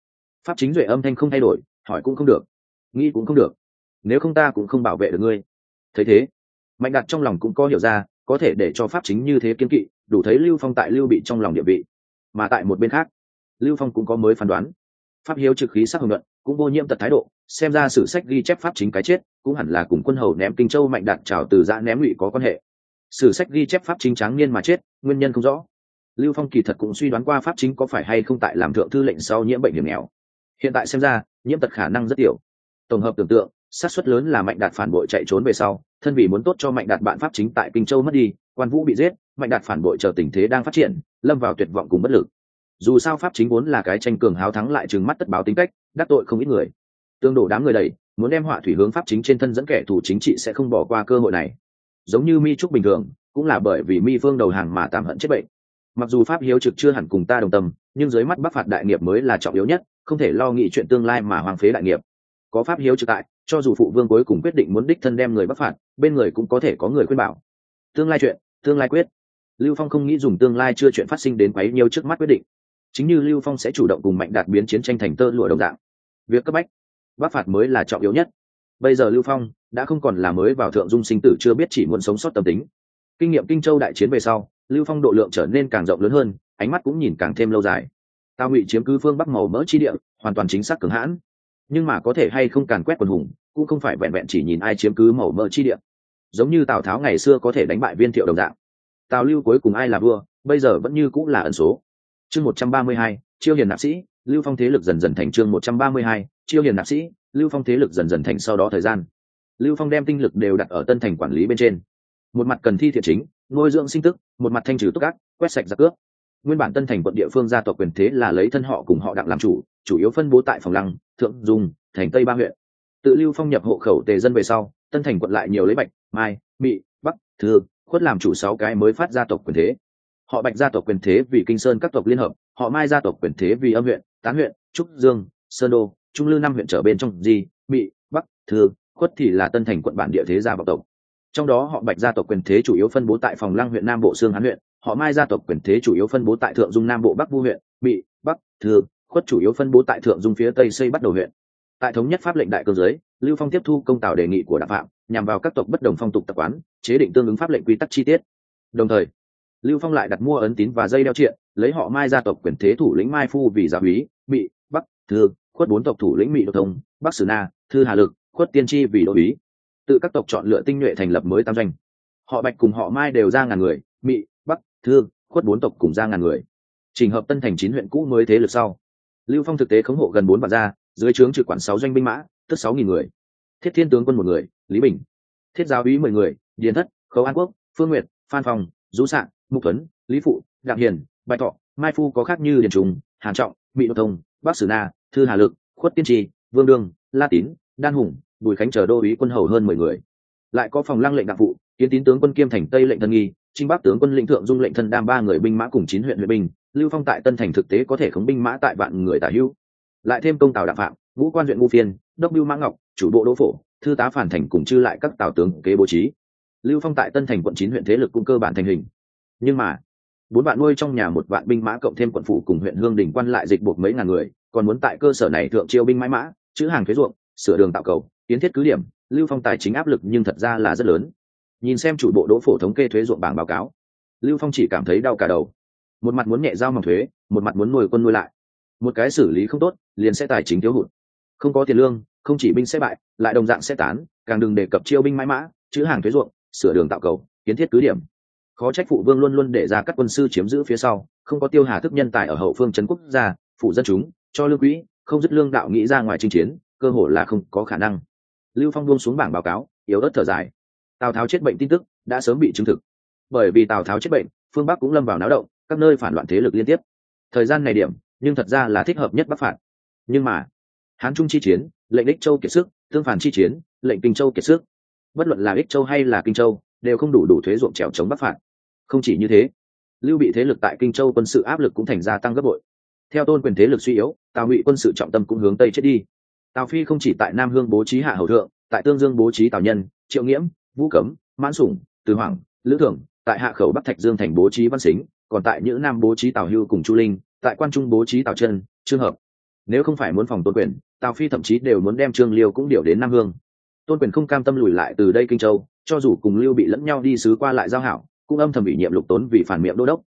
Pháp chính duệ âm thanh không thay đổi, hỏi cũng không được, nghĩ cũng không được. Nếu không ta cũng không bảo vệ được ngươi. Thấy thế, mạnh đạt trong lòng cũng có hiểu ra, có thể để cho pháp chính như thế kiên kỵ, đủ thấy lưu phong tại lưu bị trong lòng địa vị. Mà tại một bên khác, lưu phong cũng có mới phán đoán. Pháp hiếu trực khí sắc hồng luận cũng vô nhiễm tật thái độ, xem ra sử sách ghi chép pháp chính cái chết, cũng hẳn là cùng quân hầu ném kinh châu mạnh đạt trào từ giã ném ngụy có quan hệ sử sách ghi chép pháp chính tráng niên mà chết, nguyên nhân không rõ. Lưu phong kỳ thật cũng suy đoán qua pháp chính có phải hay không tại làm thượng thư lệnh sau nhiễm bệnh hiểm nghèo. Hiện tại xem ra, nhiễm tật khả năng rất tiểu. Tổng hợp tưởng tượng sát suất lớn là mạnh đạt phản bội chạy trốn về sau, thân vì muốn tốt cho mạnh đạt bạn pháp chính tại kinh châu mất đi, quan vũ bị giết, mạnh đạt phản bội chờ tình thế đang phát triển, lâm vào tuyệt vọng cùng bất lực. Dù sao pháp chính vốn là cái tranh cường háo thắng lại trừng mắt tất báo tính cách, đắc tội không ít người. Tương đổ đám người đầy, muốn đem họa thủy hướng pháp chính trên thân dẫn kẻ thù chính trị sẽ không bỏ qua cơ hội này giống như mi trúc bình thường, cũng là bởi vì mi phương đầu hàng mà tạm hận chết bệnh. Mặc dù pháp hiếu trực chưa hẳn cùng ta đồng tâm, nhưng dưới mắt bắc phạt đại nghiệp mới là trọng yếu nhất, không thể lo nghĩ chuyện tương lai mà hoàng phế đại nghiệp. Có pháp hiếu trực tại, cho dù phụ vương cuối cùng quyết định muốn đích thân đem người bắc phạt, bên người cũng có thể có người khuyên bảo. Tương lai chuyện, tương lai quyết. Lưu phong không nghĩ dùng tương lai chưa chuyện phát sinh đến quấy nhiều trước mắt quyết định. Chính như lưu phong sẽ chủ động cùng mạnh đạt biến chiến tranh thành tơ lụa đồng dạng. Việc cấp bách, bắc phạt mới là trọng yếu nhất. Bây giờ lưu phong đã không còn là mới vào thượng dung sinh tử chưa biết chỉ muốn sống sót tâm tính. Kinh nghiệm kinh châu đại chiến về sau, lưu phong độ lượng trở nên càng rộng lớn hơn, ánh mắt cũng nhìn càng thêm lâu dài. Tào ngụy chiếm cứ phương bắc màu mỡ chi địa, hoàn toàn chính xác cường hãn. Nhưng mà có thể hay không càn quét quần hùng, cũng không phải vẹn vẹn chỉ nhìn ai chiếm cứ màu mỡ chi địa. Giống như tào tháo ngày xưa có thể đánh bại viên thiệu đồng dạng. Tào lưu cuối cùng ai là vua, bây giờ vẫn như cũng là ẩn số. Chương một trăm ba mươi hai, chiêu hiền nạp sĩ, lưu phong thế lực dần dần thành chương một trăm ba mươi hai, chiêu hiền nạp sĩ, lưu phong thế lực dần dần thành sau đó thời gian lưu phong đem tinh lực đều đặt ở tân thành quản lý bên trên. Một mặt cần thi thiện chính, nuôi dưỡng sinh tức, một mặt thanh trừ túc ác, quét sạch giặc cướp. Nguyên bản tân thành quận địa phương gia tộc quyền thế là lấy thân họ cùng họ đặng làm chủ chủ yếu phân bố tại phòng lăng, thượng dung, thành tây ba huyện. Tự lưu phong nhập hộ khẩu tề dân về sau, tân thành quận lại nhiều lấy bạch, mai, mị, bắc, thư, khuất làm chủ sáu cái mới phát gia tộc quyền thế. Họ bạch gia tộc quyền thế vì kinh sơn các tộc liên hợp, họ mai gia tộc quyền thế vì âm huyện, tán huyện, trúc dương, sơn đô, trung lư năm huyện trở bên trong di, mị, bắc, thư khuất thì là tân thành quận bản địa thế gia vọng tộc. Trong đó họ bạch gia tộc quyền thế chủ yếu phân bố tại phòng lăng huyện nam bộ sương hán huyện, họ mai gia tộc quyền thế chủ yếu phân bố tại thượng dung nam bộ bắc vu huyện bị bắc, thư, khuất chủ yếu phân bố tại thượng dung phía tây xây bắt đầu huyện. Tại thống nhất pháp lệnh đại cơ giới, lưu phong tiếp thu công tào đề nghị của đạo phạm, nhằm vào các tộc bất đồng phong tục tập quán, chế định tương ứng pháp lệnh quy tắc chi tiết. Đồng thời, lưu phong lại đặt mua ấn tín và dây đeo triện, lấy họ mai gia tộc quyền thế thủ lĩnh mai phu vì gia úy bị bắc, thư, khuất bốn tộc thủ lĩnh mỹ đô thông, bắc sử na, thư hà lực khuất tiên tri vì đô ý, tự các tộc chọn lựa tinh nhuệ thành lập mới tam doanh. Họ bạch cùng họ mai đều ra ngàn người Mị, bắc thư khuất bốn tộc cùng ra ngàn người. Trình hợp tân thành chín huyện cũ mới thế lực sau. Lưu phong thực tế khống hộ gần bốn vạn gia dưới trướng trực quản sáu doanh binh mã tức sáu nghìn người. Thiết thiên tướng quân một người lý bình. Thiết giáo úy mười người điền thất khấu an quốc phương nguyệt phan Phòng, du sạn mục tuấn lý phụ đặng hiền bạch thọ mai phu có khác như điền trùng hàn trọng mỹ đô thông bắc sử na thư hà lực khuất tiên tri vương đương la tín đan hùng bùi khánh chờ đô ý quân hầu hơn mười người. Lại có phòng lăng lệnh đặc vụ, kiến tín tướng quân kiêm thành tây lệnh thân nghi, trinh bắc tướng quân lĩnh thượng dung lệnh thân đam ba người binh mã cùng chín huyện huyện binh, lưu phong tại tân thành thực tế có thể khống binh mã tại vạn người tả hữu. Lại thêm công tào đạm phạm, ngũ quan huyện ngũ phiên, đốc biêu mã ngọc, chủ bộ đỗ phổ, thư tá phản thành cùng chư lại các tào tướng kế bố trí. Lưu phong tại tân thành quận chín huyện thế lực cũng cơ bản thành hình. Nhưng mà, bốn bạn nuôi trong nhà một vạn binh mã cộng thêm quận phủ cùng huyện hương đình quan lại dịch buộc mấy ngàn người, còn muốn tại cơ sở này thượng chiêu binh mãi mã, chữ hàng thuế ruộng sửa đường tạo cầu, kiến thiết cứ điểm, lưu phong tài chính áp lực nhưng thật ra là rất lớn. Nhìn xem chủ bộ đỗ phổ thống kê thuế ruộng bảng báo cáo, lưu phong chỉ cảm thấy đau cả đầu. Một mặt muốn nhẹ giao mỏng thuế, một mặt muốn nuôi quân nuôi lại. Một cái xử lý không tốt, liền sẽ tài chính thiếu hụt. Không có tiền lương, không chỉ binh sẽ bại, lại đồng dạng sẽ tán, càng đừng đề cập chiêu binh mãi mã, chữ hàng thuế ruộng, sửa đường tạo cầu, kiến thiết cứ điểm. Khó trách phụ vương luôn luôn để ra các quân sư chiếm giữ phía sau, không có tiêu hà thức nhân tài ở hậu phương trấn quốc gia, phụ dân chúng, cho lương quỹ không dứt lương đạo nghĩ ra ngoài chinh chiến cơ hội là không có khả năng. Lưu phong buông xuống bảng báo cáo, yếu ớt thở dài. Tào tháo chết bệnh tin tức đã sớm bị chứng thực. Bởi vì tào tháo chết bệnh, phương bắc cũng lâm vào náo động, các nơi phản loạn thế lực liên tiếp. Thời gian này điểm, nhưng thật ra là thích hợp nhất bắc phạt. Nhưng mà, hán trung chi chiến, lệnh ích châu kiệt sức, tương phản chi chiến, lệnh kinh châu kiệt sức. Bất luận là ích châu hay là kinh châu, đều không đủ đủ thuế ruộng trèo chống bắc phạt. Không chỉ như thế, lưu bị thế lực tại kinh châu quân sự áp lực cũng thành gia tăng gấp bội. Theo tôn quyền thế lực suy yếu, tào ngụy quân sự trọng tâm cũng hướng tây chết đi tào phi không chỉ tại nam hương bố trí hạ hầu thượng, tại tương dương bố trí tào nhân, triệu nghiễm, vũ cấm, mãn sủng, từ hoàng lữ thưởng, tại hạ khẩu bắc thạch dương thành bố trí văn xính, còn tại những nam bố trí tào hưu cùng chu linh, tại quan trung bố trí tào chân trường hợp. Nếu không phải muốn phòng tôn quyền, tào phi thậm chí đều muốn đem trương liêu cũng điều đến nam hương. Tôn quyền không cam tâm lùi lại từ đây kinh châu, cho dù cùng lưu bị lẫn nhau đi sứ qua lại giao hảo, cũng âm thầm bị nhiệm lục tốn vì phản miệng đô đốc.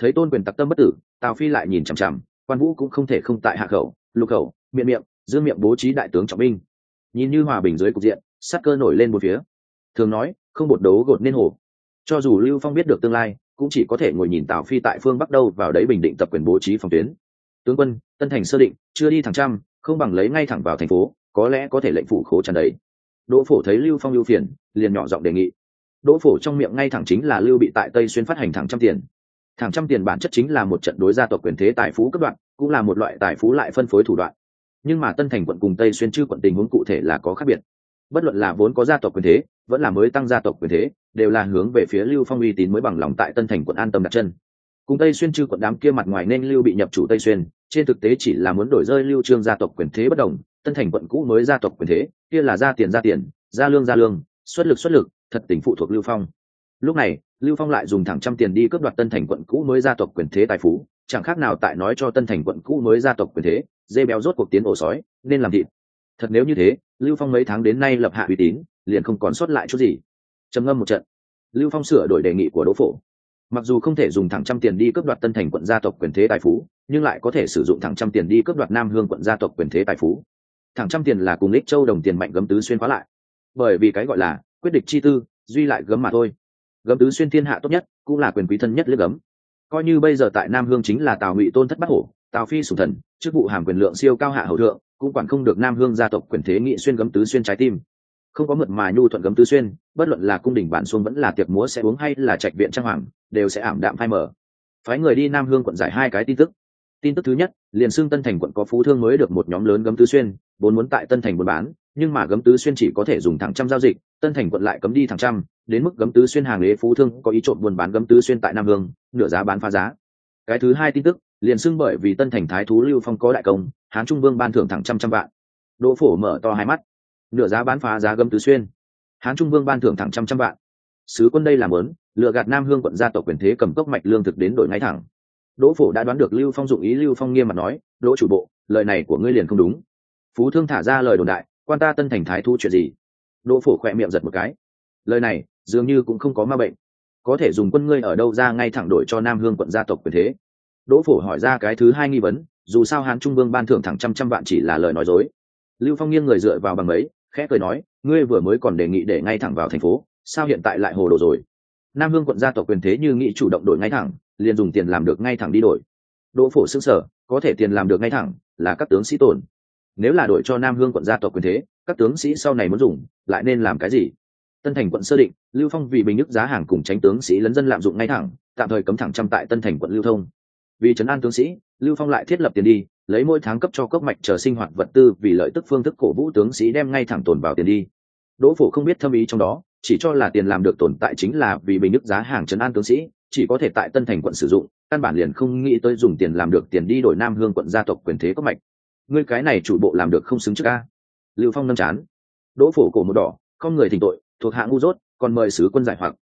Thấy tôn quyền tặc tâm bất tử, tào phi lại nhìn chằm chằm, quan vũ cũng không thể không tại hạ khẩu, lục khẩu, miệng miệng giữ miệng bố trí đại tướng trọng binh. Nhìn như hòa bình dưới cục diện, sát cơ nổi lên một phía. Thường nói, không bột đấu gột nên hổ. Cho dù lưu phong biết được tương lai, cũng chỉ có thể ngồi nhìn tào phi tại phương bắc đâu vào đấy bình định tập quyền bố trí phòng tuyến. Tướng quân, tân thành sơ định, chưa đi thẳng trăm, không bằng lấy ngay thẳng vào thành phố, có lẽ có thể lệnh phủ khố tràn đầy. Đỗ phổ thấy lưu phong lưu phiền, liền nhỏ giọng đề nghị. Đỗ phổ trong miệng ngay thẳng chính là lưu bị tại tây xuyên phát hành thẳng trăm tiền. Thẳng trăm tiền bản chất chính là một trận đối gia tộc quyền thế tài phú cấp đoạn, cũng là một loại tài phú lại phân phối thủ đoạn nhưng mà tân thành quận cùng tây xuyên chư quận tình huống cụ thể là có khác biệt. Bất luận là vốn có gia tộc quyền thế, vẫn là mới tăng gia tộc quyền thế, đều là hướng về phía lưu phong uy tín mới bằng lòng tại tân thành quận an tâm đặt chân. Cùng tây xuyên chư quận đám kia mặt ngoài nên lưu bị nhập chủ tây xuyên, trên thực tế chỉ là muốn đổi rơi lưu trương gia tộc quyền thế bất đồng, tân thành quận cũ mới gia tộc quyền thế, kia là ra tiền ra tiền ra lương ra lương, xuất lực xuất lực, thật tình phụ thuộc lưu phong. Lúc này lưu phong lại dùng thẳng trăm tiền đi cướp đoạt tân thành quận cũ mới gia tộc quyền thế tài phú, chẳng khác nào tại nói cho tân thành quận cũ mới gia tộc quyền thế, dê béo rốt cuộc tiến ổ sói, nên làm thịt. Thật nếu như thế, lưu phong mấy tháng đến nay lập hạ uy tín, liền không còn sót lại chút gì. Trầm ngâm một trận, lưu phong sửa đổi đề nghị của đỗ phổ. Mặc dù không thể dùng thẳng trăm tiền đi cướp đoạt tân thành quận gia tộc quyền thế tài phú, nhưng lại có thể sử dụng thẳng trăm tiền đi cướp đoạt nam hương quận gia tộc quyền thế tài phú. Thẳng trăm tiền là cùng ích châu đồng tiền mạnh gấm tứ xuyên khóa lại. Bởi vì cái gọi là quyết định chi tư, duy lại gấm mà thôi gấm tứ xuyên thiên hạ tốt nhất, cũng là quyền quý thân nhất lướt gấm. Coi như bây giờ tại nam hương chính là tào ngụy tôn thất bắc hổ, tào phi sùng thần, chức vụ hàm quyền lượng siêu cao hạ hậu thượng, cũng quản không được nam hương gia tộc quyền thế nghị xuyên gấm tứ xuyên trái tim. Không có mượt mà nhu thuận gấm tứ xuyên, bất luận là cung đình bản xuân vẫn là tiệc múa sẽ uống hay là trạch viện trang hoàng, đều sẽ ảm đạm phai mờ. Phái người đi nam hương quận giải hai cái tin tức. Tin tức thứ nhất, liền xưng tân thành quận có phú thương mới được một nhóm lớn gấm tứ xuyên, vốn muốn tại tân thành buôn bán, nhưng mà gấm tứ xuyên chỉ có thể dùng thẳng trăm giao dịch tân thành quận lại cấm đi thẳng trăm, đến mức gấm tứ xuyên hàng ế phú thương có ý trộm buôn bán gấm tứ xuyên tại nam hương, nửa giá bán phá giá. Cái thứ hai tin tức, liền xưng bởi vì tân thành thái thú lưu phong có đại công, hán trung vương ban thưởng thẳng trăm trăm vạn. Đỗ phổ mở to hai mắt. Nửa giá bán phá giá gấm tứ xuyên. Hán trung vương ban thưởng thẳng trăm trăm vạn. Sứ quân đây làm lớn, lựa gạt nam hương quận gia tộc quyền thế cầm cốc mạch lương thực đến đổi ngay thẳng. Đỗ phổ đã đoán được lưu phong dụng ý, lưu phong nghiêm mặt nói, đỗ chủ bộ, lời này của ngươi liền không đúng. Phú thương thả ra lời đồn đại, quan ta tân thành thái thu chuyện gì? Đỗ phổ khỏe miệng giật một cái. Lời này, dường như cũng không có ma bệnh. Có thể dùng quân ngươi ở đâu ra ngay thẳng đổi cho nam hương quận gia tộc quyền thế? Đỗ phổ hỏi ra cái thứ hai nghi vấn, dù sao hán trung vương ban thưởng thẳng trăm trăm vạn chỉ là lời nói dối. Lưu phong nghiêng người dựa vào bằng ấy, khẽ cười nói, ngươi vừa mới còn đề nghị để ngay thẳng vào thành phố, sao hiện tại lại hồ đồ rồi? Nam hương quận gia tộc quyền thế như nghĩ chủ động đổi ngay thẳng, liền dùng tiền làm được ngay thẳng đi đổi. Đỗ phổ xứng sở có thể tiền làm được ngay thẳng là các tướng sĩ tổn nếu là đổi cho nam hương quận gia tộc quyền thế, các tướng sĩ sau này muốn dùng, lại nên làm cái gì? Tân thành quận sơ định, lưu phong vì bình đức giá hàng cùng tránh tướng sĩ lấn dân lạm dụng ngay thẳng, tạm thời cấm thẳng trăm tại tân thành quận lưu thông. Vì trấn an tướng sĩ, lưu phong lại thiết lập tiền đi, lấy mỗi tháng cấp cho cốc mạch chờ sinh hoạt vật tư vì lợi tức phương thức cổ vũ tướng sĩ đem ngay thẳng tồn vào tiền đi. Đỗ phổ không biết thâm ý trong đó, chỉ cho là tiền làm được tồn tại chính là vì bình đức giá hàng trấn an tướng sĩ, chỉ có thể tại tân thành quận sử dụng, căn bản liền không nghĩ tới dùng tiền làm được tiền đi đổi nam hương quận gia tộc quyền thế cốc mạch ngươi cái này chủ bộ làm được không xứng trước ca lưu phong nâm chán. Đỗ phổ cổ một đỏ con người thỉnh tội, thuộc hạ ngu dốt, còn mời sứ quân giải hoặc.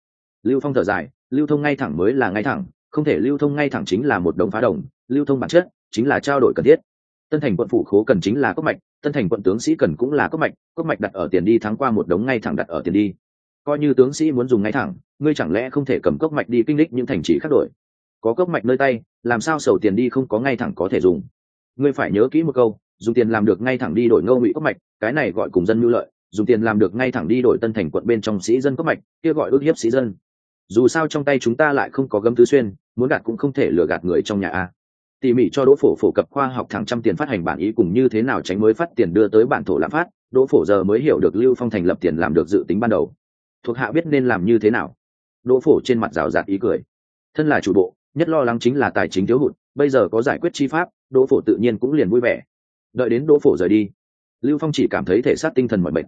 Lưu phong thở dài, lưu thông ngay thẳng mới là ngay thẳng, không thể lưu thông ngay thẳng chính là một đống phá đồng, lưu thông bản chất chính là trao đổi cần thiết. Tân thành quận phủ khố cần chính là cốc mạch, tân thành quận tướng sĩ cần cũng là cốc mạch cốc mạch đặt ở tiền đi thắng qua một đống ngay thẳng đặt ở tiền đi. Coi như tướng sĩ muốn dùng ngay thẳng, ngươi chẳng lẽ không thể cầm cốc mạch đi kinh đích những thành trì khác đổi? Có cốc mạch nơi tay, làm sao sầu tiền đi không có ngay thẳng có thể dùng? Ngươi phải nhớ kỹ một câu, dùng tiền làm được ngay thẳng đi đổi Ngô ngụy cốc mạch, cái này gọi cùng dân mưu lợi, dùng tiền làm được ngay thẳng đi đổi tân thành quận bên trong sĩ dân cốc mạch, kia gọi ước hiếp sĩ dân. Dù sao trong tay chúng ta lại không có gấm tứ xuyên, muốn gạt cũng không thể lừa gạt người trong nhà a. Tỉ mỉ cho đỗ phổ phổ cập khoa học thẳng trăm tiền phát hành bản ý cùng như thế nào tránh mới phát tiền đưa tới bản thổ lạm phát, đỗ phổ giờ mới hiểu được lưu phong thành lập tiền làm được dự tính ban đầu. Thuộc hạ biết nên làm như thế nào? Đỗ phổ trên mặt rào rạt ý cười. Thân là chủ bộ nhất lo lắng chính là tài chính thiếu hụt, bây giờ có giải quyết chi pháp, đỗ phổ tự nhiên cũng liền vui vẻ. Đợi đến đỗ phổ rời đi, lưu phong chỉ cảm thấy thể xác tinh thần mọi bệnh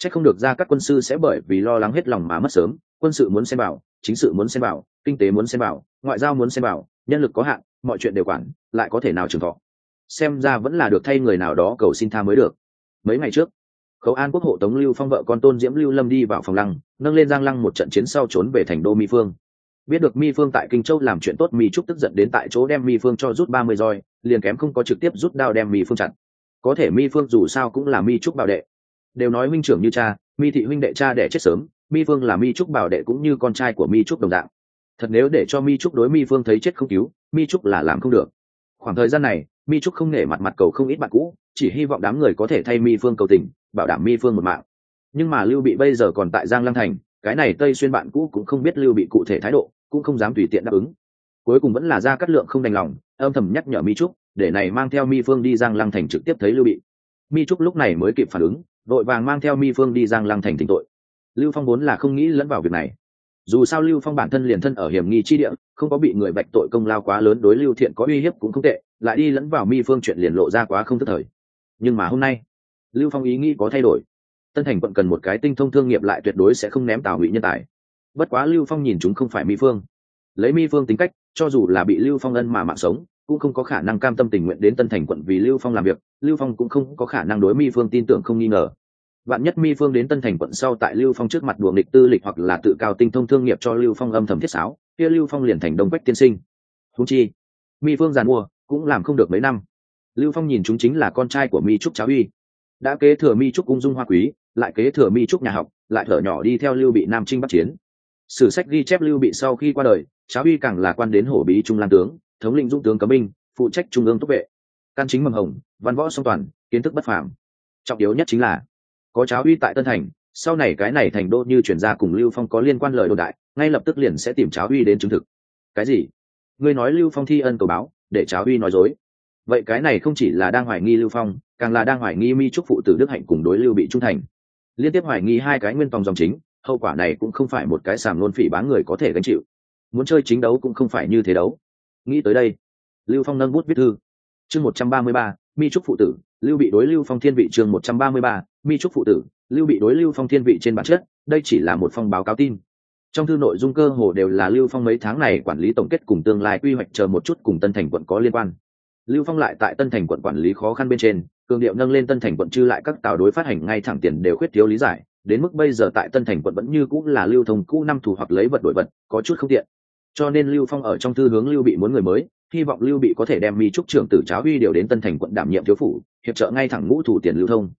c h ắ c không được ra các quân sư sẽ bởi vì lo lắng hết lòng mà mất sớm, quân sự muốn xem bảo chính sự muốn xem bảo kinh tế muốn xem bảo ngoại giao muốn xem bảo nhân lực có hạn, mọi chuyện đều quản, lại có thể nào trường thọ. Xem ra vẫn là được thay người nào đó cầu xin tha mới được. Mấy ngày trước, khấu an quốc hộ tống lưu phong vợ con tôn diễm lưu lâm đi vào phòng lăng, nâng lên giang lăng một trận chiến sau trốn về thành đô mi phương biết được mi phương tại kinh châu làm chuyện tốt, mi trúc tức giận đến tại chỗ đem mi phương cho rút ba mươi roi, liền kém không có trực tiếp rút đao đem mi phương chặn có thể mi phương dù sao cũng là mi trúc bảo đệ. Đều nói huynh trưởng như cha, mi thị huynh đệ cha đẻ chết sớm, mi phương là mi trúc bảo đệ cũng như con trai của mi trúc đồng dạng. Thật nếu để cho mi trúc đối mi phương thấy chết không cứu, mi trúc là làm không được. Khoảng thời gian này, mi trúc không nể mặt mặt cầu không ít bạn cũ, chỉ hy vọng đám người có thể thay mi phương cầu tình, bảo đảm mi phương một mạng. Nhưng mà lưu bị bây giờ còn tại giang lăng thành, cái này tây xuyên bạn cũ cũng không biết lưu bị cụ thể thái độ cũng không dám tùy tiện đáp ứng. Cuối cùng vẫn là ra cắt lượng không đành lòng, âm thầm nhắc nhở mi trúc, để này mang theo mi phương đi giang lăng thành trực tiếp thấy lưu bị. Mi trúc lúc này mới kịp phản ứng, vội vàng mang theo mi phương đi giang lăng thành tỉnh tội. Lưu phong vốn là không nghĩ lẫn vào việc này. Dù sao lưu phong bản thân liền thân ở hiểm nghi chi địa, không có bị người bạch tội công lao quá lớn đối lưu thiện có uy hiếp cũng không tệ, lại đi lẫn vào mi phương chuyện liền lộ ra quá không tức thời. Nhưng mà hôm nay, lưu phong ý nghĩ có thay đổi. Tân thành quận cần một cái tinh thông thương nghiệp lại tuyệt đối sẽ không ném tào ngụy nhân tài bất quá lưu phong nhìn chúng không phải mi phương. Lấy mi phương tính cách, cho dù là bị lưu phong ân mà mạng sống, cũng không có khả năng cam tâm tình nguyện đến tân thành quận vì lưu phong làm việc, lưu phong cũng không có khả năng đối mi phương tin tưởng không nghi ngờ. Bạn nhất mi phương đến tân thành quận sau tại lưu phong trước mặt đùa nghịch tư lịch hoặc là tự cao tinh thông thương nghiệp cho lưu phong âm thầm thiết sáo, kia lưu phong liền thành đông quách tiên sinh. Húng chi, mi phương giàn mua, cũng làm không được mấy năm. Lưu phong nhìn chúng chính là con trai của mi trúc cháo uy. Đã kế thừa mi trúc ung dung hoa quý, lại kế thừa mi trúc nhà học, lại thở nhỏ đi theo lưu bị nam trinh bắc chiến sử sách ghi chép lưu bị sau khi qua đời cháu uy càng là quan đến hổ bí trung lan tướng, thống lĩnh dũng tướng cấm binh, phụ trách trung ương túc vệ. Căn chính mầm hồng, văn võ song toàn, kiến thức bất phàm. Trọng yếu nhất chính là, có cháu uy tại tân thành, sau này cái này thành đô như chuyển ra cùng lưu phong có liên quan lời đồn đại, ngay lập tức liền sẽ tìm cháu uy đến chứng thực. Cái gì? Ngươi nói lưu phong thi ân cầu báo, để cháu uy nói dối. Vậy cái này không chỉ là đang hoài nghi lưu phong, càng là đang hoài nghi mi trúc phụ tử đức hạnh cùng đối lưu bị trung thành. Liên tiếp hoài nghi hai cái nguyên tòng dòng chính hậu quả này cũng không phải một cái sàm luôn phỉ bán người có thể gánh chịu. Muốn chơi chính đấu cũng không phải như thế đấu. Nghĩ tới đây, lưu phong nâng bút viết thư. Chương một trăm ba mươi ba, mi trúc phụ tử, lưu bị đối lưu phong thiên vị chương một trăm ba mươi ba, mi trúc phụ tử, lưu bị đối lưu phong thiên vị trên bản chất, đây chỉ là một phong báo cáo tin. Trong thư nội dung cơ hồ đều là lưu phong mấy tháng này quản lý tổng kết cùng tương lai quy hoạch chờ một chút cùng tân thành quận có liên quan. Lưu phong lại tại tân thành quận quản lý khó khăn bên trên, cường điệu nâng lên tân thành quận chư lại các tàu đối phát hành ngay thẳng tiền đều khuyết thiếu lý giải đến mức bây giờ tại tân thành quận vẫn như cũng là lưu thông cũ năm thủ hoặc lấy vật đổi vật, có chút không tiện. Cho nên lưu phong ở trong thư hướng lưu bị muốn người mới, hy vọng lưu bị có thể đem mi trúc trưởng tử cháo huy điều đến tân thành quận đảm nhiệm thiếu phủ, hiệp trợ ngay thẳng ngũ thủ tiền lưu thông.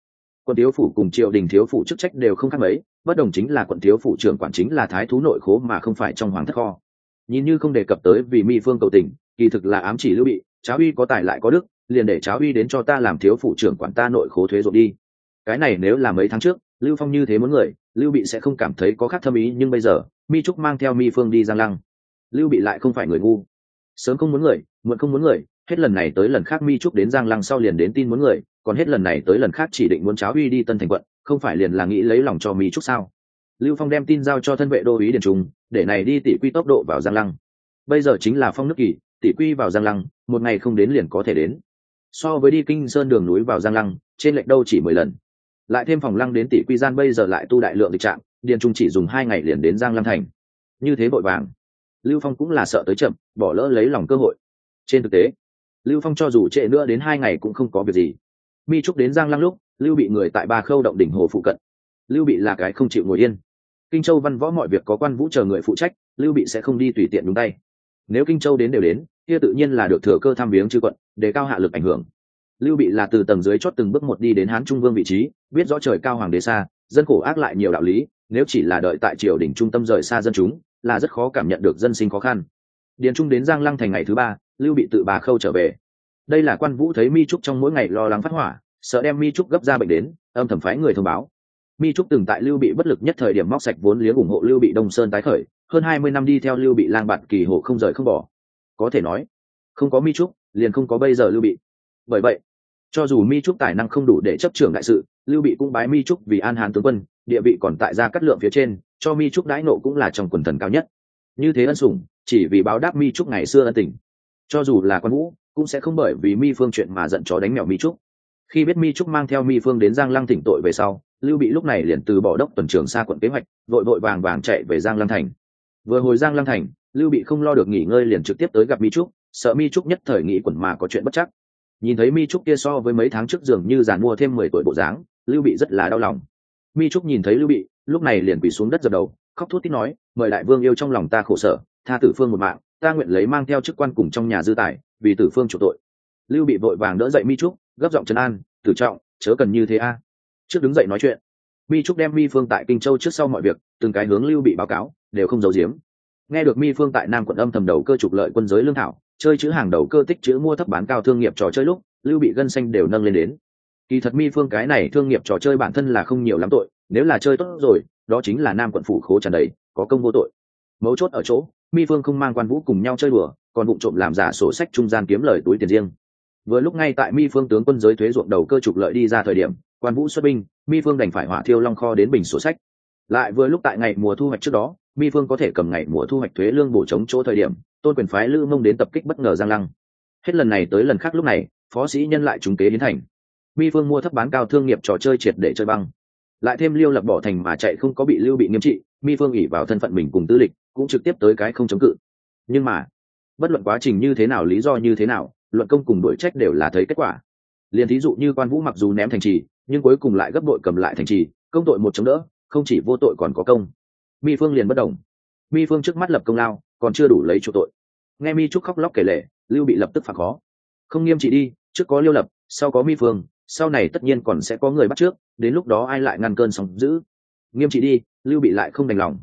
Quận thiếu phủ cùng triều đình thiếu phủ chức trách đều không khác mấy, bất đồng chính là quận thiếu phủ trưởng quản chính là thái thú nội khố mà không phải trong hoàng thất kho. Nhìn như không đề cập tới vì mi phương cầu tình, kỳ thực là ám chỉ lưu bị cháu huy có tài lại có đức, liền để cháu huy đến cho ta làm thiếu phủ trưởng quản ta nội khố thuế ruộng đi. Cái này nếu là mấy tháng trước lưu phong như thế muốn người, lưu bị sẽ không cảm thấy có khác thâm ý, nhưng bây giờ, mi trúc mang theo mi phương đi giang lăng. Lưu bị lại không phải người ngu. Sớm không muốn người, muộn không muốn người, hết lần này tới lần khác mi trúc đến giang lăng sau liền đến tin muốn người, còn hết lần này tới lần khác chỉ định muốn cháo uy đi tân thành quận, không phải liền là nghĩ lấy lòng cho mi trúc sao? Lưu phong đem tin giao cho thân vệ đô ý điền trung, để này đi tỷ quy tốc độ vào giang lăng. Bây giờ chính là phong nước kỳ tỷ quy vào giang lăng, một ngày không đến liền có thể đến. So với đi kinh sơn đường núi vào giang lăng, trên lệch đâu chỉ mười lần lại thêm phòng lăng đến tỷ quy gian bây giờ lại tu đại lượng địch trạng điền trung chỉ dùng hai ngày liền đến giang lăng thành. Như thế vội vàng. Lưu phong cũng là sợ tới chậm, bỏ lỡ lấy lòng cơ hội. Trên thực tế, lưu phong cho dù trễ nữa đến hai ngày cũng không có việc gì. Mi trúc đến giang lăng lúc, lưu bị người tại ba khâu động đỉnh hồ phụ cận. Lưu bị là cái không chịu ngồi yên. Kinh châu văn võ mọi việc có quan vũ chờ người phụ trách, lưu bị sẽ không đi tùy tiện đúng tay. Nếu kinh châu đến đều đến, kia tự nhiên là được thừa cơ tham viếng chư quận, để cao hạ lực ảnh hưởng lưu bị là từ tầng dưới chót từng bước một đi đến hán trung vương vị trí, biết rõ trời cao hoàng đế xa, dân khổ ác lại nhiều đạo lý, nếu chỉ là đợi tại triều đỉnh trung tâm rời xa dân chúng, là rất khó cảm nhận được dân sinh khó khăn. Điền trung đến giang lăng thành ngày thứ ba, lưu bị tự bà khâu trở về. Đây là quan vũ thấy mi trúc trong mỗi ngày lo lắng phát hỏa, sợ đem mi trúc gấp ra bệnh đến, âm thầm phái người thông báo. Mi trúc từng tại lưu bị bất lực nhất thời điểm móc sạch vốn liếng ủng hộ lưu bị đông sơn tái khởi, hơn hai mươi năm đi theo lưu bị lang bạn kỳ hộ không rời không bỏ. Có thể nói, không có mi trúc, liền không có bây giờ lưu bị. Bởi vậy cho dù mi trúc tài năng không đủ để chấp trưởng đại sự, lưu bị cũng bái mi trúc vì an hán tướng quân, địa vị còn tại gia cắt lượng phía trên, cho mi trúc đãi nộ cũng là trong quần thần cao nhất. Như thế ân sủng, chỉ vì báo đáp mi trúc ngày xưa ân tình. Cho dù là quan vũ, cũng sẽ không bởi vì mi phương chuyện mà giận chó đánh mèo mi trúc. Khi biết mi trúc mang theo mi phương đến giang lăng tỉnh tội về sau, lưu bị lúc này liền từ bỏ đốc tuần trường xa quận kế hoạch, vội vội vàng vàng chạy về giang lăng thành. Vừa hồi giang lăng thành, lưu bị không lo được nghỉ ngơi liền trực tiếp tới gặp mi trúc, sợ mi trúc nhất thời nghĩ quẩn mà có chuyện bất chắc nhìn thấy mi trúc kia so với mấy tháng trước dường như giàn mua thêm mười tuổi bộ dáng, lưu bị rất là đau lòng. Mi trúc nhìn thấy lưu bị, lúc này liền quỳ xuống đất dập đầu, khóc thút tít nói, mời đại vương yêu trong lòng ta khổ sở, tha tử phương một mạng, ta nguyện lấy mang theo chức quan cùng trong nhà dư tài, vì tử phương chủ tội. Lưu bị vội vàng đỡ dậy mi trúc, gấp giọng trấn an, tử trọng, chớ cần như thế a. Trước đứng dậy nói chuyện, mi trúc đem mi phương tại kinh châu trước sau mọi việc, từng cái hướng lưu bị báo cáo, đều không giấu giếm. Nghe được mi phương tại nam quận âm thầm đầu cơ trục lợi quân giới lương thảo chơi chữ hàng đầu cơ tích chữ mua thấp bán cao thương nghiệp trò chơi lúc, lưu bị gân xanh đều nâng lên đến. Kỳ thật mi phương cái này thương nghiệp trò chơi bản thân là không nhiều lắm tội, nếu là chơi tốt rồi, đó chính là nam quận phủ khố tràn đầy, có công vô tội. Mấu chốt ở chỗ, mi phương không mang quan vũ cùng nhau chơi đùa, còn vụ trộm làm giả sổ sách trung gian kiếm lời túi tiền riêng. Vừa lúc ngay tại mi phương tướng quân giới thuế ruộng đầu cơ trục lợi đi ra thời điểm, quan vũ xuất binh, mi phương đành phải hỏa thiêu long kho đến bình sổ sách. Lại vừa lúc tại ngày mùa thu hoạch trước đó mi phương có thể cầm ngày mùa thu hoạch thuế lương bổ chống chỗ thời điểm, tôn quyền phái lữ mông đến tập kích bất ngờ giang lăng. Hết lần này tới lần khác lúc này, phó sĩ nhân lại trúng kế đến thành. Mi phương mua thấp bán cao thương nghiệp trò chơi triệt để chơi băng. Lại thêm liêu lập bỏ thành mà chạy không có bị lưu bị nghiêm trị, mi phương ỉ vào thân phận mình cùng tư lịch, cũng trực tiếp tới cái không chống cự. Nhưng mà, bất luận quá trình như thế nào, lý do như thế nào, luận công cùng đuổi trách đều là thấy kết quả. Liền thí dụ như quan vũ mặc dù ném thành trì, nhưng cuối cùng lại gấp đội cầm lại thành trì, công tội một chống đỡ, không chỉ vô tội còn có công mi phương liền bất đồng mi phương trước mắt lập công lao, còn chưa đủ lấy chỗ tội. Nghe mi trúc khóc lóc kể lệ lưu bị lập tức phạt khó. Không nghiêm trị đi, trước có liêu lập, sau có mi phương, sau này tất nhiên còn sẽ có người bắt trước, đến lúc đó ai lại ngăn cơn sóng giữ nghiêm trị đi, lưu bị lại không đành lòng.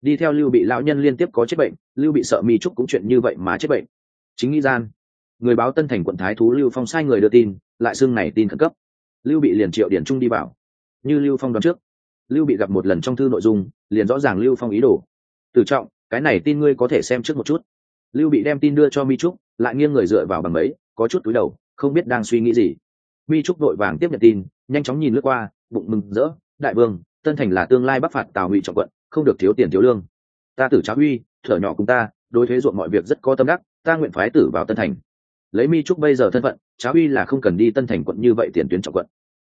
Đi theo lưu bị lão nhân liên tiếp có chết bệnh, lưu bị sợ mi trúc cũng chuyện như vậy mà chết bệnh. Chính nghĩ gian, người báo tân thành quận thái thú lưu phong sai người đưa tin, lại xưng này tin khẩn cấp. Lưu bị liền triệu điển trung đi vào. Như lưu phong đoán trước lưu bị gặp một lần trong thư nội dung liền rõ ràng lưu phong ý đồ. Tử trọng cái này tin ngươi có thể xem trước một chút. Lưu bị đem tin đưa cho mi trúc lại nghiêng người dựa vào bằng mấy có chút túi đầu không biết đang suy nghĩ gì. Mi trúc đội vàng tiếp nhận tin nhanh chóng nhìn lướt qua bụng mừng rỡ đại vương tân thành là tương lai bắc phạt tào ngụy trọng quận không được thiếu tiền thiếu lương. Ta tử cháu Huy, thở nhỏ cùng ta đối thuế ruộng mọi việc rất có tâm đắc ta nguyện phái tử vào tân thành. Lấy mi trúc bây giờ thân phận cháu Huy là không cần đi tân thành quận như vậy tiền tuyến trọng quận.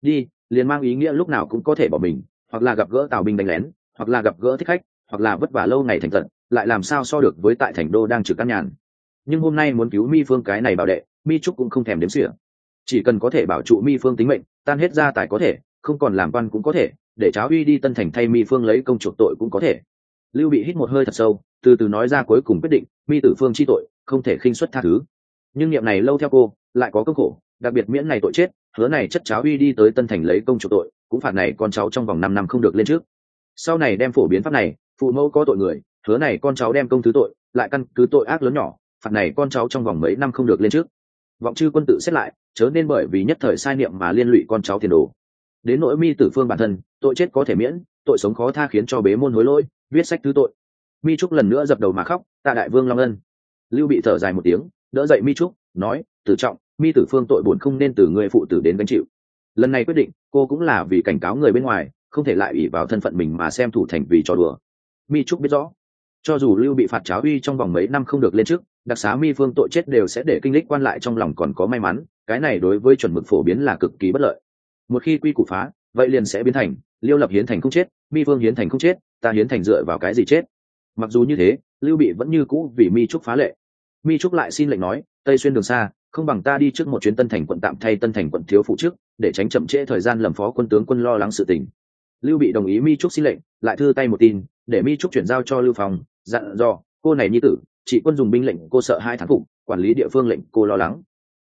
Đi liền mang ý nghĩa lúc nào cũng có thể bỏ mình hoặc là gặp gỡ tào binh đánh lén, hoặc là gặp gỡ thích khách, hoặc là vất vả lâu ngày thành tận, lại làm sao so được với tại thành đô đang trực căn nhàn. Nhưng hôm nay muốn cứu mi phương cái này bảo đệ, mi trúc cũng không thèm đếm xỉa. Chỉ cần có thể bảo trụ mi phương tính mệnh, tan hết gia tài có thể, không còn làm quan cũng có thể, để cháu uy đi tân thành thay mi phương lấy công chuộc tội cũng có thể. Lưu bị hít một hơi thật sâu, từ từ nói ra cuối cùng quyết định, mi tử phương chi tội, không thể khinh xuất tha thứ. Nhưng niệm này lâu theo cô, lại có cơ khổ đặc biệt miễn này tội chết hứa này chất cháu uy đi tới tân thành lấy công chủ tội, cũng phạt này con cháu trong vòng năm năm không được lên trước. Sau này đem phổ biến pháp này, phụ mẫu có tội người, hứa này con cháu đem công thứ tội, lại căn cứ tội ác lớn nhỏ, phạt này con cháu trong vòng mấy năm không được lên trước. Vọng chư quân tự xét lại, chớ nên bởi vì nhất thời sai niệm mà liên lụy con cháu tiền đồ. Đến nỗi mi tử phương bản thân, tội chết có thể miễn, tội sống khó tha khiến cho bế môn hối lỗi, viết sách thứ tội. Mi trúc lần nữa dập đầu mà khóc, tạ đại vương long ân. Lưu bị thở dài một tiếng, đỡ dậy mi trúc, nói tự trọng mi tử phương tội buồn không nên từ người phụ tử đến gánh chịu. Lần này quyết định, cô cũng là vì cảnh cáo người bên ngoài, không thể lại ủy vào thân phận mình mà xem thủ thành vì trò đùa. Mi trúc biết rõ, cho dù lưu bị phạt cháo uy trong vòng mấy năm không được lên trước đặc xá mi phương tội chết đều sẽ để kinh lịch quan lại trong lòng còn có may mắn, cái này đối với chuẩn mực phổ biến là cực kỳ bất lợi. Một khi quy củ phá, vậy liền sẽ biến thành, liêu lập hiến thành không chết, mi phương hiến thành không chết, ta hiến thành dựa vào cái gì chết? Mặc dù như thế, lưu bị vẫn như cũ vì mi trúc phá lệ. Mi trúc lại xin lệnh nói, tây xuyên đường xa không bằng ta đi trước một chuyến tân thành quận tạm thay tân thành quận thiếu phụ trước, để tránh chậm trễ thời gian lầm phó quân tướng quân lo lắng sự tình. Lưu bị đồng ý mi trúc xin lệnh, lại thư tay một tin, để mi trúc chuyển giao cho lưu phòng dặn dò, cô này nhi tử, chị quân dùng binh lệnh cô sợ hai tháng phục, quản lý địa phương lệnh cô lo lắng.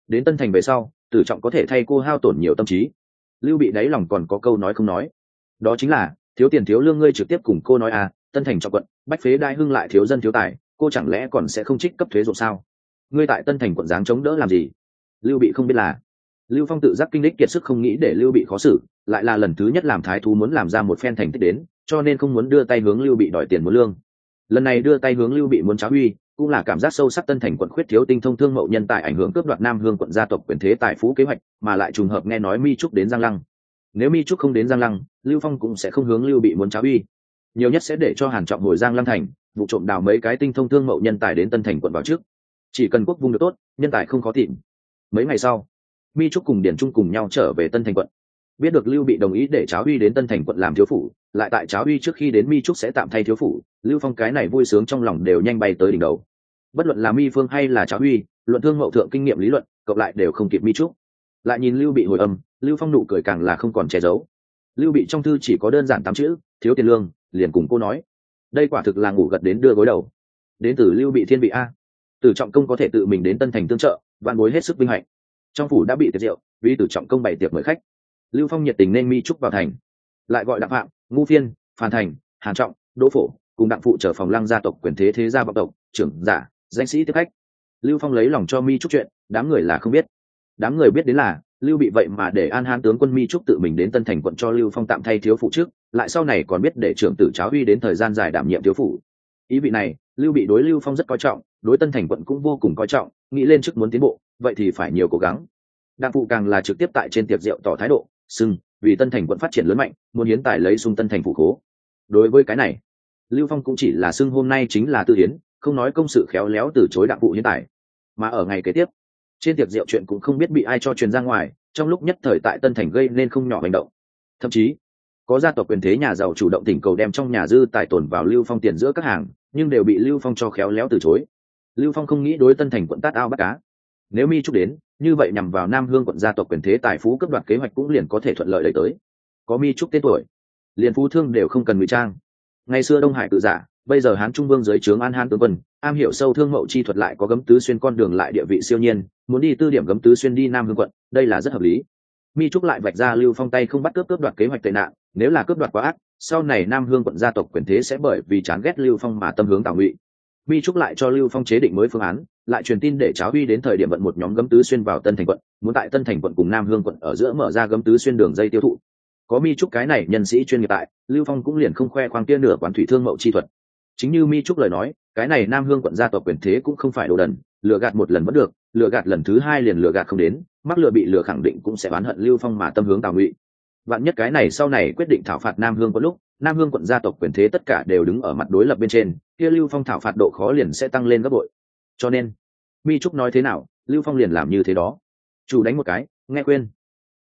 Đến tân thành về sau, tử trọng có thể thay cô hao tổn nhiều tâm trí. Lưu bị đáy lòng còn có câu nói không nói. Đó chính là, thiếu tiền thiếu lương ngươi trực tiếp cùng cô nói à tân thành cho quận, bách phế đai hưng lại thiếu dân thiếu tài, cô chẳng lẽ còn sẽ không trích cấp thuế ruộng sao? Ngươi tại tân thành quận giáng chống đỡ làm gì? Lưu bị không biết là. Lưu phong tự giác kinh đích kiệt sức không nghĩ để lưu bị khó xử, lại là lần thứ nhất làm thái thú muốn làm ra một phen thành tích đến, cho nên không muốn đưa tay hướng lưu bị đòi tiền muốn lương. Lần này đưa tay hướng lưu bị muốn cháo uy, cũng là cảm giác sâu sắc tân thành quận khuyết thiếu tinh thông thương mậu nhân tài ảnh hưởng cướp đoạt nam hương quận gia tộc quyền thế tài phú kế hoạch, mà lại trùng hợp nghe nói mi trúc đến giang lăng. Nếu mi trúc không đến giang lăng, lưu phong cũng sẽ không hướng lưu bị muốn cháo uy. Nhiều nhất sẽ để cho hàn trọng ngồi giang lăng thành, vụ trộm đào mấy cái tinh thông thương mậu nhân tài đến tân thành quận vào trước chỉ cần quốc vung được tốt, nhân tài không khó tìm. Mấy ngày sau, mi trúc cùng điển trung cùng nhau trở về tân thành quận. Biết được lưu bị đồng ý để cháo uy đến tân thành quận làm thiếu phủ, lại tại cháo uy trước khi đến mi trúc sẽ tạm thay thiếu phủ, lưu phong cái này vui sướng trong lòng đều nhanh bay tới đỉnh đầu. Bất luận là mi phương hay là cháo uy, luận thương mậu thượng kinh nghiệm lý luận, cộng lại đều không kịp mi trúc. Lại nhìn lưu bị hồi âm, lưu phong nụ cười càng là không còn che giấu. Lưu bị trong thư chỉ có đơn giản tám chữ, thiếu tiền lương, liền cùng cô nói. Đây quả thực là ngủ gật đến đưa gối đầu. Đến từ lưu bị thiên bị a tử trọng công có thể tự mình đến tân thành tương trợ vạn bối hết sức vinh hạnh. Trong phủ đã bị tiệc rượu vì tử trọng công bày tiệc mời khách. Lưu phong nhiệt tình nên mi trúc vào thành. Lại gọi đặng phạm ngu phiên, Phan thành, hàn trọng, đỗ phổ, cùng đặng phụ trở phòng lăng gia tộc quyền thế thế gia vọng tộc, trưởng giả, danh sĩ tiếp khách. Lưu phong lấy lòng cho mi trúc chuyện, đám người là không biết. Đám người biết đến là, lưu bị vậy mà để an hán tướng quân mi trúc tự mình đến tân thành quận cho lưu phong tạm thay thiếu phụ trước, lại sau này còn biết để trưởng tử cháo huy đến thời gian dài đảm nhiệm thiếu phụ. Ý vị này, lưu bị đối lưu phong rất coi trọng đối tân thành quận cũng vô cùng coi trọng, nghĩ lên chức muốn tiến bộ, vậy thì phải nhiều cố gắng. Đặng phụ càng là trực tiếp tại trên tiệc rượu tỏ thái độ sưng vì tân thành quận phát triển lớn mạnh, muốn hiến tài lấy sung tân thành phủ khố. Đối với cái này, lưu phong cũng chỉ là sưng hôm nay chính là tư hiến, không nói công sự khéo léo từ chối đặng phụ hiến tài. Mà ở ngày kế tiếp, trên tiệc rượu chuyện cũng không biết bị ai cho truyền ra ngoài, trong lúc nhất thời tại tân thành gây nên không nhỏ hành động. Thậm chí, có gia tộc quyền thế nhà giàu chủ động tỉnh cầu đem trong nhà dư tài tồn vào lưu phong tiền giữa các hàng, nhưng đều bị lưu phong cho khéo léo từ chối lưu phong không nghĩ đối tân thành quận tát ao bắt cá. Nếu mi trúc đến, như vậy nhằm vào nam hương quận gia tộc quyền thế tài phú cấp đoạt kế hoạch cũng liền có thể thuận lợi đẩy tới. Có mi trúc tên tuổi, liền phú thương đều không cần ngụy trang. Ngày xưa đông hải tự giả, bây giờ hán trung vương dưới trướng an hán tướng quân, am hiểu sâu thương mậu chi thuật lại có gấm tứ xuyên con đường lại địa vị siêu nhiên, muốn đi tư điểm gấm tứ xuyên đi nam hương quận, đây là rất hợp lý. Mi trúc lại vạch ra lưu phong tay không bắt cướp cướp đoạt kế hoạch tệ nạn, nếu là cướp đoạt quá ác, sau này nam hương quận gia tộc quyền thế sẽ bởi vì chán ghét lưu phong mà tâm hướng tào ngụy vi trúc lại cho lưu phong chế định mới phương án, lại truyền tin để cháo huy đến thời điểm vận một nhóm gấm tứ xuyên vào tân thành quận, muốn tại tân thành quận cùng nam hương quận ở giữa mở ra gấm tứ xuyên đường dây tiêu thụ. Có mi trúc cái này nhân sĩ chuyên nghiệp tại, lưu phong cũng liền không khoe khoang kia nửa quán thủy thương mậu chi thuật. Chính như mi trúc lời nói, cái này nam hương quận gia tộc quyền thế cũng không phải đồ đần, lừa gạt một lần vẫn được, lừa gạt lần thứ hai liền lừa gạt không đến, mắc lừa bị lừa khẳng định cũng sẽ oán hận lưu phong mà tâm hướng tào ngụy. Vạn nhất cái này sau này quyết định thảo phạt nam hương có lúc nam hương quận gia tộc quyền thế tất cả đều đứng ở mặt đối lập bên trên, kia lưu phong thảo phạt độ khó liền sẽ tăng lên gấp bội. Cho nên, mi trúc nói thế nào, lưu phong liền làm như thế đó. Chủ đánh một cái, nghe khuyên.